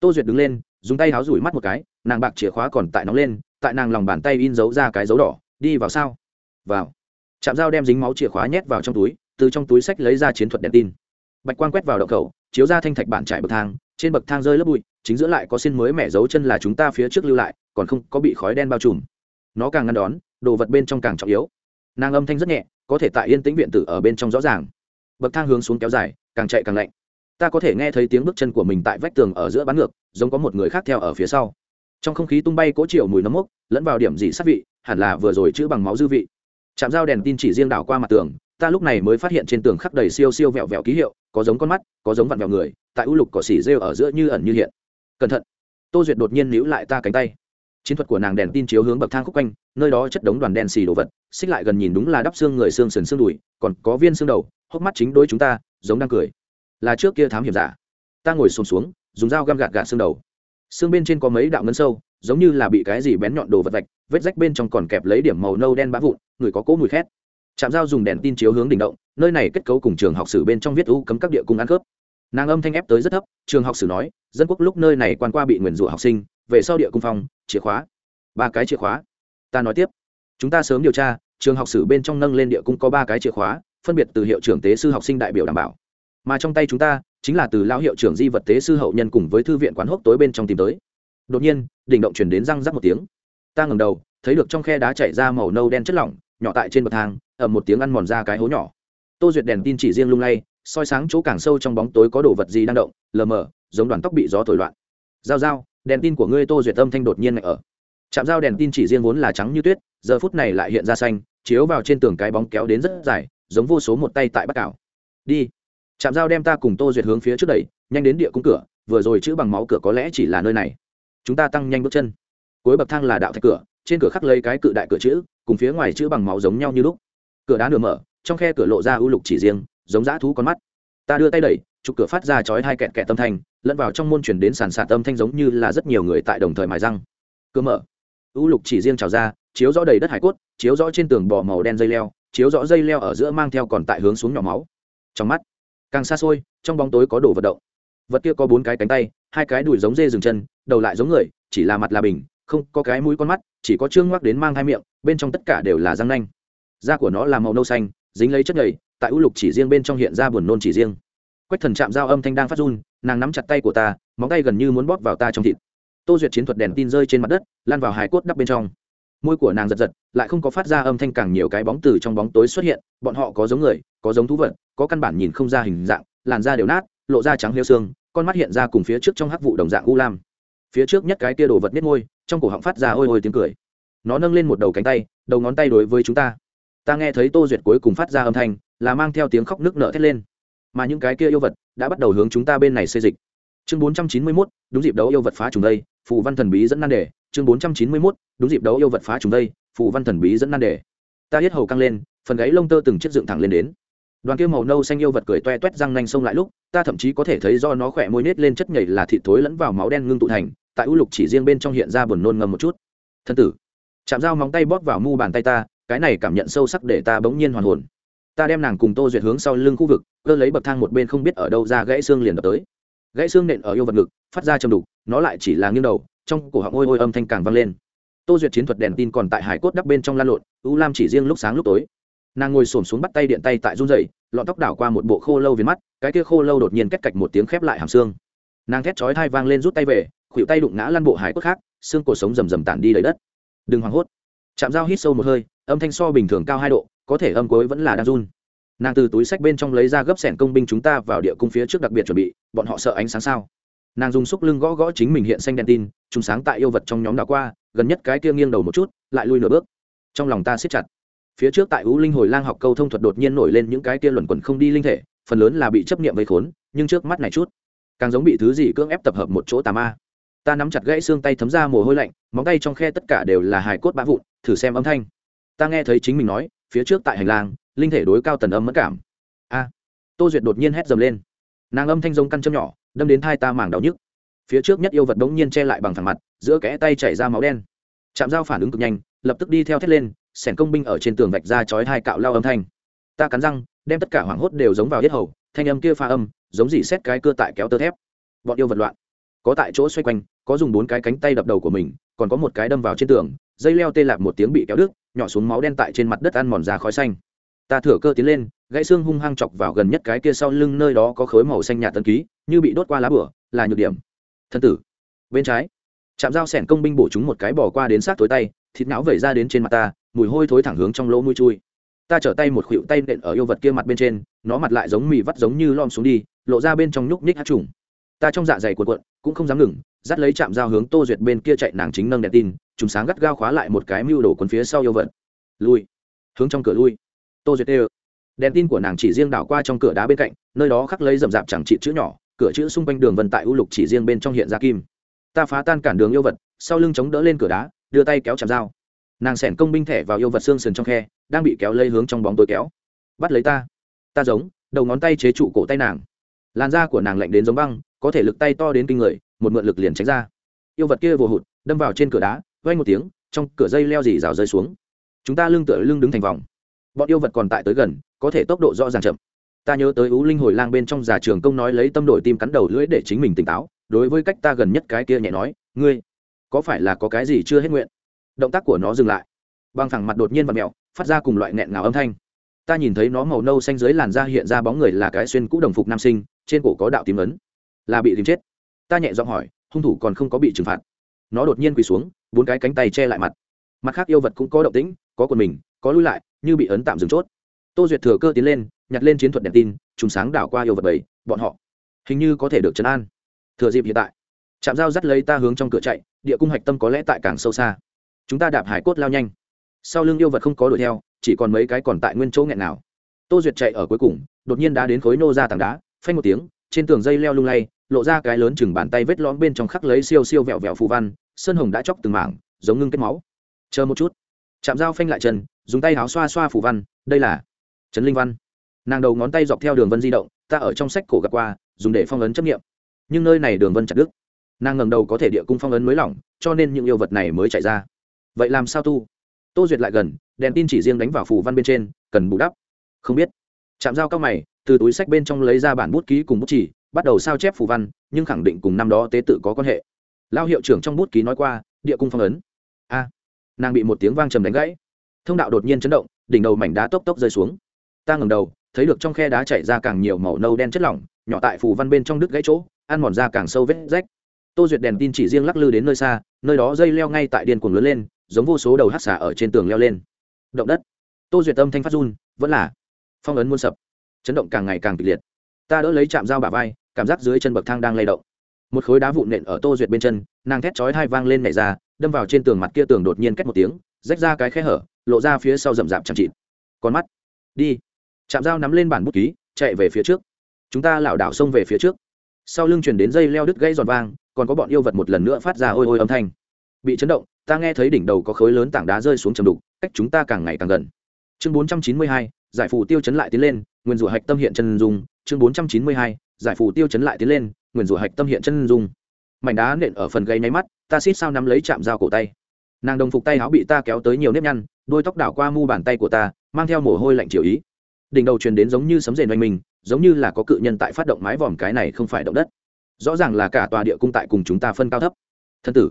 Tô duyệt đứng lên dùng tay háo rủi mắt một cái nàng bạc chìa khóa còn tại nóng lên tại nàng lòng bàn tay in dấu ra cái dấu đỏ đi vào sao? Vào. Chạm dao đem dính máu chìa khóa nhét vào trong túi từ trong túi sách lấy ra chiến thuật đèn tin. Bạch quang quét vào động khẩu, chiếu ra thanh thạch bản trải bậc thang, trên bậc thang rơi lớp bụi, chính giữa lại có xin mới mẻ dấu chân là chúng ta phía trước lưu lại, còn không có bị khói đen bao trùm. Nó càng ngăn đón, đồ vật bên trong càng trọng yếu. Nàng âm thanh rất nhẹ, có thể tại yên tĩnh viện tử ở bên trong rõ ràng. Bậc thang hướng xuống kéo dài, càng chạy càng lạnh. Ta có thể nghe thấy tiếng bước chân của mình tại vách tường ở giữa bán ngược, giống có một người khác theo ở phía sau. Trong không khí tung bay cố chiều mùi nấm mốc, lẫn vào điểm gì sát vị, hẳn là vừa rồi chữ bằng máu dư vị. Chạm dao đèn tin chỉ riêng đảo qua mặt tường ta lúc này mới phát hiện trên tường khắc đầy siêu siêu vẹo vẹo ký hiệu có giống con mắt có giống vặn vẹo người tại u lục cỏ xỉ rêu ở giữa như ẩn như hiện. Cẩn thận. Tô duyệt đột nhiên níu lại ta cánh tay. Chiến thuật của nàng đèn tin chiếu hướng bậc thang khúc quanh nơi đó chất đống đoàn đen xì đồ vật xích lại gần nhìn đúng là đắp xương người xương sần xương đùi còn có viên xương đầu hốc mắt chính đôi chúng ta giống đang cười. Là trước kia thám hiểm giả. Ta ngồi xuống, xuống dùng dao găm gạt gạt xương đầu. Xương bên trên có mấy đạo ngân sâu giống như là bị cái gì bén nhọn đồ vật vạch vết rách bên trong còn kẹp lấy điểm màu nâu đen bã vụn người có cỗ mùi khét chạm dao dùng đèn tin chiếu hướng đỉnh động, nơi này kết cấu cùng trường học sử bên trong viết u cấm các địa cung ăn cướp nàng âm thanh ép tới rất thấp, trường học sử nói, dân quốc lúc nơi này quan qua bị nguyền rủa học sinh, về sau địa cung phong, chìa khóa. Ba cái chìa khóa. Ta nói tiếp. Chúng ta sớm điều tra, trường học sử bên trong nâng lên địa cung có ba cái chìa khóa, phân biệt từ hiệu trưởng tế sư học sinh đại biểu đảm bảo. Mà trong tay chúng ta, chính là từ lao hiệu trưởng di vật tế sư hậu nhân cùng với thư viện quán hốc tối bên trong tìm tới. Đột nhiên, đỉnh động chuyển đến răng rắc một tiếng. Ta ngẩng đầu, thấy được trong khe đá chảy ra màu nâu đen chất lỏng nhỏ tại trên bậc thang ẩm một tiếng ăn mòn ra cái hố nhỏ. Tô duyệt đèn tin chỉ riêng lung lay, soi sáng chỗ càng sâu trong bóng tối có đồ vật gì đang động, lờ mờ, giống đoàn tóc bị gió thổi loạn. Giao giao, đèn tin của ngươi tô duyệt âm thanh đột nhiên ở. Chạm dao đèn tin chỉ riêng vốn là trắng như tuyết, giờ phút này lại hiện ra xanh, chiếu vào trên tường cái bóng kéo đến rất dài, giống vô số một tay tại bắc cảo đi. Chạm dao đem ta cùng tô duyệt hướng phía trước đẩy, nhanh đến địa cung cửa, vừa rồi chữ bằng máu cửa có lẽ chỉ là nơi này. Chúng ta tăng nhanh bước chân. Cuối bậc thang là đạo thạch cửa trên cửa khắc lấy cái cự đại cửa chữ, cùng phía ngoài chữ bằng máu giống nhau như lúc. Cửa đá nửa mở, trong khe cửa lộ ra ưu lục chỉ riêng, giống dã thú con mắt. Ta đưa tay đẩy, chụp cửa phát ra chói hai kẹt kẹt tâm thanh, lẫn vào trong môn chuyển đến sàn sạt tâm thanh giống như là rất nhiều người tại đồng thời mài răng. Cửa mở. Ưu lục chỉ riêng trào ra, chiếu rõ đầy đất hải cốt, chiếu rõ trên tường bò màu đen dây leo, chiếu rõ dây leo ở giữa mang theo còn tại hướng xuống nhỏ máu. Trong mắt, càng xa xôi, trong bóng tối có đồ vật động. Vật kia có bốn cái cánh tay, hai cái đùi giống dê rừng chân, đầu lại giống người, chỉ là mặt là bình không có cái mũi con mắt, chỉ có trương ngoắc đến mang hai miệng, bên trong tất cả đều là răng nanh. Da của nó là màu nâu xanh, dính lấy chất nhầy, tại ưu lục chỉ riêng bên trong hiện ra buồn nôn chỉ riêng. Quách thần chạm dao âm thanh đang phát run, nàng nắm chặt tay của ta, móng tay gần như muốn bóp vào ta trong thịt. Tô duyệt chiến thuật đèn tin rơi trên mặt đất, lan vào hài cốt đắp bên trong. Môi của nàng giật giật, lại không có phát ra âm thanh càng nhiều cái bóng từ trong bóng tối xuất hiện, bọn họ có giống người, có giống thú vật, có căn bản nhìn không ra hình dạng, làn da đều nát, lộ da trắng liêu xương con mắt hiện ra cùng phía trước trong hắc vụ đồng dạng u lam. Phía trước nhất cái kia đồ vật nết môi trong cổ họng phát ra ôi ôi tiếng cười. Nó nâng lên một đầu cánh tay, đầu ngón tay đối với chúng ta. Ta nghe thấy tô duyệt cuối cùng phát ra âm thanh, là mang theo tiếng khóc nước nở thét lên. Mà những cái kia yêu vật đã bắt đầu hướng chúng ta bên này xây dịch. Chương bốn trăm chín mươi mốt, đúng dịp đấu yêu vật phá trùng đây, phù văn thần bí dẫn nan đề. Chương bốn trăm chín mươi mốt, đúng dịp đấu yêu vật phá trùng đây, phù văn thần bí dẫn nan đề. Ta hết hầu căng lên, phần gáy lông tơ từng chiếc dựng thẳng lên đến. Đoàn kia màu nâu xanh yêu vật cười toe toét răng nanh xông lại lúc, ta thậm chí có thể thấy do nó khỏe môi nết lên chất nhảy là thịt thối lẫn vào máu đen ngưng tụ thành tại u lục chỉ riêng bên trong hiện ra buồn nôn ngầm một chút. Thân tử, chạm dao móng tay bóp vào mu bàn tay ta, cái này cảm nhận sâu sắc để ta bỗng nhiên hoàn hồn. Ta đem nàng cùng tô duyệt hướng sau lưng khu vực, cơ lấy bậc thang một bên không biết ở đâu ra gãy xương liền đập tới. Gãy xương nện ở yêu vật ngực, phát ra châm đục, nó lại chỉ là nghiêng đầu, trong cổ họng ôi ôi âm thanh càng vang lên. Tô duyệt chiến thuật đèn tin còn tại hải cốt đắp bên trong lan lộn, u lam chỉ riêng lúc sáng lúc tối. Nàng ngồi xổm xuống bắt tay điện tay tại run dậy lọn tóc đảo qua một bộ khô lâu viền mắt, cái kia khô lâu đột nhiên cách cạch một tiếng khép lại hàm xương. Nàng thét chói thai vang lên rút tay về khuỷu tay đụng ngã lăn bộ hải cốt khác, xương cổ sống rầm rầm tản đi đầy đất. Đừng hoảng hốt. Chạm dao hít sâu một hơi, âm thanh so bình thường cao hai độ, có thể âm cuối vẫn là đang run. Nàng từ túi sách bên trong lấy ra gấp sẻn công binh chúng ta vào địa cung phía trước đặc biệt chuẩn bị, bọn họ sợ ánh sáng sao? Nàng dùng xúc lưng gõ gõ chính mình hiện xanh đèn tin chúng sáng tại yêu vật trong nhóm đảo qua, gần nhất cái kia nghiêng đầu một chút, lại lui nửa bước. Trong lòng ta siết chặt. Phía trước tại ú linh hồi lang học câu thông thuật đột nhiên nổi lên những cái kia luẩn quẩn không đi linh thể, phần lớn là bị chấp niệm vây khốn, nhưng trước mắt này chút, càng giống bị thứ gì cưỡng ép tập hợp một chỗ tà ma ta nắm chặt gãy xương tay thấm ra mồ hôi lạnh, móng tay trong khe tất cả đều là hài cốt bã vụn, thử xem âm thanh. Ta nghe thấy chính mình nói, phía trước tại hành lang, linh thể đối cao tần âm mất cảm. A, tô duyệt đột nhiên hét dầm lên. Nàng âm thanh giống căn châm nhỏ, đâm đến thai ta màng đau nhức. Phía trước nhất yêu vật đống nhiên che lại bằng thẳng mặt, giữa kẽ tay chảy ra máu đen. Chạm dao phản ứng cực nhanh, lập tức đi theo thét lên, sẻn công binh ở trên tường vạch ra chói hai cạo lao âm thanh. Ta cắn răng, đem tất cả hoảng hốt đều giống vào hết hầu, thanh âm kia pha âm, giống dỉ xét cái cưa tại kéo tơ thép. Bọn yêu vật loạn có tại chỗ xoay quanh, có dùng bốn cái cánh tay đập đầu của mình, còn có một cái đâm vào trên tường, dây leo tê lạc một tiếng bị kéo đứt, nhỏ xuống máu đen tại trên mặt đất ăn mòn ra khói xanh. Ta thửa cơ tiến lên, gãy xương hung hăng chọc vào gần nhất cái kia sau lưng nơi đó có khối màu xanh nhạt tân ký, như bị đốt qua lá bửa, là nhược điểm. Thân tử. Bên trái. Chạm dao sẻn công binh bổ chúng một cái bỏ qua đến sát tối tay, thịt não vẩy ra đến trên mặt ta, mùi hôi thối thẳng hướng trong lỗ mũi chui. Ta trở tay một khuỷu tay nện ở yêu vật kia mặt bên trên, nó mặt lại giống mì vắt giống như lom xuống đi, lộ ra bên trong nhúc nhích hát trùng. Ta trong dạ dày cuộn cuộn cũng không dám ngừng, dắt lấy chạm dao hướng tô duyệt bên kia chạy nàng chính nâng đèn tin chúng sáng gắt gao khóa lại một cái mưu đồ quần phía sau yêu vật. Lui. Hướng trong cửa lui. Tô duyệt đều. Đèn tin của nàng chỉ riêng đảo qua trong cửa đá bên cạnh, nơi đó khắc lấy rậm rạp chẳng trị chữ nhỏ, cửa chữ xung quanh đường vân tại u lục chỉ riêng bên trong hiện ra kim. Ta phá tan cản đường yêu vật, sau lưng chống đỡ lên cửa đá, đưa tay kéo chạm dao nàng xẻn công binh thẻ vào yêu vật xương sườn trong khe, đang bị kéo lây hướng trong bóng tối kéo. Bắt lấy ta. Ta giống, đầu ngón tay chế trụ cổ tay nàng. Làn da của nàng lạnh đến giống băng có thể lực tay to đến kinh người, một mượn lực liền tránh ra. Yêu vật kia vồ hụt, đâm vào trên cửa đá vay một tiếng, trong cửa dây leo dì rào rơi xuống. Chúng ta lưng tựa lưng đứng thành vòng. Bọn yêu vật còn tại tới gần, có thể tốc độ rõ ràng chậm. Ta nhớ tới ú linh hồi lang bên trong già trường công nói lấy tâm đổi tim cắn đầu lưỡi để chính mình tỉnh táo, đối với cách ta gần nhất cái kia nhẹ nói, ngươi, có phải là có cái gì chưa hết nguyện? Động tác của nó dừng lại. Băng thẳng mặt đột nhiên và mẹo phát ra cùng loại nghẹn ngào âm thanh. Ta nhìn thấy nó màu nâu xanh dưới làn da hiện ra bóng người là cái xuyên cũ đồng phục nam sinh, trên cổ có đạo tím ấn là bị tìm chết. Ta nhẹ giọng hỏi, hung thủ còn không có bị trừng phạt. Nó đột nhiên quỳ xuống, bốn cái cánh tay che lại mặt. Mặt khác yêu vật cũng có động tĩnh, có quần mình, có lui lại, như bị ấn tạm dừng chốt. Tô duyệt thừa cơ tiến lên, nhặt lên chiến thuật đèn tin chúng sáng đảo qua yêu vật bảy, bọn họ. Hình như có thể được chấn an. Thừa dịp hiện tại chạm dao dắt lấy ta hướng trong cửa chạy, địa cung hạch tâm có lẽ tại càng sâu xa. Chúng ta đạp hải cốt lao nhanh. Sau lưng yêu vật không có đuổi theo, chỉ còn mấy cái còn tại nguyên chỗ nghẹn nào. Tô duyệt chạy ở cuối cùng, đột nhiên đã đến khối nô ra tảng đá, phanh một tiếng, trên tường dây leo lung lay lộ ra cái lớn chừng bàn tay vết lõm bên trong khắc lấy siêu siêu vẹo vẹo phù văn, sơn hồng đã chóc từng mảng, giống ngưng kết máu. Chờ một chút. Chạm dao phanh lại chân dùng tay áo xoa xoa phù văn, đây là trấn linh văn. Nàng đầu ngón tay dọc theo đường vân di động, ta ở trong sách cổ gặp qua, dùng để phong ấn chấp nghiệm nhưng nơi này đường vân chặt đứt. Nàng ngầm đầu có thể địa cung phong ấn mới lỏng, cho nên những yêu vật này mới chạy ra. Vậy làm sao tu? Tô duyệt lại gần, đèn tin chỉ riêng đánh vào phù văn bên trên, cần bù đắp. Không biết. Chạm dao cao mày, từ túi sách bên trong lấy ra bản bút ký cùng bút chỉ bắt đầu sao chép phù văn, nhưng khẳng định cùng năm đó tế tự có quan hệ. Lao hiệu trưởng trong bút ký nói qua, địa cung phong ấn. A, nàng bị một tiếng vang trầm đánh gãy. Thông đạo đột nhiên chấn động, đỉnh đầu mảnh đá tốc tốc rơi xuống. Ta ngầm đầu, thấy được trong khe đá chảy ra càng nhiều màu nâu đen chất lỏng, nhỏ tại phù văn bên trong đứt gãy chỗ, ăn mòn ra càng sâu vết rách. Tô duyệt đèn tin chỉ riêng lắc lư đến nơi xa, nơi đó dây leo ngay tại điên cuồng lớn lên, giống vô số đầu hát xả ở trên tường leo lên. Động đất. Tô duyệt âm thanh phát run, vẫn là. Phong ấn muôn sập. Chấn động càng ngày càng kịch liệt ta đỡ lấy chạm dao bà vai, cảm giác dưới chân bậc thang đang lay động. Một khối đá vụn nện ở tô duyệt bên chân, nàng thét chói hai vang lên nhảy ra, đâm vào trên tường mặt kia tường đột nhiên cách một tiếng, rách ra cái khe hở, lộ ra phía sau rậm rạp chẳng chịt. Con mắt. Đi. Chạm dao nắm lên bản bút ký, chạy về phía trước. Chúng ta lảo đảo xông về phía trước. Sau lưng chuyển đến dây leo đứt gãy giòn vang, còn có bọn yêu vật một lần nữa phát ra ôi ôi âm thanh. Bị chấn động, ta nghe thấy đỉnh đầu có khối lớn tảng đá rơi xuống trầm đục, cách chúng ta càng ngày càng gần. Chương bốn trăm chín mươi hai, giải phù tiêu chấn lại tiến lên, nguyên rủa hạch tâm hiện chân dung chương bốn trăm chín mươi hai, giải phù tiêu chấn lại tiến lên nguyên rủa hạch tâm hiện chân dung. Mảnh đá nện ở phần gây nháy mắt, ta xít sao nắm lấy chạm dao cổ tay. Nàng đồng phục tay áo bị ta kéo tới nhiều nếp nhăn, đôi tóc đảo qua mu bàn tay của ta, mang theo mồ hôi lạnh chiều ý. Đỉnh đầu truyền đến giống như sấm rền oanh mình, giống như là có cự nhân tại phát động mái vòm cái này không phải động đất. Rõ ràng là cả tòa địa cung tại cùng chúng ta phân cao thấp. Thân tử,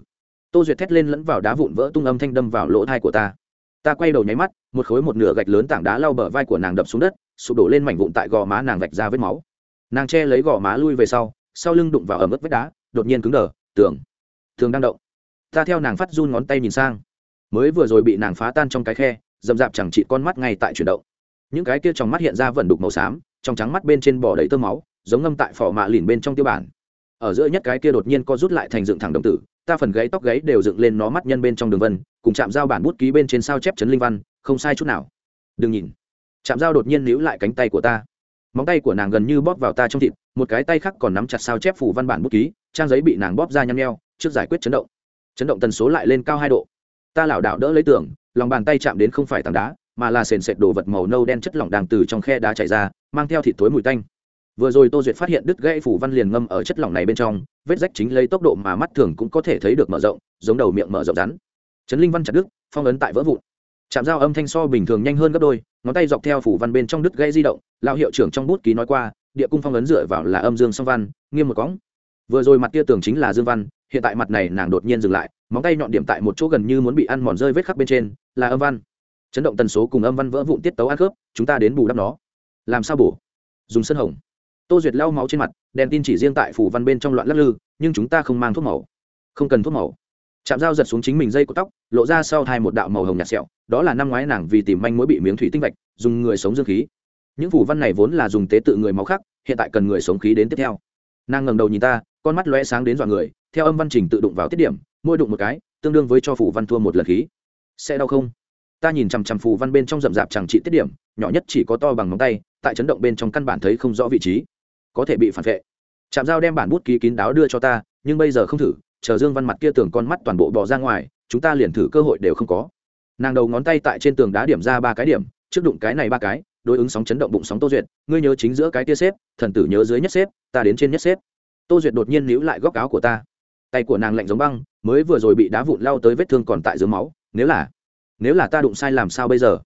tô duyệt thét lên lẫn vào đá vụn vỡ tung âm thanh đâm vào lỗ thai của ta ta quay đầu nháy mắt, một khối một nửa gạch lớn tảng đá lau bờ vai của nàng đập xuống đất, sụp đổ lên mảnh vụn tại gò má nàng vạch ra vết máu. Nàng che lấy gò má lui về sau sau lưng đụng vào ở ướt vết đá, đột nhiên cứng đờ, tưởng, thường đang động. Ta theo nàng phát run ngón tay nhìn sang. Mới vừa rồi bị nàng phá tan trong cái khe dầm dạp chẳng trị con mắt ngay tại chuyển động. Những cái kia trong mắt hiện ra vẩn đục màu xám, trong trắng mắt bên trên bỏ đầy tơ máu, giống ngâm tại phỏ mạ lìn bên trong tiêu bản. Ở giữa nhất cái kia đột nhiên co rút lại thành dựng thẳng đồng tử, ta phần gáy tóc gáy đều dựng lên nó mắt nhân bên trong đường vân cùng chạm dao bản bút ký bên trên sao chép chấn linh văn, không sai chút nào. Đừng nhìn. Chạm dao đột nhiên níu lại cánh tay của ta. Móng tay của nàng gần như bóp vào ta trong thịt, một cái tay khác còn nắm chặt sao chép phủ văn bản bút ký, trang giấy bị nàng bóp ra nhăn nheo, trước giải quyết chấn động. Chấn động tần số lại lên cao hai độ. Ta lảo đảo đỡ lấy tưởng lòng bàn tay chạm đến không phải tảng đá, mà là sền sệt đồ vật màu nâu đen chất lỏng đang từ trong khe đá chảy ra, mang theo thịt thối mùi tanh. Vừa rồi tô duyệt phát hiện đứt gãy phủ văn liền ngâm ở chất lỏng này bên trong, vết rách chính lấy tốc độ mà mắt thường cũng có thể thấy được mở rộng, giống đầu miệng mở rộng rắn. Trấn linh văn chặt đứt, phong ấn tại vỡ vụn. Chạm dao âm thanh so bình thường nhanh hơn gấp đôi, ngón tay dọc theo phủ văn bên trong đứt gây di động lao hiệu trưởng trong bút ký nói qua, địa cung phong ấn dựa vào là âm dương song văn, nghiêm một cõng. Vừa rồi mặt kia tưởng chính là dương văn, hiện tại mặt này nàng đột nhiên dừng lại, móng tay nhọn điểm tại một chỗ gần như muốn bị ăn mòn rơi vết khắc bên trên, là âm văn. Chấn động tần số cùng âm văn vỡ vụn tiết tấu ăn khớp, chúng ta đến bù đắp nó. Làm sao bổ dùng sân hồng. Tô duyệt lau máu trên mặt, đèn tin chỉ riêng tại phủ văn bên trong loạn lắc lư, nhưng chúng ta không mang thuốc màu. Không cần thuốc màu chạm dao giật xuống chính mình dây của tóc, lộ ra sau hai một đạo màu hồng nhạt sẹo, đó là năm ngoái nàng vì tìm manh mối bị miếng thủy tinh vạch, dùng người sống dương khí. Những phủ văn này vốn là dùng tế tự người máu khác, hiện tại cần người sống khí đến tiếp theo. Nàng ngẩng đầu nhìn ta, con mắt lóe sáng đến dọa người, theo âm văn trình tự đụng vào tiết điểm mỗi đụng một cái, tương đương với cho phủ văn thua một lần khí. Sẽ đau không? Ta nhìn chằm chằm phù văn bên trong rậm rạp chẳng trị tiết điểm, nhỏ nhất chỉ có to bằng ngón tay, tại chấn động bên trong căn bản thấy không rõ vị trí. Có thể bị phản vệ. Chạm dao đem bản bút ký kín đáo đưa cho ta, nhưng bây giờ không thử chờ dương văn mặt kia tường con mắt toàn bộ bỏ ra ngoài, chúng ta liền thử cơ hội đều không có. Nàng đầu ngón tay tại trên tường đá điểm ra ba cái điểm, trước đụng cái này ba cái, đối ứng sóng chấn động bụng sóng tô duyệt, ngươi nhớ chính giữa cái kia xếp, thần tử nhớ dưới nhất xếp, ta đến trên nhất xếp. Tô duyệt đột nhiên níu lại góc áo của ta. Tay của nàng lạnh giống băng, mới vừa rồi bị đá vụn lao tới vết thương còn tại dưới máu, nếu là nếu là ta đụng sai làm sao bây giờ?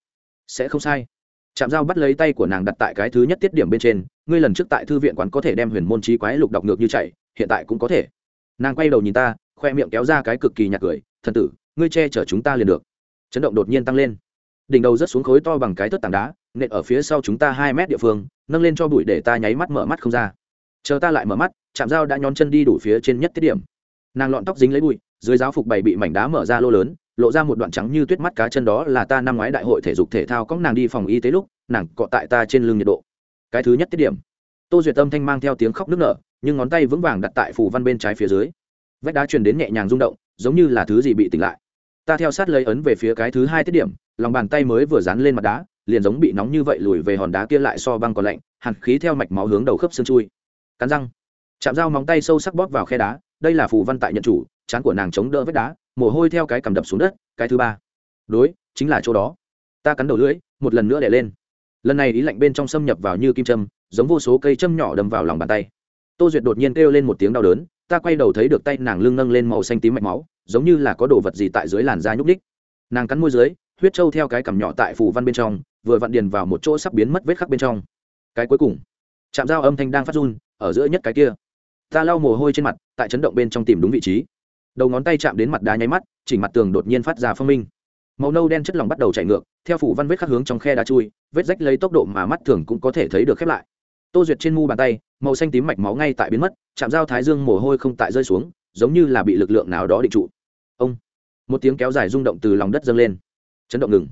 Sẽ không sai. Chạm dao bắt lấy tay của nàng đặt tại cái thứ nhất tiết điểm bên trên, ngươi lần trước tại thư viện quán có thể đem huyền môn trí quái lục đọc ngược như chạy, hiện tại cũng có thể nàng quay đầu nhìn ta, khoe miệng kéo ra cái cực kỳ nhạt cười, thần tử, ngươi che chở chúng ta liền được. Chấn động đột nhiên tăng lên. Đỉnh đầu rất xuống khối to bằng cái thất tảng đá, nện ở phía sau chúng ta hai mét địa phương, nâng lên cho bụi để ta nháy mắt mở mắt không ra. Chờ ta lại mở mắt chạm dao đã nhón chân đi đủ phía trên nhất tiết điểm. Nàng lọn tóc dính lấy bụi, dưới giáo phục bày bị mảnh đá mở ra lô lớn, lộ ra một đoạn trắng như tuyết mắt cá chân đó là ta năm ngoái đại hội thể dục thể thao có nàng đi phòng y tế lúc, nàng cọ tại ta trên lưng nhiệt độ. Cái thứ nhất tiết điểm. Tô duyệt tâm thanh mang theo tiếng khóc nức nở nhưng ngón tay vững vàng đặt tại phù văn bên trái phía dưới. Vách đá truyền đến nhẹ nhàng rung động, giống như là thứ gì bị tỉnh lại. Ta theo sát lấy ấn về phía cái thứ hai tiết điểm, lòng bàn tay mới vừa dán lên mặt đá, liền giống bị nóng như vậy lùi về hòn đá kia lại so băng còn lạnh hạt khí theo mạch máu hướng đầu khớp xương chui. Cắn răng, chạm dao móng tay sâu sắc bóp vào khe đá, đây là phù văn tại nhận chủ, chán của nàng chống đỡ vết đá, mồ hôi theo cái cầm đập xuống đất, cái thứ ba. Đối, chính là chỗ đó. Ta cắn đầu lưỡi, một lần nữa đè lên. Lần này ý lạnh bên trong xâm nhập vào như kim châm, giống vô số cây châm nhỏ đâm vào lòng bàn tay tô duyệt đột nhiên kêu lên một tiếng đau đớn, ta quay đầu thấy được tay nàng lưng nâng lên màu xanh tím mạch máu, giống như là có đồ vật gì tại dưới làn da nhúc ních nàng cắn môi dưới, huyết trâu theo cái cằm nhỏ tại phù văn bên trong, vừa vặn điền vào một chỗ sắp biến mất vết khắc bên trong. Cái cuối cùng chạm dao âm thanh đang phát run, ở giữa nhất cái kia. Ta lau mồ hôi trên mặt, tại chấn động bên trong tìm đúng vị trí. Đầu ngón tay chạm đến mặt đá nháy mắt chỉnh mặt tường đột nhiên phát ra phong minh. Màu nâu đen chất lỏng bắt đầu chảy ngược, theo phủ văn vết khắc hướng trong khe đá chui, vết rách lấy tốc độ mà mắt thường cũng có thể thấy được khép lại tô duyệt trên mu bàn tay, màu xanh tím mạch máu ngay tại biến mất, chạm dao thái dương mồ hôi không tại rơi xuống, giống như là bị lực lượng nào đó định trụ. Ông! Một tiếng kéo dài rung động từ lòng đất dâng lên. Chấn động ngừng.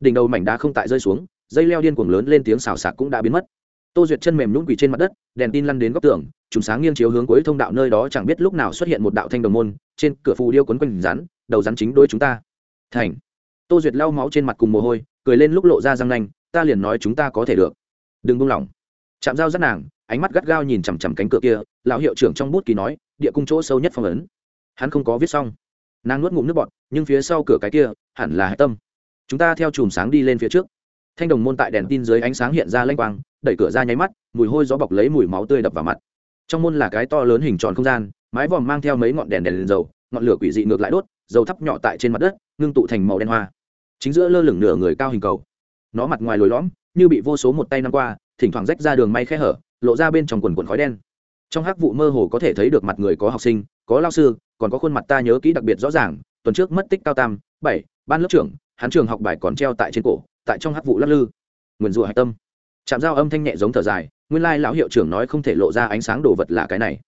Đỉnh đầu mảnh đá không tại rơi xuống, dây leo điên cuồng lớn lên tiếng xào xạc cũng đã biến mất. Tô duyệt chân mềm nhún quỳ trên mặt đất, đèn tin lăn đến góc tường chúng sáng nghiêng chiếu hướng cuối thông đạo nơi đó chẳng biết lúc nào xuất hiện một đạo thanh đồng môn, trên cửa phù điêu quấn quanh rắn, đầu rắn chính đôi chúng ta. Thành! Tô duyệt lau máu trên mặt cùng mồ hôi, cười lên lúc lộ ra răng nanh, ta liền nói chúng ta có thể được. Đừng buông lỏng chạm dao rất nàng, ánh mắt gắt gao nhìn chằm chằm cánh cửa kia, lão hiệu trưởng trong bút ký nói, địa cung chỗ sâu nhất phong ấn. Hắn không có viết xong. Nàng nuốt ngụm nước bọt, nhưng phía sau cửa cái kia, hẳn là hạ tâm. Chúng ta theo chùm sáng đi lên phía trước. Thanh đồng môn tại đèn tin dưới ánh sáng hiện ra lanh quang, đẩy cửa ra nháy mắt, mùi hôi gió bọc lấy mùi máu tươi đập vào mặt. Trong môn là cái to lớn hình tròn không gian, mái vòm mang theo mấy ngọn đèn đèn lên dầu, ngọn lửa quỷ dị ngược lại đốt, dầu thắp nhỏ tại trên mặt đất, ngưng tụ thành màu đen hoa. Chính giữa lơ lửng nửa người cao hình cầu. Nó mặt ngoài lồi lõm, như bị vô số một tay năm qua thỉnh thoảng rách ra đường may khe hở, lộ ra bên trong quần quần khói đen. Trong hắc vụ mơ hồ có thể thấy được mặt người có học sinh, có lao sư, còn có khuôn mặt ta nhớ kỹ đặc biệt rõ ràng, tuần trước mất tích cao tam, bảy, ban lớp trưởng, hắn trường học bài còn treo tại trên cổ, tại trong hắc vụ lắc lư. Nguyền rủa hạch tâm. Chạm dao âm thanh nhẹ giống thở dài, nguyên lai lão hiệu trưởng nói không thể lộ ra ánh sáng đồ vật là cái này.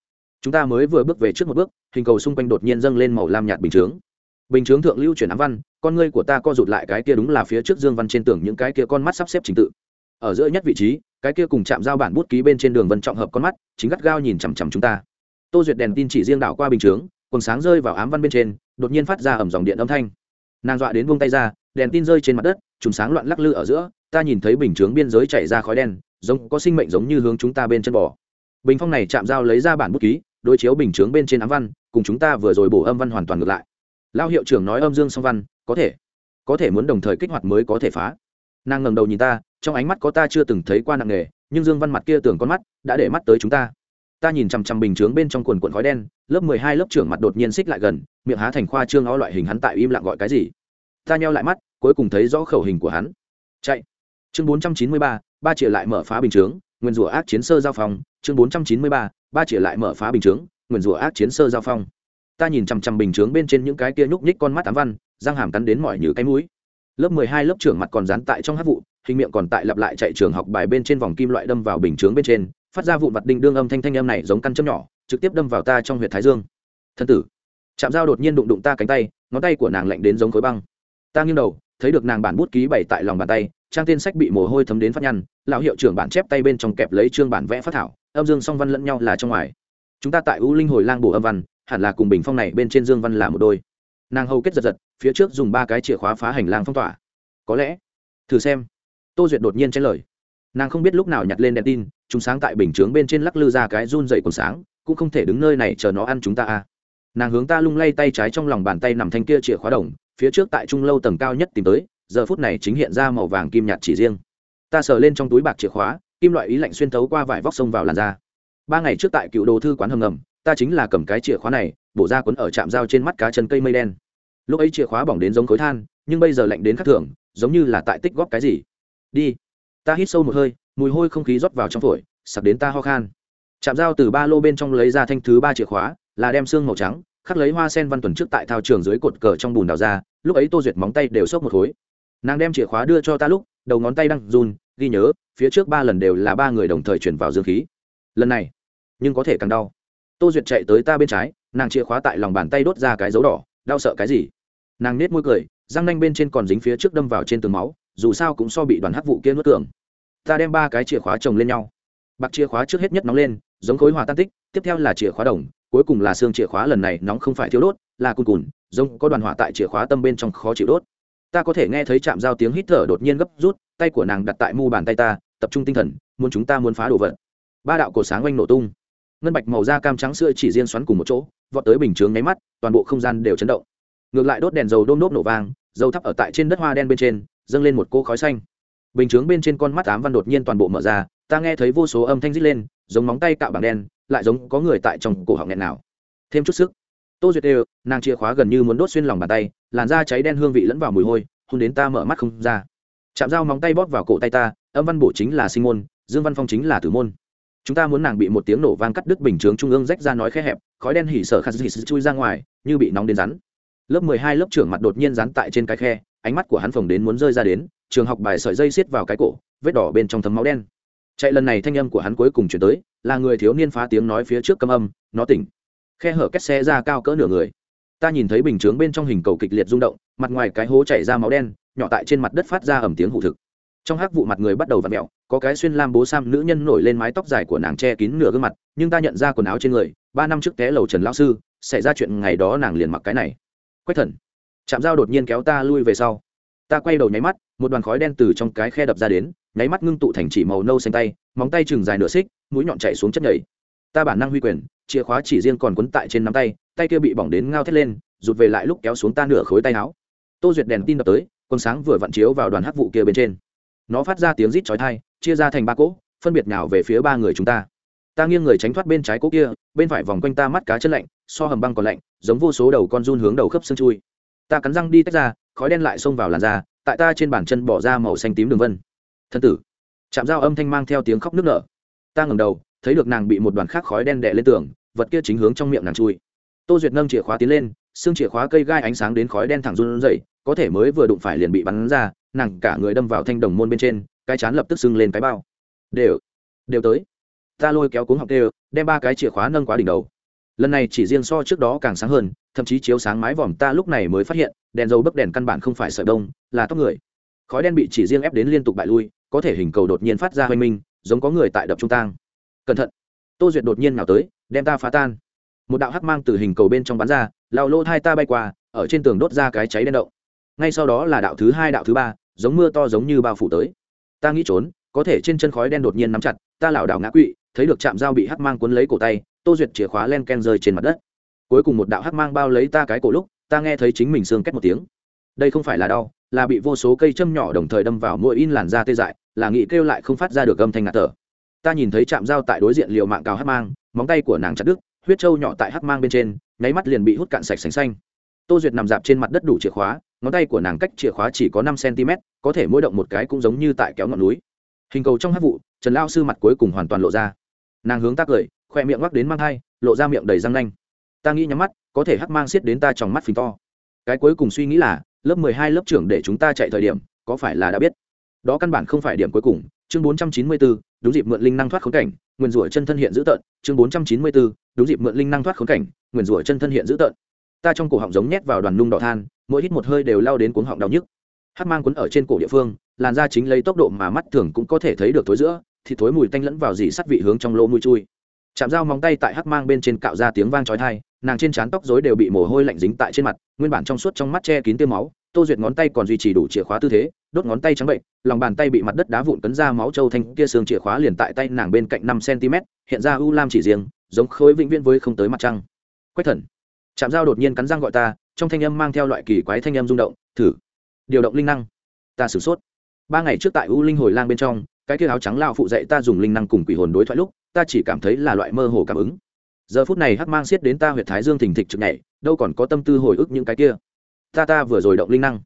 Chúng ta mới vừa bước về trước một bước, hình cầu xung quanh đột nhiên dâng lên màu lam nhạt bình chướng. Bình chướng thượng lưu chuyển ám văn, con ngươi của ta co rụt lại cái kia đúng là phía trước dương văn trên tường những cái kia con mắt sắp xếp trình tự. Ở giữa nhất vị trí cái kia cùng chạm giao bản bút ký bên trên đường vân trọng hợp con mắt, chính gắt gao nhìn chằm chằm chúng ta. Tô duyệt đèn tin chỉ riêng đảo qua bình chướng, quần sáng rơi vào ám văn bên trên, đột nhiên phát ra ẩm dòng điện âm thanh. Nàng dọa đến buông tay ra, đèn tin rơi trên mặt đất, chùm sáng loạn lắc lư ở giữa, ta nhìn thấy bình chướng biên giới chảy ra khói đen, giống có sinh mệnh giống như hướng chúng ta bên chân bò. Bình phong này chạm dao lấy ra bản bút ký, đối chiếu bình chướng bên trên ám văn, cùng chúng ta vừa rồi bổ âm văn hoàn toàn ngược lại. Lao hiệu trưởng nói âm dương song văn, có thể. Có thể muốn đồng thời kích hoạt mới có thể phá. Nàng ngẩng đầu nhìn ta trong ánh mắt có ta chưa từng thấy qua nặng nghề, nhưng dương văn mặt kia tưởng con mắt, đã để mắt tới chúng ta. Ta nhìn chằm chằm bình chướng bên trong quần quần khói đen, lớp mười hai lớp trưởng mặt đột nhiên xích lại gần, miệng há thành khoa trương ó loại hình hắn tại im lặng gọi cái gì. Ta nheo lại mắt, cuối cùng thấy rõ khẩu hình của hắn. Chạy. Chương bốn trăm chín mươi ba ba triệu lại mở phá bình chướng, nguyên rủa ác chiến sơ giao phong. Chương bốn trăm chín mươi ba ba triệu lại mở phá bình chướng, nguyên rủa ác chiến sơ giao phong. Ta nhìn chằm chằm bình chướng bên trên những cái kia nhúc nhích con mắt tám văn, răng hàm cắn đến mọi như cái mũi. Lớp mười hai lớp trưởng mặt còn dán tại trong hát vụ hình miệng còn tại lặp lại chạy trường học bài bên trên vòng kim loại đâm vào bình chướng bên trên, phát ra vụn vặt đinh đương âm thanh thanh âm này giống căn châm nhỏ, trực tiếp đâm vào ta trong huyệt thái dương. Thân tử chạm dao đột nhiên đụng đụng ta cánh tay, ngón tay của nàng lạnh đến giống khối băng. Ta nghiêng đầu, thấy được nàng bản bút ký bày tại lòng bàn tay, trang tên sách bị mồ hôi thấm đến phát nhăn, lão hiệu trưởng bản chép tay bên trong kẹp lấy chương bản vẽ phát thảo, âm dương song văn lẫn nhau là trong ngoài. Chúng ta tại u linh hồi lang bổ âm văn, hẳn là cùng bình phong này bên trên dương văn là một đôi. Nàng hầu kết giật giật, phía trước dùng ba cái chìa khóa phá hành lang phong tỏa. Có lẽ, thử xem tô duyệt đột nhiên chen lời. Nàng không biết lúc nào nhặt lên đèn tin, chúng sáng tại bình chướng bên trên lắc lư ra cái run dậy còn sáng, cũng không thể đứng nơi này chờ nó ăn chúng ta à. Nàng hướng ta lung lay tay trái trong lòng bàn tay nằm thanh kia chìa khóa đồng, phía trước tại trung lâu tầng cao nhất tìm tới, giờ phút này chính hiện ra màu vàng kim nhạt chỉ riêng. Ta sờ lên trong túi bạc chìa khóa, kim loại ý lạnh xuyên thấu qua vải vóc sông vào làn da. Ba ngày trước tại cựu đồ thư quán hầm ngầm, ta chính là cầm cái chìa khóa này, bổ ra cuốn ở trạm dao trên mắt cá chân cây mây đen. Lúc ấy chìa khóa bỏng đến giống khối than, nhưng bây giờ lạnh đến khắc thường, giống như là tại tích góp cái gì đi. Ta hít sâu một hơi, mùi hôi không khí rót vào trong phổi, sặc đến ta ho khan. Chạm dao từ ba lô bên trong lấy ra thanh thứ ba chìa khóa, là đem xương màu trắng, khắc lấy hoa sen văn tuần trước tại thao trường dưới cột cờ trong bùn đào ra, lúc ấy tô duyệt móng tay đều xốc một khối. Nàng đem chìa khóa đưa cho ta lúc, đầu ngón tay đang run, ghi nhớ, phía trước ba lần đều là ba người đồng thời chuyển vào dương khí. Lần này, nhưng có thể càng đau. Tô duyệt chạy tới ta bên trái, nàng chìa khóa tại lòng bàn tay đốt ra cái dấu đỏ, đau sợ cái gì? Nàng nết môi cười, răng nanh bên trên còn dính phía trước đâm vào trên tường máu dù sao cũng so bị đoàn hắc vụ kia nuốt tưởng ta đem ba cái chìa khóa chồng lên nhau. Bạc chìa khóa trước hết nhất nóng lên, giống khối hòa tan tích, tiếp theo là chìa khóa đồng, cuối cùng là xương chìa khóa lần này nóng không phải thiếu đốt, là cùn cùn, giống có đoàn hỏa tại chìa khóa tâm bên trong khó chịu đốt. Ta có thể nghe thấy chạm dao tiếng hít thở đột nhiên gấp rút, tay của nàng đặt tại mu bàn tay ta, tập trung tinh thần, muốn chúng ta muốn phá đồ vật. Ba đạo cổ sáng oanh nổ tung. Ngân bạch màu da cam trắng sữa chỉ riêng xoắn cùng một chỗ, vọt tới bình chướng nháy mắt, toàn bộ không gian đều chấn động. Ngược lại đốt đèn dầu đôm đốt nổ vang, dầu thắp ở tại trên đất hoa đen bên trên dâng lên một cô khói xanh. Bình chướng bên trên con mắt ám văn đột nhiên toàn bộ mở ra, ta nghe thấy vô số âm thanh rít lên, giống móng tay cạo bảng đen, lại giống có người tại trong cổ họng nghẹn nào. Thêm chút sức. Tô duyệt đều, nàng chìa khóa gần như muốn đốt xuyên lòng bàn tay, làn da cháy đen hương vị lẫn vào mùi hôi, hôn đến ta mở mắt không ra. Chạm dao móng tay bóp vào cổ tay ta, âm văn bổ chính là sinh môn, dương văn phong chính là tử môn. Chúng ta muốn nàng bị một tiếng nổ vang cắt đứt bình chướng trung ương rách ra nói khe hẹp, khói đen hỉ sở khát dị chui ra ngoài, như bị nóng đến rắn. Lớp mười hai lớp trưởng mặt đột nhiên rắn tại trên cái khe ánh mắt của hắn phồng đến muốn rơi ra đến, trường học bài sợi dây xiết vào cái cổ, vết đỏ bên trong thấm máu đen. Chạy lần này thanh âm của hắn cuối cùng chuyển tới, là người thiếu niên phá tiếng nói phía trước câm âm, nó tỉnh. Khe hở kết xe ra cao cỡ nửa người. Ta nhìn thấy bình chướng bên trong hình cầu kịch liệt rung động, mặt ngoài cái hố chảy ra máu đen, nhỏ tại trên mặt đất phát ra ẩm tiếng hụ thực. Trong hắc vụ mặt người bắt đầu v ặ mẹo có cái xuyên lam bố sam nữ nhân nổi lên mái tóc dài của nàng che kín nửa gương mặt, nhưng ta nhận ra quần áo trên người, ba năm trước té lầu trần lão sư, xảy ra chuyện ngày đó nàng liền mặc cái này. Quách thần chạm dao đột nhiên kéo ta lui về sau. Ta quay đầu nháy mắt một đoàn khói đen từ trong cái khe đập ra đến nháy mắt ngưng tụ thành chỉ màu nâu xanh tay móng tay chừng dài nửa xích mũi nhọn chạy xuống chất nhảy ta bản năng huy quyền chìa khóa chỉ riêng còn quấn tại trên nắm tay tay kia bị bỏng đến ngao thét lên rụt về lại lúc kéo xuống ta nửa khối tay áo. Tô duyệt đèn tin đập tới con sáng vừa vặn chiếu vào đoàn hắc vụ kia bên trên. Nó phát ra tiếng rít chói tai, chia ra thành ba cỗ phân biệt nào về phía ba người chúng ta. Ta nghiêng người tránh thoát bên trái cỗ kia bên phải vòng quanh ta mắt cá chân lạnh so hầm băng còn lạnh giống vô số đầu con run hướng đầu khớp xương chui ta cắn răng đi tách ra, khói đen lại xông vào làn da, tại ta trên bàn chân bỏ ra màu xanh tím đường vân. Thân tử. Chạm dao âm thanh mang theo tiếng khóc nức nở. Ta ngẩng đầu, thấy được nàng bị một đoàn khác khói đen đè lên tường, vật kia chính hướng trong miệng nàng chui. Tô duyệt nâng chìa khóa tiến lên, xương chìa khóa cây gai ánh sáng đến khói đen thẳng run rẩy, có thể mới vừa đụng phải liền bị bắn ra, nàng cả người đâm vào thanh đồng môn bên trên, cái chán lập tức sưng lên cái bao. Đều đều tới. Ta lôi kéo cuống học đều, đem ba cái chìa khóa nâng quá đỉnh đầu. Lần này chỉ riêng so trước đó càng sáng hơn thậm chí chiếu sáng mái vòm ta lúc này mới phát hiện, đèn dầu bấc đèn căn bản không phải sợi đông, là tóc người. Khói đen bị chỉ riêng ép đến liên tục bại lui, có thể hình cầu đột nhiên phát ra hoanh minh, giống có người tại đập trung tang. Cẩn thận! Tô duyệt đột nhiên nào tới, đem ta phá tan. Một đạo hắc mang từ hình cầu bên trong bắn ra lao lô hai ta bay qua, ở trên tường đốt ra cái cháy đen động. Ngay sau đó là đạo thứ hai, đạo thứ ba, giống mưa to giống như bao phủ tới. Ta nghĩ trốn, có thể trên chân khói đen đột nhiên nắm chặt, ta lảo đảo ngã quỵ, thấy được chạm dao bị hắc mang cuốn lấy cổ tay, tô duyệt chìa khóa len ken rơi trên mặt đất cuối cùng một đạo hắc mang bao lấy ta cái cổ lúc, ta nghe thấy chính mình xương két một tiếng. Đây không phải là đau, là bị vô số cây châm nhỏ đồng thời đâm vào mỗi in làn da tê dại, là nghị kêu lại không phát ra được âm thanh ngạt thở. Ta nhìn thấy chạm dao tại đối diện liều mạng cao hắc mang, móng tay của nàng chặt đứt, huyết trâu nhỏ tại hắc mang bên trên, nháy mắt liền bị hút cạn sạch sành xanh. Tô duyệt nằm dạp trên mặt đất đủ chìa khóa, ngón tay của nàng cách chìa khóa chỉ có năm cm có thể mỗi động một cái cũng giống như tại kéo ngọn núi. Hình cầu trong hát vụ, trần lao sư mặt cuối cùng hoàn toàn lộ ra. Nàng hướng ta cười, khoe miệng ngoắc đến mang thai, lộ ra miệng đầy răng nanh ta nghĩ nhắm mắt, có thể hắc mang xiết đến ta trong mắt phình to. Cái cuối cùng suy nghĩ là, lớp mười hai lớp trưởng để chúng ta chạy thời điểm, có phải là đã biết? Đó căn bản không phải điểm cuối cùng. Chương bốn trăm chín mươi bốn, đúng dịp mượn linh năng thoát khốn cảnh, nguyên rủa chân thân hiện dữ tợn. Chương bốn trăm chín mươi bốn, đúng dịp mượn linh năng thoát khốn cảnh, nguyên rủa chân thân hiện dữ tợn. Ta trong cổ họng giống nhét vào đoàn nung đỏ than, mỗi hít một hơi đều lao đến cuống họng đau nhức. Hát mang cuốn ở trên cổ địa phương, làn da chính lấy tốc độ mà mắt thường cũng có thể thấy được thối giữa, thì thối mùi tanh lẫn vào dì sắt vị hướng trong lỗ mũi chui. Chạm dao móng tay tại hắc mang bên trên cạo ra tiếng vang trói thai nàng trên trán tóc rối đều bị mồ hôi lạnh dính tại trên mặt, nguyên bản trong suốt trong mắt che kín tiêu máu, tô duyệt ngón tay còn duy trì đủ chìa khóa tư thế, đốt ngón tay trắng bệnh, lòng bàn tay bị mặt đất đá vụn cấn ra máu trâu thanh kia xương chìa khóa liền tại tay nàng bên cạnh năm cm, hiện ra u lam chỉ riêng, giống khối vĩnh viễn với không tới mặt trăng. Quách thần chạm dao đột nhiên cắn răng gọi ta, trong thanh âm mang theo loại kỳ quái thanh âm rung động, thử, điều động linh năng. Ta sửng sốt. Ba ngày trước tại u linh hồi lang bên trong, cái kia áo trắng lao phụ dạy ta dùng linh năng cùng quỷ hồn đối thoại lúc, ta chỉ cảm thấy là loại mơ hồ cảm ứng giờ phút này hắc mang xiết đến ta huyệt thái dương thình thịch trực nhảy, đâu còn có tâm tư hồi ức những cái kia. Ta ta vừa rồi động linh năng.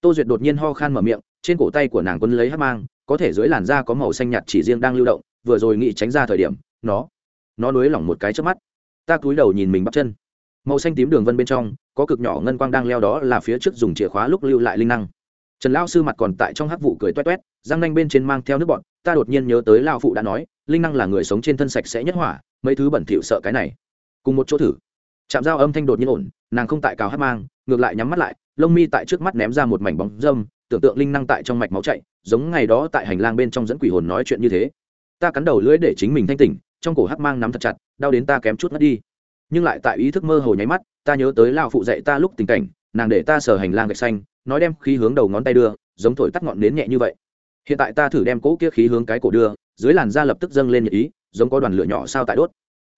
Tô duyệt đột nhiên ho khan mở miệng, trên cổ tay của nàng quân lấy hắc mang, có thể dưới làn da có màu xanh nhạt chỉ riêng đang lưu động, vừa rồi nghĩ tránh ra thời điểm, nó nó nối lỏng một cái trước mắt. Ta cúi đầu nhìn mình bắp chân. Màu xanh tím đường vân bên trong, có cực nhỏ ngân quang đang leo đó là phía trước dùng chìa khóa lúc lưu lại linh năng trần lao sư mặt còn tại trong hắc vụ cười toét toét răng nanh bên trên mang theo nước bọn ta đột nhiên nhớ tới lao phụ đã nói, linh năng là người sống trên thân sạch sẽ nhất hỏa, mấy thứ bẩn thỉu sợ cái này. Cùng một chỗ thử. Chạm dao âm thanh đột nhiên ổn, nàng không tại cào hát mang, ngược lại nhắm mắt lại, lông mi tại trước mắt ném ra một mảnh bóng dâm, tưởng tượng linh năng tại trong mạch máu chạy, giống ngày đó tại hành lang bên trong dẫn quỷ hồn nói chuyện như thế. Ta cắn đầu lưỡi để chính mình thanh tỉnh, trong cổ hắc mang nắm thật chặt, đau đến ta kém chút mất đi. Nhưng lại tại ý thức mơ hồ nháy mắt, ta nhớ tới lao phụ dạy ta lúc tình cảnh, nàng để ta sờ hành lang gạch xanh nói đem khí hướng đầu ngón tay đưa, giống thổi tắt ngọn nến nhẹ như vậy. Hiện tại ta thử đem cỗ kia khí hướng cái cổ đưa, dưới làn da lập tức dâng lên nhiệt ý, giống có đoàn lửa nhỏ sao tại đốt.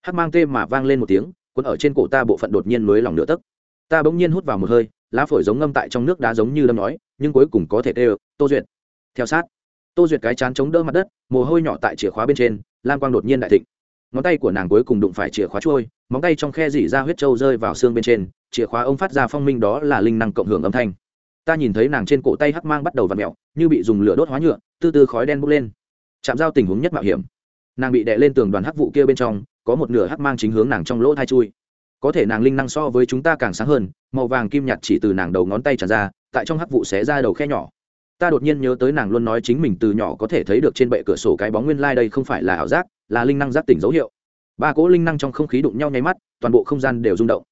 Hắc mang tê mà vang lên một tiếng, cuốn ở trên cổ ta bộ phận đột nhiên nối lòng nửa tấc. Ta bỗng nhiên hút vào một hơi, lá phổi giống ngâm tại trong nước đá giống như đâm nói, nhưng cuối cùng có thể tê, tô duyệt. Theo sát, tô duyệt cái chán chống đỡ mặt đất, mồ hôi nhỏ tại chìa khóa bên trên, lam quang đột nhiên đại thịnh. Ngón tay của nàng cuối cùng đụng phải chìa khóa trôi móng tay trong khe dỉ ra huyết trâu rơi vào xương bên trên, chìa khóa ông phát ra phong minh đó là linh năng cộng hưởng âm thanh ta nhìn thấy nàng trên cổ tay hắc mang bắt đầu v ặ mẹo, như bị dùng lửa đốt hóa nhựa tư tư khói đen bốc lên. Chạm giao tình huống nhất mạo hiểm. Nàng bị đè lên tường đoàn hắc vụ kia bên trong, có một nửa hắc mang chính hướng nàng trong lỗ thai chui. Có thể nàng linh năng so với chúng ta càng sáng hơn, màu vàng kim nhạt chỉ từ nàng đầu ngón tay tràn ra, tại trong hắc vụ xé ra đầu khe nhỏ. Ta đột nhiên nhớ tới nàng luôn nói chính mình từ nhỏ có thể thấy được trên bệ cửa sổ cái bóng nguyên lai、like、đây không phải là ảo giác, là linh năng giác tỉnh dấu hiệu. Ba cỗ linh năng trong không khí đụng nhau nháy mắt, toàn bộ không gian đều rung động.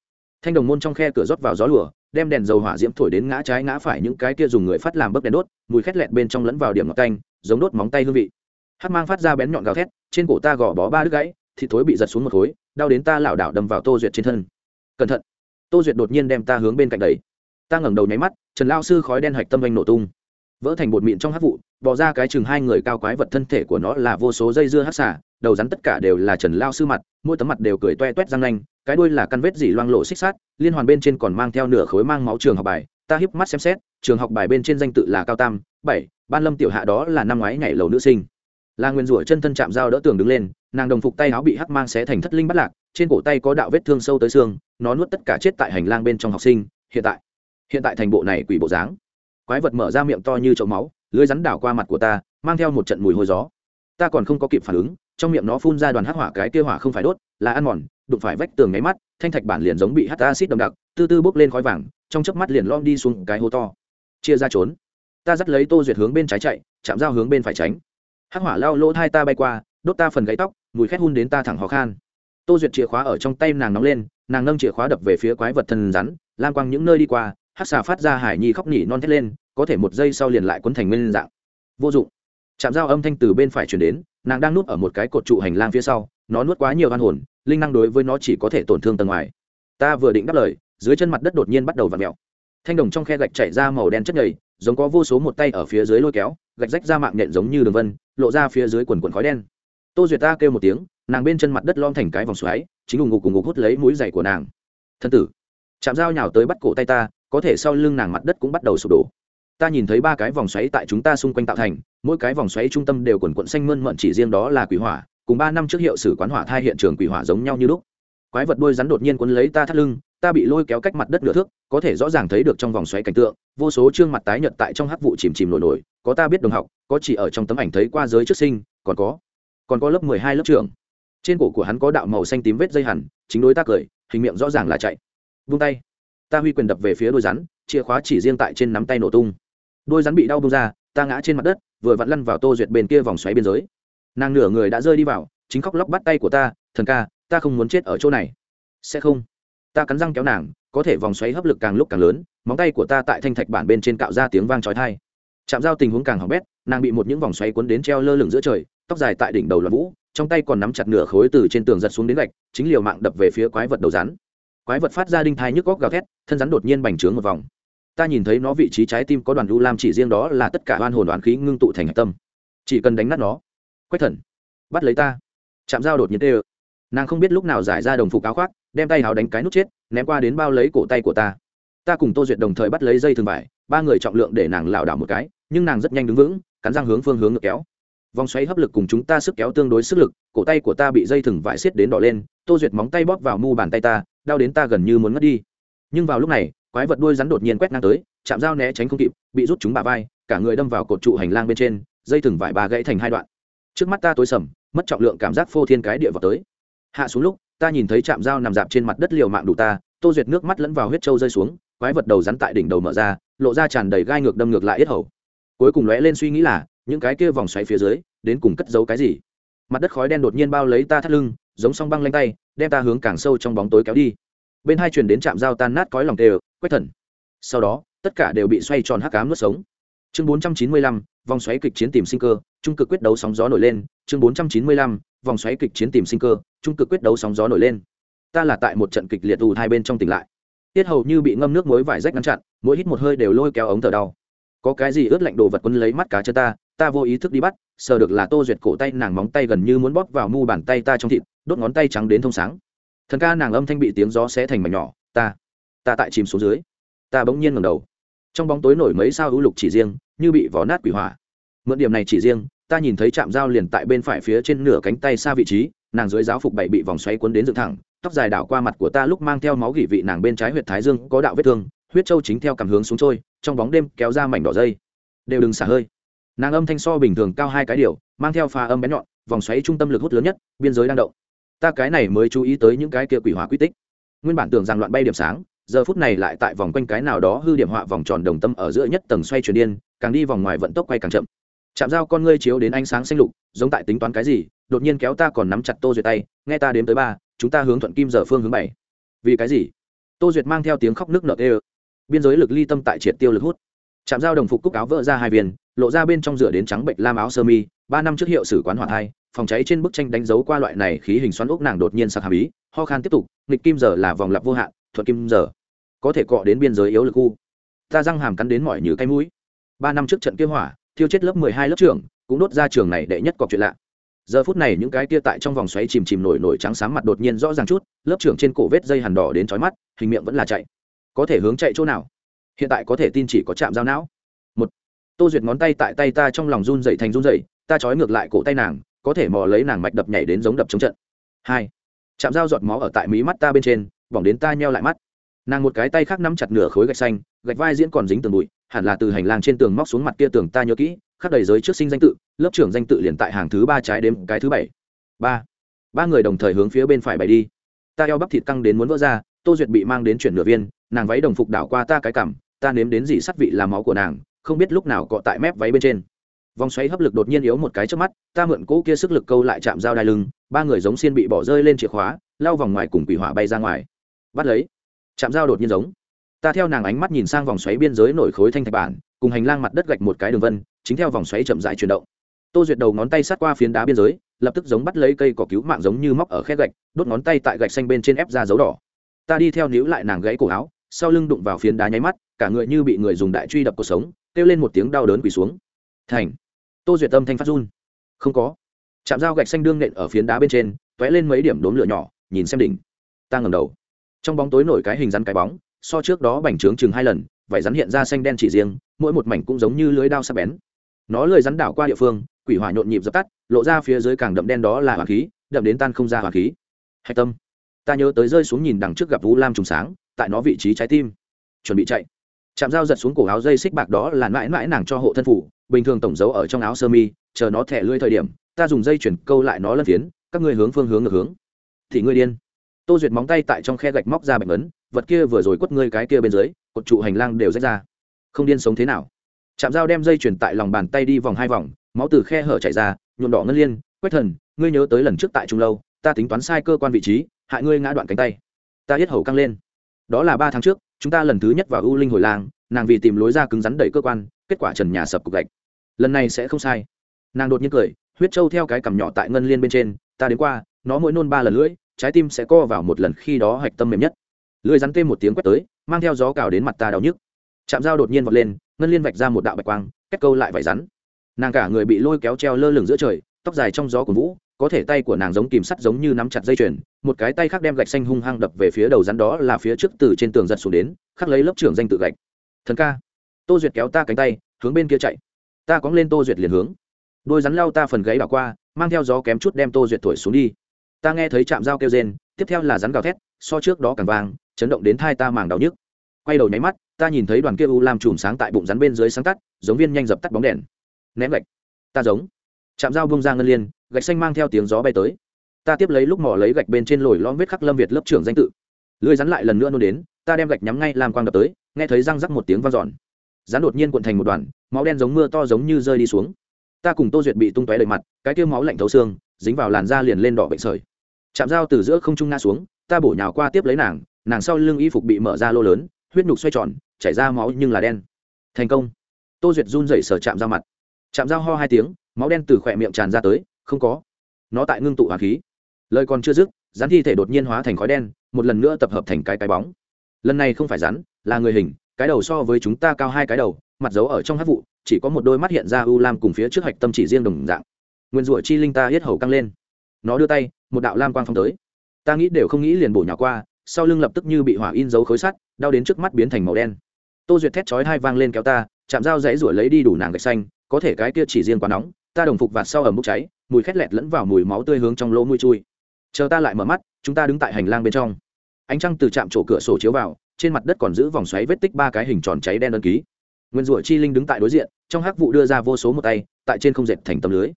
Thanh đồng môn trong khe cửa rót vào gió lửa đem đèn dầu hỏa diễm thổi đến ngã trái ngã phải những cái kia dùng người phát làm bấc đèn đốt, mùi khét lẹt bên trong lẫn vào điểm ngọc canh, giống đốt móng tay hương vị. Hát mang phát ra bén nhọn gào thét, trên cổ ta gò bó ba đứt gãy, thịt thối bị giật xuống một khối, đau đến ta lảo đảo đâm vào tô duyệt trên thân. Cẩn thận! Tô duyệt đột nhiên đem ta hướng bên cạnh đầy ta ngẩng đầu nháy mắt, trần lao sư khói đen hạch tâm anh nổ tung. Vỡ thành bột mịn trong hát vụ bỏ ra cái chừng hai người cao quái vật thân thể của nó là vô số dây dưa hát xả đầu rắn tất cả đều là trần lao sư mặt, mỗi tấm mặt đều cười toe toét răng nanh, cái đuôi là căn vết dỉ loang lộ xích sát liên hoàn bên trên còn mang theo nửa khối mang máu trường học bài, ta hiếp mắt xem xét, trường học bài bên trên danh tự là cao tam, bảy, ban lâm tiểu hạ đó là năm ngoái ngày lầu nữ sinh. Là nguyên rủa chân thân chạm dao đỡ tường đứng lên, nàng đồng phục tay áo bị hắc mang xé thành thất linh bắt lạc, trên cổ tay có đạo vết thương sâu tới xương, nó nuốt tất cả chết tại hành lang bên trong học sinh, hiện tại hiện tại thành bộ này quỷ bộ dáng. Quái vật mở ra miệng to như chậu máu, lưới rắn đảo qua mặt của ta, mang theo một trận mùi hôi gió ta còn không có kịp phản ứng, trong miệng nó phun ra đoàn hắc hỏa cái kia hỏa không phải đốt, là ăn mòn, đụng phải vách tường nháy mắt, thanh thạch bản liền giống bị hắt acid đậm đặc tư tư bốc lên khói vàng, trong chớp mắt liền lom đi xuống cái hố to. Chia ra trốn. Ta dắt lấy tô duyệt hướng bên trái chạy, chạm dao hướng bên phải tránh. Hắc hỏa lao lỗ hai ta bay qua, đốt ta phần gáy tóc, mùi khét hun đến ta thẳng khó khan. Tô duyệt chìa khóa ở trong tay nàng nóng lên, nàng nâng chìa khóa đập về phía quái vật thần rắn lan quang những nơi đi qua, hắc xà phát ra hải nhi khóc nhỉ non thét lên, có thể một giây sau liền lại quấn thành nguyên dạng. Vô dụng chạm dao âm thanh từ bên phải chuyển đến, nàng đang nuốt ở một cái cột trụ hành lang phía sau, nó nuốt quá nhiều hoan hồn, linh năng đối với nó chỉ có thể tổn thương tầng ngoài. Ta vừa định đáp lời, dưới chân mặt đất đột nhiên bắt đầu v ặ mẹo thanh đồng trong khe gạch chảy ra màu đen chất nhầy, giống có vô số một tay ở phía dưới lôi kéo, gạch rách ra mạng nhện giống như đường vân, lộ ra phía dưới quần quần khói đen. Tô duyệt ta kêu một tiếng, nàng bên chân mặt đất lom thành cái vòng xoáy, chính ủng ngục cùng ngục hút lấy mũi dày của nàng. Thân tử chạm dao nhào tới bắt cổ tay ta, có thể sau lưng nàng mặt đất cũng bắt đầu sụp đổ. Ta nhìn thấy ba cái vòng xoáy tại chúng ta xung quanh tạo thành mỗi cái vòng xoáy trung tâm đều quần quận xanh mơn mận chỉ riêng đó là quỷ hỏa, cùng ba năm trước hiệu sử quán hỏa thai hiện trường quỷ hỏa giống nhau như lúc. Quái vật đôi rắn đột nhiên quấn lấy ta thắt lưng, ta bị lôi kéo cách mặt đất nửa thước, có thể rõ ràng thấy được trong vòng xoáy cảnh tượng, vô số trương mặt tái nhợt tại trong hắc vụ chìm chìm nổi nổi, có ta biết đồng học, có chỉ ở trong tấm ảnh thấy qua giới trước sinh, còn có còn có lớp mười hai lớp trưởng. Trên cổ của hắn có đạo màu xanh tím vết dây hẳn, chính đối ta cười, hình miệng rõ ràng là chạy. Vung tay. Ta huy quyền đập về phía đôi rắn, chìa khóa chỉ riêng tại trên nắm tay nổ tung. Đôi rắn bị đau bung ra, ta ngã trên mặt đất vừa vặn lăn vào tô duyệt bên kia vòng xoáy biên giới. Nàng nửa người đã rơi đi vào, chính khóc lóc bắt tay của ta, thần ca, ta không muốn chết ở chỗ này. Sẽ không. Ta cắn răng kéo nàng, có thể vòng xoáy hấp lực càng lúc càng lớn, móng tay của ta tại thanh thạch bản bên trên cạo ra tiếng vang trói thai chạm giao tình huống càng hỏng bét, nàng bị một những vòng xoáy cuốn đến treo lơ lửng giữa trời, tóc dài tại đỉnh đầu loạn vũ, trong tay còn nắm chặt nửa khối từ trên tường giật xuống đến gạch, chính liều mạng đập về phía quái vật đầu rắn. Quái vật phát ra đinh thai nhức góc gào thét, thân rắn đột nhiên bành trướng một vòng ta nhìn thấy nó vị trí trái tim có đoàn u lam chỉ riêng đó là tất cả oan hồn đoán khí ngưng tụ thành hạch tâm. Chỉ cần đánh nát nó, quách thần, bắt lấy ta. Chạm dao đột nhiên tê ơ nàng không biết lúc nào giải ra đồng phục áo khoác, đem tay hào đánh cái nút chết, ném qua đến bao lấy cổ tay của ta. Ta cùng tô duyệt đồng thời bắt lấy dây thường vải, ba người trọng lượng để nàng lảo đảo một cái, nhưng nàng rất nhanh đứng vững, cắn răng hướng phương hướng ngược kéo. Vòng xoáy hấp lực cùng chúng ta sức kéo tương đối sức lực, cổ tay của ta bị dây thừng vải xiết đến đỏ lên, tô duyệt móng tay bóp vào mu bàn tay ta, đau đến ta gần như muốn mất đi. Nhưng vào lúc này quái vật đuôi rắn đột nhiên quét ngang tới, chạm dao né tránh không kịp, bị rút chúng bà vai, cả người đâm vào cột trụ hành lang bên trên, dây thừng vải bà gãy thành hai đoạn. Trước mắt ta tối sầm, mất trọng lượng cảm giác phô thiên cái địa vào tới. Hạ xuống lúc, ta nhìn thấy chạm dao nằm dạp trên mặt đất liều mạng đủ ta, tô duyệt nước mắt lẫn vào huyết trâu rơi xuống, quái vật đầu rắn tại đỉnh đầu mở ra, lộ ra tràn đầy gai ngược đâm ngược lại yết hầu. Cuối cùng lóe lên suy nghĩ là, những cái kia vòng xoáy phía dưới, đến cùng cất giấu cái gì? Mặt đất khói đen đột nhiên bao lấy ta thắt lưng, giống song băng lanh tay, đem ta hướng càng sâu trong bóng tối kéo đi bên hai truyền đến trạm dao tan nát cõi lòng tê quách thần. Sau đó tất cả đều bị xoay tròn hắc cám nuốt sống. Chương 495, vòng xoáy kịch chiến tìm sinh cơ trung cực quyết đấu sóng gió nổi lên. Chương 495, vòng xoáy kịch chiến tìm sinh cơ trung cực quyết đấu sóng gió nổi lên. Ta là tại một trận kịch liệt ù hai bên trong tỉnh lại. Tiết hầu như bị ngâm nước muối vải rách ngăn chặn mỗi hít một hơi đều lôi kéo ống thở đau. Có cái gì ướt lạnh đồ vật quân lấy mắt cá chân ta ta vô ý thức đi bắt sờ được là tô duyệt cổ tay nàng móng tay gần như muốn bóp vào mu bàn tay ta trong thịt đốt ngón tay trắng đến thông sáng thần ca nàng âm thanh bị tiếng gió xé thành mảnh nhỏ, ta ta tại chìm xuống dưới. Ta bỗng nhiên ngầm đầu. Trong bóng tối nổi mấy sao hữu lục chỉ riêng, như bị vỏ nát quỷ hỏa. Mượn điểm này chỉ riêng, ta nhìn thấy chạm dao liền tại bên phải phía trên nửa cánh tay xa vị trí, nàng dưới giáo phục bảy bị vòng xoáy cuốn đến dựng thẳng, tóc dài đảo qua mặt của ta lúc mang theo máu gỉ vị nàng bên trái huyệt thái dương có đạo vết thương, huyết trâu chính theo cảm hướng xuống trôi, trong bóng đêm kéo ra mảnh đỏ dây. Đều đừng xả hơi. Nàng âm thanh so bình thường cao hai cái điều, mang theo pha âm bén nhọn, vòng xoáy trung tâm lực hút lớn nhất, biên giới đang động ta cái này mới chú ý tới những cái kia quỷ hỏa quy tích. Nguyên bản tưởng rằng loạn bay điểm sáng, giờ phút này lại tại vòng quanh cái nào đó hư điểm họa vòng tròn đồng tâm ở giữa nhất tầng xoay chuyển điên, càng đi vòng ngoài vận tốc quay càng chậm. Chạm dao con ngươi chiếu đến ánh sáng xanh lục, giống tại tính toán cái gì, đột nhiên kéo ta còn nắm chặt tô duyệt tay, nghe ta đếm tới ba, chúng ta hướng thuận kim giờ phương hướng bảy. Vì cái gì? Tô duyệt mang theo tiếng khóc nước nợ ê biên giới lực ly tâm tại triệt tiêu lực hút. Chạm dao đồng phục cúc áo vỡ ra hai viên lộ ra bên trong rửa đến trắng bệnh lam áo sơ mi, ba năm trước hiệu sử quán hỏa thai phòng cháy trên bức tranh đánh dấu qua loại này khí hình xoắn ốc nàng đột nhiên sặc hàm ý, ho khan tiếp tục, nghịch kim giờ là vòng lặp vô hạn, thuận kim giờ. Có thể cọ đến biên giới yếu lực khu. Ta răng hàm cắn đến mỏi như cái mũi. Ba năm trước trận kia hỏa, thiêu chết lớp mười hai lớp trưởng, cũng đốt ra trường này đệ nhất cọc chuyện lạ. Giờ phút này những cái kia tại trong vòng xoáy chìm chìm nổi nổi trắng sáng mặt đột nhiên rõ ràng chút, lớp trưởng trên cổ vết dây hằn đỏ đến trói mắt, hình miệng vẫn là chạy. Có thể hướng chạy chỗ nào? Hiện tại có thể tin chỉ có chạm dao não tô duyệt ngón tay tại tay ta trong lòng run dậy thành run dậy ta trói ngược lại cổ tay nàng, có thể mò lấy nàng mạch đập nhảy đến giống đập chống trận. Hai, chạm dao giọt máu ở tại mí mắt ta bên trên, bỏng đến ta nheo lại mắt. Nàng một cái tay khác nắm chặt nửa khối gạch xanh, gạch vai diễn còn dính tường bụi, hẳn là từ hành lang trên tường móc xuống mặt kia tường ta nhớ kỹ, khắc đầy giới trước sinh danh tự, lớp trưởng danh tự liền tại hàng thứ ba trái đếm cái thứ bảy. Ba ba người đồng thời hướng phía bên phải bày đi. Ta eo bắp thịt căng đến muốn vỡ ra, tô duyệt bị mang đến chuyển nửa viên, nàng váy đồng phục đảo qua ta cái cảm ta nếm đến dị sắt vị làm máu của nàng không biết lúc nào cọ tại mép váy bên trên. Vòng xoáy hấp lực đột nhiên yếu một cái trước mắt, ta mượn cỗ kia sức lực câu lại chạm dao đai lưng, ba người giống xiên bị bỏ rơi lên chìa khóa, lao vòng ngoài cùng quỷ hỏa bay ra ngoài. Bắt lấy. Chạm dao đột nhiên giống. Ta theo nàng ánh mắt nhìn sang vòng xoáy biên giới nổi khối thanh thạch bản, cùng hành lang mặt đất gạch một cái đường vân, chính theo vòng xoáy chậm dại chuyển động. Tô duyệt đầu ngón tay sát qua phiến đá biên giới, lập tức giống bắt lấy cây cỏ cứu mạng giống như móc ở khe gạch, đốt ngón tay tại gạch xanh bên trên ép ra dấu đỏ. Ta đi theo níu lại nàng gãy cổ áo, sau lưng đụng vào phiến đá nháy mắt, cả người như bị người dùng đại truy đập cuộc sống kêu lên một tiếng đau đớn quỳ xuống. Thành. Tô duyệt tâm thanh phát run. Không có. Chạm dao gạch xanh đương nện ở phiến đá bên trên t ó é lên mấy điểm đốm lửa nhỏ, nhìn xem đỉnh. Ta ngầm đầu. Trong bóng tối nổi cái hình rắn cái bóng, so trước đó bành trướng chừng hai lần, vải rắn hiện ra xanh đen chỉ riêng, mỗi một mảnh cũng giống như lưới đao sắp bén. Nó lười rắn đảo qua địa phương, quỷ hỏa nhộn nhịp dập tắt, lộ ra phía dưới càng đậm đen đó là hỏa khí, đậm đến tan không ra hỏa khí. Hạch tâm. Ta nhớ tới rơi xuống nhìn đằng trước gặp vũ lam trùng sáng, tại nó vị trí trái tim. Chuẩn bị chạy chạm dao giật xuống cổ áo dây xích bạc đó là mãi mãi nàng cho hộ thân phủ, bình thường tổng dấu ở trong áo sơ mi, chờ nó thẻ lưỡi thời điểm, ta dùng dây chuyển câu lại nó lân phiến, các ngươi hướng phương hướng ngược hướng. Thì ngươi điên. Tô duyệt móng tay tại trong khe gạch móc ra bệnh ấn vật kia vừa rồi quất ngươi cái kia bên dưới, cột trụ hành lang đều rách ra. Không điên sống thế nào? Chạm dao đem dây chuyển tại lòng bàn tay đi vòng hai vòng, máu từ khe hở chảy ra, nhuộm đỏ ngân liên, quách thần, ngươi nhớ tới lần trước tại trung lâu, ta tính toán sai cơ quan vị trí, hại ngươi ngã đoạn cánh tay. Ta hết hầu căng lên. Đó là ba tháng trước chúng ta lần thứ nhất vào u linh hồi lang, nàng vì tìm lối ra cứng rắn đẩy cơ quan, kết quả trần nhà sập cục gạch. Lần này sẽ không sai. Nàng đột nhiên cười, huyết trâu theo cái cằm nhỏ tại ngân liên bên trên, ta đến qua, nó mỗi nôn ba lần lưỡi, trái tim sẽ co vào một lần khi đó hạch tâm mềm nhất. Lưỡi rắn tê một tiếng quét tới, mang theo gió cào đến mặt ta đau nhức. Chạm dao đột nhiên vọt lên, ngân liên vạch ra một đạo bạch quang, kết câu lại vải rắn. Nàng cả người bị lôi kéo treo lơ lửng giữa trời, tóc dài trong gió của vũ có thể tay của nàng giống kìm sắt giống như nắm chặt dây chuyền, một cái tay khác đem gạch xanh hung hăng đập về phía đầu rắn đó là phía trước từ trên tường giật xuống đến, khắc lấy lớp trưởng danh tự gạch. Thần ca. Tô duyệt kéo ta cánh tay, hướng bên kia chạy. Ta cóng lên tô duyệt liền hướng. Đôi rắn lao ta phần gáy đảo qua, mang theo gió kém chút đem tô duyệt thổi xuống đi. Ta nghe thấy chạm dao kêu rên, tiếp theo là rắn gào thét, so trước đó càng vàng chấn động đến thai ta màng đau nhức. Quay đầu nháy mắt, ta nhìn thấy đoàn kia u làm chùm sáng tại bụng rắn bên dưới sáng tắt, giống viên nhanh dập tắt bóng đèn. Ném gạch. Ta giống. Chạm dao bông ra ngân liên gạch xanh mang theo tiếng gió bay tới. Ta tiếp lấy lúc mỏ lấy gạch bên trên lồi lõm vết khắc lâm việt lớp trưởng danh tự. Lưới rắn lại lần nữa nôn đến, ta đem gạch nhắm ngay làm quang đập tới, nghe thấy răng rắc một tiếng vang dọn. Rắn đột nhiên cuộn thành một đoàn, máu đen giống mưa to giống như rơi đi xuống. Ta cùng tô duyệt bị tung tóe đầy mặt, cái tiêu máu lạnh thấu xương, dính vào làn da liền lên đỏ bệnh sởi. Chạm dao từ giữa không trung nga xuống, ta bổ nhào qua tiếp lấy nàng nàng sau lưng y phục bị mở ra lô lớn, huyết nhục xoay tròn, chảy ra máu nhưng là đen. Thành công. Tô duyệt run dậy sở chạm dao mặt. Chạm dao ho hai tiếng, máu đen từ khỏe miệng tràn ra tới không có. Nó tại ngưng tụ hỏa khí. Lời còn chưa dứt, rắn thi thể đột nhiên hóa thành khói đen, một lần nữa tập hợp thành cái cái bóng. Lần này không phải rắn, là người hình, cái đầu so với chúng ta cao hai cái đầu, mặt giấu ở trong hát vụ, chỉ có một đôi mắt hiện ra u lam cùng phía trước hạch tâm chỉ riêng đồng dạng. Nguyên rủa chi linh ta hết hầu căng lên. Nó đưa tay, một đạo lam quang phong tới. Ta nghĩ đều không nghĩ liền bổ nhỏ qua, sau lưng lập tức như bị hỏa in dấu khối sắt, đau đến trước mắt biến thành màu đen. Tô duyệt thét chói hai vang lên kéo ta, chạm dao dãy rủa lấy đi đủ nàng gạch xanh, có thể cái kia chỉ riêng quá nóng, ta đồng phục vạt sau ẩm bốc cháy mùi khét lẹt lẫn vào mùi máu tươi hướng trong lỗ mũi chui. Chờ ta lại mở mắt, chúng ta đứng tại hành lang bên trong. Ánh trăng từ chạm chỗ cửa sổ chiếu vào, trên mặt đất còn giữ vòng xoáy vết tích ba cái hình tròn cháy đen đơn ký. Nguyên rủa chi linh đứng tại đối diện, trong hắc vụ đưa ra vô số một tay, tại trên không dệt thành tấm lưới.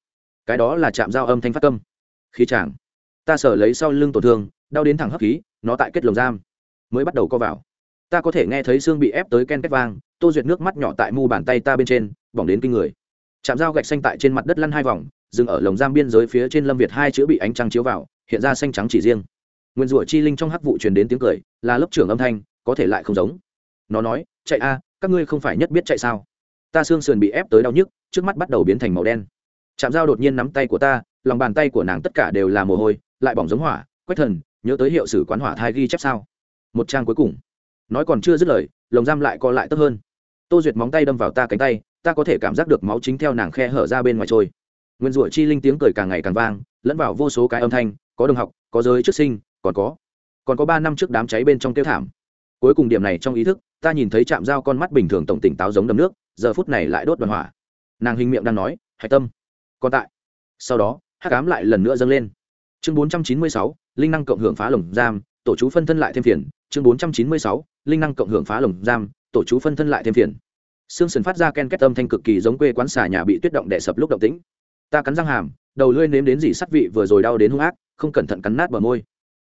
Cái đó là chạm dao âm thanh phát tâm khí chàng. Ta sở lấy sau lưng tổn thương, đau đến thẳng hấp khí, nó tại kết lồng giam. Mới bắt đầu co vào. Ta có thể nghe thấy xương bị ép tới ken két vang, tô duyệt nước mắt nhỏ tại mu bàn tay ta bên trên, bỏng đến kinh người. Chạm dao gạch xanh tại trên mặt đất lăn hai vòng dừng ở lồng giam biên giới phía trên lâm việt hai chữ bị ánh trăng chiếu vào, hiện ra xanh trắng chỉ riêng. Nguyên rủa chi linh trong hắc vụ truyền đến tiếng cười, là lớp trưởng âm thanh, có thể lại không giống. Nó nói, chạy a, các ngươi không phải nhất biết chạy sao? Ta xương sườn bị ép tới đau nhức, trước mắt bắt đầu biến thành màu đen. Chạm dao đột nhiên nắm tay của ta, lòng bàn tay của nàng tất cả đều là mồ hôi, lại bỏng giống hỏa, quách thần, nhớ tới hiệu sử quán hỏa thai ghi chép sao? Một trang cuối cùng. Nói còn chưa dứt lời, lồng giam lại co lại tấp hơn. Tô duyệt móng tay đâm vào ta cánh tay, ta có thể cảm giác được máu chính theo nàng khe hở ra bên ngoài trôi nguyên rủa chi linh tiếng cười càng ngày càng vang, lẫn vào vô số cái âm thanh, có đồng học, có giới trước sinh, còn có còn có ba năm trước đám cháy bên trong tiêu thảm. Cuối cùng điểm này trong ý thức, ta nhìn thấy chạm dao con mắt bình thường tổng tỉnh táo giống đầm nước, giờ phút này lại đốt đoàn hỏa. Nàng hình miệng đang nói, hạch tâm, còn tại. Sau đó hát cám lại lần nữa dâng lên. Chương bốn trăm chín mươi sáu, linh năng cộng hưởng phá lồng giam, tổ chú phân thân lại thêm phiền. Chương bốn trăm chín mươi sáu, linh năng cộng hưởng phá lồng giam, tổ chú phân thân lại thêm phiền. Sương sần phát ra ken kết âm thanh cực kỳ giống quê quán xà nhà bị tuyết động đè sập lúc động tĩnh. Ta cắn răng hàm, đầu lưỡi nếm đến dỉ sắt vị vừa rồi đau đến hung ác, không cẩn thận cắn nát bờ môi.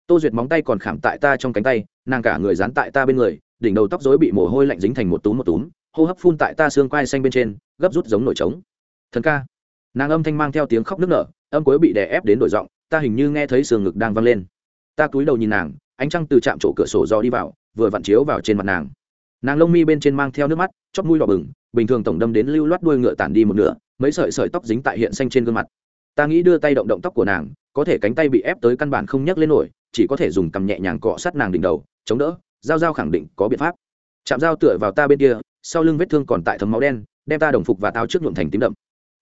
Tô Duyệt móng tay còn khảm tại ta trong cánh tay, nàng cả người dán tại ta bên người, đỉnh đầu tóc rối bị mồ hôi lạnh dính thành một túm một túm, hô hấp phun tại ta xương quai xanh bên trên, gấp rút giống nổi trống. Thần ca. Nàng âm thanh mang theo tiếng khóc nức nở, âm cuối bị đè ép đến đổi giọng, ta hình như nghe thấy sườn ngực đang vang lên. Ta cúi đầu nhìn nàng, ánh trăng từ chạm chỗ cửa sổ do đi vào, vừa vặn chiếu vào trên mặt nàng nàng lông mi bên trên mang theo nước mắt chóp mũi đỏ bừng bình thường tổng đâm đến lưu loát đuôi ngựa tản đi một nửa, mấy sợi sợi tóc dính tại hiện xanh trên gương mặt. Ta nghĩ đưa tay động động tóc của nàng, có thể cánh tay bị ép tới căn bản không nhấc lên nổi, chỉ có thể dùng cầm nhẹ nhàng cọ sát nàng đỉnh đầu, chống đỡ, giao giao khẳng định có biện pháp. Chạm dao tựa vào ta bên kia, sau lưng vết thương còn tại thấm máu đen, đem ta đồng phục và tao trước nhuộm thành tím đậm.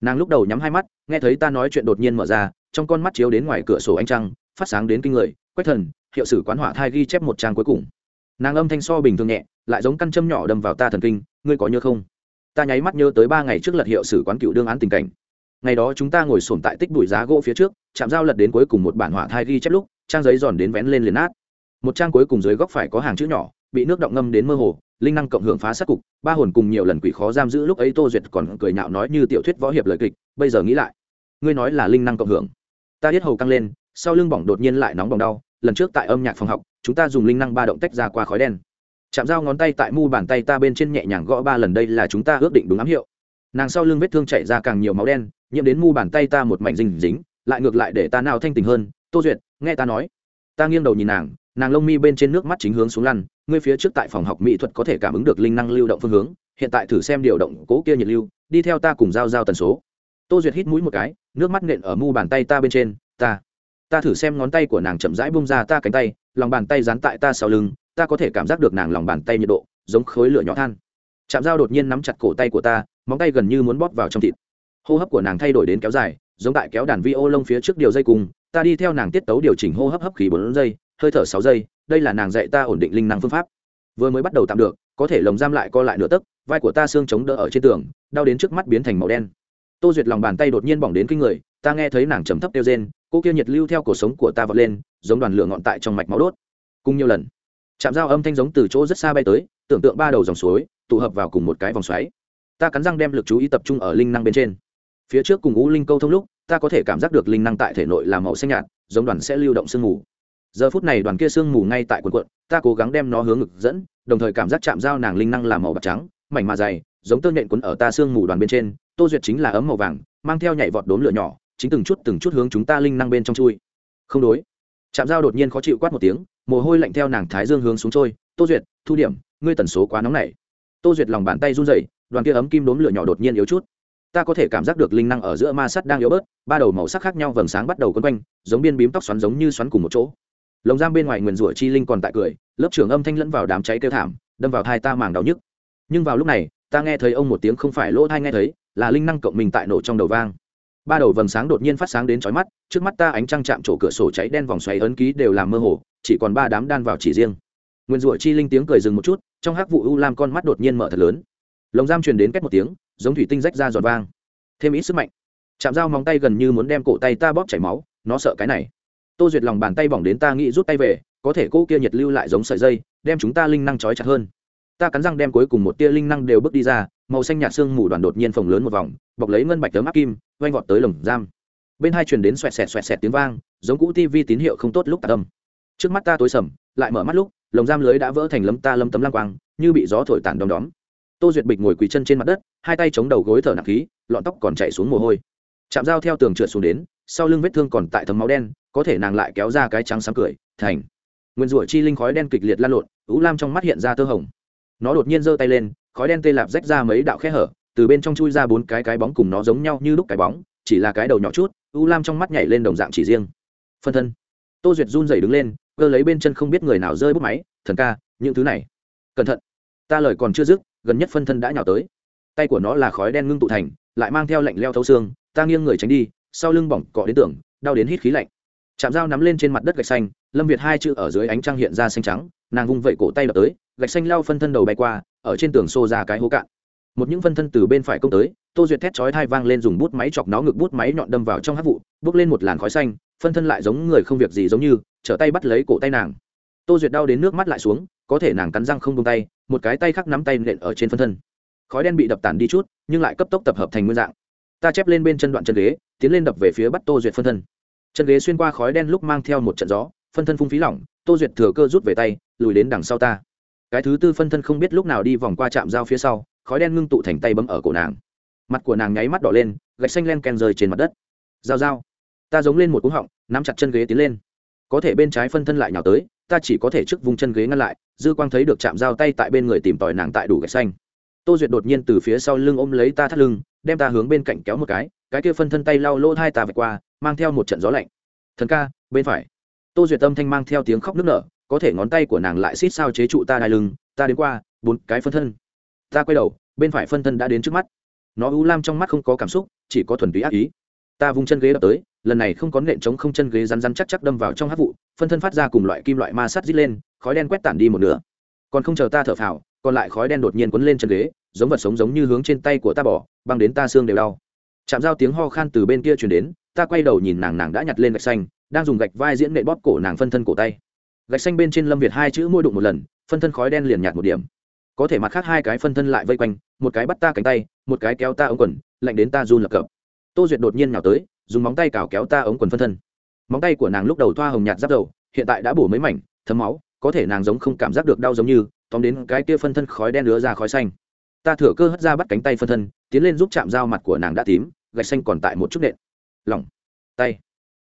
Nàng lúc đầu nhắm hai mắt, nghe thấy ta nói chuyện đột nhiên mở ra, trong con mắt chiếu đến ngoài cửa sổ ánh trăng, phát sáng đến kinh người, quách thần, hiệu sử quán hỏa thai ghi chép một trang cuối cùng. Nàng âm thanh so bình thường nhẹ, lại giống căn châm nhỏ đâm vào ta thần kinh, ngươi có nhớ không? Ta nháy mắt nhớ tới ba ngày trước lật hiệu sử quán cựu đương án tình cảnh. Ngày đó chúng ta ngồi sổm tại tích bụi giá gỗ phía trước, chạm dao lật đến cuối cùng một bản hỏa thai ghi chép lúc, trang giấy giòn đến vén lên liền nát. Một trang cuối cùng dưới góc phải có hàng chữ nhỏ, bị nước động ngâm đến mơ hồ, linh năng cộng hưởng phá sát cục, ba hồn cùng nhiều lần quỷ khó giam giữ lúc ấy tô duyệt còn cười nhạo nói như tiểu thuyết võ hiệp lời kịch, bây giờ nghĩ lại, ngươi nói là linh năng cộng hưởng. Ta biết hầu căng lên, sau lưng bỏng đột nhiên lại nóng bỏng đau, lần trước tại âm nhạc phòng học, chúng ta dùng linh năng ba động tách ra qua khói đen chạm dao ngón tay tại mu bàn tay ta bên trên nhẹ nhàng gõ ba lần, đây là chúng ta ước định đúng ám hiệu. Nàng sau lưng vết thương chảy ra càng nhiều máu đen, nhiễm đến mu bàn tay ta một mảnh dinh dính, lại ngược lại để ta nào thanh tình hơn. Tô duyệt, nghe ta nói. Ta nghiêng đầu nhìn nàng nàng lông mi bên trên nước mắt chính hướng xuống lăn, ngươi phía trước tại phòng học mỹ thuật có thể cảm ứng được linh năng lưu động phương hướng, hiện tại thử xem điều động cố kia nhiệt lưu, đi theo ta cùng giao giao tần số. Tô duyệt hít mũi một cái, nước mắt nện ở mu bàn tay ta bên trên, ta ta thử xem ngón tay của nàng chậm rãi bung ra ta cánh tay, lòng bàn tay dán tại ta sau lưng ta có thể cảm giác được nàng lòng bàn tay nhiệt độ, giống khối lửa nhỏ than. Chạm dao đột nhiên nắm chặt cổ tay của ta, móng tay gần như muốn bóp vào trong thịt. Hô hấp của nàng thay đổi đến kéo dài, giống tại kéo đàn vi ô lông phía trước điều dây cùng, ta đi theo nàng tiết tấu điều chỉnh hô hấp hấp khí bốn giây, hơi thở sáu giây, đây là nàng dạy ta ổn định linh năng phương pháp. Vừa mới bắt đầu tạm được, có thể lồng giam lại co lại nửa tấc, vai của ta xương chống đỡ ở trên tường, đau đến trước mắt biến thành màu đen. Tô duyệt lòng bàn tay đột nhiên bỏng đến kinh người, ta nghe thấy nàng trầm thấp kêu rên, cô kia nhiệt lưu theo cổ sống của ta vọt lên, giống đoàn lửa ngọn tại trong mạch máu đốt. Cùng nhiều lần chạm dao âm thanh giống từ chỗ rất xa bay tới, tưởng tượng ba đầu dòng suối, tụ hợp vào cùng một cái vòng xoáy. Ta cắn răng đem lực chú ý tập trung ở linh năng bên trên. Phía trước cùng ngũ linh câu thông lúc, ta có thể cảm giác được linh năng tại thể nội làm màu xanh nhạt, giống đoàn sẽ lưu động sương mù. Giờ phút này đoàn kia sương mù ngay tại quần quận ta cố gắng đem nó hướng ngực dẫn, đồng thời cảm giác chạm dao nàng linh năng làm màu bạc trắng, mảnh mà dày, giống tơ nhện quấn ở ta sương mù đoàn bên trên, tô duyệt chính là ấm màu vàng, mang theo nhảy vọt đốm lửa nhỏ, chính từng chút từng chút hướng chúng ta linh năng bên trong chui. Không đối. Chạm dao đột nhiên khó chịu quát một tiếng mồ hôi lạnh theo nàng thái dương hướng xuống trôi. Tô duyệt, thu điểm, ngươi tần số quá nóng này. Tô duyệt lòng bàn tay run rẩy, đoàn kia ấm kim đốm lửa nhỏ đột nhiên yếu chút. Ta có thể cảm giác được linh năng ở giữa ma sắt đang yếu bớt, ba đầu màu sắc khác nhau vầng sáng bắt đầu quấn quanh, giống biên bím tóc xoắn giống như xoắn cùng một chỗ. Lồng giam bên ngoài nguyền rủa chi linh còn tại cười, lớp trưởng âm thanh lẫn vào đám cháy kêu thảm, đâm vào thai ta màng đau nhức. Nhưng vào lúc này, ta nghe thấy ông một tiếng không phải lỗ thai nghe thấy, là linh năng cộng mình tại nổ trong đầu vang ba đầu vầng sáng đột nhiên phát sáng đến chói mắt, trước mắt ta ánh trăng chạm chỗ cửa sổ cháy đen vòng xoáy ấn ký đều làm mơ hồ, chỉ còn ba đám đan vào chỉ riêng. Nguyên rủa chi linh tiếng cười dừng một chút, trong hắc vụ u lam con mắt đột nhiên mở thật lớn. Lồng giam truyền đến két một tiếng, giống thủy tinh rách ra giọt vang. Thêm ít sức mạnh. Chạm dao móng tay gần như muốn đem cổ tay ta bóp chảy máu, nó sợ cái này. Tô duyệt lòng bàn tay bỏng đến ta nghĩ rút tay về, có thể cô kia nhiệt lưu lại giống sợi dây, đem chúng ta linh năng trói chặt hơn. Ta cắn răng đem cuối cùng một tia linh năng đều bước đi ra màu xanh nhạt xương mù đoàn đột nhiên phồng lớn một vòng, bọc lấy ngân bạch tấm áp kim oanh vọt tới lồng giam. Bên hai truyền đến xoẹt xẹt xoẹt xẹt tiếng vang, giống cũ tv tín hiệu không tốt lúc tạc âm. Trước mắt ta tối sầm, lại mở mắt lúc, lồng giam lưới đã vỡ thành lấm ta lấm tấm lang quang, như bị gió thổi tản đom đóm. Tô duyệt bịch ngồi quỳ chân trên mặt đất, hai tay chống đầu gối thở nặng khí, lọn tóc còn chạy xuống mồ hôi. Chạm dao theo tường trượt xuống đến, sau lưng vết thương còn tại thấm máu đen, có thể nàng lại kéo ra cái trắng sáng cười, thành. Nguyên rủa chi linh khói đen kịch liệt lan lộn ú lam trong mắt hiện ra tơ hồng. Nó đột nhiên giơ tay lên khói đen tê lạp rách ra mấy đạo khe hở, từ bên trong chui ra bốn cái cái bóng cùng nó giống nhau như lúc cái bóng, chỉ là cái đầu nhỏ chút, U lam trong mắt nhảy lên đồng dạng chỉ riêng. Phân thân. Tô duyệt run rẩy đứng lên, cơ lấy bên chân không biết người nào rơi bút máy, thần ca, những thứ này, cẩn thận. Ta lời còn chưa dứt, gần nhất phân thân đã nhào tới. Tay của nó là khói đen ngưng tụ thành, lại mang theo lạnh leo thấu xương, ta nghiêng người tránh đi, sau lưng bỏng cọ đến tưởng đau đến hít khí lạnh. Chạm dao nắm lên trên mặt đất gạch xanh, lâm việt hai chữ ở dưới ánh trăng hiện ra xanh trắng, nàng vung vẩy cổ tay đập tới gạch xanh lao phân thân đầu bay qua, ở trên tường xô ra cái hố cạn. Một những phân thân từ bên phải công tới, tô duyệt thét chói thai vang lên dùng bút máy chọc nó ngực bút máy nhọn đâm vào trong hát vụ, bước lên một làn khói xanh, phân thân lại giống người không việc gì giống như, trở tay bắt lấy cổ tay nàng. Tô duyệt đau đến nước mắt lại xuống, có thể nàng cắn răng không tung tay, một cái tay khác nắm tay nện ở trên phân thân. Khói đen bị đập tản đi chút, nhưng lại cấp tốc tập hợp thành nguyên dạng. Ta chép lên bên chân đoạn chân ghế, tiến lên đập về phía bắt tô duyệt phân thân. Chân ghế xuyên qua khói đen lúc mang theo một trận gió, phân thân phung phí lỏng, tô duyệt thừa cơ rút về tay, lùi đến đằng sau ta cái thứ tư phân thân không biết lúc nào đi vòng qua trạm dao phía sau, khói đen ngưng tụ thành tay bấm ở cổ nàng. Mặt của nàng nháy mắt đỏ lên, gạch xanh len ken rơi trên mặt đất. Dao dao ta giống lên một cú họng, nắm chặt chân ghế tiến lên. Có thể bên trái phân thân lại nhào tới, ta chỉ có thể trước vùng chân ghế ngăn lại, dư quang thấy được chạm dao tay tại bên người tìm tòi nàng tại đủ gạch xanh. Tô duyệt đột nhiên từ phía sau lưng ôm lấy ta thắt lưng, đem ta hướng bên cạnh kéo một cái cái kia phân thân tay lau lỗ hai ta vạch qua, mang theo một trận gió lạnh. Thần ca, bên phải. Tô duyệt tâm thanh mang theo tiếng khóc nức nở có thể ngón tay của nàng lại xít sao chế trụ ta đai lưng, ta đến qua, bốn cái phân thân. Ta quay đầu, bên phải phân thân đã đến trước mắt. Nó u lam trong mắt không có cảm xúc, chỉ có thuần túy ác ý. Ta vung chân ghế đập tới, lần này không có nện chống không chân ghế rắn rắn chắc chắc đâm vào trong hát vụ, phân thân phát ra cùng loại kim loại ma sắt rít lên, khói đen quét tản đi một nửa. Còn không chờ ta thở phào, còn lại khói đen đột nhiên quấn lên chân ghế, giống vật sống giống như hướng trên tay của ta bỏ băng đến ta xương đều đau. Chạm dao tiếng ho khan từ bên kia chuyển đến, ta quay đầu nhìn nàng nàng đã nhặt lên gạch xanh, đang dùng gạch vai diễn nệ bóp cổ nàng phân thân cổ tay gạch xanh bên trên lâm việt hai chữ môi đụng một lần, phân thân khói đen liền nhạt một điểm. Có thể mặt khác hai cái phân thân lại vây quanh, một cái bắt ta cánh tay, một cái kéo ta ống quần, lạnh đến ta run lập cập. Tô duyệt đột nhiên nào tới, dùng móng tay cào kéo ta ống quần phân thân. Móng tay của nàng lúc đầu thoa hồng nhạt giáp dầu hiện tại đã bổ mấy mảnh, thấm máu, có thể nàng giống không cảm giác được đau giống như, tóm đến cái kia phân thân khói đen lứa ra khói xanh. Ta thửa cơ hất ra bắt cánh tay phân thân, tiến lên giúp chạm dao mặt của nàng đã tím, gạch xanh còn tại một chút nện. Lỏng. Tay.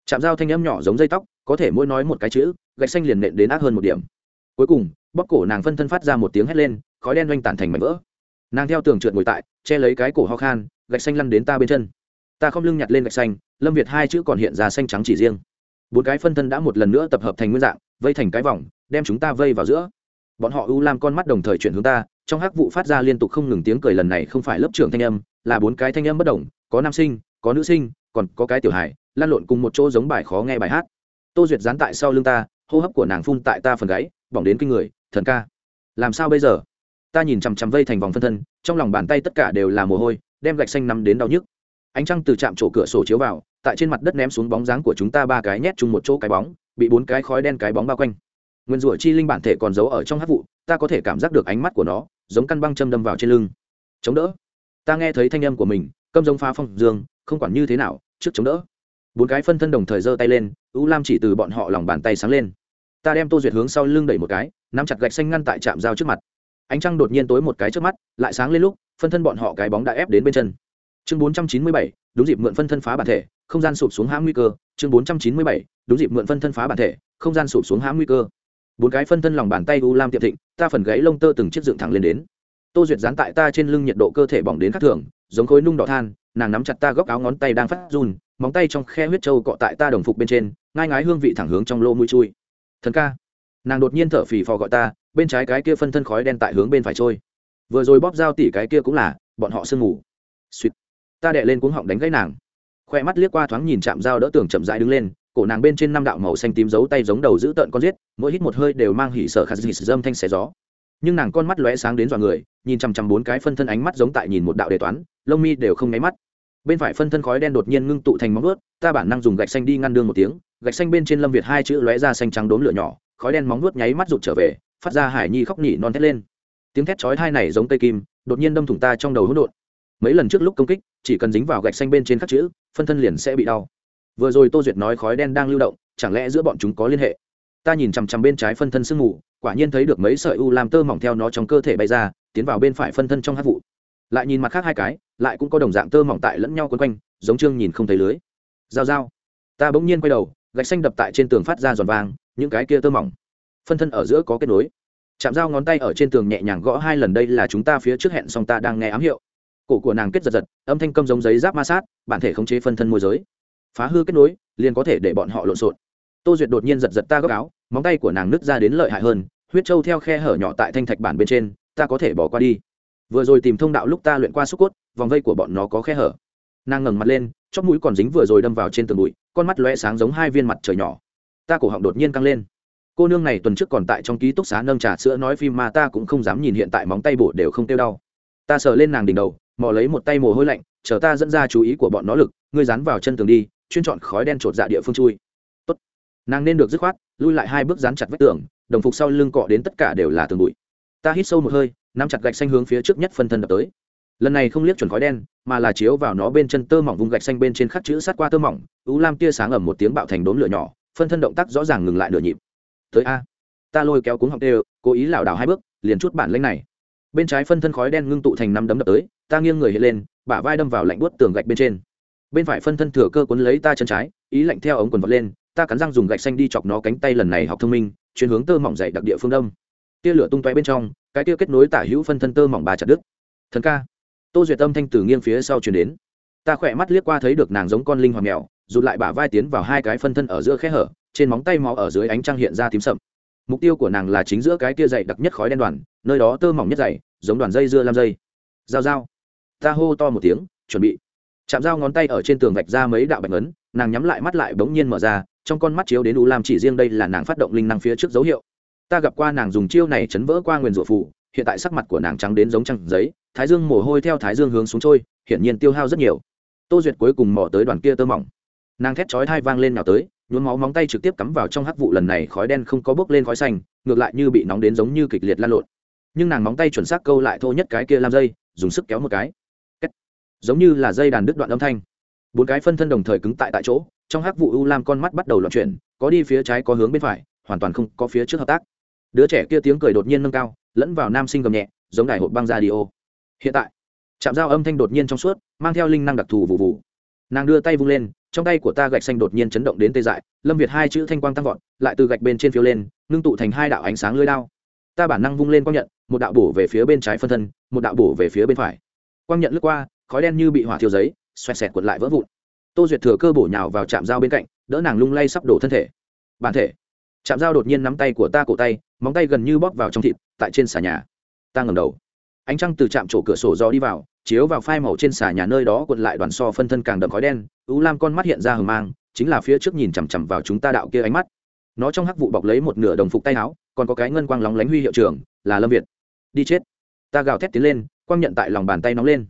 Chạm dao thanh âm nhỏ giống dây tóc, có thể mỗi nói một cái chữ gạch xanh liền nện đến ác hơn một điểm. Cuối cùng bóc cổ nàng phân thân phát ra một tiếng hét lên, khói đen doanh tản thành mảnh vỡ. Nàng theo tường trượt ngồi tại, che lấy cái cổ ho khan, gạch xanh lăn đến ta bên chân. Ta không lưng nhặt lên gạch xanh, lâm việt hai chữ còn hiện ra xanh trắng chỉ riêng. Bốn cái phân thân đã một lần nữa tập hợp thành nguyên dạng, vây thành cái vòng, đem chúng ta vây vào giữa. Bọn họ u làm con mắt đồng thời chuyển hướng ta, trong hắc vụ phát ra liên tục không ngừng tiếng cười lần này không phải lớp trưởng thanh âm, là bốn cái thanh âm bất đồng có nam sinh, có nữ sinh, còn có cái tiểu hài lan lộn cùng một chỗ giống bài khó nghe bài hát. Tô duyệt dán tại sau lưng ta hô hấp của nàng phun tại ta phần gáy, bỏng đến kinh người, thần ca. Làm sao bây giờ? Ta nhìn chằm chằm vây thành vòng phân thân, trong lòng bàn tay tất cả đều là mồ hôi, đem gạch xanh nằm đến đau nhức. Ánh trăng từ chạm chỗ cửa sổ chiếu vào, tại trên mặt đất ném xuống bóng dáng của chúng ta ba cái nhét chung một chỗ cái bóng, bị bốn cái khói đen cái bóng bao quanh. Nguyên rủa chi linh bản thể còn giấu ở trong hát vụ, ta có thể cảm giác được ánh mắt của nó, giống căn băng châm đâm vào trên lưng. Chống đỡ. Ta nghe thấy thanh âm của mình câm giống phá phong dương, không quản như thế nào, trước chống đỡ. Bốn cái phân thân đồng thời giơ tay lên u lam chỉ từ bọn họ lòng bàn tay sáng lên. Ta đem tô duyệt hướng sau lưng đẩy một cái, nắm chặt gạch xanh ngăn tại trạm dao trước mặt. Ánh trăng đột nhiên tối một cái trước mắt, lại sáng lên lúc, phân thân bọn họ cái bóng đã ép đến bên chân. Chương bốn trăm chín mươi bảy, đúng dịp mượn phân thân phá bản thể, không gian sụp xuống hãm nguy cơ. Chương bốn trăm chín mươi bảy, đúng dịp mượn phân thân phá bản thể, không gian sụp xuống hãm nguy cơ. Bốn cái phân thân lòng bàn tay u lam tiệm thịnh, ta phần gãy lông tơ từng chiếc dựng thẳng lên đến. Tô duyệt dán tại ta trên lưng nhiệt độ cơ thể bỏng đến khắc thường, giống khối nung đỏ than, nàng nắm chặt ta góc áo ngón tay đang phát run móng tay trong khe huyết trâu cọ tại ta đồng phục bên trên, ngai ngái hương vị thẳng hướng trong lô mũi chui. Thần ca, nàng đột nhiên thở phì phò gọi ta, bên trái cái kia phân thân khói đen tại hướng bên phải trôi. Vừa rồi bóp dao tỉ cái kia cũng là, bọn họ sương ngủ. Suýt. Ta đệ lên cuống họng đánh gãy nàng. Khoe mắt liếc qua thoáng nhìn chạm dao đỡ tường chậm rãi đứng lên, cổ nàng bên trên năm đạo màu xanh tím giấu tay giống đầu giữ tợn con giết, mỗi hít một hơi đều mang hỉ sở khát dị dâm thanh xé gió. Nhưng nàng con mắt lóe sáng đến dọa người, nhìn chằm chằm bốn cái phân thân ánh mắt giống tại nhìn một đạo đề toán, lông mi đều không nháy mắt bên phải phân thân khói đen đột nhiên ngưng tụ thành móng vuốt ta bản năng dùng gạch xanh đi ngăn đường một tiếng, gạch xanh bên trên lâm việt hai chữ lóe ra xanh trắng đốm lửa nhỏ, khói đen móng vuốt nháy mắt rụt trở về, phát ra hải nhi khóc nhỉ non thét lên. Tiếng thét chói tai này giống cây kim, đột nhiên đâm thủng ta trong đầu hỗn độn. Mấy lần trước lúc công kích, chỉ cần dính vào gạch xanh bên trên các chữ, phân thân liền sẽ bị đau. Vừa rồi tô duyệt nói khói đen đang lưu động, chẳng lẽ giữa bọn chúng có liên hệ? Ta nhìn chằm chằm bên trái phân thân sương mù, quả nhiên thấy được mấy sợi u làm tơ mỏng theo nó trong cơ thể bay ra, tiến vào bên phải phân thân trong hát vụ. Lại nhìn mặt khác hai cái lại cũng có đồng dạng tơ mỏng tại lẫn nhau quấn quanh giống trương nhìn không thấy lưới. Dao dao ta bỗng nhiên quay đầu gạch xanh đập tại trên tường phát ra giòn vang, những cái kia tơ mỏng. Phân thân ở giữa có kết nối. Chạm dao ngón tay ở trên tường nhẹ nhàng gõ hai lần đây là chúng ta phía trước hẹn xong ta đang nghe ám hiệu. Cổ của nàng kết giật giật âm thanh câm giống giấy giáp ma sát bản thể khống chế phân thân môi giới. Phá hư kết nối liền có thể để bọn họ lộn xộn. Tô duyệt đột nhiên giật giật ta góc áo móng tay của nàng nứt ra đến lợi hại hơn huyết trâu theo khe hở nhỏ tại thanh thạch bản bên trên ta có thể bỏ qua đi vừa rồi tìm thông đạo lúc ta luyện qua xúc cốt, vòng vây của bọn nó có khe hở. Nàng ngẩng mặt lên, chóp mũi còn dính vừa rồi đâm vào trên tường bụi, con mắt lóe sáng giống hai viên mặt trời nhỏ. Ta cổ họng đột nhiên căng lên. Cô nương này tuần trước còn tại trong ký túc xá nâng trà sữa nói phim mà ta cũng không dám nhìn hiện tại móng tay bổ đều không tiêu đau. Ta sờ lên nàng đỉnh đầu, mò lấy một tay mồ hôi lạnh, chờ ta dẫn ra chú ý của bọn nó lực, ngươi dán vào chân tường đi, chuyên chọn khói đen trột dạ địa phương chui. Tốt. nàng nên được dứt khoát, lui lại hai bước dán chặt vách tường, đồng phục sau lưng cọ đến tất cả đều là tường bụi. Ta hít sâu một hơi nắm chặt gạch xanh hướng phía trước nhất phân thân đập tới. Lần này không liếc chuẩn khói đen, mà là chiếu vào nó bên chân tơ mỏng vùng gạch xanh bên trên khắc chữ sát qua tơ mỏng ú lam tia sáng ẩm một tiếng bạo thành đốm lửa nhỏ, phân thân động tác rõ ràng ngừng lại nửa nhịp. Tới a. Ta lôi kéo cuống học đều, cố ý lảo đảo hai bước, liền chút bản lĩnh này. Bên trái phân thân khói đen ngưng tụ thành năm đấm đập tới, ta nghiêng người hiện lên, bả vai đâm vào lạnh buốt tường gạch bên trên. Bên phải phân thân thừa cơ cuốn lấy ta chân trái, ý lạnh theo ống quần vật lên, ta cắn răng dùng gạch xanh đi chọc nó cánh tay lần này học thông minh, chuyển hướng tơ mỏng dày đặc địa phương đông. Tia lửa tung tóe bên trong cái kia kết nối tả hữu phân thân tơ mỏng bà chặt đứt. Thần ca. Tô duyệt tâm thanh từ nghiêng phía sau chuyển đến. Ta khỏe mắt liếc qua thấy được nàng giống con linh hoàng mèo, rụt lại bả vai tiến vào hai cái phân thân ở giữa khe hở, trên móng tay máu ở dưới ánh trăng hiện ra tím sậm. Mục tiêu của nàng là chính giữa cái kia dày đặc nhất khói đen đoàn, nơi đó tơ mỏng nhất dày, giống đoàn dây dưa lam dây. Dao dao ta hô to một tiếng, chuẩn bị. Chạm dao ngón tay ở trên tường vạch ra mấy đạo bạch ấn nàng nhắm lại mắt lại bỗng nhiên mở ra, trong con mắt chiếu đến u lam chỉ riêng đây là nàng phát động linh năng phía trước dấu hiệu ta gặp qua nàng dùng chiêu này chấn vỡ qua nguyền rủa phụ hiện tại sắc mặt của nàng trắng đến giống trăng giấy, thái dương mồ hôi theo thái dương hướng xuống trôi, hiển nhiên tiêu hao rất nhiều. Tô duyệt cuối cùng mò tới đoàn kia tơ mỏng. Nàng thét chói thai vang lên nào tới, nhuốm máu móng tay trực tiếp cắm vào trong hắc vụ lần này khói đen không có bốc lên khói xanh, ngược lại như bị nóng đến giống như kịch liệt lan lộn. Nhưng nàng móng tay chuẩn xác câu lại thô nhất cái kia làm dây, dùng sức kéo một cái. Kết. giống như là dây đàn đứt đoạn âm thanh. Bốn cái phân thân đồng thời cứng tại tại chỗ, trong hắc vụ u lam con mắt bắt đầu loạn chuyển, có đi phía trái có hướng bên phải, hoàn toàn không có phía trước hợp tác đứa trẻ kia tiếng cười đột nhiên nâng cao, lẫn vào nam sinh gầm nhẹ, giống đài hộp băng ra đi ô hiện tại chạm dao âm thanh đột nhiên trong suốt, mang theo linh năng đặc thù vụ vụ. Nàng đưa tay vung lên, trong tay của ta gạch xanh đột nhiên chấn động đến tê dại, lâm việt hai chữ thanh quang tăng vọt, lại từ gạch bên trên phiếu lên, ngưng tụ thành hai đạo ánh sáng lưới đao. Ta bản năng vung lên quang nhận, một đạo bổ về phía bên trái phân thân, một đạo bổ về phía bên phải. Quang nhận lướt qua, khói đen như bị hỏa thiêu giấy, xoẹt xẹt quật lại vỡ vụn. Tô duyệt thừa cơ bổ nhào vào trạm dao bên cạnh, đỡ nàng lung lay sắp đổ thân thể. Bản thể trạm dao đột nhiên nắm tay của ta cổ tay, móng tay gần như bóp vào trong thịt, tại trên xà nhà. Ta ngầm đầu. Ánh trăng từ trạm chỗ cửa sổ gió đi vào, chiếu vào phai màu trên xà nhà nơi đó cuộn lại đoàn so phân thân càng đậm khói đen ưu lam con mắt hiện ra hờ mang, chính là phía trước nhìn chằm chằm vào chúng ta đạo kia ánh mắt. Nó trong hắc vụ bọc lấy một nửa đồng phục tay áo, còn có cái ngân quang lóng lánh huy hiệu trưởng, là lâm việt. Đi chết. Ta gào thét tiến lên, quang nhận tại lòng bàn tay nóng lên.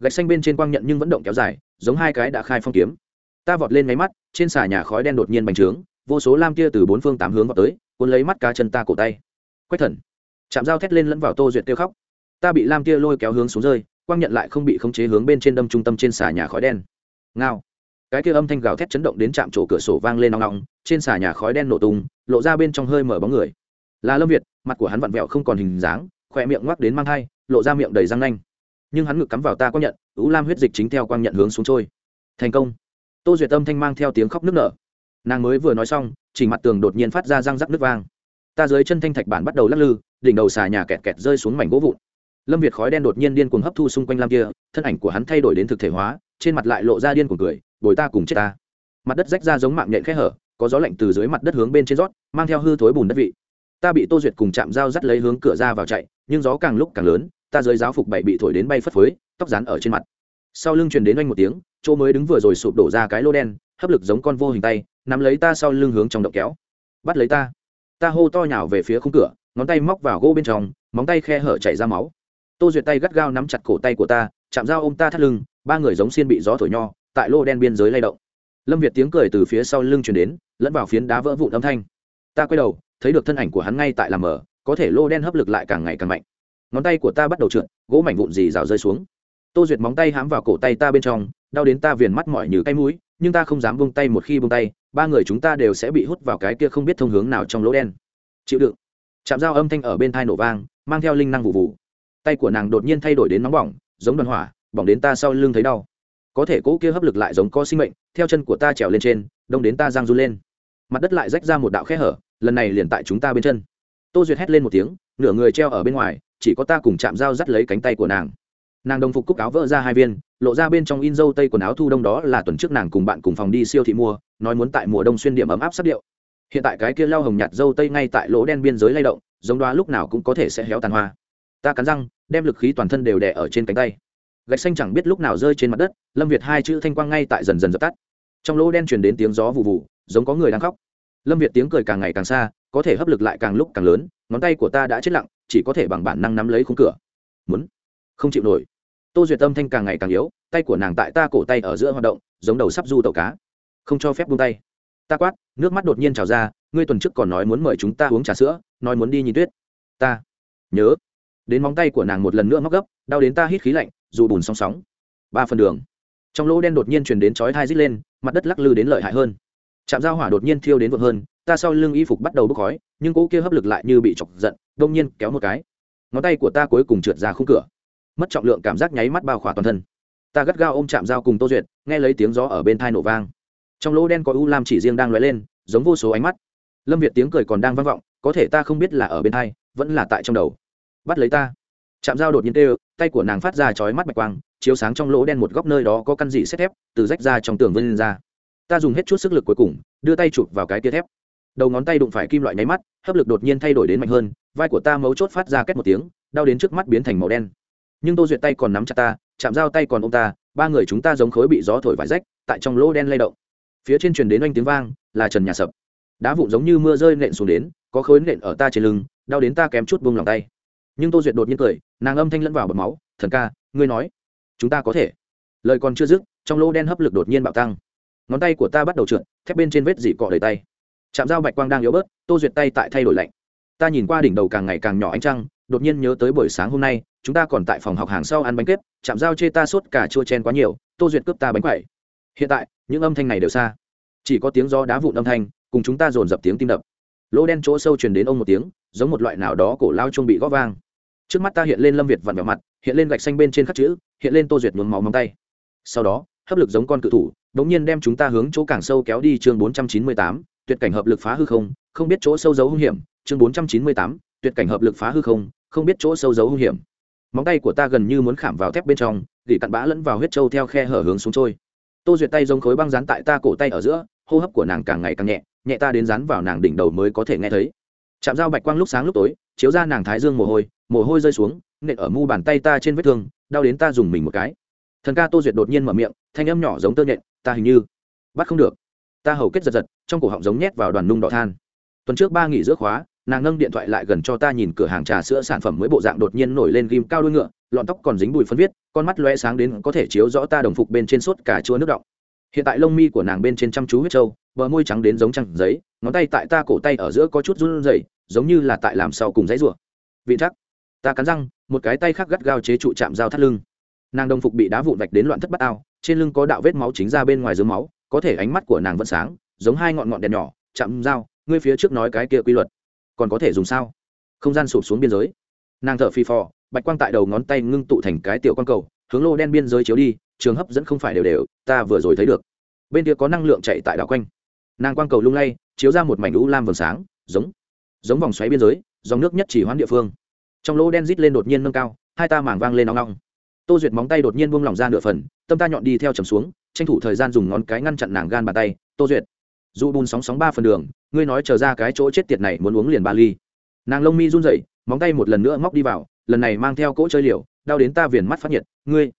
Gạch xanh bên trên quang nhận nhưng vẫn động kéo dài, giống hai cái đã khai phong kiếm. Ta vọt lên máy mắt, trên xà nhà khói đen đột nhiên bành trướng vô số lam kia từ bốn phương tám hướng vào tới, cuốn lấy mắt cá chân ta cổ tay. Quách thần, chạm dao thét lên lẫn vào tô duyệt kêu khóc. Ta bị lam kia lôi kéo hướng xuống rơi, quang nhận lại không bị khống chế hướng bên trên đâm trung tâm trên xà nhà khói đen. Ngao. Cái kia âm thanh gào thét chấn động đến chạm chỗ cửa sổ vang lên nong nong trên xà nhà khói đen nổ tung, lộ ra bên trong hơi mở bóng người. Là lâm việt, mặt của hắn vặn vẹo không còn hình dáng, khỏe miệng ngoắc đến mang thai, lộ ra miệng đầy răng nanh. Nhưng hắn ngực cắm vào ta quang nhận, ú lam huyết dịch chính theo quang nhận hướng xuống trôi. Thành công. Tô duyệt tâm thanh mang theo tiếng khóc nức nở nàng mới vừa nói xong chỉ mặt tường đột nhiên phát ra răng rắc nước vang. Ta dưới chân thanh thạch bản bắt đầu lắc lư, đỉnh đầu xà nhà kẹt kẹt rơi xuống mảnh gỗ vụn. Lâm việt khói đen đột nhiên điên cuồng hấp thu xung quanh lam kia, thân ảnh của hắn thay đổi đến thực thể hóa, trên mặt lại lộ ra điên cuồng cười, bồi ta cùng chết ta. Mặt đất rách ra giống mạng nhện khẽ hở, có gió lạnh từ dưới mặt đất hướng bên trên rót, mang theo hư thối bùn đất vị. Ta bị tô duyệt cùng chạm dao dắt lấy hướng cửa ra vào chạy, nhưng gió càng lúc càng lớn, ta dưới giáo phục bảy bị thổi đến bay phất phới, tóc rán ở trên mặt. Sau lưng truyền đến oanh một tiếng, chỗ mới đứng vừa rồi sụp đổ ra cái lô đen, hấp lực giống con vô hình tay nắm lấy ta sau lưng hướng trong động kéo. Bắt lấy ta. Ta hô to nhào về phía khung cửa, ngón tay móc vào gỗ bên trong, móng tay khe hở chảy ra máu. Tô duyệt tay gắt gao nắm chặt cổ tay của ta, chạm dao ôm ta thắt lưng, ba người giống xiên bị gió thổi nho, tại lô đen biên giới lay động. Lâm việt tiếng cười từ phía sau lưng chuyển đến, lẫn vào phiến đá vỡ vụn âm thanh. Ta quay đầu, thấy được thân ảnh của hắn ngay tại làm mở có thể lô đen hấp lực lại càng ngày càng mạnh. Ngón tay của ta bắt đầu trượt, gỗ mảnh vụn dì rào rơi xuống. Tô duyệt móng tay hám vào cổ tay ta bên trong, đau đến ta viền mắt mỏi như cái mũi nhưng ta không dám buông tay một khi buông tay, ba người chúng ta đều sẽ bị hút vào cái kia không biết thông hướng nào trong lỗ đen. Chịu đựng. Chạm dao âm thanh ở bên thai nổ vang, mang theo linh năng vụ vụ. Tay của nàng đột nhiên thay đổi đến nóng bỏng, giống đoàn hỏa, bỏng đến ta sau lưng thấy đau. Có thể cỗ kia hấp lực lại giống có sinh mệnh, theo chân của ta trèo lên trên, đông đến ta giang run lên. Mặt đất lại rách ra một đạo khe hở, lần này liền tại chúng ta bên chân. Tô duyệt hét lên một tiếng, nửa người treo ở bên ngoài, chỉ có ta cùng chạm dao dắt lấy cánh tay của nàng nàng đồng phục cúc áo vỡ ra hai viên, lộ ra bên trong in dâu tây quần áo thu đông đó là tuần trước nàng cùng bạn cùng phòng đi siêu thị mua, nói muốn tại mùa đông xuyên điểm ấm áp sắc điệu. Hiện tại cái kia lao hồng nhạt dâu tây ngay tại lỗ đen biên giới lay động, giống đoá lúc nào cũng có thể sẽ héo tàn hoa. Ta cắn răng, đem lực khí toàn thân đều đẻ ở trên cánh tay. Gạch xanh chẳng biết lúc nào rơi trên mặt đất, lâm việt hai chữ thanh quang ngay tại dần dần dập tắt. Trong lỗ đen truyền đến tiếng gió vụ vụ giống có người đang khóc. Lâm việt tiếng cười càng ngày càng xa, có thể hấp lực lại càng lúc càng lớn, ngón tay của ta đã chết lặng, chỉ có thể bằng bản năng nắm lấy khung cửa. Muốn? Không chịu nổi tô duyệt tâm thanh càng ngày càng yếu, tay của nàng tại ta cổ tay ở giữa hoạt động, giống đầu sắp du tàu cá. Không cho phép buông tay. Ta quát, nước mắt đột nhiên trào ra, ngươi tuần trước còn nói muốn mời chúng ta uống trà sữa, nói muốn đi nhìn tuyết. Ta nhớ. Đến móng tay của nàng một lần nữa móc gấp, đau đến ta hít khí lạnh, dù bùn song sóng. Ba phần đường. Trong lỗ đen đột nhiên truyền đến chói thai rít lên, mặt đất lắc lư đến lợi hại hơn. Chạm giao hỏa đột nhiên thiêu đến vượng hơn, ta sau lưng y phục bắt đầu bốc khói, nhưng cỗ kia hấp lực lại như bị chọc giận, đông nhiên kéo một cái. Ngón tay của ta cuối cùng trượt ra khung cửa mất trọng lượng cảm giác nháy mắt bao khỏa toàn thân. Ta gắt gao ôm chạm dao cùng tô duyệt, nghe lấy tiếng gió ở bên thai nổ vang. Trong lỗ đen có u lam chỉ riêng đang lóe lên, giống vô số ánh mắt. Lâm việt tiếng cười còn đang vang vọng, có thể ta không biết là ở bên thai, vẫn là tại trong đầu. Bắt lấy ta. Chạm dao đột nhiên tê tay của nàng phát ra chói mắt bạch quang, chiếu sáng trong lỗ đen một góc nơi đó có căn dị xét thép, từ rách ra trong tường vân lên ra. Ta dùng hết chút sức lực cuối cùng, đưa tay chụp vào cái tia thép. Đầu ngón tay đụng phải kim loại nháy mắt, hấp lực đột nhiên thay đổi đến mạnh hơn, vai của ta mấu chốt phát ra két một tiếng, đau đến trước mắt biến thành màu đen nhưng tô duyệt tay còn nắm chặt ta, chạm dao tay còn ô m ta, ba người chúng ta giống khối bị gió thổi vải rách, tại trong lỗ đen lay động. Phía trên truyền đến oanh tiếng vang, là trần nhà sập. Đá vụn giống như mưa rơi nện xuống đến, có khối nện ở ta trên lưng, đau đến ta kém chút buông lòng tay. Nhưng tô duyệt đột nhiên cười, nàng âm thanh lẫn vào bật máu, thần ca, ngươi nói, chúng ta có thể. Lời còn chưa dứt, trong lỗ đen hấp lực đột nhiên bạo tăng. Ngón tay của ta bắt đầu trượt, thép bên trên vết dị cọ đầy tay. Chạm dao bạch quang đang yếu bớt, tô duyệt tay tại thay đổi lạnh. Ta nhìn qua đỉnh đầu càng ngày càng nhỏ ánh trăng đột nhiên nhớ tới buổi sáng hôm nay, chúng ta còn tại phòng học hàng sau ăn bánh kếp, chạm dao chê ta sốt cả chua chen quá nhiều, tô duyệt cướp ta bánh quậy hiện tại, những âm thanh này đều xa. Chỉ có tiếng gió đá vụn âm thanh, cùng chúng ta dồn dập tiếng tim đập. Lỗ đen chỗ sâu truyền đến ông một tiếng, giống một loại nào đó cổ lao chuông bị góp vang. Trước mắt ta hiện lên lâm việt vặn vẹo mặt, hiện lên gạch xanh bên trên khắc chữ, hiện lên tô duyệt nhuốm máu móng tay. Sau đó, hấp lực giống con cự thủ đ ỗ n g nhiên đem chúng ta hướng chỗ càng sâu kéo đi chương bốn trăm chín mươi tám, tuyệt cảnh hợp lực phá hư không không biết chỗ sâu giấu hung hiểm, chương bốn trăm chín mươi tám, tuyệt cảnh hợp lực phá hư không không biết chỗ sâu giấu hung hiểm. Móng tay của ta gần như muốn khảm vào thép bên trong, gỉ cặn bã lẫn vào huyết trâu theo khe hở hướng xuống trôi. Tô duyệt tay giống khối băng rán tại ta cổ tay ở giữa, hô hấp của nàng càng ngày càng nhẹ nhẹ ta đến rán vào nàng đỉnh đầu mới có thể nghe thấy. Chạm dao bạch quang lúc sáng lúc tối, chiếu ra nàng thái dương mồ hôi mồ hôi rơi xuống, nện ở mu bàn tay ta trên vết thương, đau đến ta dùng mình một cái. Thần ca tô duyệt đột nhiên mở miệng, thanh âm nhỏ giống tơ nhện, ta hình như bắt không được. Ta hầu kết giật giật, trong cổ họng giống nhét vào đoàn nung đỏ than. Tuần trước ba nghỉ giữa khóa nàng nâng điện thoại lại gần cho ta nhìn cửa hàng trà sữa sản phẩm mới bộ dạng đột nhiên nổi lên ghim cao đuôi ngựa, lọn tóc còn dính bụi phân viết, con mắt loe sáng đến có thể chiếu rõ ta đồng phục bên trên suốt cả chua nước động hiện tại lông mi của nàng bên trên chăm chú huyết trâu, bờ môi trắng đến giống trăng giấy, ngón tay tại ta cổ tay ở giữa có chút run rẩy, giống như là tại làm sau cùng giấy rủa. Vị chắc ta cắn răng, một cái tay khác gắt gao chế trụ chạm dao thắt lưng. Nàng đồng phục bị đá vụn vạch đến loạn thất bát ao, trên lưng có đạo vết máu chính ra bên ngoài dưới máu, có thể ánh mắt của nàng vẫn sáng, giống hai ngọn ngọn đèn nhỏ, chạm dao, ngươi phía trước nói cái kia quy luật còn có thể dùng sao? Không gian sụp xuống biên giới. Nàng thở phì phò, bạch quang tại đầu ngón tay ngưng tụ thành cái tiểu quang cầu, hướng lô đen biên giới chiếu đi, trường hấp dẫn không phải đều đều, ta vừa rồi thấy được. Bên kia có năng lượng chạy tại đảo quanh. Nàng quang cầu lung lay, chiếu ra một mảnh lũ lam vầng sáng, giống giống vòng xoáy biên giới, dòng nước nhất chỉ hoán địa phương. Trong lỗ đen rít lên đột nhiên nâng cao, hai ta mảng vang lên nóng nóng tô duyệt móng tay đột nhiên buông lỏng ra nửa phần, tâm ta nhọn đi theo trầm xuống, tranh thủ thời gian dùng ngón cái ngăn chặn nàng gan bàn tay. Tô duyệt dù bùn sóng sóng ba phần đường, ngươi nói chờ ra cái chỗ chết tiệt này muốn uống liền ba ly. Nàng lông mi run rẩy, móng tay một lần nữa móc đi vào, lần này mang theo cỗ chơi liều, đau đến ta viền mắt phát nhiệt. Ngươi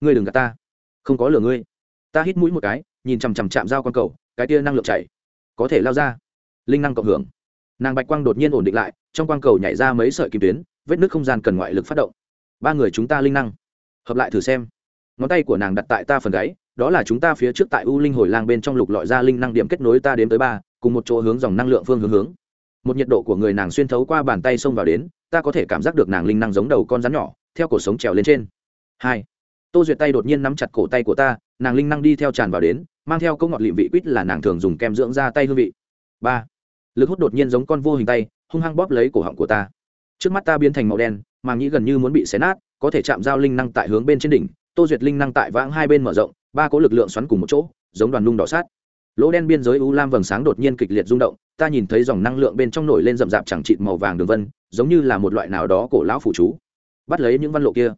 ngươi đừng gạt ta. Không có lửa ngươi. Ta hít mũi một cái, nhìn chằm chằm chạm dao con cầu cái tia năng lượng chảy. Có thể lao ra. Linh năng cộng hưởng. Nàng bạch quang đột nhiên ổn định lại, trong quang cầu nhảy ra mấy sợi kim tuyến, vết nước không gian cần ngoại lực phát động. Ba người chúng ta linh năng. Hợp lại thử xem. Ngón tay của nàng đặt tại ta phần gáy đó là chúng ta phía trước tại u linh hồi lang bên trong lục lọi ra linh năng điểm kết nối ta đến tới ba, cùng một chỗ hướng dòng năng lượng phương hướng hướng. Một nhiệt độ của người nàng xuyên thấu qua bàn tay xông vào đến, ta có thể cảm giác được nàng linh năng giống đầu con rắn nhỏ, theo cổ sống trèo lên trên. Hai, tô duyệt tay đột nhiên nắm chặt cổ tay của ta, nàng linh năng đi theo tràn vào đến, mang theo câu ngọt lịm vị quýt là nàng thường dùng kem dưỡng da tay hương vị. Ba, lực hút đột nhiên giống con vô hình tay, hung hăng bóp lấy cổ họng của ta. Trước mắt ta biến thành màu đen màng nhĩ gần như muốn bị xé nát, có thể chạm giao linh năng tại hướng bên trên đỉnh, tô duyệt linh năng tại vãng hai bên mở rộng ba cỗ lực lượng xoắn cùng một chỗ, giống đoàn nung đỏ sát. Lỗ đen biên giới u lam vầng sáng đột nhiên kịch liệt rung động, ta nhìn thấy dòng năng lượng bên trong nổi lên rậm rạp chẳng trịt màu vàng đường vân, giống như là một loại nào đó cổ lão phủ chú. Bắt lấy những văn lộ kia.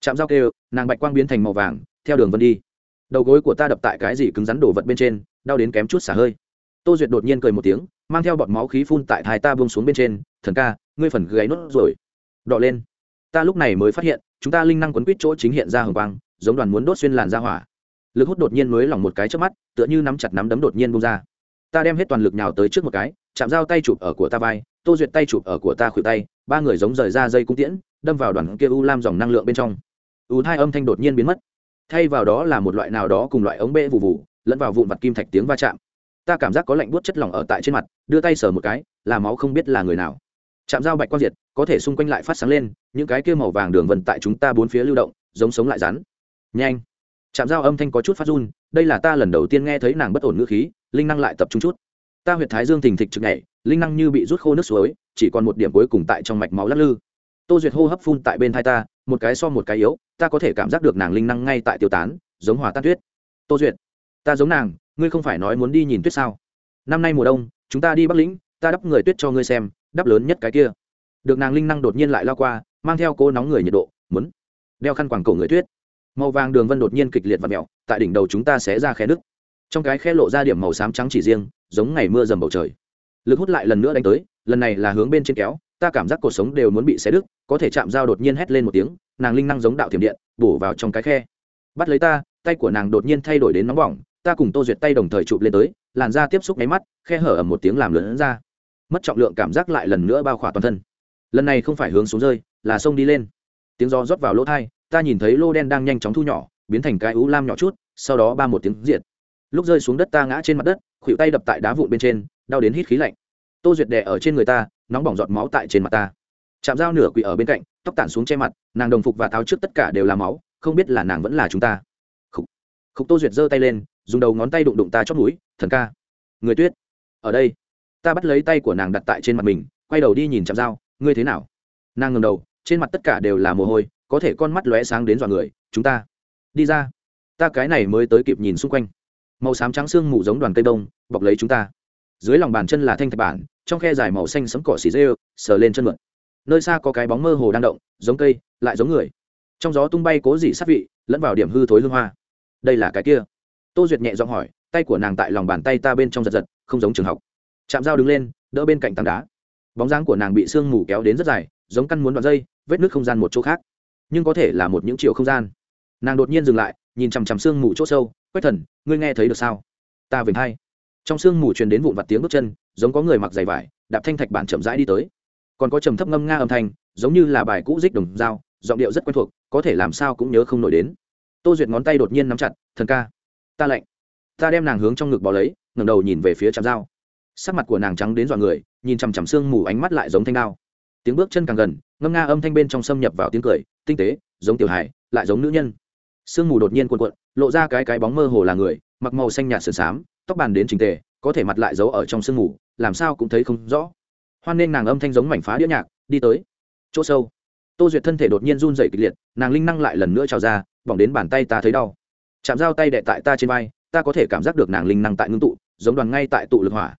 Chạm dao kêu, nàng bạch quang biến thành màu vàng, theo đường vân đi. Đầu gối của ta đập tại cái gì cứng rắn đổ vật bên trên, đau đến kém chút xả hơi. Tô duyệt đột nhiên cười một tiếng, mang theo bọt máu khí phun tại thái ta buông xuống bên trên, thần ca, ngươi phần gáy nốt rồi. Đọ lên. Ta lúc này mới phát hiện, chúng ta linh năng quấn quýt chỗ chính hiện ra hồng quang, giống đoàn muốn đốt xuyên làn ra hỏa lực hút đột nhiên nối lỏng một cái trước mắt, tựa như nắm chặt nắm đấm đột nhiên bung ra. Ta đem hết toàn lực nhào tới trước một cái, chạm dao tay chụp ở của ta vai, tô duyệt tay chụp ở của ta khuỷu tay, ba người giống rời ra dây cung tiễn, đâm vào đoàn kia u lam dòng năng lượng bên trong. U hai âm thanh đột nhiên biến mất. Thay vào đó là một loại nào đó cùng loại ống bê vụ vụ lẫn vào vụn vặt kim thạch tiếng va chạm. Ta cảm giác có lạnh buốt chất lỏng ở tại trên mặt, đưa tay sờ một cái, là máu không biết là người nào. Chạm dao bạch quang diệt, có thể xung quanh lại phát sáng lên, những cái kia màu vàng đường vần tại chúng ta bốn phía lưu động, giống sống lại rắn. Nhanh! Chạm dao âm thanh có chút phát run, đây là ta lần đầu tiên nghe thấy nàng bất ổn ngữ khí, linh năng lại tập trung chút. Ta huyệt thái dương thình thịch chực nhảy, linh năng như bị rút khô nước suối, chỉ còn một điểm cuối cùng tại trong mạch máu lắc lư. Tô duyệt hô hấp phun tại bên thai ta, một cái so một cái yếu, ta có thể cảm giác được nàng linh năng ngay tại tiêu tán, giống hòa tan tuyết. Tô duyệt, ta giống nàng, ngươi không phải nói muốn đi nhìn tuyết sao? Năm nay mùa đông, chúng ta đi bắc lĩnh, ta đắp người tuyết cho ngươi xem, đắp lớn nhất cái kia. Được nàng linh năng đột nhiên lại lao qua, mang theo cô nóng người nhiệt độ, muốn đeo khăn quàng cổ người tuyết màu vàng đường vân đột nhiên kịch liệt và mẹo, tại đỉnh đầu chúng ta sẽ ra khe nước trong cái khe lộ ra điểm màu xám trắng chỉ riêng, giống ngày mưa dầm bầu trời. Lực hút lại lần nữa đánh tới, lần này là hướng bên trên kéo, ta cảm giác cuộc sống đều muốn bị xé đứt, có thể chạm dao đột nhiên hét lên một tiếng, nàng linh năng giống đạo thiểm điện, bổ vào trong cái khe. Bắt lấy ta, tay của nàng đột nhiên thay đổi đến nóng bỏng, ta cùng tô duyệt tay đồng thời chụp lên tới, làn da tiếp xúc nháy mắt, khe hở ở một tiếng làm lớn ra. Mất trọng lượng cảm giác lại lần nữa bao khỏa toàn thân. Lần này không phải hướng xuống rơi, là sông đi lên. Tiếng gió rót vào lỗ thai ta nhìn thấy lô đen đang nhanh chóng thu nhỏ biến thành cái ú lam nhỏ chút sau đó ba một tiếng diệt. Lúc rơi xuống đất ta ngã trên mặt đất khuỷu tay đập tại đá vụn bên trên đau đến hít khí lạnh. Tô duyệt đè ở trên người ta nóng bỏng giọt máu tại trên mặt ta. Chạm dao nửa quỷ ở bên cạnh tóc tản xuống che mặt nàng đồng phục và tháo trước tất cả đều là máu không biết là nàng vẫn là chúng ta. Khúc, khúc tô duyệt giơ tay lên dùng đầu ngón tay đụng đụng ta chót núi thần ca người tuyết ở đây. Ta bắt lấy tay của nàng đặt tại trên mặt mình quay đầu đi nhìn chạm dao ngươi thế nào? Nàng ngầm đầu trên mặt tất cả đều là mồ hôi có thể con mắt lóe sáng đến dọa người, chúng ta, đi ra. Ta cái này mới tới kịp nhìn xung quanh. Màu xám trắng xương mù giống đoàn cây đông, bọc lấy chúng ta. Dưới lòng bàn chân là thanh thạch bản, trong khe dài màu xanh sấm cỏ xì rêu, sờ lên chân mượn nơi xa có cái bóng mơ hồ đang động, giống cây, lại giống người. Trong gió tung bay cố dị sát vị, lẫn vào điểm hư thối hương hoa. Đây là cái kia. Tô duyệt nhẹ giọng hỏi, tay của nàng tại lòng bàn tay ta bên trong giật giật, không giống trường học. Chạm dao đứng lên, đỡ bên cạnh tảng đá. Bóng dáng của nàng bị sương mù kéo đến rất dài, giống căn muốn đoạn dây, vết nước không gian một chỗ khác nhưng có thể là một những chiều không gian. Nàng đột nhiên dừng lại, nhìn chằm chằm sương mù chỗ sâu, quách thần, ngươi nghe thấy được sao? Ta vểnh hay trong sương mù truyền đến vụn vặt tiếng bước chân, giống có người mặc giày vải, đạp thanh thạch bản chậm rãi đi tới. Còn có trầm thấp ngâm nga âm thanh, giống như là bài cũ dích đồng dao, giọng điệu rất quen thuộc, có thể làm sao cũng nhớ không nổi đến. Tô duyệt ngón tay đột nhiên nắm chặt, thần ca, ta lạnh ta đem nàng hướng trong ngực bò lấy, ngẩng đầu nhìn về phía chạm dao. Sắc mặt của nàng trắng đến dọa người, nhìn chằm chằm sương mù ánh mắt lại giống thanh đao. Tiếng bước chân càng gần, ngâm nga âm thanh bên trong xâm nhập vào tiếng cười tinh tế, giống tiểu hải lại giống nữ nhân. Sương mù đột nhiên cuộn cuộn, lộ ra cái cái bóng mơ hồ là người, mặc màu xanh nhạt sườn xám, tóc bàn đến trình tề, có thể mặt lại giấu ở trong sương mù, làm sao cũng thấy không rõ. Hoan nên nàng âm thanh giống mảnh phá đĩa nhạc, đi tới. Chỗ sâu. Tô duyệt thân thể đột nhiên run dày kịch liệt, nàng linh năng lại lần nữa trào ra, bỏng đến bàn tay ta thấy đau. Chạm dao tay đệ tại ta trên vai, ta có thể cảm giác được nàng linh năng tại ngưng tụ, giống đoàn ngay tại tụ lực hỏa.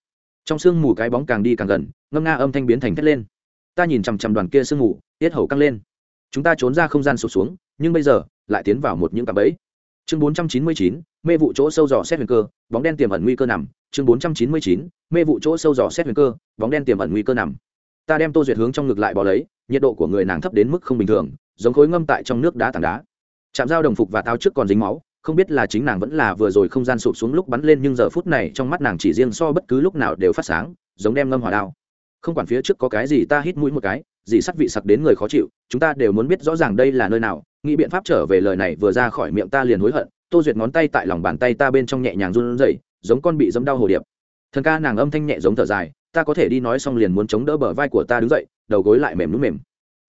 Trong sương mù cái bóng càng đi càng gần, ngâm nga âm thanh biến thành thét lên. Ta nhìn chằm chằm đoàn kia sương mù, tiết hầu căng lên chúng ta trốn ra không gian sụp xuống nhưng bây giờ lại tiến vào một những cạm bẫy. Chương 499, mê vụ chỗ sâu dò xét huyền cơ bóng đen tiềm ẩn nguy cơ nằm. Chương 499, mê vụ chỗ sâu dò xét huyền cơ bóng đen tiềm ẩn nguy cơ nằm. Ta đem tô duyệt hướng trong ngực lại bỏ lấy nhiệt độ của người nàng thấp đến mức không bình thường giống khối ngâm tại trong nước đá tảng đá. Chạm dao đồng phục và tao trước còn dính máu không biết là chính nàng vẫn là vừa rồi không gian sụp xuống lúc bắn lên nhưng giờ phút này trong mắt nàng chỉ riêng so bất cứ lúc nào đều phát sáng giống đem ngâm hỏa đao. Không quản phía trước có cái gì ta hít mũi một cái dì sắt vị sặc đến người khó chịu chúng ta đều muốn biết rõ ràng đây là nơi nào nghĩ biện pháp trở về lời này vừa ra khỏi miệng ta liền hối hận tô duyệt ngón tay tại lòng bàn tay ta bên trong nhẹ nhàng run rẩy giống con bị dấm đau hồ điệp. Thần ca nàng âm thanh nhẹ giống thở dài ta có thể đi nói xong liền muốn chống đỡ bờ vai của ta đứng dậy đầu gối lại mềm núm mềm.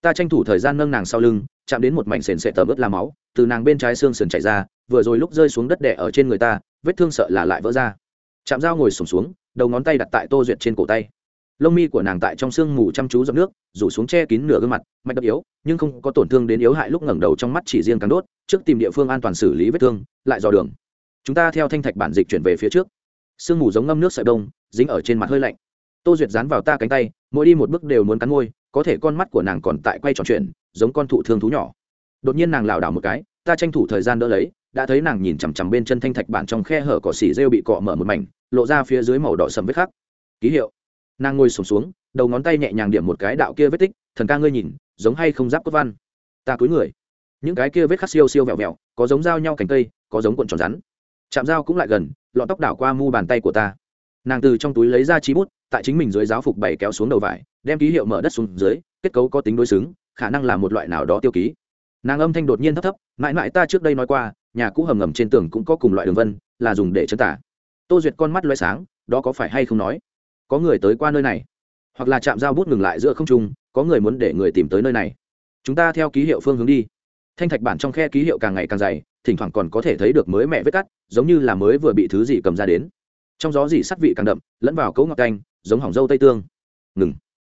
Ta tranh thủ thời gian nâng nàng sau lưng chạm đến một mảnh sền sệ tầm ướt la máu từ nàng bên trái xương sườn chảy ra vừa rồi lúc rơi xuống đất đẻ ở trên người ta vết thương sợ là lại vỡ ra. Chạm dao ngồi sùng xuống, xuống đầu ngón tay đặt tại tô duyệt trên cổ tay lông mi của nàng tại trong sương mù chăm chú dọc nước, rủ xuống che kín nửa gương mặt, mạch đập yếu, nhưng không có tổn thương đến yếu hại lúc ngẩng đầu trong mắt chỉ riêng càng đốt, trước tìm địa phương an toàn xử lý vết thương, lại dò đường. Chúng ta theo thanh thạch bản dịch chuyển về phía trước. Sương mù giống ngâm nước sợi đông dính ở trên mặt hơi lạnh. Tô duyệt dán vào ta cánh tay, mỗi đi một bước đều muốn cắn môi, có thể con mắt của nàng còn tại quay tròn chuyện, giống con thụ thương thú nhỏ. Đột nhiên nàng lảo đảo một cái, ta tranh thủ thời gian đỡ lấy, đã thấy nàng nhìn chằm chằm bên chân thanh thạch bản trong khe hở cỏ xỉ rêu bị cọ mở một mảnh, lộ ra phía dưới màu đỏ sầm vết khắc. Ký hiệu nàng ngồi sụp xuống, xuống đầu ngón tay nhẹ nhàng điểm một cái đạo kia vết tích thần ca ngươi nhìn giống hay không giáp cốt văn? Ta cúi người. Những cái kia vết khắc siêu siêu vẹo vẹo có giống dao nhau cành cây có giống cuộn tròn rắn. Chạm dao cũng lại gần lọn tóc đảo qua mu bàn tay của ta. Nàng từ trong túi lấy ra trí bút tại chính mình dưới giáo phục bày kéo xuống đầu vải đem ký hiệu mở đất xuống dưới kết cấu có tính đối xứng khả năng là một loại nào đó tiêu ký. Nàng âm thanh đột nhiên thấp thấp mãi mãi ta trước đây nói qua nhà cũ hầm ngầm trên tường cũng có cùng loại đường vân là dùng để chân tả. Tô duyệt con mắt loay sáng đó có phải hay không nói? Có người tới qua nơi này. Hoặc là chạm dao bút ngừng lại giữa không trung, có người muốn để người tìm tới nơi này. Chúng ta theo ký hiệu phương hướng đi. Thanh thạch bản trong khe ký hiệu càng ngày càng dày, thỉnh thoảng còn có thể thấy được mới mẹ vết cắt, giống như là mới vừa bị thứ gì cầm ra đến. Trong gió dỉ sắt vị càng đậm, lẫn vào cấu ngọc canh, giống hỏng dâu tây tương. Ngừng.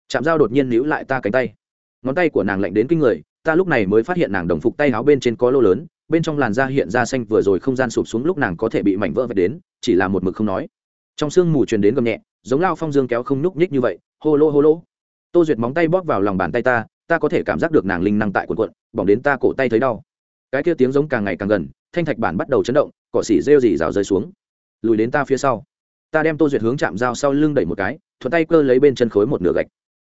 Chạm dao đột nhiên níu lại ta cánh tay. Ngón tay của nàng lạnh đến kinh người, ta lúc này mới phát hiện nàng đồng phục tay áo bên trên có lô lớn, bên trong làn da hiện ra xanh vừa rồi không gian sụp xuống lúc nàng có thể bị mảnh vỡ vạch đến, chỉ là một mực không nói trong sương mù truyền đến gầm nhẹ, giống lao phong dương kéo không nhúc nhích như vậy, hô lô hô lô. Tô duyệt móng tay bóp vào lòng bàn tay ta ta có thể cảm giác được nàng linh năng tại quần quận bỏng đến ta cổ tay thấy đau. Cái kia tiếng giống càng ngày càng gần, thanh thạch bản bắt đầu chấn động, cỏ xỉ rêu rỉ rào rơi xuống. Lùi đến ta phía sau. Ta đem tô duyệt hướng chạm dao sau lưng đẩy một cái, thuận tay cơ lấy bên chân khối một nửa gạch.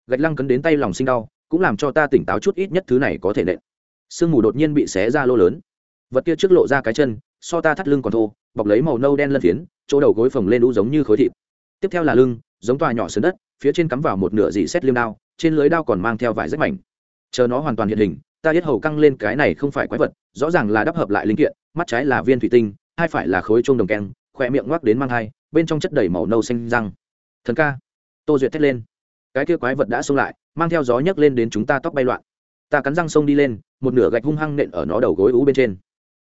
Gạch lăng cấn đến tay lòng sinh đau, cũng làm cho ta tỉnh táo chút ít nhất thứ này có thể nện. Sương mù đột nhiên bị xé ra lô lớn. Vật kia trước lộ ra cái chân, so ta thắt lưng còn thô, bọc lấy màu nâu đen lân phiến chỗ đầu gối phồng lên đũ giống như khối thịt. Tiếp theo là lưng, giống tòa nhỏ sườn đất, phía trên cắm vào một nửa dị xét liêm đao, trên lưới đao còn mang theo vải rách mảnh. Chờ nó hoàn toàn hiện hình, ta biết hầu căng lên cái này không phải quái vật, rõ ràng là đắp hợp lại linh kiện, mắt trái là viên thủy tinh, hai phải là khối chuông đồng keng khỏe miệng ngoắc đến mang hai, bên trong chất đầy màu nâu xanh răng. Thần ca, tô duyệt thét lên. Cái kia quái vật đã xông lại, mang theo gió nhấc lên đến chúng ta tóc bay loạn. Ta cắn răng xông đi lên, một nửa gạch hung hăng nện ở nó đầu gối ú bên trên.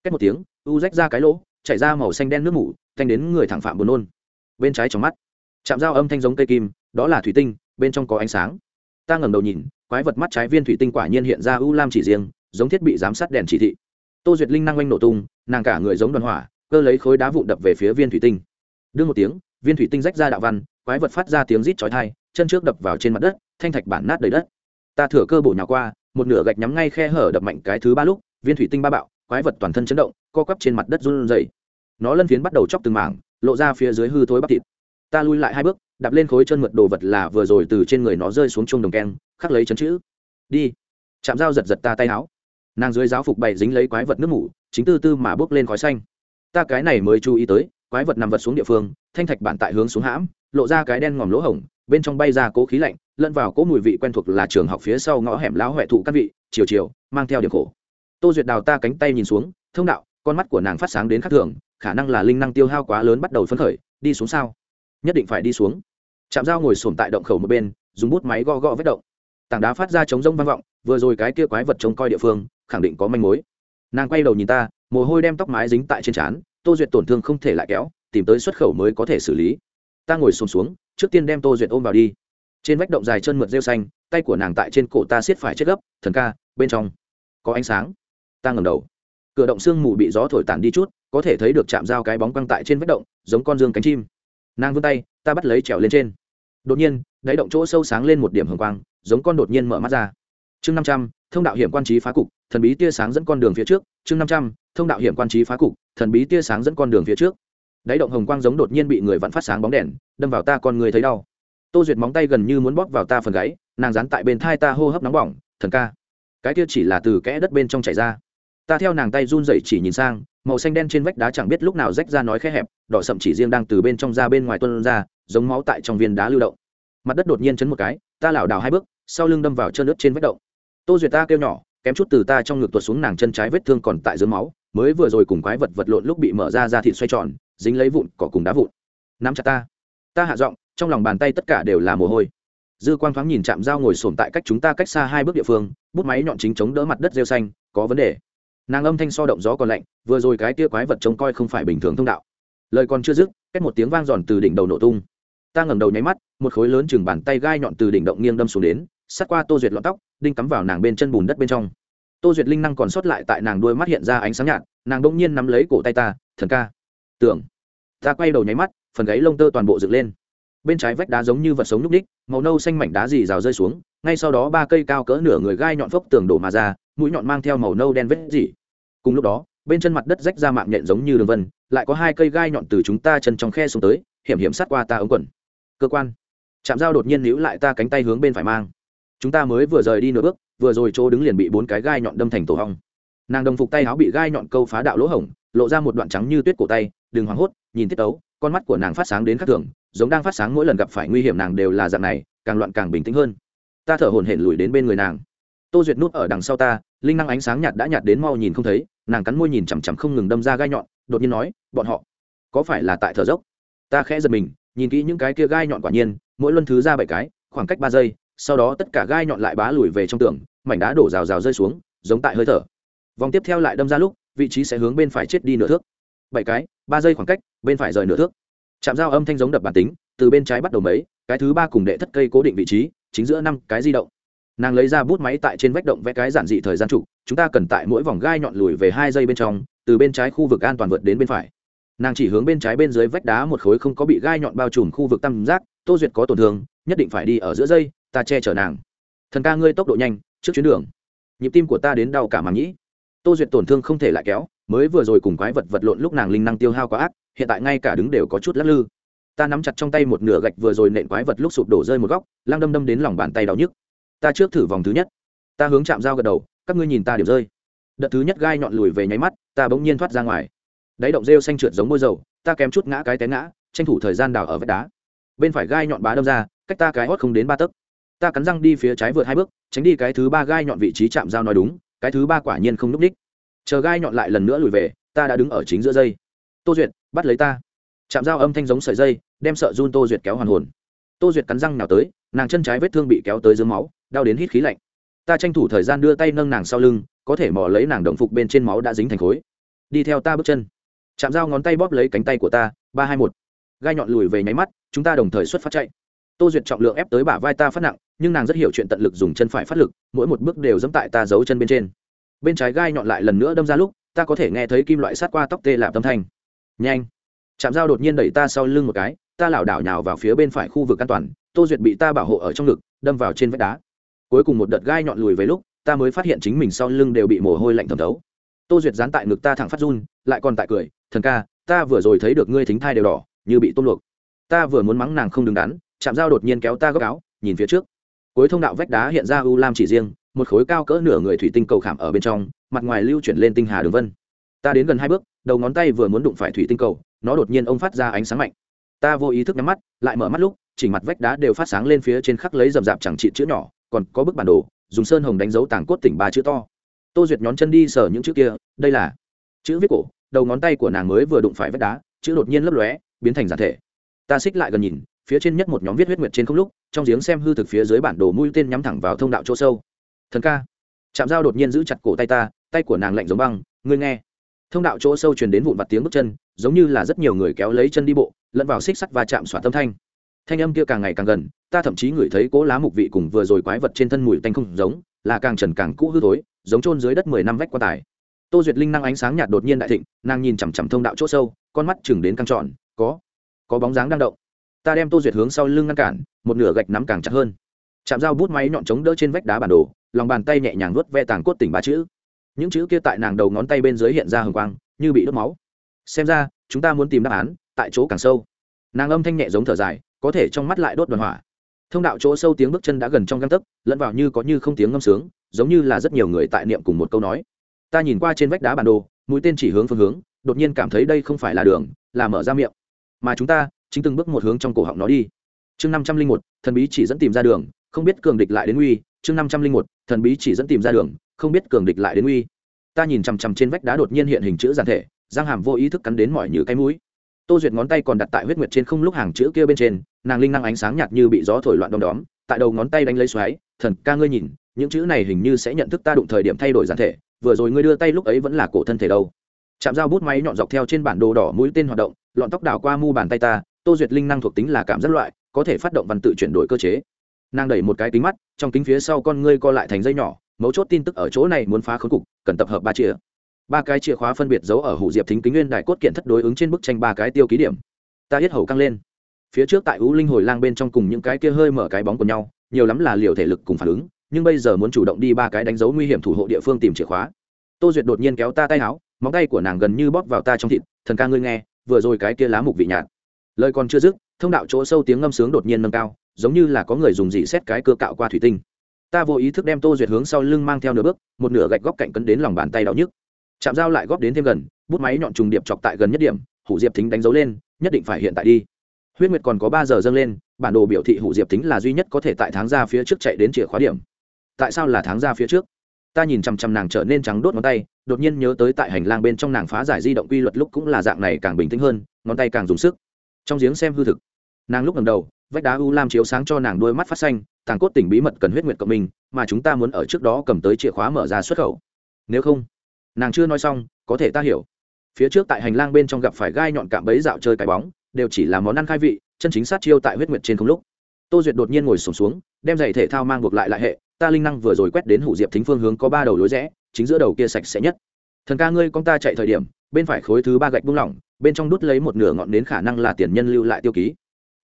Cách một tiếng, u rách ra cái lỗ, chảy ra màu xanh đen nước mủ thanh đến người thẳng phạm buồn nôn. Bên trái trong mắt, chạm dao âm thanh giống cây kim, đó là thủy tinh, bên trong có ánh sáng. Ta ngẩng đầu nhìn, quái vật mắt trái viên thủy tinh quả nhiên hiện ra u lam chỉ riêng, giống thiết bị giám sát đèn chỉ thị. Tô duyệt linh năng oanh nổ tung, nàng cả người giống đoàn hỏa, cơ lấy khối đá vụn đập về phía viên thủy tinh. Đưa một tiếng, viên thủy tinh rách ra đạo văn, quái vật phát ra tiếng rít chói thai chân trước đập vào trên mặt đất, thanh thạch bản nát đầy đất. Ta thừa cơ bổ nhào qua, một nửa gạch nhắm ngay khe hở đập mạnh cái thứ ba lúc, viên thủy tinh ba bạo, quái vật toàn thân chấn động, co quắp trên mặt đất run rẩy nó lân phiến bắt đầu chóc từng mảng, lộ ra phía dưới hư thối bắp thịt. Ta lui lại hai bước, đạp lên khối chân mượt đồ vật là vừa rồi từ trên người nó rơi xuống chung đồng keng, khắc lấy chấn chữ. Đi. Chạm dao giật giật ta tay áo. Nàng dưới giáo phục bày dính lấy quái vật nước mủ, chính tư tư mà bước lên khói xanh. Ta cái này mới chú ý tới, quái vật nằm vật xuống địa phương, thanh thạch bản tại hướng xuống hãm, lộ ra cái đen ngòm lỗ hổng, bên trong bay ra cố khí lạnh, lẫn vào cố mùi vị quen thuộc là trường học phía sau ngõ hẻm lão huệ thụ các vị, chiều chiều, mang theo điểm khổ. Tô duyệt đào ta cánh tay nhìn xuống, thông đạo, con mắt của nàng phát sáng đến khắc thường khả năng là linh năng tiêu hao quá lớn bắt đầu phấn khởi đi xuống sao? Nhất định phải đi xuống. Chạm dao ngồi sồn tại động khẩu một bên dùng bút máy gõ gõ vết động. Tảng đá phát ra chống rông vang vọng vừa rồi cái kia quái vật trông coi địa phương khẳng định có manh mối. Nàng quay đầu nhìn ta mồ hôi đem tóc mái dính tại trên trán tô duyệt tổn thương không thể lại kéo tìm tới xuất khẩu mới có thể xử lý. Ta ngồi xôn xuống, xuống trước tiên đem tô duyệt ôm vào đi. Trên vách động dài chân mượt rêu xanh tay của nàng tại trên cổ ta siết phải chết gấp thần ca bên trong có ánh sáng. Ta ngầm đầu. Cửa động sương mù bị gió thổi tản đi chút có thể thấy được chạm dao cái bóng quăng tại trên vách động, giống con dương cánh chim. Nàng vươn tay, ta bắt lấy trèo lên trên. Đột nhiên, đáy động chỗ sâu sáng lên một điểm hồng quang, giống con đột nhiên mở mắt ra. Chương năm trăm, thông đạo hiểm quan trí phá cục, thần bí tia sáng dẫn con đường phía trước. Chương năm trăm, thông đạo hiểm quan trí phá cục, thần bí tia sáng dẫn con đường phía trước. Đáy động hồng quang giống đột nhiên bị người vặn phát sáng bóng đèn, đâm vào ta con người thấy đau. Tô duyệt móng tay gần như muốn bóp vào ta phần gáy, nàng dán tại bên thai ta hô hấp nóng bỏng, thần ca. Cái kia chỉ là từ kẽ đất bên trong chảy ra. Ta theo nàng tay run dậy chỉ nhìn sang màu xanh đen trên vách đá chẳng biết lúc nào rách ra nói khẽ hẹp, đỏ sậm chỉ riêng đang từ bên trong ra bên ngoài tuân ra, giống máu tại trong viên đá lưu động. Mặt đất đột nhiên chấn một cái, ta lảo đảo hai bước, sau lưng đâm vào chân nước trên vách động. Tô duyệt ta kêu nhỏ, kém chút từ ta trong ngực tuột xuống nàng chân trái vết thương còn tại dưới máu, mới vừa rồi cùng quái vật vật lộn lúc bị mở ra ra thịt xoay tròn, dính lấy vụn, cỏ cùng đá vụn. Nắm chặt ta. Ta hạ giọng, trong lòng bàn tay tất cả đều là mồ hôi. Dư quang thoáng nhìn chạm dao ngồi sồn tại cách chúng ta cách xa hai bước địa phương, bút máy nhọn chính chống đỡ mặt đất rêu xanh, có vấn đề nàng âm thanh so động gió còn lạnh, vừa rồi cái tia quái vật trông coi không phải bình thường thông đạo. Lời còn chưa dứt cách một tiếng vang giòn từ đỉnh đầu nổ tung. Ta ngẩng đầu nháy mắt, một khối lớn chừng bàn tay gai nhọn từ đỉnh động nghiêng đâm xuống đến, sát qua tô duyệt lọt tóc, đinh cắm vào nàng bên chân bùn đất bên trong. Tô duyệt linh năng còn sót lại tại nàng đuôi mắt hiện ra ánh sáng nhạt, nàng bỗng nhiên nắm lấy cổ tay ta, thần ca. Tưởng. Ta quay đầu nháy mắt, phần gáy lông tơ toàn bộ dựng lên bên trái vách đá giống như vật sống nhúc ních, màu nâu xanh mảnh đá dì rào rơi xuống, ngay sau đó ba cây cao cỡ nửa người gai nhọn phốc tường đổ mà ra, mũi nhọn mang theo màu nâu đen vết dỉ cùng lúc đó, bên chân mặt đất rách ra mạng nhện giống như đường vân, lại có hai cây gai nhọn từ chúng ta chân trong khe xuống tới, hiểm hiểm sát qua ta ống quần. Cơ quan. Chạm dao đột nhiên níu lại ta cánh tay hướng bên phải mang. Chúng ta mới vừa rời đi nửa bước, vừa rồi chỗ đứng liền bị bốn cái gai nhọn đâm thành tổ hong. Nàng đồng phục tay áo bị gai nhọn câu phá đạo lỗ hổng, lộ ra một đoạn trắng như tuyết cổ tay, đừng hoảng hốt, nhìn tiết ấu con mắt của nàng phát sáng đến khắc thường giống đang phát sáng mỗi lần gặp phải nguy hiểm nàng đều là dạng này, càng loạn càng bình tĩnh hơn. Ta thở hổn hển lùi đến bên người nàng. Tô duyệt nút ở đằng sau ta, linh năng ánh sáng nhạt đã nhạt đến mau nhìn không thấy, nàng cắn môi nhìn chằm chằm không ngừng đâm ra gai nhọn, đột nhiên nói, bọn họ, có phải là tại thở dốc? Ta khẽ giật mình, nhìn kỹ những cái kia gai nhọn quả nhiên, mỗi luân thứ ra bảy cái, khoảng cách ba giây, sau đó tất cả gai nhọn lại bá lùi về trong tường, mảnh đá đổ rào rào rơi xuống, giống tại hơi thở. Vòng tiếp theo lại đâm ra lúc, vị trí sẽ hướng bên phải chết đi nửa thước. Bảy cái, ba giây khoảng cách, bên phải rời nửa thước chạm dao âm thanh giống đập bản tính, từ bên trái bắt đầu mấy, cái thứ ba cùng đệ thất cây cố định vị trí, chính giữa năm cái di động. Nàng lấy ra bút máy tại trên vách động vẽ cái giản dị thời gian trụ, chúng ta cần tại mỗi vòng gai nhọn lùi về hai giây bên trong, từ bên trái khu vực an toàn vượt đến bên phải. Nàng chỉ hướng bên trái bên dưới vách đá một khối không có bị gai nhọn bao trùm khu vực tam giác, tô duyệt có tổn thương, nhất định phải đi ở giữa dây ta che chở nàng. Thần ca ngươi tốc độ nhanh, trước chuyến đường. Nhịp tim của ta đến đau cả màng nhĩ. Tô duyệt tổn thương không thể lại kéo mới vừa rồi cùng quái vật vật lộn lúc nàng linh năng tiêu hao quá ác, hiện tại ngay cả đứng đều có chút lắc lư. Ta nắm chặt trong tay một nửa gạch vừa rồi nện quái vật lúc sụp đổ rơi một góc, lăng đâm đâm đến lòng bàn tay đau nhức. Ta trước thử vòng thứ nhất. Ta hướng chạm dao gật đầu, các ngươi nhìn ta điểm rơi. Đợt thứ nhất gai nhọn lùi về nháy mắt, ta bỗng nhiên thoát ra ngoài. Đáy động rêu xanh trượt giống môi dầu, ta kém chút ngã cái té ngã, tranh thủ thời gian đào ở vách đá. Bên phải gai nhọn bá đâm ra, cách ta cái hót không đến ba tấc. Ta cắn răng đi phía trái vượt hai bước, tránh đi cái thứ ba gai nhọn vị trí chạm dao nói đúng, cái thứ ba quả nhiên không núp đích chờ gai nhọn lại lần nữa lùi về, ta đã đứng ở chính giữa dây. Tô duyệt, bắt lấy ta. Chạm dao âm thanh giống sợi dây, đem sợ run tô duyệt kéo hoàn hồn. Tô duyệt cắn răng nào tới, nàng chân trái vết thương bị kéo tới dưới máu, đau đến hít khí lạnh. Ta tranh thủ thời gian đưa tay nâng nàng sau lưng, có thể mò lấy nàng đồng phục bên trên máu đã dính thành khối. Đi theo ta bước chân. Chạm dao ngón tay bóp lấy cánh tay của ta, ba hai một. Gai nhọn lùi về nháy mắt, chúng ta đồng thời xuất phát chạy. Tô duyệt trọng lượng ép tới bả vai ta phát nặng, nhưng nàng rất hiểu chuyện tận lực dùng chân phải phát lực, mỗi một bước đều dẫm tại ta giấu chân bên trên bên trái gai nhọn lại lần nữa đâm ra lúc, ta có thể nghe thấy kim loại sát qua tóc tê lạp tâm thanh. Nhanh! Chạm dao đột nhiên đẩy ta sau lưng một cái, ta lảo đảo nhào vào phía bên phải khu vực an toàn, tô duyệt bị ta bảo hộ ở trong ngực, đâm vào trên vách đá. Cuối cùng một đợt gai nhọn lùi về lúc, ta mới phát hiện chính mình sau lưng đều bị mồ hôi lạnh thẩm thấu. Tô duyệt dán tại ngực ta thẳng phát run, lại còn tại cười, thần ca, ta vừa rồi thấy được ngươi thính thai đều đỏ, như bị tôm luộc. Ta vừa muốn mắng nàng không đứng đắn chạm dao đột nhiên kéo ta góc áo, nhìn phía trước. Cuối thông đạo vách đá hiện ra u lam chỉ riêng một khối cao cỡ nửa người thủy tinh cầu khảm ở bên trong, mặt ngoài lưu chuyển lên tinh hà đường vân. Ta đến gần hai bước, đầu ngón tay vừa muốn đụng phải thủy tinh cầu, nó đột nhiên ông phát ra ánh sáng mạnh. Ta vô ý thức nhắm mắt, lại mở mắt lúc, chỉnh mặt vách đá đều phát sáng lên phía trên khắc lấy rầm rạp chẳng trị chữ nhỏ, còn có bức bản đồ, dùng sơn hồng đánh dấu tảng cốt tỉnh ba chữ to. Tô duyệt nhón chân đi sờ những chữ kia, đây là chữ viết cổ, đầu ngón tay của nàng mới vừa đụng phải vách đá, chữ đột nhiên lấp lóe, biến thành giản thể. Ta xích lại gần nhìn, phía trên nhất một nhóm viết huyết nguyệt trên không lúc, trong giếng xem hư thực phía dưới bản đồ mũi tên nhắm thẳng vào thông đạo chỗ sâu thần ca. Chạm dao đột nhiên giữ chặt cổ tay ta, tay của nàng lạnh giống băng, ngươi nghe. Thông đạo chỗ sâu truyền đến vụn vặt tiếng bước chân, giống như là rất nhiều người kéo lấy chân đi bộ, lẫn vào xích sắt và chạm xoa tâm thanh. Thanh âm kia càng ngày càng gần, ta thậm chí ngửi thấy cố lá mục vị cùng vừa rồi quái vật trên thân mùi tanh không giống, là càng trần càng cũ hư tối giống trôn dưới đất mười năm vách quan tài. Tô duyệt linh năng ánh sáng nhạt đột nhiên đại thịnh, nàng nhìn chằm chằm thông đạo chỗ sâu, con mắt chừng đến căng trọn có có bóng dáng đang động. Ta đem tô duyệt hướng sau lưng ngăn cản, một nửa gạch nắm càng chặt hơn. Chạm dao bút máy nhọn chống đỡ trên vách đá bản đồ lòng bàn tay nhẹ nhàng nuốt ve tàng cốt tỉnh ba chữ. Những chữ kia tại nàng đầu ngón tay bên dưới hiện ra hừng quang, như bị đốt máu. Xem ra, chúng ta muốn tìm đáp án, tại chỗ càng sâu. Nàng âm thanh nhẹ giống thở dài, có thể trong mắt lại đốt đoàn hỏa. Thông đạo chỗ sâu tiếng bước chân đã gần trong găng tấc, lẫn vào như có như không tiếng ngâm sướng, giống như là rất nhiều người tại niệm cùng một câu nói. Ta nhìn qua trên vách đá bản đồ, mũi tên chỉ hướng phương hướng, đột nhiên cảm thấy đây không phải là đường, là mở ra miệng. Mà chúng ta, chính từng bước một hướng trong cổ họng nó đi. Chương năm trăm linh một, thần bí chỉ dẫn tìm ra đường không biết cường địch lại đến uy, chương năm trăm linh một, thần bí chỉ dẫn tìm ra đường, không biết cường địch lại đến uy. Ta nhìn chằm chằm trên vách đá đột nhiên hiện hình chữ giản thể, giang hàm vô ý thức cắn đến mỏi như cái mũi. Tô duyệt ngón tay còn đặt tại huyết nguyệt trên không lúc hàng chữ kia bên trên, nàng linh năng ánh sáng nhạt như bị gió thổi loạn đom đóm, tại đầu ngón tay đánh lấy xoáy, thần ca ngươi nhìn, những chữ này hình như sẽ nhận thức ta đụng thời điểm thay đổi giản thể, vừa rồi ngươi đưa tay lúc ấy vẫn là cổ thân thể đâu. Chạm dao bút máy nhọn dọc theo trên bản đồ đỏ mũi tên hoạt động, lọn tóc đảo qua mu bàn tay ta, tô duyệt linh năng thuộc tính là cảm giác loại, có thể phát động văn tự chuyển đổi cơ chế nàng đẩy một cái kính mắt, trong kính phía sau con ngươi co lại thành dây nhỏ, mấu chốt tin tức ở chỗ này muốn phá khốn cục, cần tập hợp ba chìa. Ba cái chìa khóa phân biệt giấu ở hủ diệp thính kính nguyên đại cốt kiện thất đối ứng trên bức tranh ba cái tiêu ký điểm. Ta hết hầu căng lên. Phía trước tại u linh hồi lang bên trong cùng những cái kia hơi mở cái bóng của nhau, nhiều lắm là liều thể lực cùng phản ứng, nhưng bây giờ muốn chủ động đi ba cái đánh dấu nguy hiểm thủ hộ địa phương tìm chìa khóa. Tô duyệt đột nhiên kéo ta tay áo, móng tay của nàng gần như bóp vào ta trong thịt, thần ca ngươi nghe, vừa rồi cái kia lá mục vị nhạt. Lời còn chưa dứt, thông đạo chỗ sâu tiếng ngâm sướng đột nhiên nâng cao giống như là có người dùng dị xét cái cơ cạo qua thủy tinh. Ta vô ý thức đem tô duyệt hướng sau lưng mang theo nửa bước, một nửa gạch góc cạnh cấn đến lòng bàn tay đau nhức. Chạm dao lại góp đến thêm gần, bút máy nhọn trùng điệp chọc tại gần nhất điểm, hủ diệp thính đánh dấu lên, nhất định phải hiện tại đi. Huyết nguyệt còn có ba giờ dâng lên, bản đồ biểu thị hủ diệp thính là duy nhất có thể tại tháng ra phía trước chạy đến chìa khóa điểm. Tại sao là tháng ra phía trước? Ta nhìn chằm chằm nàng trở nên trắng đốt ngón tay, đột nhiên nhớ tới tại hành lang bên trong nàng phá giải di động quy luật lúc cũng là dạng này càng bình tĩnh hơn, ngón tay càng dùng sức. Trong giếng xem hư thực. Nàng lúc ngầm đầu vách đá u lam chiếu sáng cho nàng đôi mắt phát xanh tàng cốt tỉnh bí mật cần huyết nguyệt cộng mình mà chúng ta muốn ở trước đó cầm tới chìa khóa mở ra xuất khẩu. Nếu không nàng chưa nói xong có thể ta hiểu. Phía trước tại hành lang bên trong gặp phải gai nhọn cạm bẫy dạo chơi cái bóng đều chỉ là món ăn khai vị chân chính sát chiêu tại huyết nguyệt trên không lúc. Tô duyệt đột nhiên ngồi sùng xuống, xuống đem giày thể thao mang buộc lại lại hệ ta linh năng vừa rồi quét đến hủ diệp thính phương hướng có ba đầu lối rẽ chính giữa đầu kia sạch sẽ nhất. Thần ca ngươi con ta chạy thời điểm bên phải khối thứ ba gạch buông lỏng bên trong đút lấy một nửa ngọn đến khả năng là tiền nhân lưu lại tiêu ký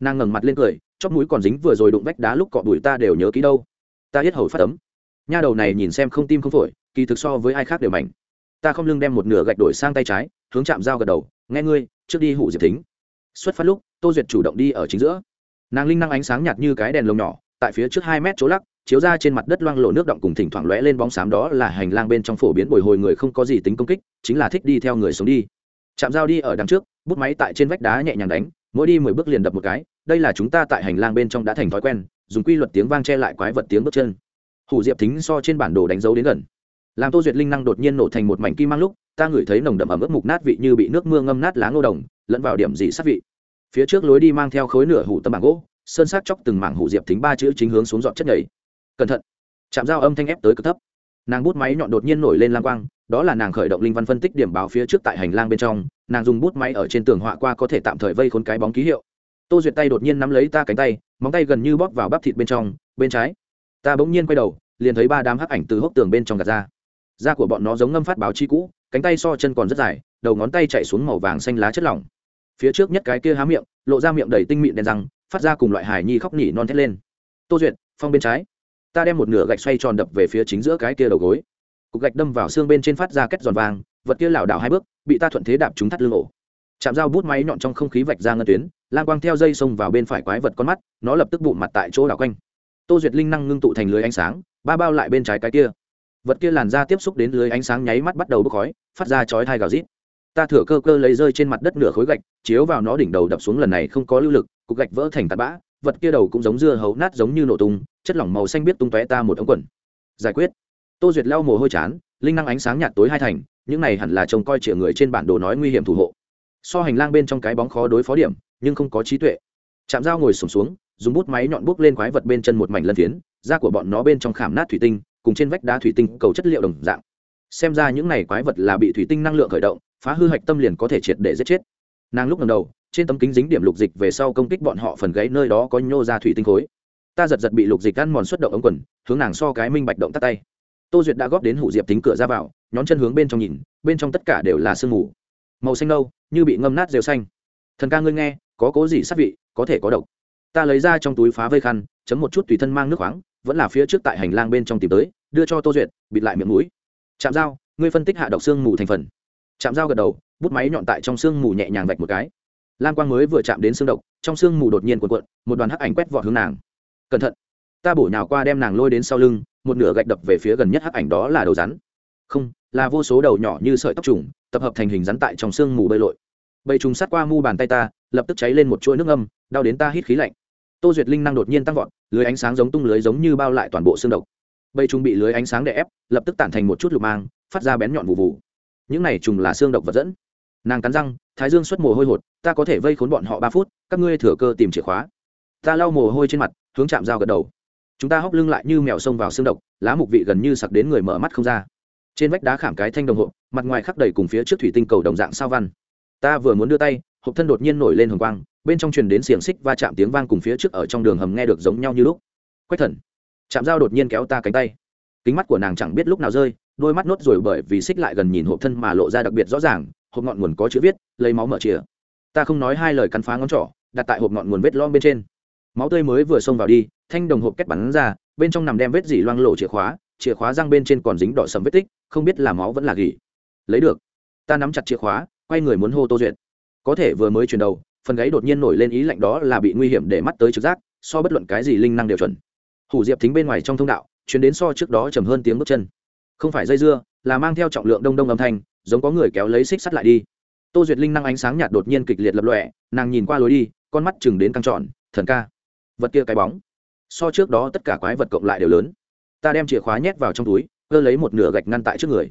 nàng ngẩng mặt lên cười, chóp mũi còn dính vừa rồi đụng vách đá lúc cọ bụi ta đều nhớ ký đâu. Ta hết hầu phát ấm. nha đầu này nhìn xem không tim không phổi, kỳ thực so với ai khác đều mạnh. Ta không lưng đem một nửa gạch đổi sang tay trái, hướng chạm dao gật đầu, nghe ngươi, trước đi hủ diệp thính. Xuất phát lúc, tô duyệt chủ động đi ở chính giữa. Nàng linh năng ánh sáng nhạt như cái đèn lồng nhỏ, tại phía trước hai mét chỗ lắc, chiếu ra trên mặt đất loang lộ nước động cùng thỉnh thoảng lóe lên bóng xám đó là hành lang bên trong phổ biến bồi hồi người không có gì tính công kích, chính là thích đi theo người sống đi. Chạm dao đi ở đằng trước, bút máy tại trên vách đá nhẹ nhàng đánh mỗi đi mười bước liền đập một cái, đây là chúng ta tại hành lang bên trong đã thành thói quen, dùng quy luật tiếng vang che lại quái vật tiếng bước chân. Hủ diệp thính so trên bản đồ đánh dấu đến gần. Làm tô duyệt linh năng đột nhiên nổ thành một mảnh kim mang lúc, ta ngửi thấy nồng đậm ẩm ướt mục nát vị như bị nước mưa ngâm nát lá ngô đồng, lẫn vào điểm dị sát vị. Phía trước lối đi mang theo khối nửa hủ tấm bảng gỗ, sơn sát chóc từng mảng hủ diệp thính ba chữ chính hướng xuống dọn chất nhảy. Cẩn thận. Chạm dao âm thanh ép tới cực thấp. Nàng bút máy nhọn đột nhiên nổi lên lang quang, đó là nàng khởi động linh văn phân tích điểm báo phía trước tại hành lang bên trong nàng dùng bút máy ở trên tường họa qua có thể tạm thời vây khốn cái bóng ký hiệu. Tô duyệt tay đột nhiên nắm lấy ta cánh tay, móng tay gần như bóp vào bắp thịt bên trong, bên trái. Ta bỗng nhiên quay đầu, liền thấy ba đám hắc ảnh từ hốc tường bên trong gạt ra. Da của bọn nó giống ngâm phát báo chi cũ, cánh tay so chân còn rất dài, đầu ngón tay chạy xuống màu vàng xanh lá chất lỏng. Phía trước nhất cái kia há miệng, lộ ra miệng đầy tinh mịn đen răng, phát ra cùng loại hải nhi khóc nỉ non thét lên. Tô duyệt, phong bên trái. Ta đem một nửa gạch xoay tròn đập về phía chính giữa cái kia đầu gối. Cục gạch đâm vào xương bên trên phát ra két giòn vàng, vật kia lảo đảo hai bước bị ta thuận thế đạp chúng thắt lưng ổ. Chạm dao bút máy nhọn trong không khí vạch ra ngân tuyến lan quang theo dây xông vào bên phải quái vật con mắt, nó lập tức bụng mặt tại chỗ đảo quanh. Tô duyệt linh năng ngưng tụ thành lưới ánh sáng, ba bao lại bên trái cái kia. Vật kia làn ra tiếp xúc đến lưới ánh sáng nháy mắt bắt đầu bốc khói, phát ra chói thai gào rít. Ta thửa cơ cơ lấy rơi trên mặt đất nửa khối gạch, chiếu vào nó đỉnh đầu đập xuống lần này không có lưu lực, cục gạch vỡ thành tạt bã, vật kia đầu cũng giống dưa hấu nát giống như nổ tung, chất lỏng màu xanh biết tung tóe ta một ống quần. Giải quyết. Tô duyệt lau mồ hôi chán, linh năng ánh sáng nhạt tối hai thành những này hẳn là trông coi chĩa người trên bản đồ nói nguy hiểm thủ hộ. So hành lang bên trong cái bóng khó đối phó điểm nhưng không có trí tuệ. Chạm dao ngồi sùng xuống, xuống dùng bút máy nhọn bút lên quái vật bên chân một mảnh lân phiến da của bọn nó bên trong khảm nát thủy tinh cùng trên vách đá thủy tinh cầu chất liệu đồng dạng. Xem ra những này quái vật là bị thủy tinh năng lượng khởi động phá hư hạch tâm liền có thể triệt để giết chết. Nàng lúc lần đầu trên tấm kính dính điểm lục dịch về sau công kích bọn họ phần gáy nơi đó có nhô ra thủy tinh khối. Ta giật giật bị lục dịch ăn mòn xuất động ống quần hướng nàng so cái minh bạch động tắt tay. Tô duyệt đã góp đến hủ diệp tính cửa ra vào nhón chân hướng bên trong nhìn, bên trong tất cả đều là sương mù. Màu xanh nâu, như bị ngâm nát rêu xanh. Thần ca ngươi nghe, có cố gì sát vị, có thể có độc. Ta lấy ra trong túi phá vây khăn, chấm một chút tùy thân mang nước khoáng, vẫn là phía trước tại hành lang bên trong tìm tới, đưa cho tô duyệt, bịt lại miệng mũi. Chạm dao ngươi phân tích hạ độc xương mù thành phần. Chạm dao gật đầu, bút máy nhọn tại trong xương mù nhẹ nhàng vạch một cái. Lam quang mới vừa chạm đến xương độc, trong xương mù đột nhiên cuộn cuộn, một đoàn hắc ảnh quét vọt hướng nàng. Cẩn thận, ta bổ nhào qua đem nàng lôi đến sau lưng, một nửa gạch đập về phía gần nhất hắc ảnh đó là đầu rắn. Không là vô số đầu nhỏ như sợi tóc trùng, tập hợp thành hình rắn tại trong xương mù bơi lội. Bầy trùng sát qua mu bàn tay ta, lập tức cháy lên một chuỗi nước âm đau đến ta hít khí lạnh. Tô duyệt linh năng đột nhiên tăng vọt, lưới ánh sáng giống tung lưới giống như bao lại toàn bộ xương độc. Bầy trùng bị lưới ánh sáng đè ép, lập tức tản thành một chút lục mang, phát ra bén nhọn vụ vụ những này trùng là xương độc vật dẫn. Nàng cắn răng, thái dương xuất mồ hôi hột, ta có thể vây khốn bọn họ ba phút, các ngươi thừa cơ tìm chìa khóa. Ta lau mồ hôi trên mặt, hướng chạm dao gật đầu. Chúng ta hóc lưng lại như mèo xông vào xương độc, lá mục vị gần như sặc đến người mở mắt không ra trên vách đá khảm cái thanh đồng hộp, mặt ngoài khắc đầy cùng phía trước thủy tinh cầu đồng dạng sao văn. Ta vừa muốn đưa tay, hộp thân đột nhiên nổi lên hồng quang, bên trong truyền đến xiềng xích va chạm tiếng vang cùng phía trước ở trong đường hầm nghe được giống nhau như lúc. Quách thần chạm dao đột nhiên kéo ta cánh tay. Kính mắt của nàng chẳng biết lúc nào rơi, đôi mắt nốt rồi bởi vì xích lại gần nhìn hộp thân mà lộ ra đặc biệt rõ ràng, hộp ngọn nguồn có chữ viết, lấy máu mở chìa. Ta không nói hai lời cắn phá ngón trỏ, đặt tại hộp ngọn nguồn vết lom bên trên. Máu tươi mới vừa xông vào đi, thanh đồng hộp kết bắn ra, bên trong nằm đem vết dỉ loang lộ chìa khóa chìa khóa răng bên trên còn dính đỏ sầm vết tích, không biết là máu vẫn là gỉ. Lấy được. Ta nắm chặt chìa khóa, quay người muốn hô tô duyệt. Có thể vừa mới chuyển đầu, phần gáy đột nhiên nổi lên ý lạnh đó là bị nguy hiểm để mắt tới trực giác, so bất luận cái gì linh năng đều chuẩn. Hủ diệp thính bên ngoài trong thông đạo chuyến đến so trước đó chầm hơn tiếng bước chân. Không phải dây dưa, là mang theo trọng lượng đông đông âm thanh, giống có người kéo lấy xích sắt lại đi. Tô duyệt linh năng ánh sáng nhạt đột nhiên kịch liệt lập lọe nàng nhìn qua lối đi, con mắt chừng đến căng trọn thần ca. Vật kia cái bóng. So trước đó tất cả quái vật cộng lại đều lớn ta đem chìa khóa nhét vào trong túi, cơ lấy một nửa gạch ngăn tại trước người.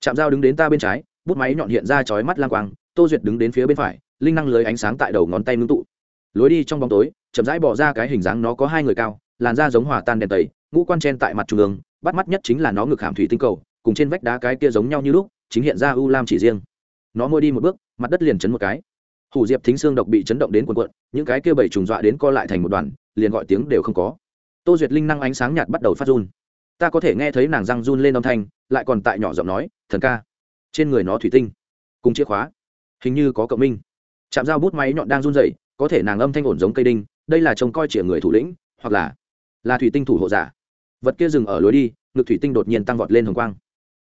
Chạm dao đứng đến ta bên trái, bút máy nhọn hiện ra chói mắt lang quang, tô duyệt đứng đến phía bên phải, linh năng lưới ánh sáng tại đầu ngón tay ngưng tụ. Lối đi trong bóng tối, chậm rãi bỏ ra cái hình dáng nó có hai người cao, làn da giống hòa tan đèn tẩy, ngũ quan chen tại mặt trung ương, bắt mắt nhất chính là nó ngực hàm thủy tinh cầu, cùng trên vách đá cái kia giống nhau như lúc, chính hiện ra u lam chỉ riêng. Nó môi đi một bước, mặt đất liền chấn một cái. Hủ diệp thính xương độc bị chấn động đến quần quận những cái kia bảy trùng dọa đến co lại thành một đoàn, liền gọi tiếng đều không có. Tô duyệt linh năng ánh sáng nhạt bắt đầu phát run ta có thể nghe thấy nàng răng run lên âm thanh, lại còn tại nhỏ giọng nói, thần ca. Trên người nó thủy tinh, cùng chìa khóa, hình như có cộng minh. Chạm dao bút máy nhọn đang run rẩy, có thể nàng âm thanh ổn giống cây đinh, đây là trông coi chĩa người thủ lĩnh, hoặc là là thủy tinh thủ hộ giả. Vật kia dừng ở lối đi, ngực thủy tinh đột nhiên tăng vọt lên hồng quang.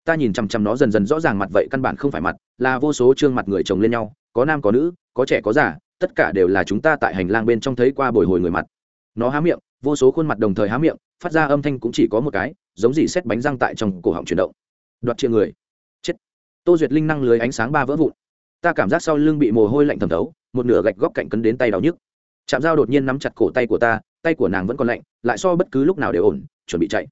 Ta nhìn chằm chằm nó dần dần rõ ràng mặt vậy căn bản không phải mặt, là vô số trương mặt người chồng lên nhau, có nam có nữ, có trẻ có già, tất cả đều là chúng ta tại hành lang bên trong thấy qua bồi hồi người mặt. Nó há miệng, vô số khuôn mặt đồng thời há miệng, phát ra âm thanh cũng chỉ có một cái giống gì xét bánh răng tại trong cổ họng chuyển động. Đoạt chia người. Chết. Tô duyệt linh năng lưới ánh sáng ba vỡ vụn. Ta cảm giác sau lưng bị mồ hôi lạnh thẩm thấu, một nửa gạch góc cạnh cấn đến tay đau nhức. Chạm dao đột nhiên nắm chặt cổ tay của ta, tay của nàng vẫn còn lạnh, lại so bất cứ lúc nào đều ổn, chuẩn bị chạy.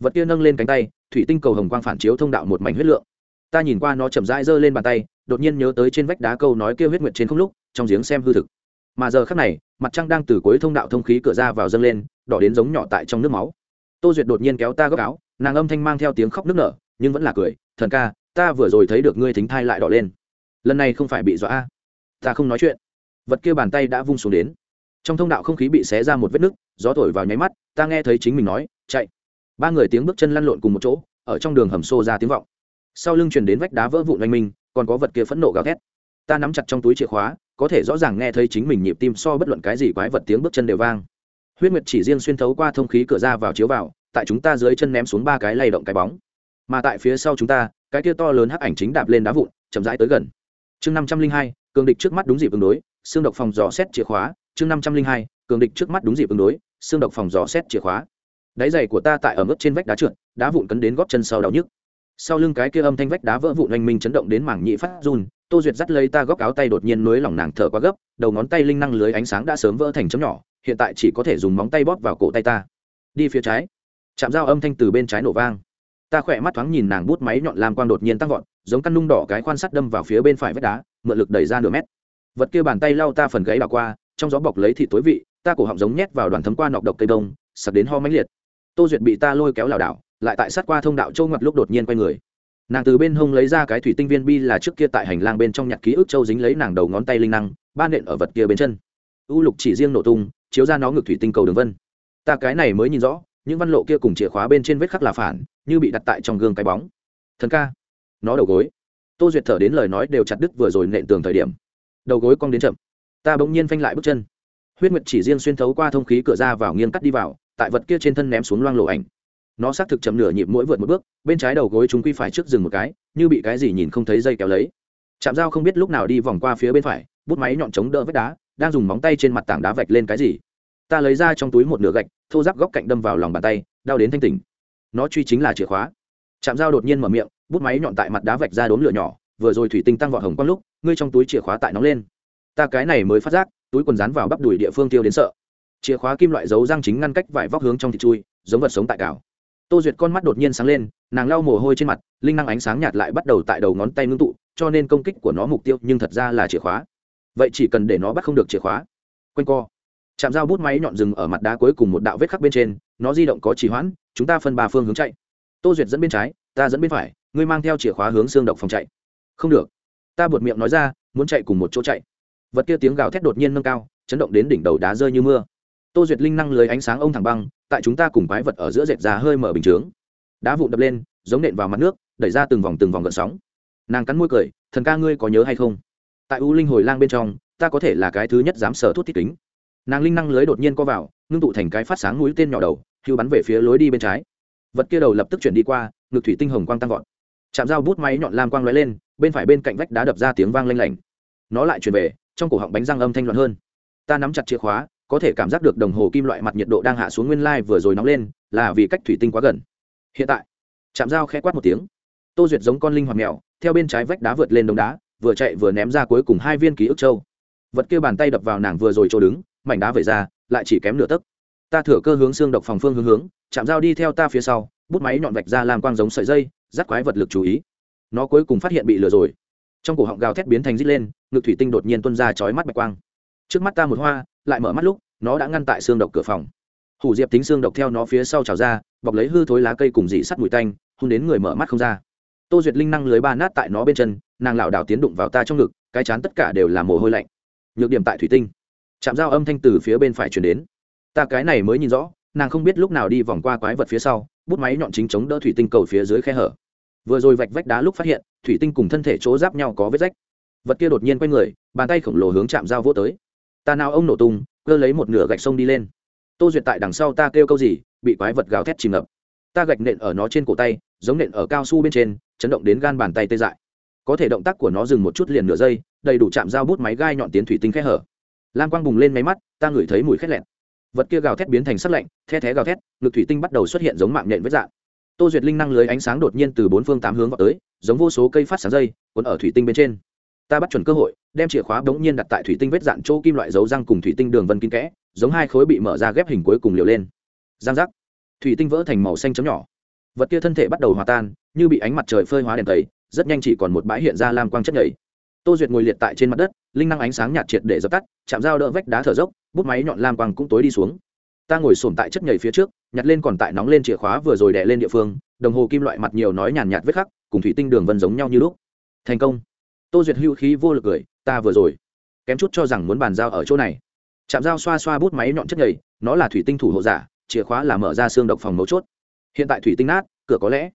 Vật kia nâng lên cánh tay, thủy tinh cầu hồng quang phản chiếu thông đạo một mảnh huyết lượng. Ta nhìn qua nó chậm rãi giơ lên bàn tay, đột nhiên nhớ tới trên vách đá câu nói kêu huyết nguyệt trên không lúc, trong giếng xem hư thực. Mà giờ khắc này, mặt trăng đang từ cuối thông đạo thông khí cửa ra vào dâng lên, đỏ đến giống nhỏ tại trong nước máu tô duyệt đột nhiên kéo ta góc áo, nàng âm thanh mang theo tiếng khóc nức nở, nhưng vẫn là cười, thần ca, ta vừa rồi thấy được ngươi thính thai lại đỏ lên. Lần này không phải bị dọa ta không nói chuyện. Vật kia bàn tay đã vung xuống đến. Trong thông đạo không khí bị xé ra một vết nứt, gió thổi vào nháy mắt, ta nghe thấy chính mình nói, chạy. Ba người tiếng bước chân lăn lộn cùng một chỗ, ở trong đường hầm xô ra tiếng vọng. Sau lưng truyền đến vách đá vỡ vụn oanh minh, còn có vật kia phẫn nộ gào thét. Ta nắm chặt trong túi chìa khóa, có thể rõ ràng nghe thấy chính mình nhịp tim so bất luận cái gì quái vật tiếng bước chân đều vang huyết nguyệt chỉ riêng xuyên thấu qua thông khí cửa ra vào chiếu vào, tại chúng ta dưới chân ném xuống ba cái lay động cái bóng. Mà tại phía sau chúng ta, cái kia to lớn hắc ảnh chính đạp lên đá vụn, chậm rãi tới gần. Chương năm trăm linh hai, cường địch trước mắt đúng dịp ứng đối, xương độc phòng dò xét chìa khóa. Chương năm trăm linh hai, cường địch trước mắt đúng dịp ứng đối, xương độc phòng dò xét chìa khóa. Đáy giày của ta tại ở mức trên vách đá trượt, đá vụn cấn đến góp chân sau đau nhức. Sau lưng cái kia âm thanh vách đá vỡ vụn oanh minh chấn động đến mảng nhị phát run, tô duyệt dắt lấy ta góc áo tay đột nhiên nối lỏng nàng thở quá gấp, đầu ngón tay linh năng lưới ánh sáng đã sớm vỡ thành chấm nhỏ hiện tại chỉ có thể dùng móng tay bóp vào cổ tay ta. Đi phía trái. Chạm dao âm thanh từ bên trái nổ vang. Ta khỏe mắt thoáng nhìn nàng bút máy nhọn lam quang đột nhiên tăng vọt, giống căn nung đỏ cái khoan sắt đâm vào phía bên phải vách đá, mượn lực đẩy ra nửa mét. Vật kia bàn tay lau ta phần gáy bà qua, trong gió bọc lấy thị tối vị, ta cổ họng giống nhét vào đoàn thấm qua nọc độc cây đông, sặc đến ho mãnh liệt. Tô duyệt bị ta lôi kéo lảo đảo, lại tại sát qua thông đạo châu ngặt lúc đột nhiên quay người. Nàng từ bên hông lấy ra cái thủy tinh viên bi là trước kia tại hành lang bên trong nhặt ký ức châu dính lấy nàng đầu ngón tay linh năng ba nện ở vật kia bên chân. U lục chỉ riêng nổ tung chiếu ra nó ngực thủy tinh cầu đường vân. Ta cái này mới nhìn rõ, những văn lộ kia cùng chìa khóa bên trên vết khắc là phản, như bị đặt tại trong gương cái bóng. Thần ca, nó đầu gối. Tô duyệt thở đến lời nói đều chặt đứt vừa rồi nện tường thời điểm. Đầu gối cong đến chậm. Ta bỗng nhiên phanh lại bước chân. Huyết nguyệt chỉ riêng xuyên thấu qua thông khí cửa ra vào nghiêng cắt đi vào, tại vật kia trên thân ném xuống loang lộ ảnh. Nó xác thực chậm nửa nhịp mỗi vượt một bước, bên trái đầu gối chúng quy phải trước dừng một cái, như bị cái gì nhìn không thấy dây kéo lấy. Chạm dao không biết lúc nào đi vòng qua phía bên phải, bút máy nhọn chống đỡ vách đá đang dùng móng tay trên mặt tảng đá vạch lên cái gì? Ta lấy ra trong túi một nửa gạch, thô giáp góc cạnh đâm vào lòng bàn tay, đau đến thanh tỉnh. Nó truy chính là chìa khóa. Chạm dao đột nhiên mở miệng, bút máy nhọn tại mặt đá vạch ra đốm lửa nhỏ, vừa rồi thủy tinh tăng vọt hồng quang lúc, ngươi trong túi chìa khóa tại nóng lên. Ta cái này mới phát giác, túi quần dán vào bắp đùi địa phương tiêu đến sợ. Chìa khóa kim loại giấu răng chính ngăn cách vải vóc hướng trong thịt chui, giống vật sống tại cào. Tô duyệt con mắt đột nhiên sáng lên, nàng lau mồ hôi trên mặt, linh năng ánh sáng nhạt lại bắt đầu tại đầu ngón tay ngưng tụ, cho nên công kích của nó mục tiêu nhưng thật ra là chìa khóa vậy chỉ cần để nó bắt không được chìa khóa. Quanh co. Chạm dao bút máy nhọn rừng ở mặt đá cuối cùng một đạo vết khắc bên trên, nó di động có trì hoãn, chúng ta phân ba phương hướng chạy. Tô duyệt dẫn bên trái, ta dẫn bên phải, ngươi mang theo chìa khóa hướng xương độc phòng chạy. Không được. Ta buột miệng nói ra, muốn chạy cùng một chỗ chạy. Vật kia tiếng gào thét đột nhiên nâng cao, chấn động đến đỉnh đầu đá rơi như mưa. Tô duyệt linh năng lưới ánh sáng ông thẳng băng, tại chúng ta cùng quái vật ở giữa dệt ra hơi mở bình chướng. Đá vụn đập lên, giống nện vào mặt nước, đẩy ra từng vòng từng vòng gợn sóng. Nàng cắn môi cười, thần ca ngươi có nhớ hay không? Tại u linh hồi lang bên trong, ta có thể là cái thứ nhất dám sở thuốc thiết kính. Nàng linh năng lưới đột nhiên co vào, ngưng tụ thành cái phát sáng mũi tên nhỏ đầu, hưu bắn về phía lối đi bên trái. Vật kia đầu lập tức chuyển đi qua, ngực thủy tinh hồng quang tăng vọt. Chạm dao bút máy nhọn lam quang lóe lên, bên phải bên cạnh vách đá đập ra tiếng vang lanh lảnh. Nó lại chuyển về, trong cổ họng bánh răng âm thanh loạn hơn. Ta nắm chặt chìa khóa, có thể cảm giác được đồng hồ kim loại mặt nhiệt độ đang hạ xuống nguyên lai vừa rồi nóng lên, là vì cách thủy tinh quá gần. Hiện tại chạm dao khẽ quát một tiếng. Tô duyệt giống con linh hoạt mèo, theo bên trái vách đá vượt lên đống đá vừa chạy vừa ném ra cuối cùng hai viên ký ức châu. Vật kia bàn tay đập vào nàng vừa rồi chỗ đứng, mảnh đá vẩy ra, lại chỉ kém nửa tấc. Ta thửa cơ hướng xương độc phòng phương hướng hướng, chạm dao đi theo ta phía sau, bút máy nhọn vạch ra làm quang giống sợi dây dắt quái vật lực chú ý. Nó cuối cùng phát hiện bị lừa rồi. Trong cổ họng gào thét biến thành rít lên, ngực thủy tinh đột nhiên tuân ra chói mắt bạch quang. Trước mắt ta một hoa, lại mở mắt lúc, nó đã ngăn tại xương độc cửa phòng. Hủ diệp tính xương độc theo nó phía sau trào ra, bọc lấy hư thối lá cây cùng dị sắt mùi tanh hôn đến người mở mắt không ra tô duyệt linh năng lưới ba nát tại nó bên chân, nàng lảo đảo tiến đụng vào ta trong ngực, cái chán tất cả đều là mồ hôi lạnh. Nhược điểm tại thủy tinh. Chạm dao âm thanh từ phía bên phải chuyển đến. Ta cái này mới nhìn rõ, nàng không biết lúc nào đi vòng qua quái vật phía sau, bút máy nhọn chính chống đỡ thủy tinh cầu phía dưới khe hở. Vừa rồi vạch vách đá lúc phát hiện, thủy tinh cùng thân thể chỗ giáp nhau có vết rách. Vật kia đột nhiên quay người, bàn tay khổng lồ hướng chạm dao vô tới. Ta nào ông nổ tung, cơ lấy một nửa gạch sông đi lên. Tô duyệt tại đằng sau ta kêu câu gì, bị quái vật gào thét chìm ngập. Ta gạch nện ở nó trên cổ tay giống nện ở cao su bên trên, chấn động đến gan bàn tay tê dại. Có thể động tác của nó dừng một chút liền nửa giây, đầy đủ chạm dao bút máy gai nhọn tiến thủy tinh khẽ hở. Lam quang bùng lên máy mắt, ta ngửi thấy mùi khét lẹn vật kia gào thét biến thành sắt lạnh, the thé gào thét, ngực thủy tinh bắt đầu xuất hiện giống mạng nhện với dạng. Tô duyệt linh năng lưới ánh sáng đột nhiên từ bốn phương tám hướng vào tới, giống vô số cây phát sáng dây, cuốn ở thủy tinh bên trên. Ta bắt chuẩn cơ hội, đem chìa khóa bỗng nhiên đặt tại thủy tinh vết dạn chỗ kim loại dấu răng cùng thủy tinh đường vân kín kẽ, giống hai khối bị mở ra ghép hình cuối cùng liều lên. Giang giác. Thủy tinh vỡ thành màu xanh chấm nhỏ vật kia thân thể bắt đầu hòa tan, như bị ánh mặt trời phơi hóa đèn tẩy, rất nhanh chỉ còn một bãi hiện ra lam quang chất nhảy. Tô duyệt ngồi liệt tại trên mặt đất, linh năng ánh sáng nhạt triệt để dập tắt, chạm dao đỡ vách đá thở dốc, bút máy nhọn lam quang cũng tối đi xuống. Ta ngồi sổm tại chất nhảy phía trước, nhặt lên còn tại nóng lên chìa khóa vừa rồi đè lên địa phương, đồng hồ kim loại mặt nhiều nói nhàn nhạt vết khắc, cùng thủy tinh đường vân giống nhau như lúc. Thành công. Tô duyệt hưu khí vô lực cười, ta vừa rồi kém chút cho rằng muốn bàn giao ở chỗ này. Chạm dao xoa xoa bút máy nhọn chất nhảy, nó là thủy tinh thủ hộ giả, chìa khóa là mở ra xương độc phòng mấu chốt hiện tại thủy tinh nát, cửa có lẽ.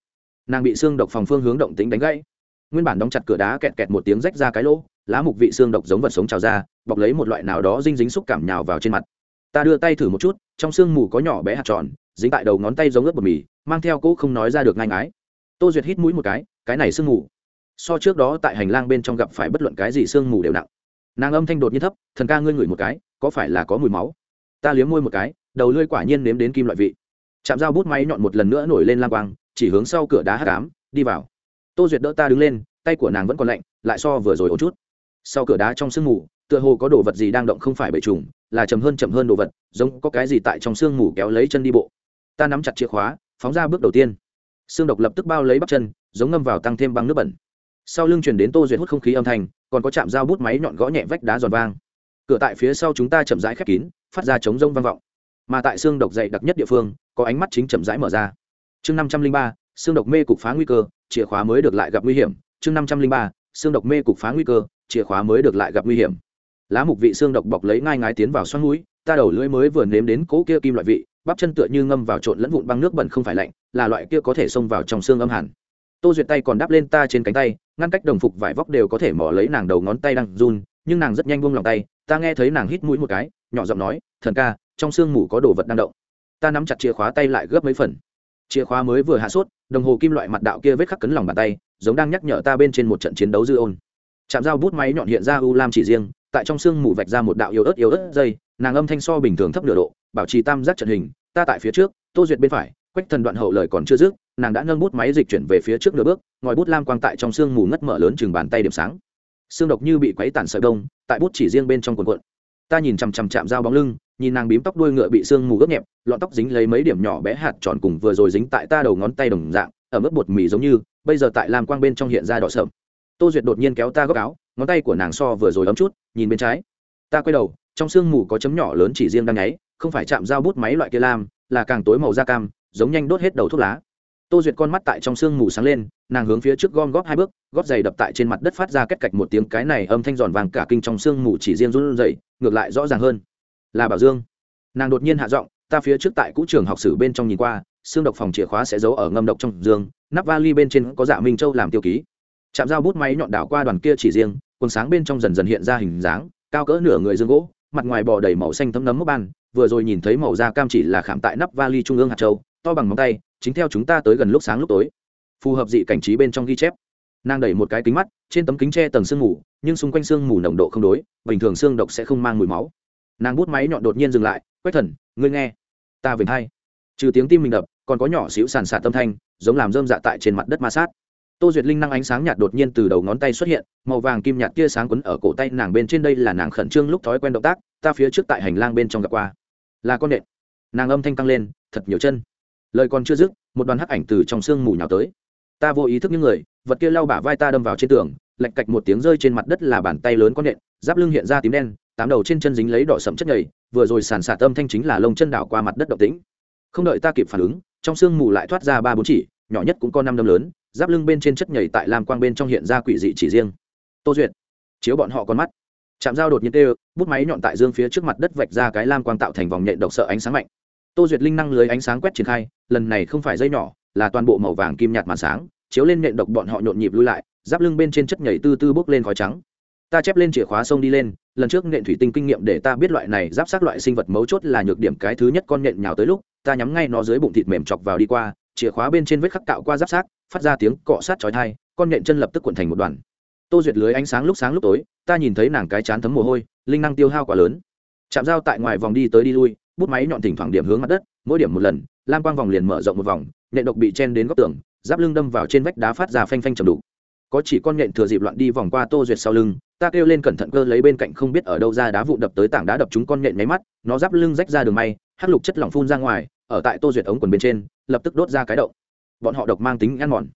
Nàng bị xương độc phòng phương hướng động tính đánh gãy. Nguyên bản đóng chặt cửa đá kẹt kẹt một tiếng rách ra cái lỗ, lá mục vị xương độc giống vật sống trào ra, bọc lấy một loại nào đó dinh dính xúc cảm nhào vào trên mặt. Ta đưa tay thử một chút, trong xương mù có nhỏ bé hạt tròn, dính tại đầu ngón tay giống ướt bột mì, mang theo cỗ không nói ra được ngang ái tô duyệt hít mũi một cái cái này sương mù. So trước đó tại hành lang bên trong gặp phải bất luận cái gì sương mù đều nặng. Nàng âm thanh đột nhiên thấp, thần ca ngươi ngửi một cái, có phải là có mùi máu? Ta liếm môi một cái, đầu lưỡi quả nhiên nếm đến kim loại vị chạm dao bút máy nhọn một lần nữa nổi lên lang quang, chỉ hướng sau cửa đá hát cám, đi vào. Tô duyệt đỡ ta đứng lên, tay của nàng vẫn còn lạnh, lại so vừa rồi ổ chút. Sau cửa đá trong sương mù, tựa hồ có đồ vật gì đang động không phải bậy trùng, là chậm hơn chậm hơn đồ vật, giống có cái gì tại trong sương mù kéo lấy chân đi bộ. Ta nắm chặt chìa khóa, phóng ra bước đầu tiên. Xương độc lập tức bao lấy bắp chân, giống ngâm vào tăng thêm băng nước bẩn. Sau lưng chuyển đến tô duyệt hút không khí âm thanh, còn có chạm dao bút máy nhọn gõ nhẹ vách đá giòn vang. Cửa tại phía sau chúng ta chậm rãi khép kín, phát ra chống rông vang vọng. Mà tại xương độc dày đặc nhất địa phương có ánh mắt chính chậm rãi mở ra. Chương năm trăm linh ba xương độc mê cục phá nguy cơ chìa khóa mới được lại gặp nguy hiểm. Chương năm trăm linh ba xương độc mê cục phá nguy cơ chìa khóa mới được lại gặp nguy hiểm. Lá mục vị xương độc bọc lấy ngai ngái tiến vào xoắn mũi, ta đầu lưỡi mới vừa nếm đến cỗ kia kim loại vị bắp chân tựa như ngâm vào trộn lẫn vụn băng nước bẩn không phải lạnh là loại kia có thể xông vào trong xương âm hẳn. Tô duyệt tay còn đáp lên ta trên cánh tay ngăn cách đồng phục vải vóc đều có thể mỏ lấy nàng đầu ngón tay đang run nhưng nàng rất nhanh buông lòng tay ta nghe thấy nàng hít mũi một cái nhỏ giọng nói thần ca trong xương mù có đồ vật đang động ta nắm chặt chìa khóa tay lại gấp mấy phần. Chìa khóa mới vừa hạ sốt, đồng hồ kim loại mặt đạo kia vết khắc cấn lòng bàn tay, giống đang nhắc nhở ta bên trên một trận chiến đấu dư ôn. Chạm dao bút máy nhọn hiện ra u lam chỉ riêng, tại trong xương mù vạch ra một đạo yếu ớt yếu ớt dây, nàng âm thanh so bình thường thấp nửa độ, bảo trì tam giác trận hình, ta tại phía trước, tô duyệt bên phải, quách thần đoạn hậu lời còn chưa dứt, nàng đã nâng bút máy dịch chuyển về phía trước nửa bước, ngòi bút lam quang tại trong sương mù ngất mở lớn chừng bàn tay điểm sáng. Xương độc như bị quấy tản sợi đông tại bút chỉ riêng bên trong quần quận ta nhìn chằm chằm chạm dao bóng lưng nhìn nàng bím tóc đuôi ngựa bị sương mù gấp nhẹp, lọn tóc dính lấy mấy điểm nhỏ bé hạt tròn cùng vừa rồi dính tại ta đầu ngón tay đồng dạng, ở mức bột mì giống như, bây giờ tại lam quang bên trong hiện ra đỏ sợm tô duyệt đột nhiên kéo ta góc áo, ngón tay của nàng so vừa rồi ấm chút, nhìn bên trái. Ta quay đầu, trong sương mù có chấm nhỏ lớn chỉ riêng đang nháy, không phải chạm dao bút máy loại kia lam, là càng tối màu da cam, giống nhanh đốt hết đầu thuốc lá. Tô duyệt con mắt tại trong sương mù sáng lên, nàng hướng phía trước gom góp hai bước, góp giày đập tại trên mặt đất phát ra kết cạch một tiếng, cái này âm thanh giòn vàng cả kinh trong sương mù chỉ riêng run dậy ngược lại rõ ràng hơn là bảo dương nàng đột nhiên hạ giọng ta phía trước tại cũ trường học sử bên trong nhìn qua xương độc phòng chìa khóa sẽ giấu ở ngâm độc trong dương nắp vali bên trên có dạ minh châu làm tiêu ký chạm dao bút máy nhọn đảo qua đoàn kia chỉ riêng quần sáng bên trong dần dần hiện ra hình dáng cao cỡ nửa người dương gỗ mặt ngoài bò đầy màu xanh thấm nấm mốc ban vừa rồi nhìn thấy màu da cam chỉ là khảm tại nắp vali trung ương hạt châu to bằng móng tay chính theo chúng ta tới gần lúc sáng lúc tối phù hợp dị cảnh trí bên trong ghi chép nàng đẩy một cái kính mắt trên tấm kính tre tầng sương mù nhưng xung quanh sương mù nồng độ không đối bình thường xương độc sẽ không mang mùi máu nàng bút máy nhọn đột nhiên dừng lại, quách thần, ngươi nghe. Ta vểnh hay trừ tiếng tim mình đập, còn có nhỏ xíu sàn sạt tâm thanh, giống làm rơm dạ tại trên mặt đất ma sát. Tô duyệt linh năng ánh sáng nhạt đột nhiên từ đầu ngón tay xuất hiện, màu vàng kim nhạt tia sáng quấn ở cổ tay nàng bên trên đây là nàng khẩn trương lúc thói quen động tác, ta phía trước tại hành lang bên trong gặp qua. Là con nện. Nàng âm thanh tăng lên, thật nhiều chân. Lời còn chưa dứt, một đoàn hắc ảnh từ trong sương mù nhào tới. Ta vô ý thức những người, vật kia lau bả vai ta đâm vào trên tường lạch cạch một tiếng rơi trên mặt đất là bàn tay lớn con nện, giáp lưng hiện ra tím đen tám đầu trên chân dính lấy đỏ sậm chất nhầy, vừa rồi sàn sạt âm thanh chính là lông chân đảo qua mặt đất động tĩnh. Không đợi ta kịp phản ứng, trong sương mù lại thoát ra ba bốn chỉ, nhỏ nhất cũng có năm đâm lớn, giáp lưng bên trên chất nhầy tại lam quang bên trong hiện ra quỷ dị chỉ riêng. Tô duyệt, chiếu bọn họ con mắt. Chạm dao đột nhiên tê bút máy nhọn tại dương phía trước mặt đất vạch ra cái lam quang tạo thành vòng nhện độc sợ ánh sáng mạnh. Tô duyệt linh năng lưới ánh sáng quét triển khai, lần này không phải dây nhỏ, là toàn bộ màu vàng kim nhạt màn sáng, chiếu lên nhện độc bọn họ nhộn nhịp lui lại, giáp lưng bên trên chất nhảy tư tư bốc lên khói trắng. Ta chép lên chìa khóa sông đi lên lần trước nện thủy tinh kinh nghiệm để ta biết loại này giáp sát loại sinh vật mấu chốt là nhược điểm cái thứ nhất con nện nhào tới lúc, ta nhắm ngay nó dưới bụng thịt mềm chọc vào đi qua, chìa khóa bên trên vết khắc cạo qua giáp sát, phát ra tiếng cọ sát chói thai con nện chân lập tức cuộn thành một đoàn. Tô duyệt lưới ánh sáng lúc sáng lúc tối, ta nhìn thấy nàng cái chán thấm mồ hôi, linh năng tiêu hao quá lớn. Chạm dao tại ngoài vòng đi tới đi lui, bút máy nhọn thỉnh thoảng điểm hướng mặt đất, mỗi điểm một lần, lam quang vòng liền mở rộng một vòng, nện độc bị chen đến góc tường, giáp lưng đâm vào trên vách đá phát ra phanh phanh chầm đủ có chỉ con nhện thừa dịp loạn đi vòng qua tô duyệt sau lưng, ta kêu lên cẩn thận cơ lấy bên cạnh không biết ở đâu ra đá vụ đập tới tảng đá đập chúng con nhện nháy mắt, nó giáp lưng rách ra đường may, hắc lục chất lỏng phun ra ngoài, ở tại tô duyệt ống quần bên trên, lập tức đốt ra cái đậu bọn họ độc mang tính ăn mòn.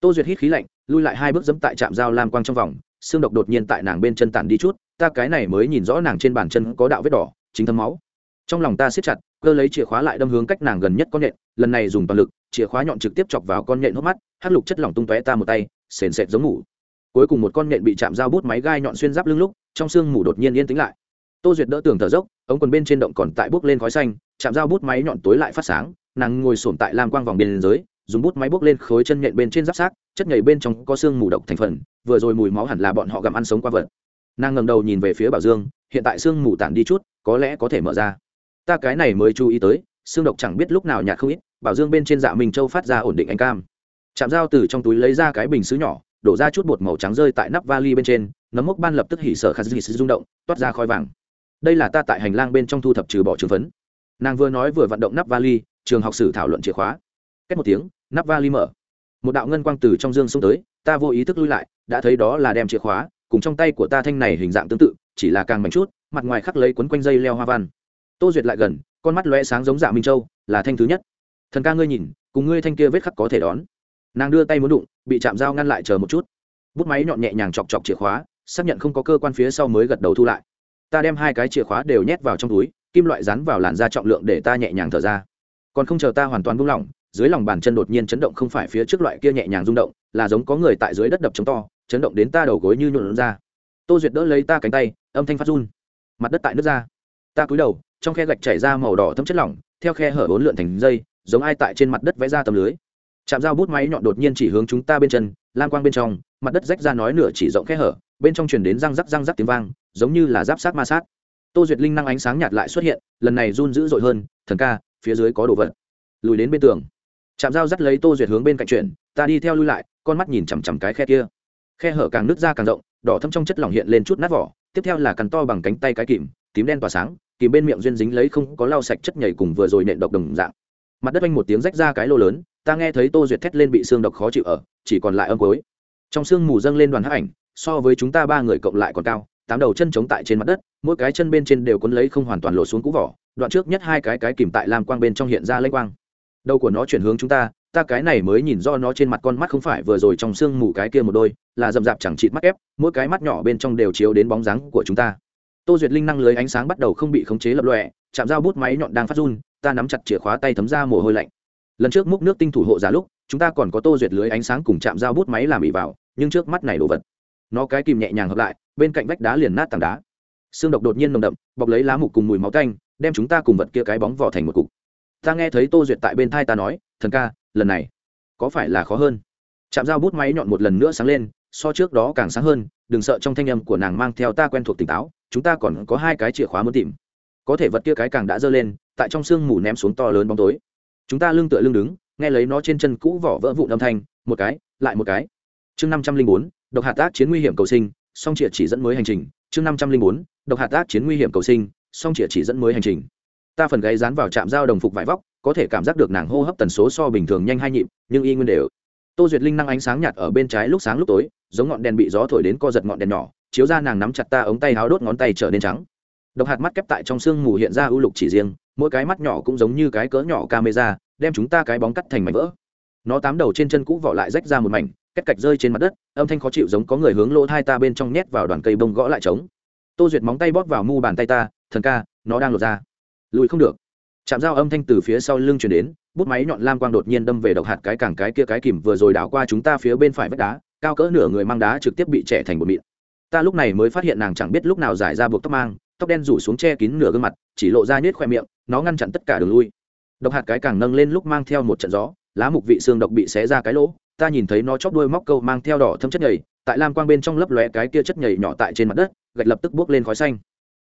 Tô duyệt hít khí lạnh, lui lại hai bước dẫm tại trạm dao lam quang trong vòng, xương độc đột nhiên tại nàng bên chân tản đi chút, ta cái này mới nhìn rõ nàng trên bàn chân có đạo vết đỏ, chính thấm máu. Trong lòng ta siết chặt, cơ lấy chìa khóa lại đâm hướng cách nàng gần nhất con nhện, lần này dùng toàn lực, chìa khóa nhọn trực tiếp chọc vào con nhện hốc mắt, hắc lục chất lỏng tung tóe ta một tay sền sệt giống ngủ. Cuối cùng một con nhện bị chạm dao bút máy gai nhọn xuyên giáp lưng lúc, trong xương mù đột nhiên yên tĩnh lại. Tô duyệt đỡ tường thở dốc, ống quần bên trên động còn tại bốc lên khói xanh, chạm dao bút máy nhọn tối lại phát sáng, nàng ngồi sổm tại lam quang vòng bên dưới. dùng bút máy bốc lên khối chân nhện bên trên giáp sát chất nhảy bên trong có xương mù độc thành phần, vừa rồi mùi máu hẳn là bọn họ gặm ăn sống qua vật. Nàng ngầm đầu nhìn về phía bảo dương, hiện tại xương mù tản đi chút, có lẽ có thể mở ra. Ta cái này mới chú ý tới, xương độc chẳng biết lúc nào nhạt không ít, bảo dương bên trên dạ minh châu phát ra ổn định anh cam chạm dao từ trong túi lấy ra cái bình xứ nhỏ, đổ ra chút bột màu trắng rơi tại nắp vali bên trên, nấm mốc ban lập tức hỉ sở khát dị rung động, toát ra khói vàng. Đây là ta tại hành lang bên trong thu thập trừ bỏ trường phấn. Nàng vừa nói vừa vận động nắp vali, trường học sử thảo luận chìa khóa. Cách một tiếng, nắp vali mở. Một đạo ngân quang từ trong dương xông tới, ta vô ý thức lui lại, đã thấy đó là đem chìa khóa, cùng trong tay của ta thanh này hình dạng tương tự, chỉ là càng mạnh chút, mặt ngoài khắc lấy quấn quanh dây leo hoa văn. Tô duyệt lại gần, con mắt lóe sáng giống dạ minh châu, là thanh thứ nhất. Thần ca ngươi nhìn, cùng ngươi thanh kia vết khắc có thể đón nàng đưa tay muốn đụng, bị chạm dao ngăn lại chờ một chút. Bút máy nhọn nhẹ nhàng chọc chọc chìa khóa, xác nhận không có cơ quan phía sau mới gật đầu thu lại. Ta đem hai cái chìa khóa đều nhét vào trong túi, kim loại rắn vào làn da trọng lượng để ta nhẹ nhàng thở ra. Còn không chờ ta hoàn toàn buông lỏng, dưới lòng bàn chân đột nhiên chấn động không phải phía trước loại kia nhẹ nhàng rung động, là giống có người tại dưới đất đập chống to, chấn động đến ta đầu gối như nhuộn ra. Tô duyệt đỡ lấy ta cánh tay, âm thanh phát run. Mặt đất tại nước ra. Ta cúi đầu, trong khe gạch chảy ra màu đỏ thấm chất lỏng, theo khe hở bốn lượn thành dây, giống ai tại trên mặt đất vẽ ra tầm lưới chạm dao bút máy nhọn đột nhiên chỉ hướng chúng ta bên chân lan quang bên trong, mặt đất rách ra nói nửa chỉ rộng khe hở, bên trong truyền đến răng rắc răng rắc tiếng vang, giống như là giáp sát ma sát. Tô duyệt linh năng ánh sáng nhạt lại xuất hiện, lần này run dữ dội hơn, thần ca, phía dưới có đồ vật. Lùi đến bên tường. Chạm dao dắt lấy tô duyệt hướng bên cạnh chuyển, ta đi theo lui lại, con mắt nhìn chằm chằm cái khe kia. Khe hở càng nứt ra càng rộng, đỏ thâm trong chất lỏng hiện lên chút nát vỏ, tiếp theo là cắn to bằng cánh tay cái kìm, tím đen tỏa sáng, kìm bên miệng duyên dính lấy không có lau sạch chất nhảy cùng vừa rồi nện độc đồng dạng. Mặt đất anh một tiếng rách ra cái lô lớn ta nghe thấy tô duyệt thét lên bị xương độc khó chịu ở, chỉ còn lại âm cối trong xương mù dâng lên đoàn hắc ảnh, so với chúng ta ba người cộng lại còn cao, tám đầu chân chống tại trên mặt đất, mỗi cái chân bên trên đều quấn lấy không hoàn toàn lộ xuống cũ vỏ, đoạn trước nhất hai cái cái kìm tại lam quang bên trong hiện ra lênh quang. Đầu của nó chuyển hướng chúng ta ta cái này mới nhìn do nó trên mặt con mắt không phải vừa rồi trong xương mù cái kia một đôi, là rậm rạp chẳng chịt mắt ép, mỗi cái mắt nhỏ bên trong đều chiếu đến bóng dáng của chúng ta. Tô duyệt linh năng lưới ánh sáng bắt đầu không bị khống chế lập lọe chạm dao bút máy nhọn đang phát run, ta nắm chặt chìa khóa tay thấm ra mồ hôi lạnh lần trước múc nước tinh thủ hộ giả lúc, chúng ta còn có tô duyệt lưới ánh sáng cùng chạm dao bút máy làm ỉ vào, nhưng trước mắt này đồ vật. Nó cái kìm nhẹ nhàng hợp lại, bên cạnh vách đá liền nát tảng đá. Xương độc đột nhiên nồng đậm, bọc lấy lá mục cùng mùi máu canh đem chúng ta cùng vật kia cái bóng vỏ thành một cục. Ta nghe thấy tô duyệt tại bên thai ta nói, thần ca, lần này có phải là khó hơn? Chạm dao bút máy nhọn một lần nữa sáng lên, so trước đó càng sáng hơn, đừng sợ trong thanh âm của nàng mang theo ta quen thuộc tỉnh táo, chúng ta còn có hai cái chìa khóa muốn tìm. Có thể vật kia cái càng đã dơ lên, tại trong sương mù ném xuống to lớn bóng tối chúng ta lưng tựa lưng đứng, nghe lấy nó trên chân cũ vỏ vỡ vụn âm thanh, một cái, lại một cái. Chương năm trăm linh bốn, độc hạt tác chiến nguy hiểm cầu sinh, song triệt chỉ dẫn mới hành trình. Chương năm trăm linh bốn, độc hạt tác chiến nguy hiểm cầu sinh, song triệt chỉ dẫn mới hành trình. Ta phần gáy dán vào trạm giao đồng phục vải vóc, có thể cảm giác được nàng hô hấp tần số so bình thường nhanh hai nhịp, nhưng y nguyên đều. Tô duyệt linh năng ánh sáng nhạt ở bên trái lúc sáng lúc tối, giống ngọn đèn bị gió thổi đến co giật ngọn đèn nhỏ, chiếu ra nàng nắm chặt ta ống tay háo đốt ngón tay trở nên trắng. Độc hạt mắt kép tại trong sương mù hiện ra ưu lục chỉ riêng mỗi cái mắt nhỏ cũng giống như cái cỡ nhỏ camera, đem chúng ta cái bóng cắt thành mảnh vỡ. Nó tám đầu trên chân cũ vỏ lại rách ra một mảnh, cách cạch rơi trên mặt đất, âm thanh khó chịu giống có người hướng lỗ thai ta bên trong nhét vào đoàn cây bông gõ lại trống. Tô duyệt móng tay bóp vào mu bàn tay ta, thần ca, nó đang lột ra lùi không được. Chạm dao âm thanh từ phía sau lưng chuyển đến, bút máy nhọn lam quang đột nhiên đâm về độc hạt cái càng cái kia cái kìm vừa rồi đảo qua chúng ta phía bên phải vách đá, cao cỡ nửa người mang đá trực tiếp bị trẻ thành một mịn. Ta lúc này mới phát hiện nàng chẳng biết lúc nào giải ra buộc tóc mang tóc đen rủ xuống che kín nửa gương mặt, chỉ lộ ra nhếch khoe miệng, nó ngăn chặn tất cả đường lui. Độc hạt cái càng nâng lên lúc mang theo một trận gió, lá mục vị xương độc bị xé ra cái lỗ, ta nhìn thấy nó chóp đuôi móc câu mang theo đỏ thâm chất nhầy, tại lam quang bên trong lấp lóe cái kia chất nhầy nhỏ tại trên mặt đất, gạch lập tức buốc lên khói xanh.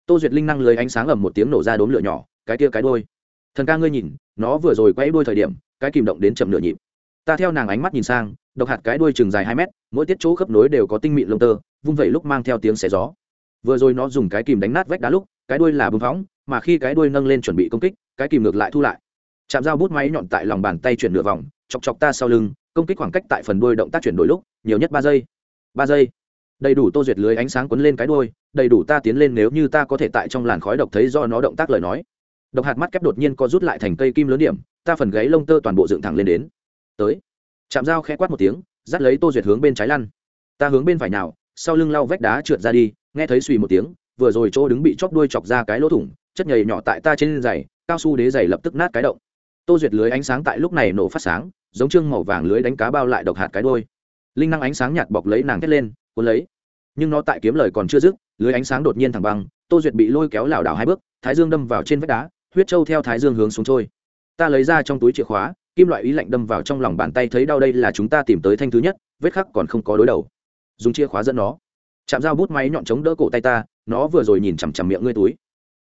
Tô duyệt linh năng lưới ánh sáng ầm một tiếng nổ ra đốm lửa nhỏ, cái kia cái đôi thần ca ngươi nhìn, nó vừa rồi quay đuôi thời điểm, cái kìm động đến chậm nửa nhịp. Ta theo nàng ánh mắt nhìn sang, độc hạt cái đuôi chừng dài hai mét, mỗi tiết chỗ khớp nối đều có tinh mịn lông tơ, vung vẩy lúc mang theo tiếng xé gió vừa rồi nó dùng cái kìm đánh nát vách đá lúc, cái đuôi là bưng phóng, mà khi cái đuôi nâng lên chuẩn bị công kích, cái kìm ngược lại thu lại. Chạm dao bút máy nhọn tại lòng bàn tay chuyển nửa vòng, chọc chọc ta sau lưng, công kích khoảng cách tại phần đuôi động tác chuyển đổi lúc, nhiều nhất ba giây. Ba giây. Đầy đủ tô duyệt lưới ánh sáng quấn lên cái đuôi, đầy đủ ta tiến lên nếu như ta có thể tại trong làn khói độc thấy do nó động tác lời nói. Độc hạt mắt kép đột nhiên co rút lại thành cây kim lớn điểm, ta phần gáy lông tơ toàn bộ dựng thẳng lên đến. Tới. Chạm dao khẽ quát một tiếng, dắt lấy tô duyệt hướng bên trái lăn. Ta hướng bên phải nào, sau lưng lau vách đá trượt ra đi nghe thấy suy một tiếng, vừa rồi chỗ đứng bị chóp đuôi chọc ra cái lỗ thủng, chất nhầy nhỏ tại ta trên giày, cao su đế giày lập tức nát cái động. Tô duyệt lưới ánh sáng tại lúc này nổ phát sáng, giống trương màu vàng lưới đánh cá bao lại độc hạt cái đôi linh năng ánh sáng nhạt bọc lấy nàng thét lên, cuốn lấy. Nhưng nó tại kiếm lời còn chưa dứt, lưới ánh sáng đột nhiên thẳng băng, tô duyệt bị lôi kéo lảo đảo hai bước, thái dương đâm vào trên vách đá, huyết trâu theo thái dương hướng xuống trôi. Ta lấy ra trong túi chìa khóa, kim loại ý lạnh đâm vào trong lòng bàn tay thấy đau đây là chúng ta tìm tới thanh thứ nhất, vết khắc còn không có đối đầu. Dùng chìa khóa dẫn nó chạm dao bút máy nhọn chống đỡ cổ tay ta, nó vừa rồi nhìn chằm chằm miệng ngươi túi.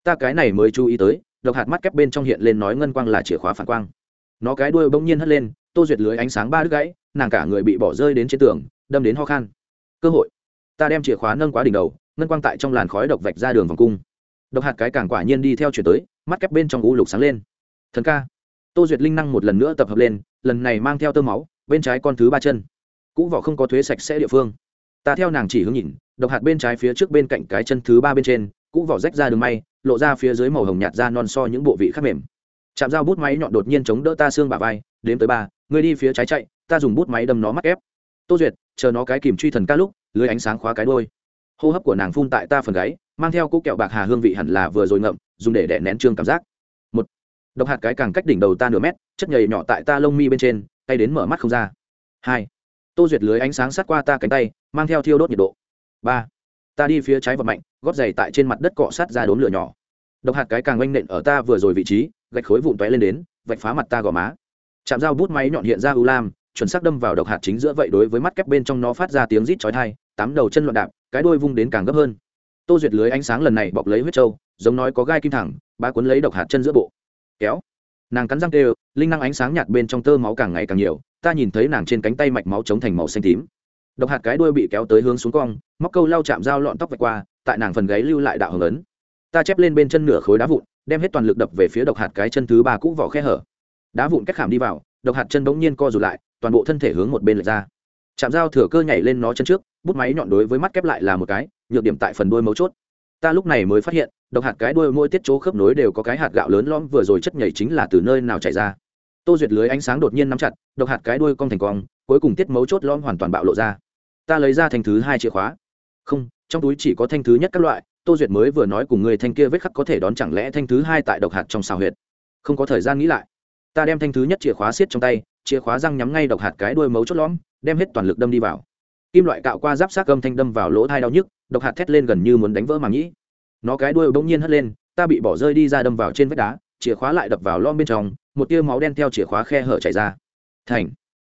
Ta cái này mới chú ý tới, độc hạt mắt kép bên trong hiện lên nói ngân quang là chìa khóa phản quang. Nó cái đuôi bỗng nhiên hất lên, tô duyệt lưới ánh sáng ba đứt gãy, nàng cả người bị bỏ rơi đến trên tường, đâm đến ho khan. Cơ hội. Ta đem chìa khóa nâng quá đỉnh đầu, ngân quang tại trong làn khói độc vạch ra đường vòng cung. Độc hạt cái càng quả nhiên đi theo chuyển tới, mắt kép bên trong u lục sáng lên. Thần ca. Tô duyệt linh năng một lần nữa tập hợp lên, lần này mang theo tơ máu, bên trái con thứ ba chân. Cũ vỏ không có thuế sạch sẽ địa phương. Ta theo nàng chỉ hướng nhìn độc hạt bên trái phía trước bên cạnh cái chân thứ ba bên trên, cũ vỏ rách ra đường may, lộ ra phía dưới màu hồng nhạt da non so những bộ vị khác mềm. Chạm dao bút máy nhọn đột nhiên chống đỡ ta xương bà vai, đếm tới ba người đi phía trái chạy, ta dùng bút máy đâm nó mắc ép tô duyệt, chờ nó cái kìm truy thần ca lúc, lưới ánh sáng khóa cái đôi hô hấp của nàng phun tại ta phần gáy, mang theo cỗ kẹo bạc hà hương vị hẳn là vừa rồi ngậm, dùng để đẻ nén trương cảm giác. Một, độc hạt cái càng cách đỉnh đầu ta nửa mét, chất nhầy nhỏ tại ta lông mi bên trên, tay đến mở mắt không ra. Hai, tô duyệt lưới ánh sáng sát qua ta cánh tay, mang theo thiêu đốt nhiệt độ ba. Ta đi phía trái và mạnh, gót giày tại trên mặt đất cọ sát ra đốm lửa nhỏ. Độc hạt cái càng oanh nện ở ta vừa rồi vị trí, gạch khối vụn tóe lên đến, vạch phá mặt ta gò má. Chạm dao bút máy nhọn hiện ra u lam, chuẩn xác đâm vào độc hạt chính giữa vậy đối với mắt kép bên trong nó phát ra tiếng rít chói thai tám đầu chân loạn đạp, cái đuôi vung đến càng gấp hơn. Tô duyệt lưới ánh sáng lần này bọc lấy huyết trâu, giống nói có gai kim thẳng, ba cuốn lấy độc hạt chân giữa bộ. Kéo. Nàng cắn răng tê linh năng ánh sáng nhạt bên trong tơ máu càng ngày càng nhiều, ta nhìn thấy nàng trên cánh tay mạch máu chống thành màu xanh tím độc hạt cái đuôi bị kéo tới hướng xuống cong, móc câu lau chạm dao lọn tóc vạch qua, tại nàng phần gáy lưu lại đạo hồng ấn. Ta chép lên bên chân nửa khối đá vụn, đem hết toàn lực đập về phía độc hạt cái chân thứ ba cũ vỏ khe hở. Đá vụn cách khảm đi vào, độc hạt chân bỗng nhiên co rụt lại, toàn bộ thân thể hướng một bên lệch ra. Chạm dao thừa cơ nhảy lên nó chân trước, bút máy nhọn đối với mắt kép lại là một cái, nhược điểm tại phần đuôi mấu chốt. Ta lúc này mới phát hiện, độc hạt cái đuôi mỗi tiết chỗ khớp nối đều có cái hạt gạo lớn lõm, vừa rồi chất nhảy chính là từ nơi nào chảy ra. Tô duyệt lưới ánh sáng đột nhiên nắm chặt, độc hạt cái đuôi cong thành cong, cuối cùng tiết mấu chốt lõm hoàn toàn bạo lộ ra ta lấy ra thanh thứ hai chìa khóa. Không, trong túi chỉ có thanh thứ nhất các loại, tô duyệt mới vừa nói cùng người thanh kia vết khắc có thể đón chẳng lẽ thanh thứ hai tại độc hạt trong xào huyệt. Không có thời gian nghĩ lại. Ta đem thanh thứ nhất chìa khóa xiết trong tay, chìa khóa răng nhắm ngay độc hạt cái đuôi mấu chốt lõm, đem hết toàn lực đâm đi vào. Kim loại cạo qua giáp sát gâm thanh đâm vào lỗ thai đau nhức, độc hạt thét lên gần như muốn đánh vỡ màng nhĩ. Nó cái đuôi bỗng nhiên hất lên, ta bị bỏ rơi đi ra đâm vào trên vách đá, chìa khóa lại đập vào lom bên trong, một tia máu đen theo chìa khóa khe hở chảy ra. Thành.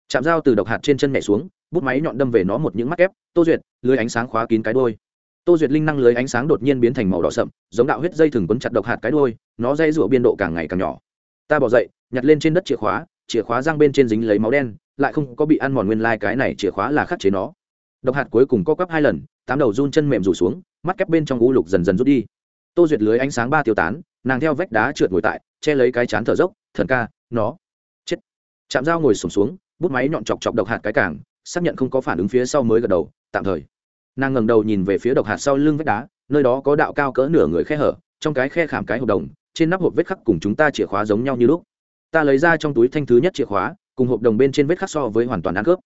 Chạm dao từ độc hạt trên chân mẹ xuống bút máy nhọn đâm về nó một những mắt ép tô duyệt lưới ánh sáng khóa kín cái đôi tô duyệt linh năng lưới ánh sáng đột nhiên biến thành màu đỏ sậm giống đạo huyết dây thừng quấn chặt độc hạt cái đôi nó dây rụa biên độ càng ngày càng nhỏ. Ta bỏ dậy nhặt lên trên đất chìa khóa chìa khóa răng bên trên dính lấy máu đen lại không có bị ăn mòn nguyên lai、like、cái này chìa khóa là khắc chế nó. Độc hạt cuối cùng co quắp hai lần tám đầu run chân mềm rủ xuống mắt kép bên trong u lục dần dần rút đi. Tô duyệt lưới ánh sáng ba tiêu tán nàng theo vách đá trượt ngồi tại che lấy cái chán thở dốc thần ca nó chết. Chạm dao ngồi sùng xuống, xuống bút máy nhọn chọc chọc độc hạt cái cảng xác nhận không có phản ứng phía sau mới gật đầu, tạm thời. Nàng ngẩng đầu nhìn về phía độc hạt sau lưng vách đá, nơi đó có đạo cao cỡ nửa người khe hở, trong cái khe khảm cái hộp đồng, trên nắp hộp vết khắc cùng chúng ta chìa khóa giống nhau như lúc. Ta lấy ra trong túi thanh thứ nhất chìa khóa, cùng hộp đồng bên trên vết khắc so với hoàn toàn ăn cướp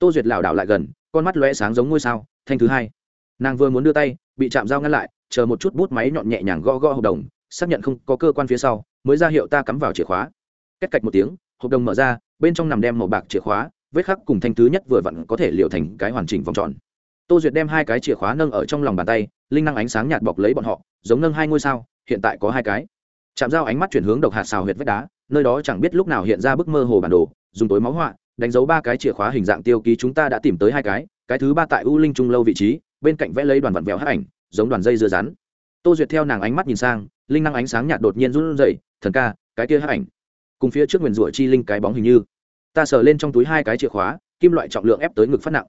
tô duyệt lảo đảo lại gần, con mắt lóe sáng giống ngôi sao, thanh thứ hai. Nàng vừa muốn đưa tay, bị chạm dao ngăn lại, chờ một chút bút máy nhọn nhẹ nhàng gõ gõ hộp đồng, xác nhận không có cơ quan phía sau, mới ra hiệu ta cắm vào chìa khóa. Cách cạch một tiếng, hộp đồng mở ra, bên trong nằm đem màu bạc chìa khóa vết khắc cùng thanh thứ nhất vừa vặn có thể liệu thành cái hoàn chỉnh vòng tròn. Tô duyệt đem hai cái chìa khóa nâng ở trong lòng bàn tay, linh năng ánh sáng nhạt bọc lấy bọn họ, giống nâng hai ngôi sao, hiện tại có hai cái. Chạm dao ánh mắt chuyển hướng độc hạt xào huyệt vách đá, nơi đó chẳng biết lúc nào hiện ra bức mơ hồ bản đồ, dùng tối máu họa, đánh dấu ba cái chìa khóa hình dạng tiêu ký chúng ta đã tìm tới hai cái cái thứ ba tại u linh trung lâu vị trí, bên cạnh vẽ lấy đoàn vặn vẹo hát ảnh, giống đoàn dây dưa rắn. Tô duyệt theo nàng ánh mắt nhìn sang, linh năng ánh sáng nhạt đột nhiên run rẩy, thần ca, cái kia hát ảnh. Cùng phía trước nguyền rủa chi linh cái bóng hình như ta sờ lên trong túi hai cái chìa khóa, kim loại trọng lượng ép tới ngực phát nặng.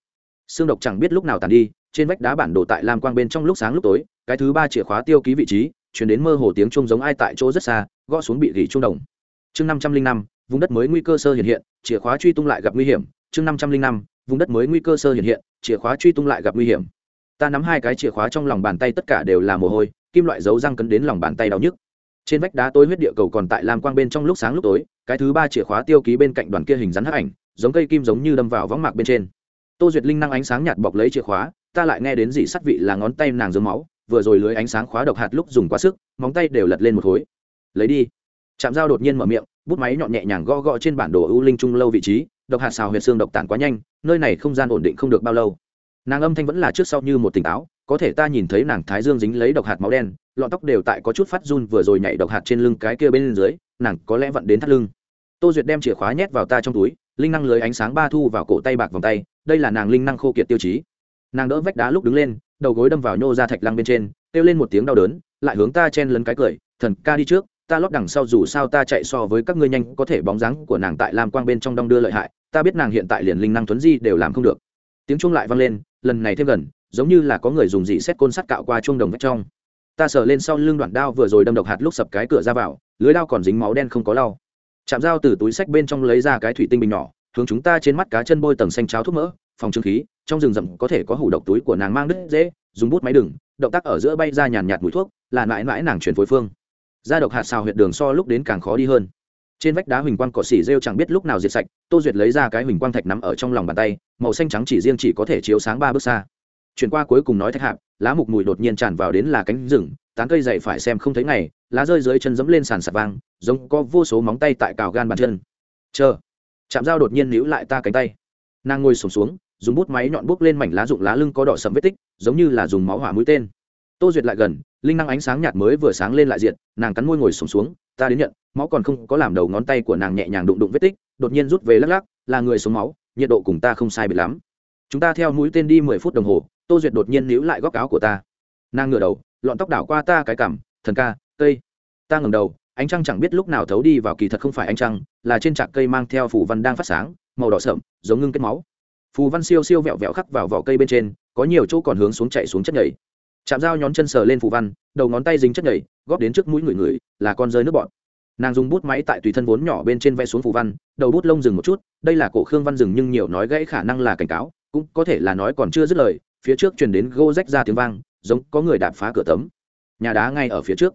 Xương độc chẳng biết lúc nào tàn đi, trên vách đá bản đồ tại lam quang bên trong lúc sáng lúc tối, cái thứ ba chìa khóa tiêu ký vị trí, chuyển đến mơ hồ tiếng chung giống ai tại chỗ rất xa, gõ xuống bị gỉ trung đồng. Chương năm trăm linh năm, vùng đất mới nguy cơ sơ hiện hiện, chìa khóa truy tung lại gặp nguy hiểm. Chương năm trăm linh năm, vùng đất mới nguy cơ sơ hiện hiện, chìa khóa truy tung lại gặp nguy hiểm. Ta nắm hai cái chìa khóa trong lòng bàn tay tất cả đều là mồ hôi, kim loại dấu răng cấn đến lòng bàn tay đau nhức trên vách đá tối huyết địa cầu còn tại lam quang bên trong lúc sáng lúc tối, cái thứ ba chìa khóa tiêu ký bên cạnh đoàn kia hình rắn hắc ảnh, giống cây kim giống như đâm vào võng mạc bên trên. Tô duyệt linh năng ánh sáng nhạt bọc lấy chìa khóa, ta lại nghe đến dị sắt vị là ngón tay nàng dướng máu, vừa rồi lưới ánh sáng khóa độc hạt lúc dùng quá sức, móng tay đều lật lên một khối. Lấy đi. Chạm dao đột nhiên mở miệng, bút máy nhọn nhẹ nhàng gõ gõ trên bản đồ ưu linh trung lâu vị trí, độc hạt xào huyệt xương độc tản quá nhanh, nơi này không gian ổn định không được bao lâu. Nàng âm thanh vẫn là trước sau như một tỉnh táo có thể ta nhìn thấy nàng thái dương dính lấy độc hạt máu đen, lọn tóc đều tại có chút phát run vừa rồi nhảy độc hạt trên lưng cái kia bên dưới, nàng có lẽ vẫn đến thắt lưng. Tô duyệt đem chìa khóa nhét vào ta trong túi, linh năng lưới ánh sáng ba thu vào cổ tay bạc vòng tay, đây là nàng linh năng khô kiệt tiêu chí. Nàng đỡ vách đá lúc đứng lên, đầu gối đâm vào nhô ra thạch lăng bên trên, kêu lên một tiếng đau đớn, lại hướng ta chen lấn cái cười, thần ca đi trước, ta lót đằng sau dù sao ta chạy so với các ngươi nhanh, có thể bóng dáng của nàng tại lam quang bên trong đong đưa lợi hại, ta biết nàng hiện tại liền linh năng tuấn di đều làm không được. Tiếng chuông lại vang lên, lần này thêm gần giống như là có người dùng dị xét côn sắt cạo qua chuông đồng vách trong. Ta sờ lên sau lưng đoạn đao vừa rồi đâm độc hạt lúc sập cái cửa ra vào, lưới đao còn dính máu đen không có lau. Chạm dao từ túi sách bên trong lấy ra cái thủy tinh bình nhỏ, hướng chúng ta trên mắt cá chân bôi tầng xanh cháo thuốc mỡ, phòng trương khí, trong rừng rậm có thể có hủ độc túi của nàng mang đứt dễ, dùng bút máy đừng động tác ở giữa bay ra nhàn nhạt mùi thuốc, là mãi mãi nàng chuyển phối phương. Da độc hạt xào huyệt đường so lúc đến càng khó đi hơn. Trên vách đá huỳnh quang cỏ xỉ rêu chẳng biết lúc nào diệt sạch, tô duyệt lấy ra cái huỳnh quang thạch nắm ở trong lòng bàn tay, màu xanh trắng chỉ riêng chỉ có thể chiếu sáng ba bước xa chuyển qua cuối cùng nói thạch hạp lá mục mùi đột nhiên tràn vào đến là cánh rừng tán cây dậy phải xem không thấy ngày lá rơi dưới chân dẫm lên sàn sạt vang giống có vô số móng tay tại cào gan bàn chân. Chờ chạm dao đột nhiên níu lại ta cánh tay. Nàng ngồi sổm xuống, xuống dùng bút máy nhọn bút lên mảnh lá rụng lá lưng có đỏ sầm vết tích giống như là dùng máu hỏa mũi tên. Tô duyệt lại gần linh năng ánh sáng nhạt mới vừa sáng lên lại diện nàng cắn môi ngồi sổm xuống, xuống ta đến nhận máu còn không có làm đầu ngón tay của nàng nhẹ nhàng đụng đụng vết tích đột nhiên rút về lắc lắc là người xuống máu nhiệt độ cùng ta không sai biệt lắm. Chúng ta theo mũi tên đi mười phút đồng hồ tô duyệt đột nhiên níu lại góc áo của ta. Nàng ngửa đầu, lọn tóc đảo qua ta cái cảm thần ca, cây. Ta ngẩng đầu, ánh trăng chẳng biết lúc nào thấu đi vào kỳ thật không phải ánh trăng, là trên trạc cây mang theo phủ văn đang phát sáng, màu đỏ sậm, giống ngưng kết máu. Phù văn siêu siêu vẹo vẹo khắc vào vỏ cây bên trên, có nhiều chỗ còn hướng xuống chạy xuống chất nhảy chạm dao nhón chân sờ lên phù văn, đầu ngón tay dính chất nhảy góp đến trước mũi người người, là con rơi nước bọn nàng dùng bút máy tại tùy thân vốn nhỏ bên trên vẽ xuống phù văn, đầu bút lông dừng một chút, đây là cổ khương văn dừng nhưng nhiều nói gãy khả năng là cảnh cáo, cũng có thể là nói còn chưa dứt lời phía trước truyền đến gô rách ra tiếng vang, giống có người đạp phá cửa tấm. Nhà đá ngay ở phía trước.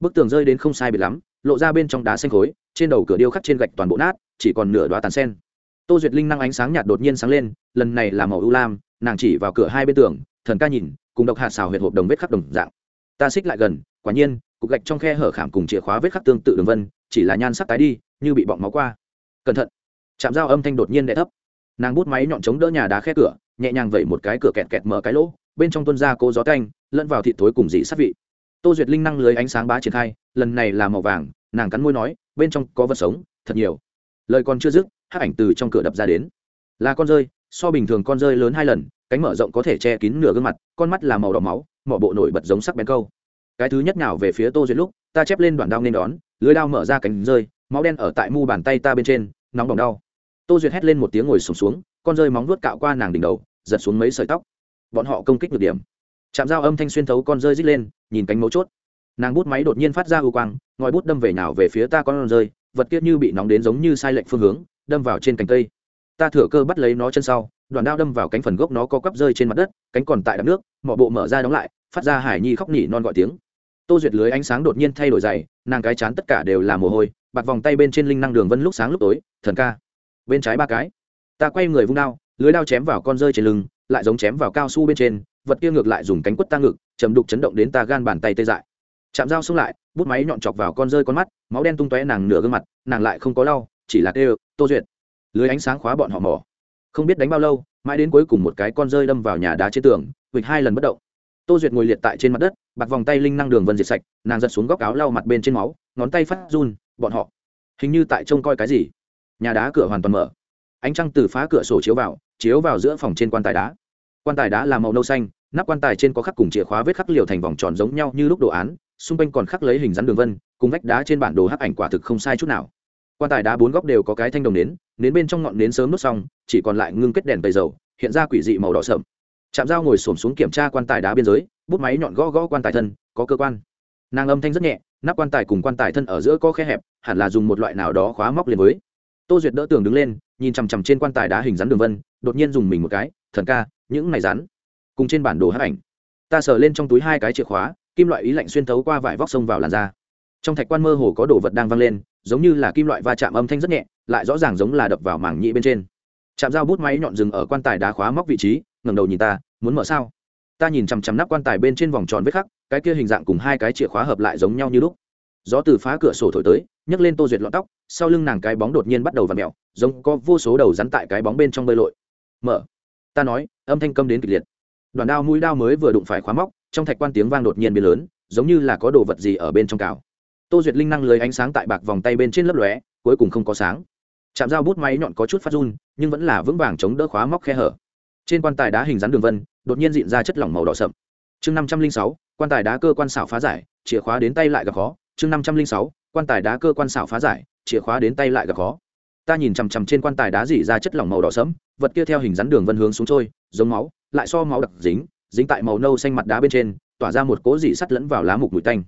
Bức tường rơi đến không sai biệt lắm, lộ ra bên trong đá xanh khối, trên đầu cửa điêu khắc trên gạch toàn bộ nát, chỉ còn nửa đoá tàn sen. Tô duyệt linh năng ánh sáng nhạt đột nhiên sáng lên, lần này là màu ưu lam, nàng chỉ vào cửa hai bên tường, thần ca nhìn, cùng độc hạt xào huyệt hộp đồng vết khắc đồng dạng. Ta xích lại gần, quả nhiên, cục gạch trong khe hở khảm cùng chìa khóa vết khắc tương tự đường vân, chỉ là nhan sắc tái đi, như bị bọng máu qua. Cẩn thận. Chạm dao âm thanh đột nhiên đè thấp nàng bút máy nhọn chống đỡ nhà đá khe cửa, nhẹ nhàng vẩy một cái cửa kẹt kẹt mở cái lỗ, bên trong tuân ra cô gió canh lẫn vào thịt thối cùng dị sát vị. Tô duyệt linh năng lưới ánh sáng bá triển khai, lần này là màu vàng, nàng cắn môi nói, bên trong có vật sống, thật nhiều. Lời còn chưa dứt, hắc ảnh từ trong cửa đập ra đến. Là con rơi, so bình thường con rơi lớn hai lần, cánh mở rộng có thể che kín nửa gương mặt, con mắt là màu đỏ máu, mỏ bộ nổi bật giống sắc bén câu. Cái thứ nhất nào về phía tô duyệt lúc, ta chép lên đoạn đao nên đón, lưới đao mở ra cánh rơi, máu đen ở tại mu bàn tay ta bên trên, nóng bỏng đau tô duyệt hét lên một tiếng ngồi sùng xuống, xuống con rơi móng vuốt cạo qua nàng đỉnh đầu giật xuống mấy sợi tóc. Bọn họ công kích được điểm. Chạm dao âm thanh xuyên thấu con rơi rít lên nhìn cánh mấu chốt. Nàng bút máy đột nhiên phát ra ưu quang ngòi bút đâm về nào về phía ta con rơi vật kia như bị nóng đến giống như sai lệch phương hướng đâm vào trên cánh cây. Ta thừa cơ bắt lấy nó chân sau đoàn đao đâm vào cánh phần gốc nó có quắp rơi trên mặt đất cánh còn tại đập nước mọi bộ mở ra đóng lại phát ra hải nhi khóc nỉ non gọi tiếng. Tô duyệt lưới ánh sáng đột nhiên thay đổi dày nàng cái chán tất cả đều là mồ hôi bạc vòng tay bên trên linh năng đường vân lúc sáng lúc tối thần ca bên trái ba cái. Ta quay người vung đao, lưới đao chém vào con rơi trên lưng, lại giống chém vào cao su bên trên, vật kia ngược lại dùng cánh quất ta ngực, chầm đục chấn động đến ta gan bàn tay tê dại. Chạm dao xông lại, bút máy nhọn chọc vào con rơi con mắt, máu đen tung tóe nàng nửa gương mặt, nàng lại không có lau chỉ là kêu, tô duyệt. Lưới ánh sáng khóa bọn họ mỏ. Không biết đánh bao lâu, mãi đến cuối cùng một cái con rơi đâm vào nhà đá trên tường, vịt hai lần bất động. Tô duyệt ngồi liệt tại trên mặt đất, bạc vòng tay linh năng đường vân diệt sạch, nàng giật xuống góc áo lau mặt bên trên máu, ngón tay phát run, bọn họ, hình như tại trông coi cái gì? Nhà đá cửa hoàn toàn mở. Ánh trăng từ phá cửa sổ chiếu vào chiếu vào giữa phòng trên quan tài đá. Quan tài đá là màu nâu xanh, nắp quan tài trên có khắc cùng chìa khóa vết khắc liều thành vòng tròn giống nhau như lúc đồ án, xung quanh còn khắc lấy hình rắn đường vân, cùng vách đá trên bản đồ hắc ảnh quả thực không sai chút nào. Quan tài đá bốn góc đều có cái thanh đồng nến nến bên trong ngọn nến sớm nốt xong, chỉ còn lại ngưng kết đèn tầy dầu, hiện ra quỷ dị màu đỏ sậm. Chạm dao ngồi xổm xuống kiểm tra quan tài đá biên giới, bút máy nhọn gõ gõ quan tài thân, có cơ quan. Nàng âm thanh rất nhẹ, nắp quan tài cùng quan tài thân ở giữa có khe hẹp, hẳn là dùng một loại nào đó khóa móc liền với tô duyệt đỡ tường đứng lên, nhìn chằm chằm trên quan tài đá hình rắn đường vân, đột nhiên dùng mình một cái, thần ca, những này rắn. Cùng trên bản đồ hát ảnh. Ta sờ lên trong túi hai cái chìa khóa, kim loại ý lạnh xuyên thấu qua vải vóc sông vào làn da. Trong thạch quan mơ hồ có đồ vật đang văng lên, giống như là kim loại va chạm âm thanh rất nhẹ, lại rõ ràng giống là đập vào mảng nhĩ bên trên. Chạm dao bút máy nhọn dừng ở quan tài đá khóa móc vị trí, ngẩng đầu nhìn ta, muốn mở sao? Ta nhìn chằm chằm nắp quan tài bên trên vòng tròn vết khắc, cái kia hình dạng cùng hai cái chìa khóa hợp lại giống nhau như lúc. Gió từ phá cửa sổ thổi tới nhấc lên tô duyệt lọn tóc, sau lưng nàng cái bóng đột nhiên bắt đầu v ặ mẹo giống có vô số đầu rắn tại cái bóng bên trong bơi lội. Mở. Ta nói, âm thanh câm đến kịch liệt. Đoàn đao mũi đao mới vừa đụng phải khóa móc, trong thạch quan tiếng vang đột nhiên biến lớn, giống như là có đồ vật gì ở bên trong cào. Tô duyệt linh năng lưới ánh sáng tại bạc vòng tay bên trên lớp lóe, cuối cùng không có sáng. Chạm dao bút máy nhọn có chút phát run, nhưng vẫn là vững vàng chống đỡ khóa móc khe hở. Trên quan tài đá hình rắn đường vân, đột nhiên dịn ra chất lỏng màu đỏ sậm. Chương năm trăm linh sáu, quan tài đá cơ quan xảo phá giải, chìa khóa đến tay lại gặp khó. Chương năm trăm linh sáu quan tài đá cơ quan xảo phá giải, chìa khóa đến tay lại gặp khó. Ta nhìn chằm chằm trên quan tài đá dỉ ra chất lỏng màu đỏ sẫm, vật kia theo hình rắn đường vân hướng xuống trôi, giống máu, lại so máu đặc dính dính tại màu nâu xanh mặt đá bên trên, tỏa ra một cỗ dỉ sắt lẫn vào lá mục mùi tanh.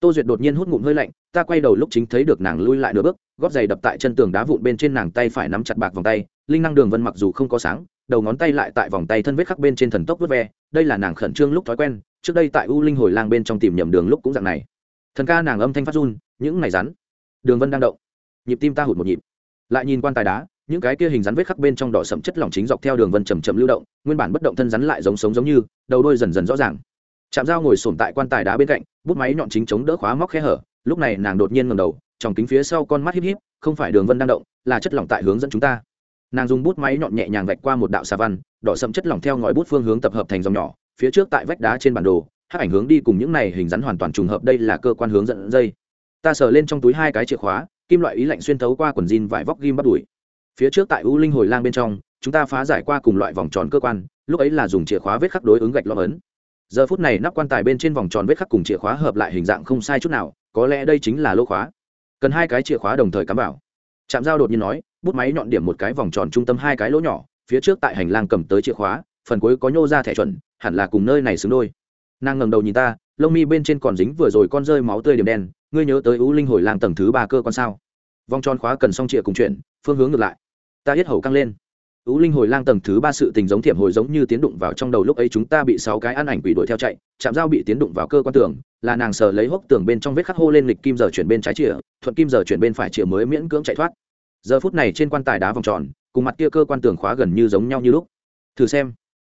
Tô duyệt đột nhiên hút ngụm hơi lạnh, ta quay đầu lúc chính thấy được nàng lui lại nửa bước, gót giày đập tại chân tường đá vụn bên trên nàng tay phải nắm chặt bạc vòng tay, linh năng đường vân mặc dù không có sáng, đầu ngón tay lại tại vòng tay thân vết khắc bên trên thần tốc vớt ve, đây là nàng khẩn trương lúc thói quen, trước đây tại u linh hồi lang bên trong tìm nhầm đường lúc cũng dạng này thần ca nàng âm thanh phát run, những này rắn. Đường vân đang động. Nhịp tim ta hụt một nhịp. Lại nhìn quan tài đá, những cái kia hình rắn vết khắc bên trong đỏ sậm chất lỏng chính dọc theo đường vân chầm chậm lưu động, nguyên bản bất động thân rắn lại giống sống giống như, đầu đôi dần dần rõ ràng. Chạm dao ngồi sổm tại quan tài đá bên cạnh, bút máy nhọn chính chống đỡ khóa móc khe hở, lúc này nàng đột nhiên ngầm đầu, trong kính phía sau con mắt híp híp, không phải đường vân đang động, là chất lỏng tại hướng dẫn chúng ta. Nàng dùng bút máy nhọn nhẹ nhàng vạch qua một đạo xà văn, đỏ sậm chất lỏng theo ngòi bút phương hướng tập hợp thành dòng nhỏ, phía trước tại vách đá trên bản đồ hát ảnh hướng đi cùng những này hình rắn hoàn toàn trùng hợp, đây là cơ quan hướng dẫn dây. Ta sờ lên trong túi hai cái chìa khóa, kim loại ý lạnh xuyên thấu qua quần jean vải vóc ghim bắt đuổi phía trước tại u linh hồi lang bên trong, chúng ta phá giải qua cùng loại vòng tròn cơ quan, lúc ấy là dùng chìa khóa vết khắc đối ứng gạch lõm ấn. Giờ phút này nắp quan tài bên trên vòng tròn vết khắc cùng chìa khóa hợp lại hình dạng không sai chút nào, có lẽ đây chính là lô khóa. Cần hai cái chìa khóa đồng thời cắm vào. Chạm dao đột nhiên nói, bút máy nhọn điểm một cái vòng tròn trung tâm hai cái lỗ nhỏ, phía trước tại hành lang cầm tới chìa khóa, phần cuối có nhô ra thẻ chuẩn, hẳn là cùng nơi này xứng đôi nàng ngẩng đầu nhìn ta lông mi bên trên còn dính vừa rồi con rơi máu tươi điểm đen ngươi nhớ tới ú linh hồi lang tầng thứ ba cơ quan sao? Vòng tròn khóa cần xong chìa cùng chuyện, phương hướng ngược lại. Ta hết hầu căng lên. Ú linh hồi lang tầng thứ ba sự tình giống thiểm hồi giống như tiến đụng vào trong đầu lúc ấy chúng ta bị sáu cái ăn ảnh quỷ đuổi theo chạy chạm dao bị tiến đụng vào cơ quan tường là nàng sờ lấy hốc tường bên trong vết khắc hô lên lịch kim giờ chuyển bên trái chìa thuận kim giờ chuyển bên phải chìa mới miễn cưỡng chạy thoát. Giờ phút này trên quan tài đá vòng tròn cùng mặt kia cơ quan tường khóa gần như giống nhau như lúc. Thử xem.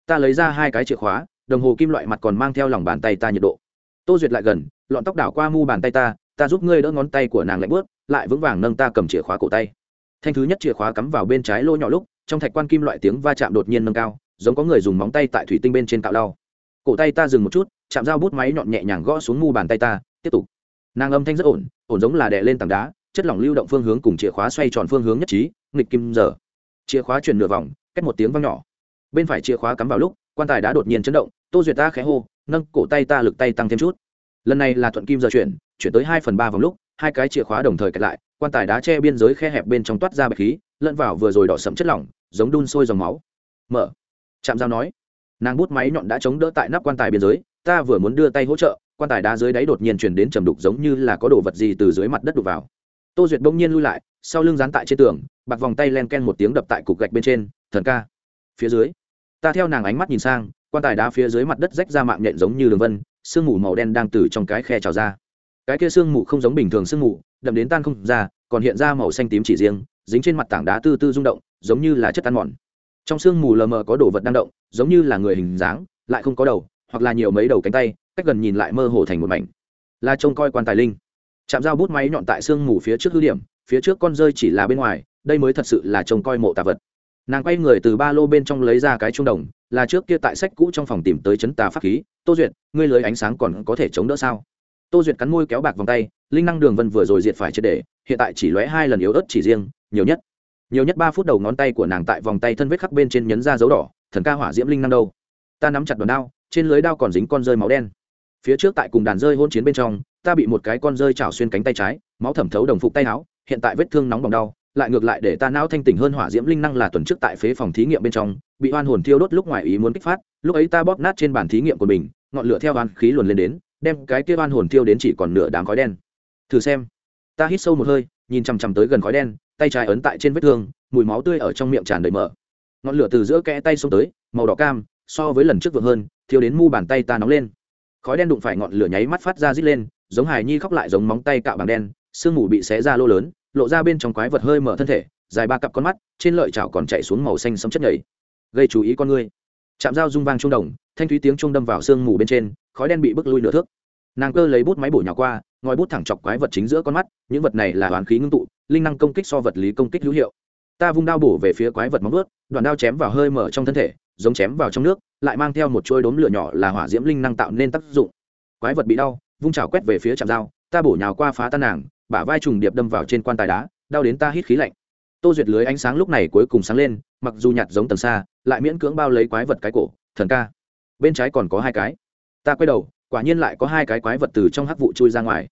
Ta lấy ra hai cái chìa khóa đồng hồ kim loại mặt còn mang theo lòng bàn tay ta nhiệt độ. Tô duyệt lại gần, lọn tóc đảo qua mu bàn tay ta ta giúp ngươi đỡ ngón tay của nàng lạnh bớt, lại vững vàng nâng ta cầm chìa khóa cổ tay. Thanh thứ nhất chìa khóa cắm vào bên trái lỗ nhỏ lúc, trong thạch quan kim loại tiếng va chạm đột nhiên nâng cao, giống có người dùng móng tay tại thủy tinh bên trên cạo đau cổ tay ta dừng một chút, chạm dao bút máy nhọn nhẹ nhàng gõ xuống mu bàn tay ta, tiếp tục. Nàng âm thanh rất ổn ổn giống là đè lên tảng đá, chất lỏng lưu động phương hướng cùng chìa khóa xoay tròn phương hướng nhất trí, nghịch kim giờ. Chìa khóa chuyển nửa vòng cách một tiếng vang nhỏ. Bên phải chìa khóa cắm vào lúc, quan tài đã đột nhiên chấn động tô duyệt ta khẽ hô, nâng cổ tay ta lực tay tăng thêm chút. Lần này là thuận kim giờ chuyển chuyển tới hai phần ba vòng lúc, hai cái chìa khóa đồng thời kẹt lại, quan tài đá che biên giới khe hẹp bên trong toát ra bạch khí, lẫn vào vừa rồi đỏ sẫm chất lỏng, giống đun sôi dòng máu. Mở. Chạm dao nói. Nàng bút máy nhọn đã chống đỡ tại nắp quan tài biên giới, ta vừa muốn đưa tay hỗ trợ, quan tài đá dưới đáy đột nhiên chuyển đến trầm đục giống như là có đồ vật gì từ dưới mặt đất đục vào. Tô duyệt bỗng nhiên lui lại, sau lưng dán tại trên tường, bạc vòng tay len ken một tiếng đập tại cục gạch bên trên, thần ca. Phía dưới, ta theo nàng ánh mắt nhìn sang quan tài đá phía dưới mặt đất rách ra mạng nhện giống như đường vân, sương mù màu đen đang từ trong cái khe trào ra. Cái kia sương mù không giống bình thường sương mù, đậm đến tan không ra, còn hiện ra màu xanh tím chỉ riêng, dính trên mặt tảng đá tư tư rung động, giống như là chất ăn mòn. Trong sương mù lờ mờ có đồ vật đang động, giống như là người hình dáng, lại không có đầu, hoặc là nhiều mấy đầu cánh tay, cách gần nhìn lại mơ hồ thành một mảnh. Là trông coi quan tài linh. Chạm dao bút máy nhọn tại sương mù phía trước hư điểm, phía trước con rơi chỉ là bên ngoài, đây mới thật sự là trông coi mộ tà vật. Nàng quay người từ ba lô bên trong lấy ra cái trung đồng là trước kia tại sách cũ trong phòng tìm tới chấn tà pháp khí, tô duyệt, ngươi lưới ánh sáng còn có thể chống đỡ sao? Tô duyệt cắn môi kéo bạc vòng tay, linh năng đường vân vừa rồi diệt phải triệt để, hiện tại chỉ lóe hai lần yếu ớt chỉ riêng, nhiều nhất. Nhiều nhất ba phút đầu ngón tay của nàng tại vòng tay thân vết khắc bên trên nhấn ra dấu đỏ, thần ca hỏa diễm linh năng đâu? Ta nắm chặt đòn đao, trên lưới đao còn dính con rơi máu đen. Phía trước tại cùng đàn rơi hôn chiến bên trong, ta bị một cái con rơi chảo xuyên cánh tay trái, máu thẩm thấu đồng phục tay áo, hiện tại vết thương nóng bỏng đau lại ngược lại để ta não thanh tỉnh hơn hỏa diễm linh năng là tuần trước tại phế phòng thí nghiệm bên trong, bị oan hồn thiêu đốt lúc ngoài ý muốn kích phát, lúc ấy ta bóp nát trên bàn thí nghiệm của mình, ngọn lửa theo oan khí luồn lên đến, đem cái kia oan hồn thiêu đến chỉ còn nửa đám khói đen. Thử xem. Ta hít sâu một hơi, nhìn chằm chằm tới gần khói đen, tay trái ấn tại trên vết thương, mùi máu tươi ở trong miệng tràn đầy mở ngọn lửa từ giữa kẽ tay xông tới, màu đỏ cam, so với lần trước vượng hơn, thiêu đến mu bàn tay ta nóng lên. Khói đen đụng phải ngọn lửa nháy mắt phát ra rít lên, giống hài nhi khóc lại giống móng tay cạo bằng đen, sương mù bị xé ra lô lớn lộ ra bên trong quái vật hơi mở thân thể, dài ba cặp con mắt, trên lợi chảo còn chạy xuống màu xanh sấm chất nhảy gây chú ý con người chạm dao rung vang trung đồng, thanh thúy tiếng trung đâm vào sương mù bên trên, khói đen bị bức lui nửa thước. Nàng cơ lấy bút máy bổ nhào qua, ngòi bút thẳng chọc quái vật chính giữa con mắt, những vật này là hoàn khí ngưng tụ, linh năng công kích so vật lý công kích hữu hiệu. Ta vung đao bổ về phía quái vật móng vuốt, đoạn đao chém vào hơi mở trong thân thể, giống chém vào trong nước, lại mang theo một chuôi đốm lửa nhỏ là hỏa diễm linh năng tạo nên tác dụng. Quái vật bị đau, vung chảo quét về phía chạm dao, ta bổ nhào qua phá tan nàng bả vai trùng điệp đâm vào trên quan tài đá, đau đến ta hít khí lạnh. Tô duyệt lưới ánh sáng lúc này cuối cùng sáng lên, mặc dù nhạt giống tầng xa, lại miễn cưỡng bao lấy quái vật cái cổ, thần ca. Bên trái còn có hai cái. Ta quay đầu, quả nhiên lại có hai cái quái vật từ trong hắc vụ chui ra ngoài.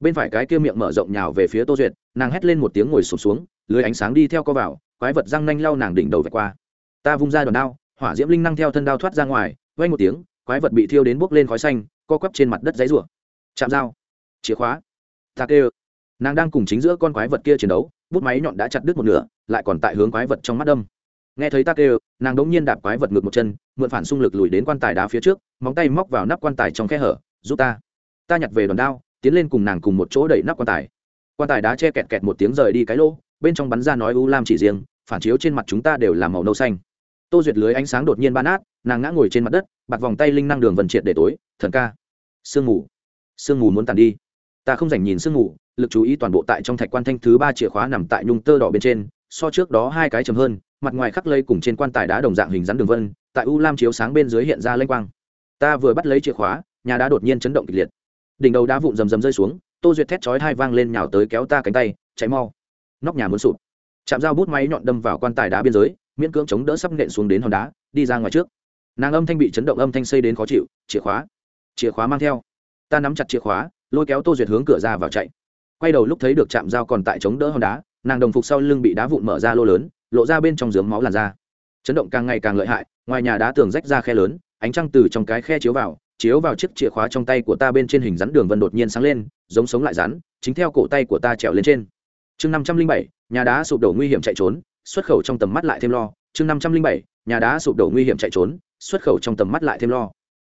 Bên phải cái kia miệng mở rộng nhào về phía tô duyệt, nàng hét lên một tiếng ngồi sụp xuống, lưới ánh sáng đi theo co vào, quái vật răng nanh lau nàng đỉnh đầu vạch qua. Ta vung ra đòn đao, hỏa diễm linh năng theo thân đao thoát ra ngoài vay một tiếng, quái vật bị thiêu đến bốc lên khói xanh, co quắp trên mặt đất giấy rủa chạm dao. Chìa khóa. Ta kêu nàng đang cùng chính giữa con quái vật kia chiến đấu, bút máy nhọn đã chặt đứt một nửa, lại còn tại hướng quái vật trong mắt đâm. Nghe thấy ta kêu, nàng đống nhiên đạp quái vật ngược một chân, mượn phản xung lực lùi đến quan tài đá phía trước, móng tay móc vào nắp quan tài trong khe hở, giúp ta. Ta nhặt về đòn đao, tiến lên cùng nàng cùng một chỗ đẩy nắp quan tài. Quan tài đá che kẹt kẹt một tiếng rời đi cái lỗ, bên trong bắn ra nói u lam chỉ riêng, phản chiếu trên mặt chúng ta đều là màu nâu xanh. Tô duyệt lưới ánh sáng đột nhiên ban át nàng ngã ngồi trên mặt đất, bạt vòng tay linh năng đường vần triệt để tối, thần ca. Sương mù. Sương mù muốn tàn đi ta không dành nhìn sương ngủ, lực chú ý toàn bộ tại trong thạch quan thanh thứ ba chìa khóa nằm tại nhung tơ đỏ bên trên so trước đó hai cái chầm hơn mặt ngoài khắc lây cùng trên quan tài đá đồng dạng hình rắn đường vân tại u lam chiếu sáng bên dưới hiện ra lênh quang. Ta vừa bắt lấy chìa khóa nhà đá đột nhiên chấn động kịch liệt. Đỉnh đầu đá vụn rầm rầm rơi xuống tô duyệt thét chói hai vang lên nhào tới kéo ta cánh tay cháy mau. Nóc nhà muốn sụp. Chạm dao bút máy nhọn đâm vào quan tài đá biên giới miễn cưỡng chống đỡ sắp nện xuống đến hòn đá đi ra ngoài trước. Nàng âm thanh bị chấn động âm thanh xây đến khó chịu chìa khóa chìa khóa mang theo. Ta nắm chặt chìa khóa lôi kéo tô duyệt hướng cửa ra vào chạy. Quay đầu lúc thấy được chạm dao còn tại chống đỡ hòn đá, nàng đồng phục sau lưng bị đá vụn mở ra lô lớn, lộ ra bên trong giếng máu làn da. Chấn động càng ngày càng lợi hại, ngoài nhà đá tường rách ra khe lớn, ánh trăng từ trong cái khe chiếu vào chiếu vào chiếc chìa khóa trong tay của ta bên trên hình rắn đường vân đột nhiên sáng lên, giống sống lại rắn, chính theo cổ tay của ta trèo lên trên. Chương năm trăm linh bảy, nhà đá sụp đổ nguy hiểm chạy trốn, xuất khẩu trong tầm mắt lại thêm lo. Chương năm trăm linh bảy, nhà đá sụp đổ nguy hiểm chạy trốn, xuất khẩu trong tầm mắt lại thêm lo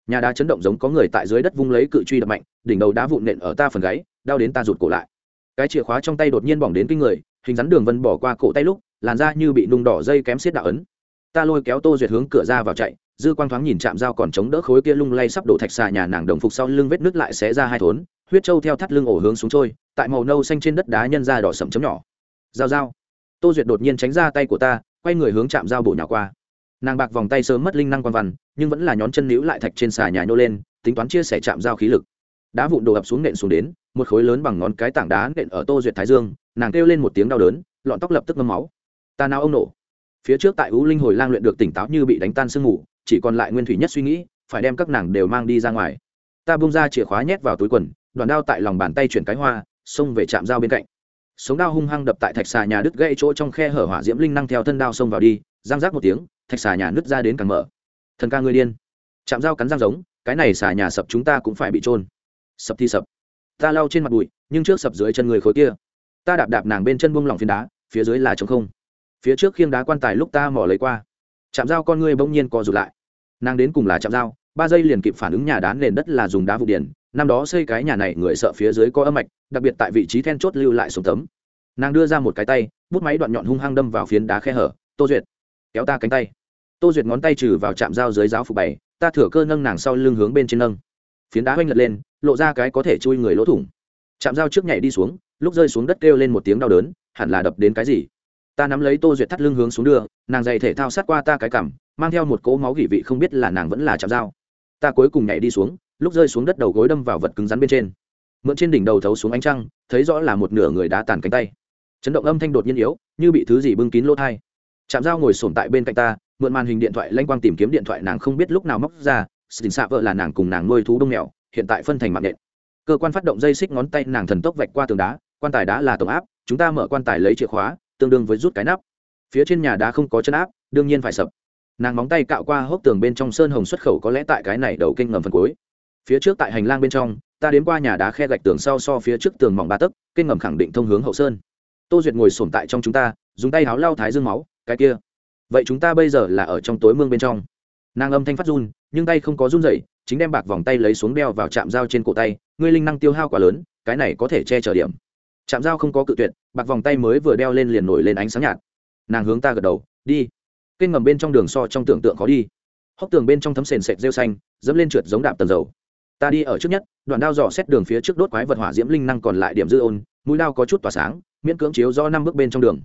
nhà đá chấn động giống có người tại dưới đất vung lấy cự truy đập mạnh, đỉnh đầu đá vụn nện ở ta phần gáy, đau đến ta rụt cổ lại. Cái chìa khóa trong tay đột nhiên bỏng đến kinh người, hình rắn đường vân bỏ qua cổ tay lúc, làn da như bị nung đỏ dây kém xiết đạo ấn. Ta lôi kéo tô duyệt hướng cửa ra vào chạy, dư quang thoáng nhìn chạm dao còn chống đỡ khối kia lung lay sắp đổ thạch xà nhà nàng đồng phục sau lưng vết nước lại xé ra hai thốn, huyết trâu theo thắt lưng ổ hướng xuống trôi, tại màu nâu xanh trên đất đá nhân ra đỏ sậm chấm nhỏ. Dao dao tô duyệt đột nhiên tránh ra tay của ta, quay người hướng chạm dao bổ nhỏ qua nàng bạc vòng tay sớm mất linh năng quan văn, nhưng vẫn là nhón chân níu lại thạch trên xà nhà nhô lên, tính toán chia sẻ chạm giao khí lực. Đá vụn đổ ập xuống nện xuống đến, một khối lớn bằng ngón cái tảng đá nện ở tô duyệt thái dương, nàng kêu lên một tiếng đau đớn, lọn tóc lập tức ngâm máu. Ta nào ông nổ. Phía trước tại u linh hồi lang luyện được tỉnh táo như bị đánh tan sương mù, chỉ còn lại nguyên thủy nhất suy nghĩ, phải đem các nàng đều mang đi ra ngoài. Ta bung ra chìa khóa nhét vào túi quần, đoàn đao tại lòng bàn tay chuyển cái hoa, xông về chạm dao bên cạnh. Sống đao hung hăng đập tại thạch xà nhà đứt gãy chỗ trong khe hở hỏa diễm linh năng theo thân đao xông vào đi giang rác một tiếng thạch xà nhà nứt ra đến càng mở. Thần ca ngươi điên. Chạm dao cắn răng giống, cái này xà nhà sập chúng ta cũng phải bị trôn sập thì sập. Ta lau trên mặt bụi, nhưng trước sập dưới chân người khối kia. Ta đạp đạp nàng bên chân buông lỏng phiến đá, phía dưới là trống không. Phía trước khiêng đá quan tài lúc ta mò lấy qua. Chạm dao con ngươi bỗng nhiên co rụt lại. Nàng đến cùng là chạm dao, ba giây liền kịp phản ứng nhà đá nền đất là dùng đá vụ điển năm đó xây cái nhà này người sợ phía dưới có âm mạch, đặc biệt tại vị trí then chốt lưu lại xuống tấm. Nàng đưa ra một cái tay, bút máy đoạn nhọn hung hăng đâm vào phiến đá khe hở, tô duyệt kéo ta cánh tay. Tô duyệt ngón tay trừ vào chạm dao dưới giáo phục bày, ta thửa cơ nâng nàng sau lưng hướng bên trên nâng. Phiến đá hoanh lật lên, lộ ra cái có thể chui người lỗ thủng. Chạm dao trước nhảy đi xuống, lúc rơi xuống đất kêu lên một tiếng đau đớn, hẳn là đập đến cái gì? Ta nắm lấy tô duyệt thắt lưng hướng xuống đưa, nàng dày thể thao sát qua ta cái cằm, mang theo một cỗ máu gỉ vị không biết là nàng vẫn là chạm dao. Ta cuối cùng nhảy đi xuống, lúc rơi xuống đất đầu gối đâm vào vật cứng rắn bên trên. Mượn trên đỉnh đầu thấu xuống ánh trăng, thấy rõ là một nửa người đá tàn cánh tay. Chấn động âm thanh đột nhiên yếu, như bị thứ gì bưng kín lỗ thai chạm dao ngồi sổm tại bên cạnh ta, mượn màn hình điện thoại lanh quang tìm kiếm điện thoại nàng không biết lúc nào móc ra, xin xạ vợ là nàng cùng nàng nuôi thú đông mèo hiện tại phân thành mạng nện. Cơ quan phát động dây xích ngón tay nàng thần tốc vạch qua tường đá, quan tài đá là tổng áp, chúng ta mở quan tài lấy chìa khóa, tương đương với rút cái nắp. Phía trên nhà đá không có chân áp, đương nhiên phải sập. Nàng móng tay cạo qua hốc tường bên trong sơn hồng xuất khẩu có lẽ tại cái này đầu kênh ngầm phần cuối. Phía trước tại hành lang bên trong, ta đến qua nhà đá khe gạch tường sau so phía trước tường mỏng ba tấc, kênh ngầm khẳng định thông hướng hậu sơn. Tô duyệt ngồi sổm tại trong chúng ta, dùng tay háo lau thái dương máu cái kia. Vậy chúng ta bây giờ là ở trong tối mương bên trong. Nàng âm thanh phát run, nhưng tay không có run dậy chính đem bạc vòng tay lấy xuống đeo vào trạm dao trên cổ tay, ngươi linh năng tiêu hao quá lớn, cái này có thể che chở điểm. Trạm dao không có cự tuyệt, bạc vòng tay mới vừa đeo lên liền nổi lên ánh sáng nhạt. Nàng hướng ta gật đầu, đi. Kênh ngầm bên trong đường so trong tưởng tượng khó đi. Hốc tường bên trong thấm sền sệt rêu xanh, dẫm lên trượt giống đạp tần dầu. Ta đi ở trước nhất, đoạn đao dò xét đường phía trước đốt quái vật hỏa diễm linh năng còn lại điểm dư ôn, mũi đao có chút tỏa sáng, miễn cưỡng chiếu do năm bước bên trong đường.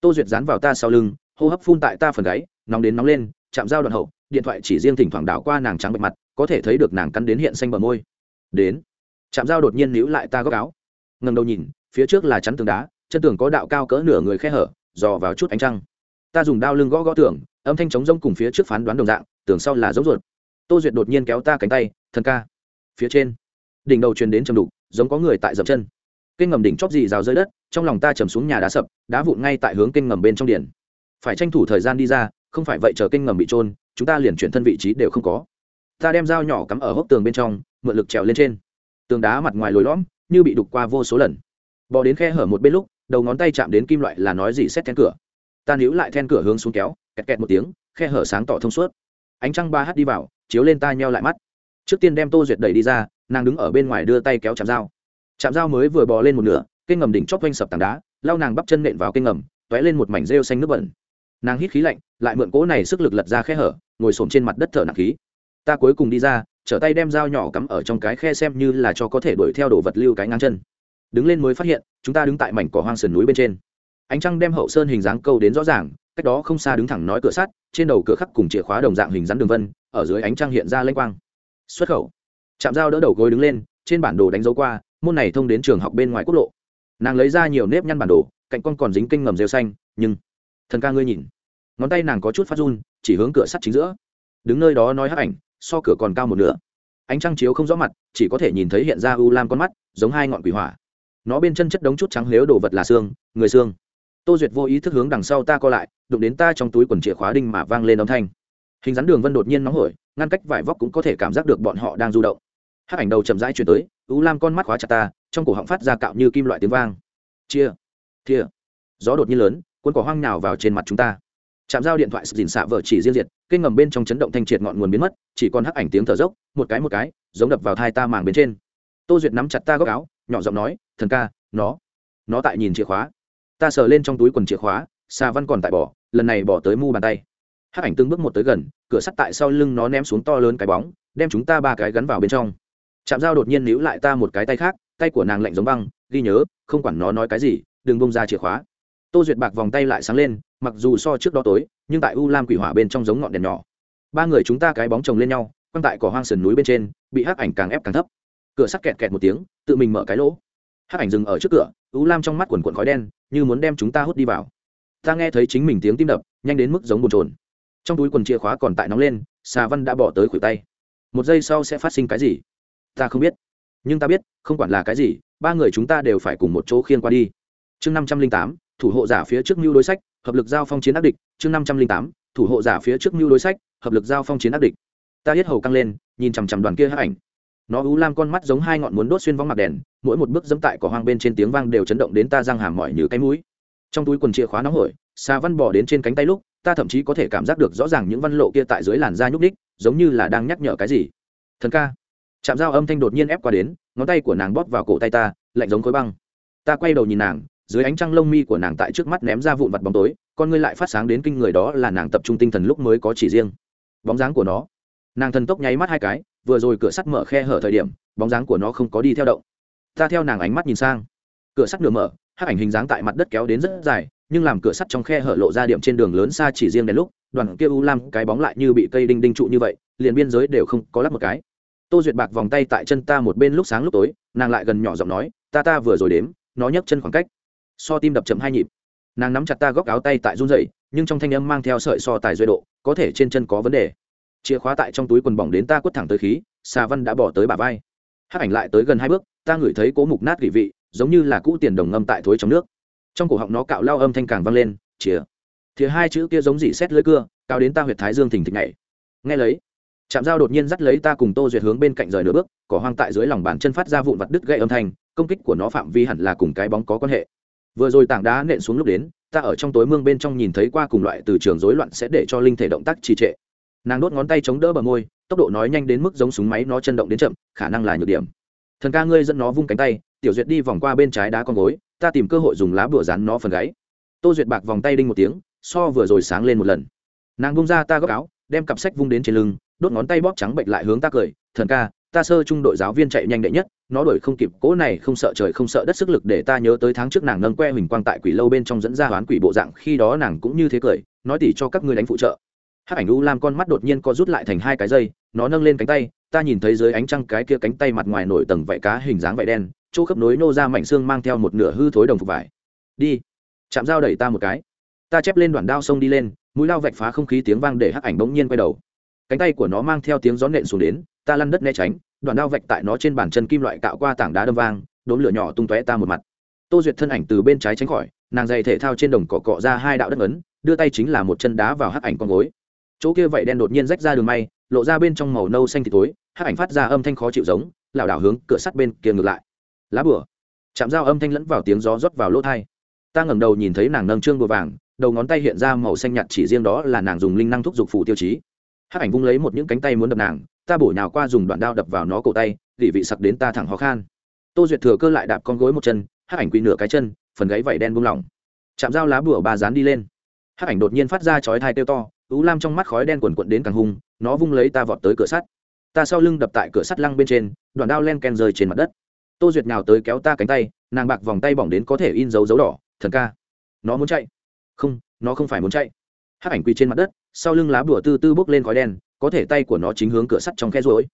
Tô duyệt dán vào ta sau lưng hô hấp phun tại ta phần gáy, nóng đến nóng lên, chạm dao đoạn hậu, điện thoại chỉ riêng thỉnh thoảng đảo qua nàng trắng bệch mặt, có thể thấy được nàng cắn đến hiện xanh bờ môi. Đến, chạm dao đột nhiên níu lại ta góc áo. Ngầm đầu nhìn, phía trước là chắn tường đá, chân tường có đạo cao cỡ nửa người khe hở, dò vào chút ánh trăng. Ta dùng đao lưng gõ gõ tường, âm thanh trống rông cùng phía trước phán đoán đồng dạng, tường sau là giống ruột. Tô duyệt đột nhiên kéo ta cánh tay, thần ca. Phía trên, đỉnh đầu truyền đến trầm đục, giống có người tại dậm chân. Kênh ngầm đỉnh chóp dì rào rơi đất, trong lòng ta chầm xuống nhà đá sập, đá vụn ngay tại hướng kênh ngầm bên trong điện phải tranh thủ thời gian đi ra, không phải vậy chờ kênh ngầm bị trôn, chúng ta liền chuyển thân vị trí đều không có. Ta đem dao nhỏ cắm ở hốc tường bên trong, mượn lực trèo lên trên. Tường đá mặt ngoài lồi lõm, như bị đục qua vô số lần. Bò đến khe hở một bên lúc, đầu ngón tay chạm đến kim loại là nói gì xét then cửa. Ta níu lại then cửa hướng xuống kéo, kẹt kẹt một tiếng, khe hở sáng tỏ thông suốt. Ánh trăng ba h đi vào, chiếu lên ta nheo lại mắt. Trước tiên đem tô duyệt đẩy đi ra, nàng đứng ở bên ngoài đưa tay kéo chạm dao. Chạm dao mới vừa bò lên một nửa, kênh ngầm đỉnh chóp quanh sập tảng đá, lau nàng bắp chân nện vào kênh ngầm t ó é lên một mảnh rêu xanh nước bẩn nàng hít khí lạnh, lại mượn cỗ này sức lực lật ra khe hở, ngồi xổm trên mặt đất thở nặng khí. Ta cuối cùng đi ra, trở tay đem dao nhỏ cắm ở trong cái khe xem như là cho có thể đuổi theo đồ vật lưu cái ngang chân. Đứng lên mới phát hiện, chúng ta đứng tại mảnh cỏ hoang sườn núi bên trên. Ánh trăng đem hậu sơn hình dáng câu đến rõ ràng, cách đó không xa đứng thẳng nói cửa sắt, trên đầu cửa khắc cùng chìa khóa đồng dạng hình rắn đường vân, ở dưới ánh trăng hiện ra lênh quang. Xuất khẩu. Chạm dao đỡ đầu gối đứng lên, trên bản đồ đánh dấu qua, môn này thông đến trường học bên ngoài quốc lộ. Nàng lấy ra nhiều nếp nhăn bản đồ, cạnh con còn dính kinh ngầm rêu xanh, nhưng, thần ca ngươi nhìn ngón tay nàng có chút phát run, chỉ hướng cửa sắt chính giữa. Đứng nơi đó nói hắc ảnh, so cửa còn cao một nửa. Ánh trăng chiếu không rõ mặt, chỉ có thể nhìn thấy hiện ra u lam con mắt, giống hai ngọn quỷ hỏa. Nó bên chân chất đống chút trắng lếu đồ vật là xương, người xương. Tô duyệt vô ý thức hướng đằng sau ta co lại, đụng đến ta trong túi quần chìa khóa đinh mà vang lên âm thanh. Hình dáng đường vân đột nhiên nóng hổi, ngăn cách vải vóc cũng có thể cảm giác được bọn họ đang du động. Hắc ảnh đầu chậm rãi chuyển tới, u lam con mắt khóa chặt ta, trong cổ họng phát ra cạo như kim loại tiếng vang. Chia thia gió đột nhiên lớn quân cỏ hoang nhào vào trên mặt chúng ta chạm giao điện thoại dìn xạ vợ chỉ riêng diệt cây ngầm bên trong chấn động thanh triệt ngọn nguồn biến mất, chỉ còn hắc ảnh tiếng thở dốc, một cái một cái, giống đập vào thai ta màng bên trên. Tô duyệt nắm chặt ta góc áo, nhỏ giọng nói, thần ca, nó nó tại nhìn chìa khóa. Ta sờ lên trong túi quần chìa khóa xà văn còn tại bỏ, lần này bỏ tới mu bàn tay. Hắc ảnh từng bước một tới gần, cửa sắt tại sau lưng nó ném xuống to lớn cái bóng, đem chúng ta ba cái gắn vào bên trong. Chạm dao đột nhiên níu lại ta một cái tay khác, tay của nàng lạnh giống băng, ghi nhớ, không quản nó nói cái gì, đừng bông ra chìa khóa. Tô duyệt bạc vòng tay lại sáng lên mặc dù so trước đó tối, nhưng tại u lam quỷ hỏa bên trong giống ngọn đèn nhỏ. Ba người chúng ta cái bóng chồng lên nhau, quăng tại cỏ hoang sườn núi bên trên, bị hắc ảnh càng ép càng thấp. Cửa sắt kẹt kẹt một tiếng, tự mình mở cái lỗ. Hắc ảnh dừng ở trước cửa, u lam trong mắt quần quần khói đen, như muốn đem chúng ta hút đi vào. Ta nghe thấy chính mình tiếng tim đập, nhanh đến mức giống bồn trồn trong túi quần chìa khóa còn tại nóng lên, xà văn đã bỏ tới khuỷu tay. Một giây sau sẽ phát sinh cái gì? Ta không biết. Nhưng ta biết, không quản là cái gì, ba người chúng ta đều phải cùng một chỗ khiên qua đi. Chương năm trăm linh tám, thủ hộ giả phía trước mưu đối sách hợp lực giao phong chiến ác địch, chương năm trăm linh tám, thủ hộ giả phía trước mưu đối sách, hợp lực giao phong chiến ác địch. Ta hết hầu căng lên, nhìn chằm chằm đoàn kia hắc ảnh. Nó ú lam con mắt giống hai ngọn muốn đốt xuyên vong mặt đèn, mỗi một bước dẫm tại cỏ hoang bên trên tiếng vang đều chấn động đến ta răng hàm mỏi như cái mũi. Trong túi quần chìa khóa nóng hổi, xà văn bỏ đến trên cánh tay lúc, ta thậm chí có thể cảm giác được rõ ràng những văn lộ kia tại dưới làn da nhúc ních giống như là đang nhắc nhở cái gì. Thần ca. Chạm dao âm thanh đột nhiên ép qua đến, ngón tay của nàng bóp vào cổ tay ta, lạnh giống khối băng. Ta quay đầu nhìn nàng dưới ánh trăng lông mi của nàng tại trước mắt ném ra vụn vặt bóng tối, con ngươi lại phát sáng đến kinh người đó là nàng tập trung tinh thần lúc mới có chỉ riêng. Bóng dáng của nó. Nàng thần tốc nháy mắt hai cái, vừa rồi cửa sắt mở khe hở thời điểm, bóng dáng của nó không có đi theo động. Ta theo nàng ánh mắt nhìn sang. Cửa sắt nửa mở, hắc ảnh hình dáng tại mặt đất kéo đến rất dài, nhưng làm cửa sắt trong khe hở lộ ra điểm trên đường lớn xa chỉ riêng đến lúc, đoàn kia u lam cái bóng lại như bị cây đinh đinh trụ như vậy, liền biên giới đều không có lắp một cái. Tô duyệt bạc vòng tay tại chân ta một bên lúc sáng lúc tối, nàng lại gần nhỏ giọng nói, ta ta vừa rồi đếm, nó nhấc chân khoảng cách so tim đập chậm hai nhịp. Nàng nắm chặt ta góc áo tay tại run dậy nhưng trong thanh âm mang theo sợi so tài duy độ, có thể trên chân có vấn đề. Chìa khóa tại trong túi quần bỏng đến ta quất thẳng tới khí xà văn đã bỏ tới bả vai. Hát ảnh lại tới gần hai bước, ta ngửi thấy cố mục nát gỉ vị, giống như là cũ tiền đồng ngâm tại thối trong nước. Trong cổ họng nó cạo lao âm thanh càng vang lên, chìa. Thì hai chữ kia giống dị xét lưỡi cưa cao đến ta huyệt thái dương thình thịch nhảy. nghe lấy. Chạm dao đột nhiên dắt lấy ta cùng tô duyệt hướng bên cạnh rời nửa bước, cỏ hoang tại dưới lòng bàn chân phát ra vụn vặt đứt gây âm thanh, công kích của nó phạm vi hẳn là cùng cái bóng có quan hệ vừa rồi tảng đá nện xuống lúc đến, ta ở trong tối mương bên trong nhìn thấy qua cùng loại từ trường rối loạn sẽ để cho linh thể động tác trì trệ. Nàng đốt ngón tay chống đỡ bờ môi, tốc độ nói nhanh đến mức giống súng máy nó chân động đến chậm, khả năng là nhược điểm. Thần ca ngươi dẫn nó vung cánh tay, tiểu duyệt đi vòng qua bên trái đá con gối, ta tìm cơ hội dùng lá bùa rán nó phần gáy. Tô duyệt bạc vòng tay đinh một tiếng, so vừa rồi sáng lên một lần. Nàng bung ra ta góc áo, đem cặp sách vung đến trên lưng, đốt ngón tay bóp trắng bệnh lại hướng ta cười, thần ca ta sơ trung đội giáo viên chạy nhanh đệ nhất, nó đổi không kịp cỗ này không sợ trời không sợ đất sức lực để ta nhớ tới tháng trước nàng nâng que huỳnh quang tại quỷ lâu bên trong dẫn ra hoán quỷ bộ dạng, khi đó nàng cũng như thế cười, nói tỉ cho các ngươi đánh phụ trợ. Hắc ảnh u lam con mắt đột nhiên co rút lại thành hai cái dây, nó nâng lên cánh tay, ta nhìn thấy dưới ánh trăng cái kia cánh tay mặt ngoài nổi tầng vảy cá hình dáng vảy đen, chỗ khớp nối nô ra mảnh xương mang theo một nửa hư thối đồng phục vải. Đi, chạm dao đẩy ta một cái. Ta chép lên đoạn đao sông đi lên, mũi lao vạch phá không khí tiếng vang để hắc ảnh bỗng nhiên quay đầu cánh tay của nó mang theo tiếng gió nện xuống đến, ta lăn đất né tránh, đoạn đao vạch tại nó trên bàn chân kim loại cạo qua tảng đá đâm vang đốn lửa nhỏ tung tóe ta một mặt. Tô duyệt thân ảnh từ bên trái tránh khỏi, nàng giày thể thao trên đồng cỏ cọ ra hai đạo đất ấn, đưa tay chính là một chân đá vào hắc ảnh con gối. Chỗ kia vậy đen đột nhiên rách ra đường may, lộ ra bên trong màu nâu xanh thì tối, hắc ảnh phát ra âm thanh khó chịu giống, lảo đảo hướng cửa sắt bên kia ngược lại. Lá bửa chạm dao âm thanh lẫn vào tiếng gió rót vào lỗ thai ta ngẩng đầu nhìn thấy nàng nâng trương bùa vàng, đầu ngón tay hiện ra màu xanh nhạt chỉ riêng đó là nàng dùng linh năng thúc giục phủ tiêu chí hắc ảnh vung lấy một những cánh tay muốn đập nàng, ta bổ nhào qua dùng đoạn đao đập vào nó cổ tay dị vị sặc đến ta thẳng khó khăn tô duyệt thừa cơ lại đạp con gối một chân, hắc ảnh quỳ nửa cái chân, phần gáy vảy đen buông lỏng. Chạm dao lá bùa bà dán đi lên. Hắc ảnh đột nhiên phát ra chói thai tiêu to ú lam trong mắt khói đen quần quận đến càng hung, nó vung lấy ta vọt tới cửa sắt. Ta sau lưng đập tại cửa sắt lăng bên trên, đoạn đao len ken rơi trên mặt đất. Tô duyệt nào tới kéo ta cánh tay, nàng bạc vòng tay bỏng đến có thể in dấu dấu đỏ, thần ca, nó muốn chạy. Không, nó không phải muốn chạy hắc ảnh quỳ trên mặt đất, sau lưng lá bùa tư tư bốc lên khói đen, có thể tay của nó chính hướng cửa sắt trong khe rối.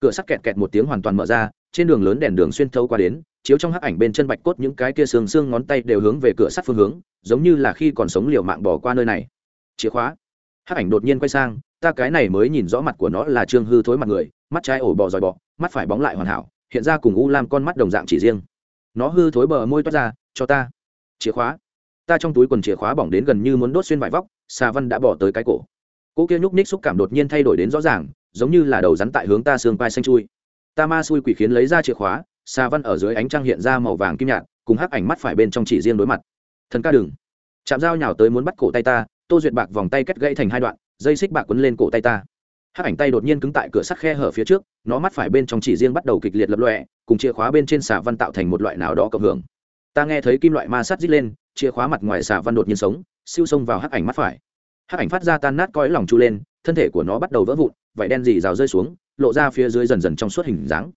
Cửa sắt kẹt kẹt một tiếng hoàn toàn mở ra, trên đường lớn đèn đường xuyên thấu qua đến, chiếu trong hắc ảnh bên chân bạch cốt những cái kia xương xương ngón tay đều hướng về cửa sắt phương hướng, giống như là khi còn sống liều mạng bỏ qua nơi này. Chìa khóa. Hắc ảnh đột nhiên quay sang, ta cái này mới nhìn rõ mặt của nó là trương hư thối mặt người, mắt trái ổ bò dòi bọ, mắt phải bóng lại hoàn hảo, hiện ra cùng u lam con mắt đồng dạng chỉ riêng. Nó hư thối bờ môi toát ra, cho ta. Chìa khóa. Ta trong túi quần chìa khóa bỏng đến gần như muốn đốt xuyên vải vóc xà văn đã bỏ tới cái cổ. Cỗ kia nhúc ních xúc cảm đột nhiên thay đổi đến rõ ràng, giống như là đầu rắn tại hướng ta xương vai xanh chui. Ta ma xui quỷ khiến lấy ra chìa khóa xà văn ở dưới ánh trăng hiện ra màu vàng kim nhạt, cùng hắc ảnh mắt phải bên trong chỉ riêng đối mặt. Thần ca đừng. Chạm dao nhào tới muốn bắt cổ tay ta, tô duyệt bạc vòng tay cắt gãy thành hai đoạn, dây xích bạc quấn lên cổ tay ta. Hắc ảnh tay đột nhiên cứng tại cửa sắt khe hở phía trước, nó mắt phải bên trong chỉ riêng bắt đầu kịch liệt lập lọe cùng chìa khóa bên trên xà văn tạo thành một loại nào đó cộng hưởng. Ta nghe thấy kim loại ma sắt rít lên, chìa khóa mặt ngoài xà văn đột nhiên sống siêu xông vào hắc ảnh mắt phải. Hắc ảnh phát ra tan nát coi lòng chu lên, thân thể của nó bắt đầu vỡ vụn, vảy đen dì rào rơi xuống, lộ ra phía dưới dần dần trong suốt hình dáng.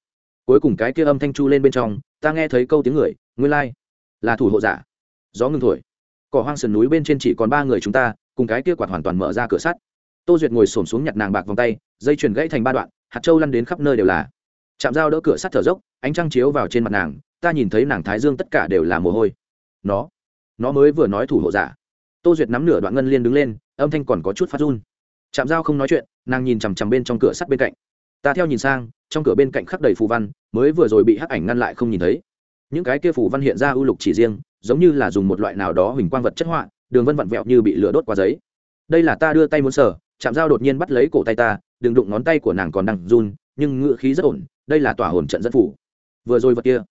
Cuối cùng cái kia âm thanh chu lên bên trong, ta nghe thấy câu tiếng người, nguyên lai、like. là thủ hộ giả. Gió ngưng thổi. Cỏ hoang sườn núi bên trên chỉ còn ba người chúng ta, cùng cái kia quạt hoàn toàn mở ra cửa sắt. Tô duyệt ngồi xổm xuống nhặt nàng bạc vòng tay, dây chuyền gãy thành ba đoạn, hạt trâu lăn đến khắp nơi đều là. Chạm dao đỡ cửa sắt thở dốc, ánh trăng chiếu vào trên mặt nàng, ta nhìn thấy nàng thái dương tất cả đều là mồ hôi. Nó nó mới vừa nói thủ hộ giả tô duyệt nắm nửa đoạn ngân liên đứng lên, âm thanh còn có chút phát run. Chạm dao không nói chuyện, nàng nhìn chằm chằm bên trong cửa sắt bên cạnh. Ta theo nhìn sang, trong cửa bên cạnh khắc đầy phù văn, mới vừa rồi bị hắc ảnh ngăn lại không nhìn thấy. Những cái kia phù văn hiện ra ưu lục chỉ riêng, giống như là dùng một loại nào đó hình quang vật chất họa, đường vân vặn vẹo như bị lửa đốt qua giấy. Đây là ta đưa tay muốn sở chạm dao đột nhiên bắt lấy cổ tay ta, đừng đụng ngón tay của nàng còn đang run, nhưng ngựa khí rất ổn, đây là tỏa hồn trận dẫn phủ. Vừa rồi vật kia,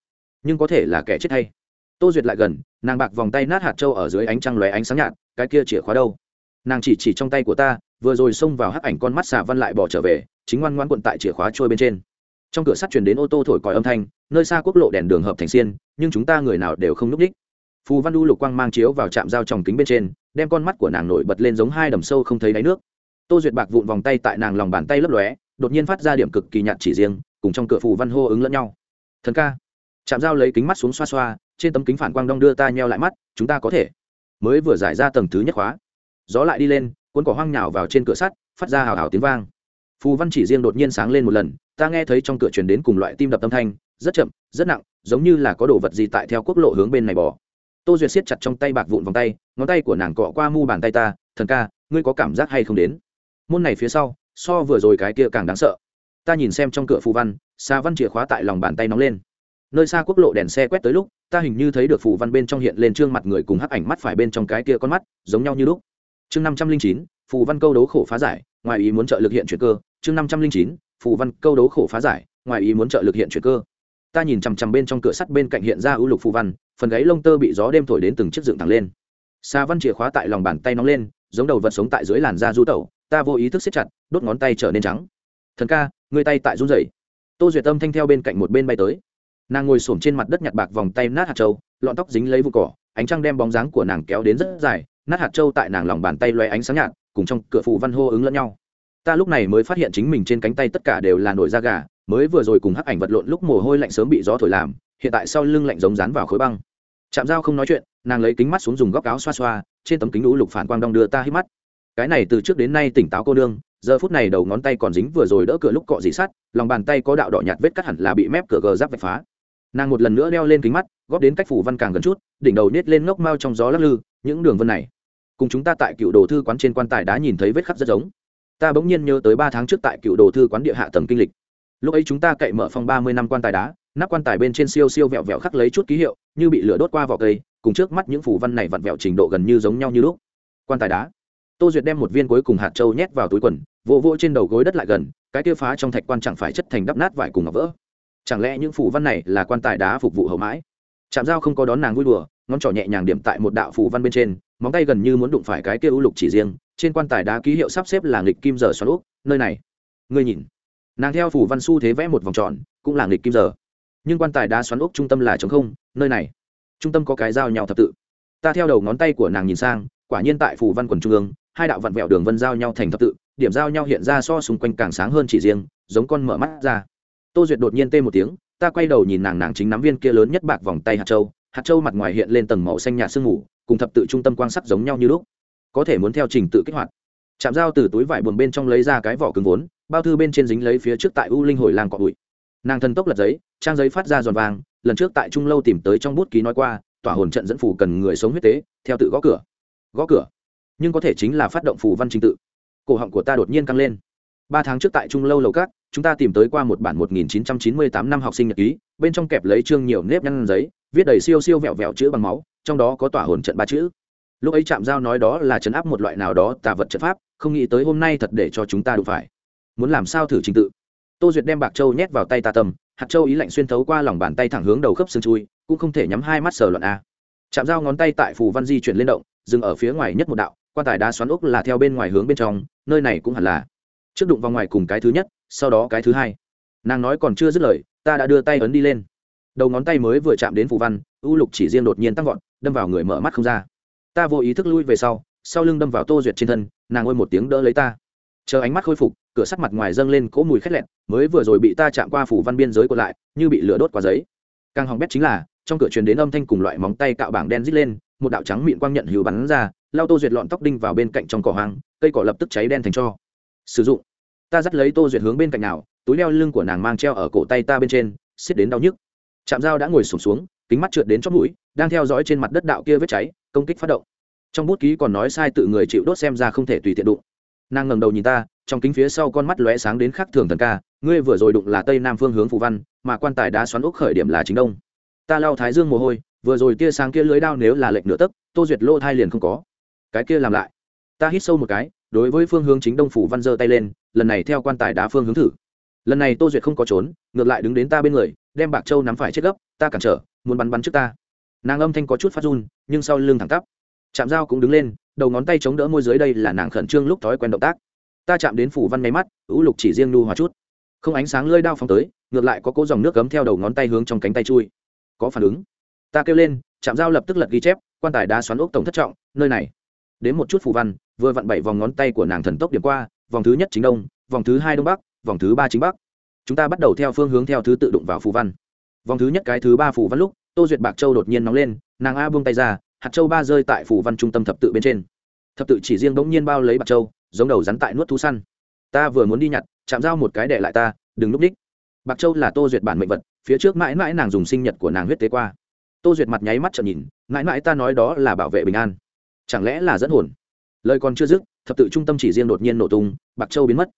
nhưng có thể là kẻ chết hay? Tô duyệt lại gần, nàng bạc vòng tay nát hạt trâu ở dưới ánh trăng lóe ánh sáng nhạt, cái kia chìa khóa đâu? Nàng chỉ chỉ trong tay của ta, vừa rồi xông vào hắc ảnh con mắt xà văn lại bỏ trở về, chính ngoan ngoan quận tại chìa khóa trôi bên trên. Trong cửa sắt chuyển đến ô tô thổi còi âm thanh, nơi xa quốc lộ đèn đường hợp thành xiên, nhưng chúng ta người nào đều không núp đích. phù văn đu lục quang mang chiếu vào trạm giao tròng kính bên trên, đem con mắt của nàng nổi bật lên giống hai đầm sâu không thấy đáy nước. Tô duyệt bạc vụn vòng tay tại nàng lòng bàn tay lấp lóe, đột nhiên phát ra điểm cực kỳ nhạt chỉ riêng, cùng trong cửa phù văn hô ứng lẫn nhau. Thần ca. Chạm dao lấy kính mắt xuống xoa xoa trên tấm kính phản quang đông đưa ta nheo lại mắt, chúng ta có thể. Mới vừa giải ra tầng thứ nhất khóa. Gió lại đi lên, cuốn cỏ hoang nhào vào trên cửa sắt, phát ra hào hào tiếng vang. Phù văn chỉ riêng đột nhiên sáng lên một lần, ta nghe thấy trong cửa truyền đến cùng loại tim đập âm thanh, rất chậm, rất nặng, giống như là có đồ vật gì tại theo quốc lộ hướng bên này bỏ tô duyệt siết chặt trong tay bạc vụn vòng tay, ngón tay của nàng cọ qua mu bàn tay ta, thần ca, ngươi có cảm giác hay không đến? Môn này phía sau, so vừa rồi cái kia càng đáng sợ. Ta nhìn xem trong cửa phù văn xa văn chìa khóa tại lòng bàn tay nóng lên. Nơi xa quốc lộ đèn xe quét tới lúc ta hình như thấy được phù văn bên trong hiện lên trương mặt người cùng hắc ảnh mắt phải bên trong cái kia con mắt, giống nhau như lúc. Chương năm trăm linh chín, phù văn câu đấu khổ phá giải, ngoài ý muốn trợ lực hiện chuyển cơ. Chương năm trăm linh chín, phù văn câu đấu khổ phá giải, ngoài ý muốn trợ lực hiện chuyển cơ. Ta nhìn chằm chằm bên trong cửa sắt bên cạnh hiện ra ưu lục phù văn, phần gáy lông tơ bị gió đêm thổi đến từng chiếc dựng thẳng lên. Xa văn chìa khóa tại lòng bàn tay nóng lên, giống đầu vật sống tại dưới làn da du tẩu, ta vô ý thức siết chặt, đốt ngón tay trở nên trắng. Thần ca người tay tại run rẩy. Tô duyệt tâm thanh theo bên cạnh một bên bay tới nàng ngồi s trên mặt đất nhặt bạc vòng tay nát hạt trâu lọn tóc dính lấy vụ cỏ, ánh trăng đem bóng dáng của nàng kéo đến rất dài, nát hạt trâu tại nàng lòng bàn tay loe ánh sáng nhạt, cùng trong cửa phụ văn hô ứng lẫn nhau. Ta lúc này mới phát hiện chính mình trên cánh tay tất cả đều là nổi da gà, mới vừa rồi cùng hắc ảnh vật lộn lúc mồ hôi lạnh sớm bị gió thổi làm, hiện tại sau lưng lạnh giống rán vào khối băng. Chạm dao không nói chuyện, nàng lấy kính mắt xuống dùng góc áo xoa xoa, trên tấm kính lũ lục phản quang đong đưa ta hít mắt. Cái này từ trước đến nay tỉnh táo cô nương, giờ phút này đầu ngón tay còn dính vừa rồi đỡ cửa lúc cọ dì sắt, lòng bàn tay có đạo đỏ nhạt vết cắt hẳn là bị mép cửa gờ giáp vạch phá nàng một lần nữa đeo lên kính mắt, góp đến cách phủ văn càng gần chút, đỉnh đầu nết lên ngốc mau trong gió lắc lư, những đường vân này. Cùng chúng ta tại cựu đồ thư quán trên quan tài đá nhìn thấy vết khắc rất giống. Ta bỗng nhiên nhớ tới ba tháng trước tại cựu đồ thư quán địa hạ tầng kinh lịch. Lúc ấy chúng ta cậy mở phòng ba mươi năm quan tài đá, nắp quan tài bên trên siêu siêu vẹo vẹo khắc lấy chút ký hiệu, như bị lửa đốt qua vỏ cây, cùng trước mắt những phủ văn này vặn vẹo trình độ gần như giống nhau như lúc. Quan tài đá. Tô duyệt đem một viên cuối cùng hạt trâu nhét vào túi quần, vỗ vỗ trên đầu gối đất lại gần, cái tiêu phá trong thạch quan chẳng phải chất thành đắp nát vải cùng ngọc vỡ chẳng lẽ những phủ văn này là quan tài đá phục vụ hậu mãi? Chạm dao không có đón nàng vui đùa, ngón trỏ nhẹ nhàng điểm tại một đạo phủ văn bên trên, móng tay gần như muốn đụng phải cái kia ưu lục chỉ riêng, trên quan tài đá ký hiệu sắp xếp là nghịch kim giờ xoắn úp, nơi này. Ngươi nhìn. Nàng theo phủ văn su thế vẽ một vòng tròn, cũng là nghịch kim giờ. Nhưng quan tài đá xoắn úp trung tâm là chống không, nơi này. Trung tâm có cái dao nhau thập tự. Ta theo đầu ngón tay của nàng nhìn sang, quả nhiên tại phủ văn quần trung ương, hai đạo vặn vẹo đường vân giao nhau thành thập tự, điểm giao nhau hiện ra so xung quanh càng sáng hơn chỉ riêng, giống con mở mắt ra tô duyệt đột nhiên tê một tiếng, ta quay đầu nhìn nàng nàng chính nắm viên kia lớn nhất bạc vòng tay hạt châu hạt châu mặt ngoài hiện lên tầng màu xanh nhạt sương mù, cùng thập tự trung tâm quang sắc giống nhau như lúc. Có thể muốn theo trình tự kích hoạt. Chạm dao từ túi vải buồn bên trong lấy ra cái vỏ cứng vốn, bao thư bên trên dính lấy phía trước tại u linh hồi làng cọ bụi. Nàng thần tốc lật giấy, trang giấy phát ra giòn vàng, lần trước tại trung lâu tìm tới trong bút ký nói qua, tỏa hồn trận dẫn phủ cần người sống huyết tế, theo tự gõ cửa. Gõ cửa? Nhưng có thể chính là phát động phù văn trình tự. Cổ họng của ta đột nhiên căng lên. Ba tháng trước tại trung lâu lầu cát chúng ta tìm tới qua một bản 1998 năm học sinh nhật ký, bên trong kẹp lấy chương nhiều nếp nhăn giấy, viết đầy siêu siêu vẹo vẹo chữ bằng máu, trong đó có tỏa hồn trận ba chữ. Lúc ấy chạm giao nói đó là trấn áp một loại nào đó tà vật trận pháp, không nghĩ tới hôm nay thật để cho chúng ta đụng phải. Muốn làm sao thử trình tự? Tô duyệt đem bạc châu nhét vào tay ta tầm hạt châu ý lạnh xuyên thấu qua lòng bàn tay thẳng hướng đầu khớp xương chui, cũng không thể nhắm hai mắt sờ loạn a. Chạm dao ngón tay tại phù văn di chuyển lên động, dừng ở phía ngoài nhất một đạo, quan tài đá xoắn ốc là theo bên ngoài hướng bên trong, nơi này cũng hẳn là trước đụng vào ngoài cùng cái thứ nhất, sau đó cái thứ hai. Nàng nói còn chưa dứt lời, ta đã đưa tay ấn đi lên. Đầu ngón tay mới vừa chạm đến phù văn, ưu lục chỉ riêng đột nhiên tăng vọt, đâm vào người mở mắt không ra. Ta vô ý thức lui về sau sau lưng đâm vào tô duyệt trên thân, nàng ôi một tiếng đỡ lấy ta. Chờ ánh mắt khôi phục, cửa sắt mặt ngoài dâng lên cỗ mùi khét lẹn mới vừa rồi bị ta chạm qua phủ văn biên giới còn lại, như bị lửa đốt qua giấy. Càng hỏng bét chính là, trong cửa truyền đến âm thanh cùng loại móng tay cạo bảng đen rít lên, một đạo trắng miệng quang nhận hữu bắn ra, lao tô duyệt lọn tóc đinh vào bên cạnh trong cỏ hoang, cây cỏ lập tức cháy đen thành cho sử dụng. Ta dắt lấy tô duyệt hướng bên cạnh nào túi leo lưng của nàng mang treo ở cổ tay ta bên trên xiết đến đau nhức. Chạm dao đã ngồi sụp xuống, xuống kính mắt trượt đến chót mũi đang theo dõi trên mặt đất đạo kia vết cháy công kích phát động. Trong bút ký còn nói sai tự người chịu đốt xem ra không thể tùy tiện đụng. Nàng ngẩng đầu nhìn ta trong kính phía sau con mắt lóe sáng đến khắc thường thần ca ngươi vừa rồi đụng là tây nam phương hướng phù văn mà quan tài đá xoắn ốc khởi điểm là chính đông. Ta lau thái dương mồ hôi vừa rồi tia sáng kia lưới đao nếu là lệnh nửa tấc tô duyệt lô thai liền không có. Cái kia làm lại. Ta hít sâu một cái đối với phương hướng chính đông phủ văn giơ tay lên, lần này theo quan tài đá phương hướng thử. Lần này tô duyệt không có trốn, ngược lại đứng đến ta bên người, đem bạc châu nắm phải chết gấp, ta cản trở, muốn bắn bắn trước ta. Nàng âm thanh có chút phát run, nhưng sau lưng thẳng tắp. Chạm dao cũng đứng lên, đầu ngón tay chống đỡ môi dưới đây là nàng khẩn trương lúc thói quen động tác. Ta chạm đến phủ văn máy mắt, ứ lục chỉ riêng nu hòa chút. Không ánh sáng lơi đao phóng tới, ngược lại có cố dòng nước cấm theo đầu ngón tay hướng trong cánh tay chui. Có phản ứng. Ta kêu lên chạm dao lập tức lật ghi chép, quan tài đá xoắn ốc tổng thất trọng, nơi này. Đến một chút phủ văn vừa vặn bảy vòng ngón tay của nàng thần tốc điểm qua, vòng thứ nhất chính đông, vòng thứ hai đông bắc, vòng thứ ba chính bắc. Chúng ta bắt đầu theo phương hướng theo thứ tự đụng vào phù văn. Vòng thứ nhất cái thứ ba phù văn lúc, tô duyệt bạc châu đột nhiên nóng lên, nàng a buông tay ra, hạt châu ba rơi tại phù văn trung tâm thập tự bên trên. Thập tự chỉ riêng bỗng nhiên bao lấy bạc châu, giống đầu rắn tại nuốt thú săn. Ta vừa muốn đi nhặt, chạm dao một cái để lại ta, đừng núp đích. Bạc châu là tô duyệt bản mệnh vật, phía trước mãi mãi nàng dùng sinh nhật của nàng huyết tế qua. Tô duyệt mặt nháy mắt trợn nhìn, mãi mãi ta nói đó là bảo vệ bình an. Chẳng lẽ là dẫn hồn? Lời còn chưa dứt, thập tự trung tâm chỉ riêng đột nhiên nổ tung, bạc châu biến mất.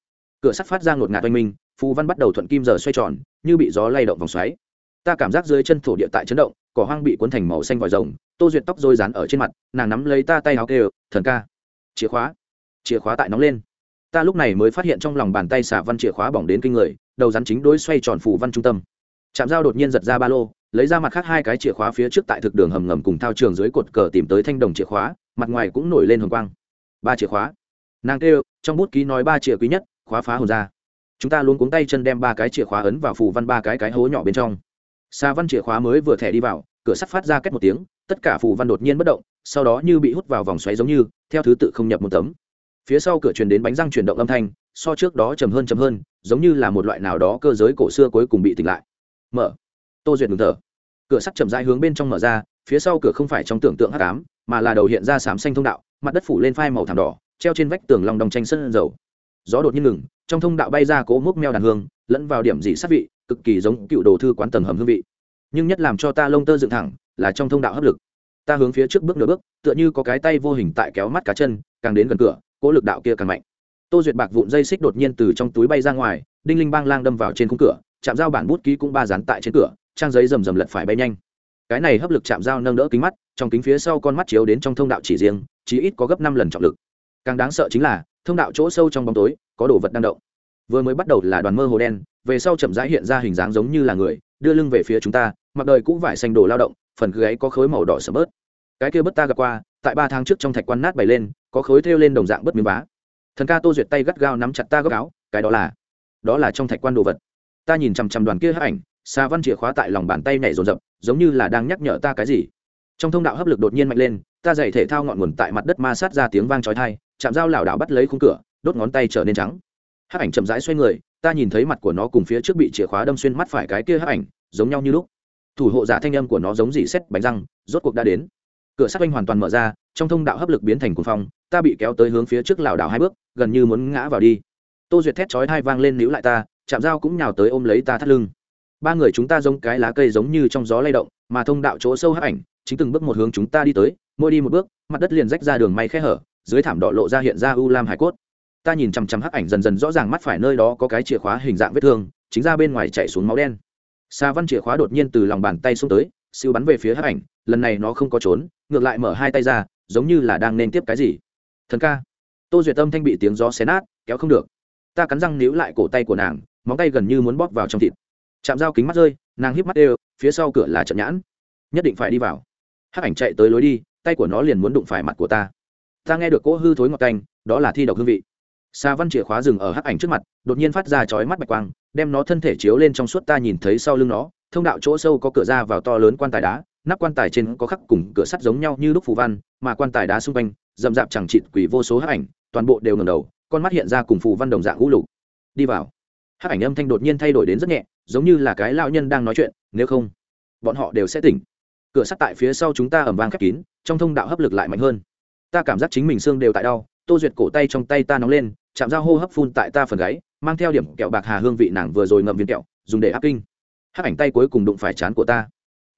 Cửa sắt phát ra ngột ngạt oanh minh, phù văn bắt đầu thuận kim giờ xoay tròn, như bị gió lay động vòng xoáy. Ta cảm giác dưới chân thổ địa tại chấn động, cỏ hoang bị cuốn thành màu xanh vòi rồng, tô duyệt tóc rối dán ở trên mặt, nàng nắm lấy ta tay áo kêu, thần ca. Chìa khóa. Chìa khóa tại nóng lên. Ta lúc này mới phát hiện trong lòng bàn tay xả văn chìa khóa bỏng đến kinh người, đầu rắn chính đối xoay tròn phù văn trung tâm. Chạm dao đột nhiên giật ra ba lô, lấy ra mặt khác hai cái chìa khóa phía trước tại thực đường hầm ngầm cùng thao trường dưới cột cờ tìm tới thanh đồng chìa khóa, mặt ngoài cũng nổi lên hồng quang ba chìa khóa. Nàng kêu, trong bút ký nói ba chìa quý nhất, khóa phá hồn ra. Chúng ta luôn cuống tay chân đem ba cái chìa khóa ấn vào phủ văn ba cái cái hố nhỏ bên trong. Xa văn chìa khóa mới vừa thẻ đi vào, cửa sắt phát ra cách một tiếng, tất cả phủ văn đột nhiên bất động, sau đó như bị hút vào vòng xoáy giống như, theo thứ tự không nhập một tấm. Phía sau cửa truyền đến bánh răng chuyển động âm thanh, so trước đó chầm hơn chầm hơn, giống như là một loại nào đó cơ giới cổ xưa cuối cùng bị tỉnh lại. Mở. Tô duyệt ngừng thở. Cửa sắt chậm rãi hướng bên trong mở ra, phía sau cửa không phải trong tưởng tượng hắc ám, mà là đầu hiện ra sám xanh thông đạo mặt đất phủ lên phai màu thảm đỏ, treo trên vách tường lòng đồng tranh sân dầu. Gió đột nhiên ngừng, trong thông đạo bay ra cỗ mốc meo đàn hương, lẫn vào điểm dị sát vị, cực kỳ giống cựu đồ thư quán tầng hầm hương vị. Nhưng nhất làm cho ta lông tơ dựng thẳng, là trong thông đạo hấp lực. Ta hướng phía trước bước nửa bước, tựa như có cái tay vô hình tại kéo mắt cá chân, càng đến gần cửa, cỗ lực đạo kia càng mạnh. Tô duyệt bạc vụn dây xích đột nhiên từ trong túi bay ra ngoài, đinh linh bang lang đâm vào trên khung cửa, chạm dao bản bút ký cũng ba dán tại trên cửa, trang giấy rầm rầm lật phải bay nhanh. Cái này hấp lực chạm dao nâng đỡ kính mắt, trong kính phía sau con mắt chiếu đến trong thông đạo chỉ riêng chỉ ít có gấp năm lần trọng lực. Càng đáng sợ chính là, thông đạo chỗ sâu trong bóng tối, có đồ vật đang động. Vừa mới bắt đầu là đoàn mơ hồ đen, về sau chậm rãi hiện ra hình dáng giống như là người, đưa lưng về phía chúng ta, mặc đời cũng vải xanh đồ lao động, phần gáy có khối màu đỏ sầm bớt. Cái kia bất ta gặp qua, tại ba tháng trước trong thạch quan nát bày lên, có khối thêu lên đồng dạng bất miếng vá. Thần ca tô duyệt tay gắt gao nắm chặt ta góc áo, cái đó là đó là trong thạch quan đồ vật. Ta nhìn chằm chằm đoàn kia hấp ảnh xa văn chìa khóa tại lòng bàn tay nhảy rồn rập giống như là đang nhắc nhở ta cái gì. Trong thông đạo hấp lực đột nhiên mạnh lên ta dạy thể thao ngọn nguồn tại mặt đất ma sát ra tiếng vang trói thai chạm dao lảo đảo bắt lấy khung cửa, đốt ngón tay trở nên trắng. Hấp ảnh chậm rãi xoay người, ta nhìn thấy mặt của nó cùng phía trước bị chìa khóa đâm xuyên mắt phải cái kia hấp ảnh, giống nhau như lúc. Thủ hộ giả thanh âm của nó giống dỉ xét bánh răng, rốt cuộc đã đến. Cửa sắt anh hoàn toàn mở ra, trong thông đạo hấp lực biến thành cuồng phong, ta bị kéo tới hướng phía trước lảo đảo hai bước, gần như muốn ngã vào đi. Tô duyệt thét chói tai vang lên níu lại ta, chạm dao cũng nhào tới ôm lấy ta thắt lưng. Ba người chúng ta giống cái lá cây giống như trong gió lay động, mà thông đạo chỗ sâu hấp ảnh chính từng bước một hướng chúng ta đi tới, mỗi đi một bước, mặt đất liền rách ra đường may khe hở, dưới thảm đỏ lộ ra hiện ra u lam hải cốt. Ta nhìn chằm chằm hắc ảnh dần dần rõ ràng mắt phải nơi đó có cái chìa khóa hình dạng vết thương, chính ra bên ngoài chạy xuống máu đen. Xa văn chìa khóa đột nhiên từ lòng bàn tay xuống tới, siêu bắn về phía hắc ảnh, lần này nó không có trốn, ngược lại mở hai tay ra, giống như là đang nên tiếp cái gì. Thần ca. Tô duyệt tâm thanh bị tiếng gió xé nát, kéo không được. Ta cắn răng níu lại cổ tay của nàng, móng tay gần như muốn bóp vào trong thịt. Chạm dao kính mắt rơi, nàng híp mắt đều, phía sau cửa là trận nhãn. Nhất định phải đi vào hắc ảnh chạy tới lối đi, tay của nó liền muốn đụng phải mặt của ta. Ta nghe được cỗ hư thối ngọt canh, đó là thi độc hương vị. Xa văn chìa khóa dừng ở hắc ảnh trước mặt, đột nhiên phát ra chói mắt bạch quang, đem nó thân thể chiếu lên trong suốt ta nhìn thấy sau lưng nó, thông đạo chỗ sâu có cửa ra vào to lớn quan tài đá, nắp quan tài trên có khắc cùng cửa sắt giống nhau như lúc phù văn, mà quan tài đá xung quanh, rậm rạp chẳng chịt quỷ vô số hắc ảnh, toàn bộ đều ngầm đầu, con mắt hiện ra cùng phù văn đồng dạng ngũ lục. Đi vào. Hắc ảnh âm thanh đột nhiên thay đổi đến rất nhẹ, giống như là cái lão nhân đang nói chuyện, nếu không, bọn họ đều sẽ tỉnh cửa sắt tại phía sau chúng ta ẩm vang khép kín, trong thông đạo hấp lực lại mạnh hơn. Ta cảm giác chính mình xương đều tại đau, tô duyệt cổ tay trong tay ta nóng lên, chạm dao hô hấp phun tại ta phần gáy, mang theo điểm kẹo bạc hà hương vị nàng vừa rồi ngậm viên kẹo, dùng để áp kinh. Hắc ảnh tay cuối cùng đụng phải chán của ta.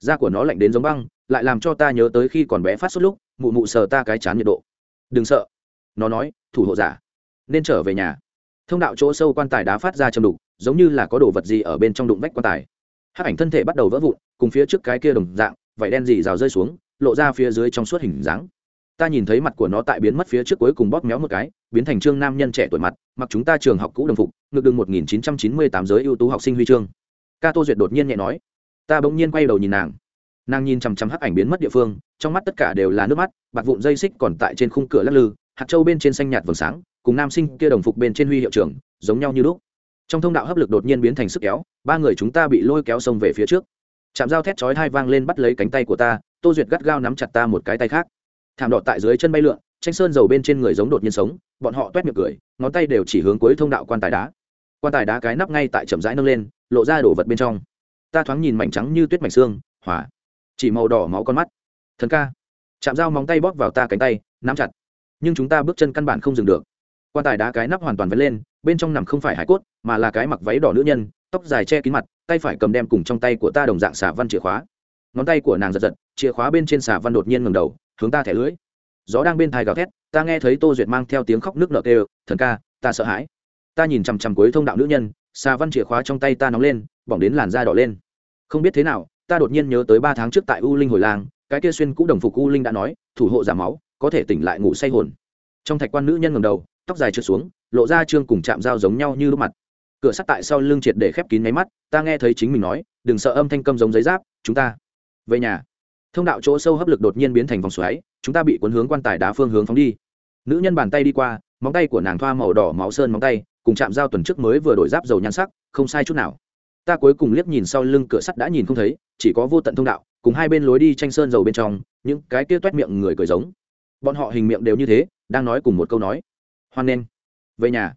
Da của nó lạnh đến giống băng, lại làm cho ta nhớ tới khi còn bé phát sốt lúc, mụ mụ sờ ta cái chán nhiệt độ. Đừng sợ. Nó nói, thủ hộ giả, nên trở về nhà. Thông đạo chỗ sâu quan tài đá phát ra châm đục, giống như là có đồ vật gì ở bên trong đụng vách quan tài. Hắc ảnh thân thể bắt đầu vỡ vụn, cùng phía trước cái kia đồng dạng vải đen dì rào rơi xuống, lộ ra phía dưới trong suốt hình dáng. Ta nhìn thấy mặt của nó tại biến mất phía trước cuối cùng bóp méo một cái, biến thành trương nam nhân trẻ tuổi mặt, mặc chúng ta trường học cũ đồng phục, ngược đường một nghìn chín trăm chín mươi tám giới ưu tú học sinh huy chương. Ca tô duyệt đột nhiên nhẹ nói. Ta bỗng nhiên quay đầu nhìn nàng. Nàng nhìn chằm chằm hắc ảnh biến mất địa phương, trong mắt tất cả đều là nước mắt, bạc vụn dây xích còn tại trên khung cửa lắc lư, hạt trâu bên trên xanh nhạt vầng sáng, cùng nam sinh kia đồng phục bên trên huy hiệu trưởng, giống nhau như lúc. Trong thông đạo hấp lực đột nhiên biến thành sức kéo, ba người chúng ta bị lôi kéo sông về phía trước chạm dao thét chói hai vang lên bắt lấy cánh tay của ta, tô duyệt gắt gao nắm chặt ta một cái tay khác. Thảm đỏ tại dưới chân bay lượn, tranh sơn dầu bên trên người giống đột nhiên sống, bọn họ toét miệng cười, ngón tay đều chỉ hướng cuối thông đạo quan tài đá. Quan tài đá cái nắp ngay tại chậm rãi nâng lên, lộ ra đổ vật bên trong. Ta thoáng nhìn mảnh trắng như tuyết mảnh xương, hỏa, chỉ màu đỏ máu con mắt. Thần ca. Chạm dao móng tay bóp vào ta cánh tay, nắm chặt. Nhưng chúng ta bước chân căn bản không dừng được. Quan tài đá cái nắp hoàn toàn vẫn lên, bên trong nằm không phải hải cốt, mà là cái mặc váy đỏ nữ nhân, tóc dài che kín mặt tay phải cầm đem cùng trong tay của ta đồng dạng xả văn chìa khóa. Ngón tay của nàng giật giật, chìa khóa bên trên xả văn đột nhiên ngầm đầu, hướng ta thẻ lưới. Gió đang bên thai gào thét, ta nghe thấy tô duyệt mang theo tiếng khóc nước nợ kêu, thần ca, ta sợ hãi. Ta nhìn chằm chằm cuối thông đạo nữ nhân, xà văn chìa khóa trong tay ta nóng lên, bỏng đến làn da đỏ lên. Không biết thế nào, ta đột nhiên nhớ tới ba tháng trước tại u linh hồi lang cái kia xuyên cũ đồng phục u linh đã nói, thủ hộ giảm máu, có thể tỉnh lại ngủ say hồn. Trong thạch quan nữ nhân ngầm đầu, tóc dài trượt xuống, lộ ra trương cùng chạm dao giống nhau như lúc mặt cửa sắt tại sau lưng triệt để khép kín máy mắt, ta nghe thấy chính mình nói, đừng sợ âm thanh câm giống giấy giáp, chúng ta về nhà. Thông đạo chỗ sâu hấp lực đột nhiên biến thành vòng xoáy, chúng ta bị cuốn hướng quan tài đá phương hướng phóng đi. Nữ nhân bàn tay đi qua, móng tay của nàng thoa màu đỏ máu sơn móng tay, cùng chạm dao tuần trước mới vừa đổi giáp dầu nhan sắc, không sai chút nào. Ta cuối cùng liếc nhìn sau lưng cửa sắt đã nhìn không thấy, chỉ có vô tận thông đạo, cùng hai bên lối đi tranh sơn dầu bên trong, những cái kia toét miệng người cười giống. Bọn họ hình miệng đều như thế, đang nói cùng một câu nói. Hoan nghênh. Về nhà.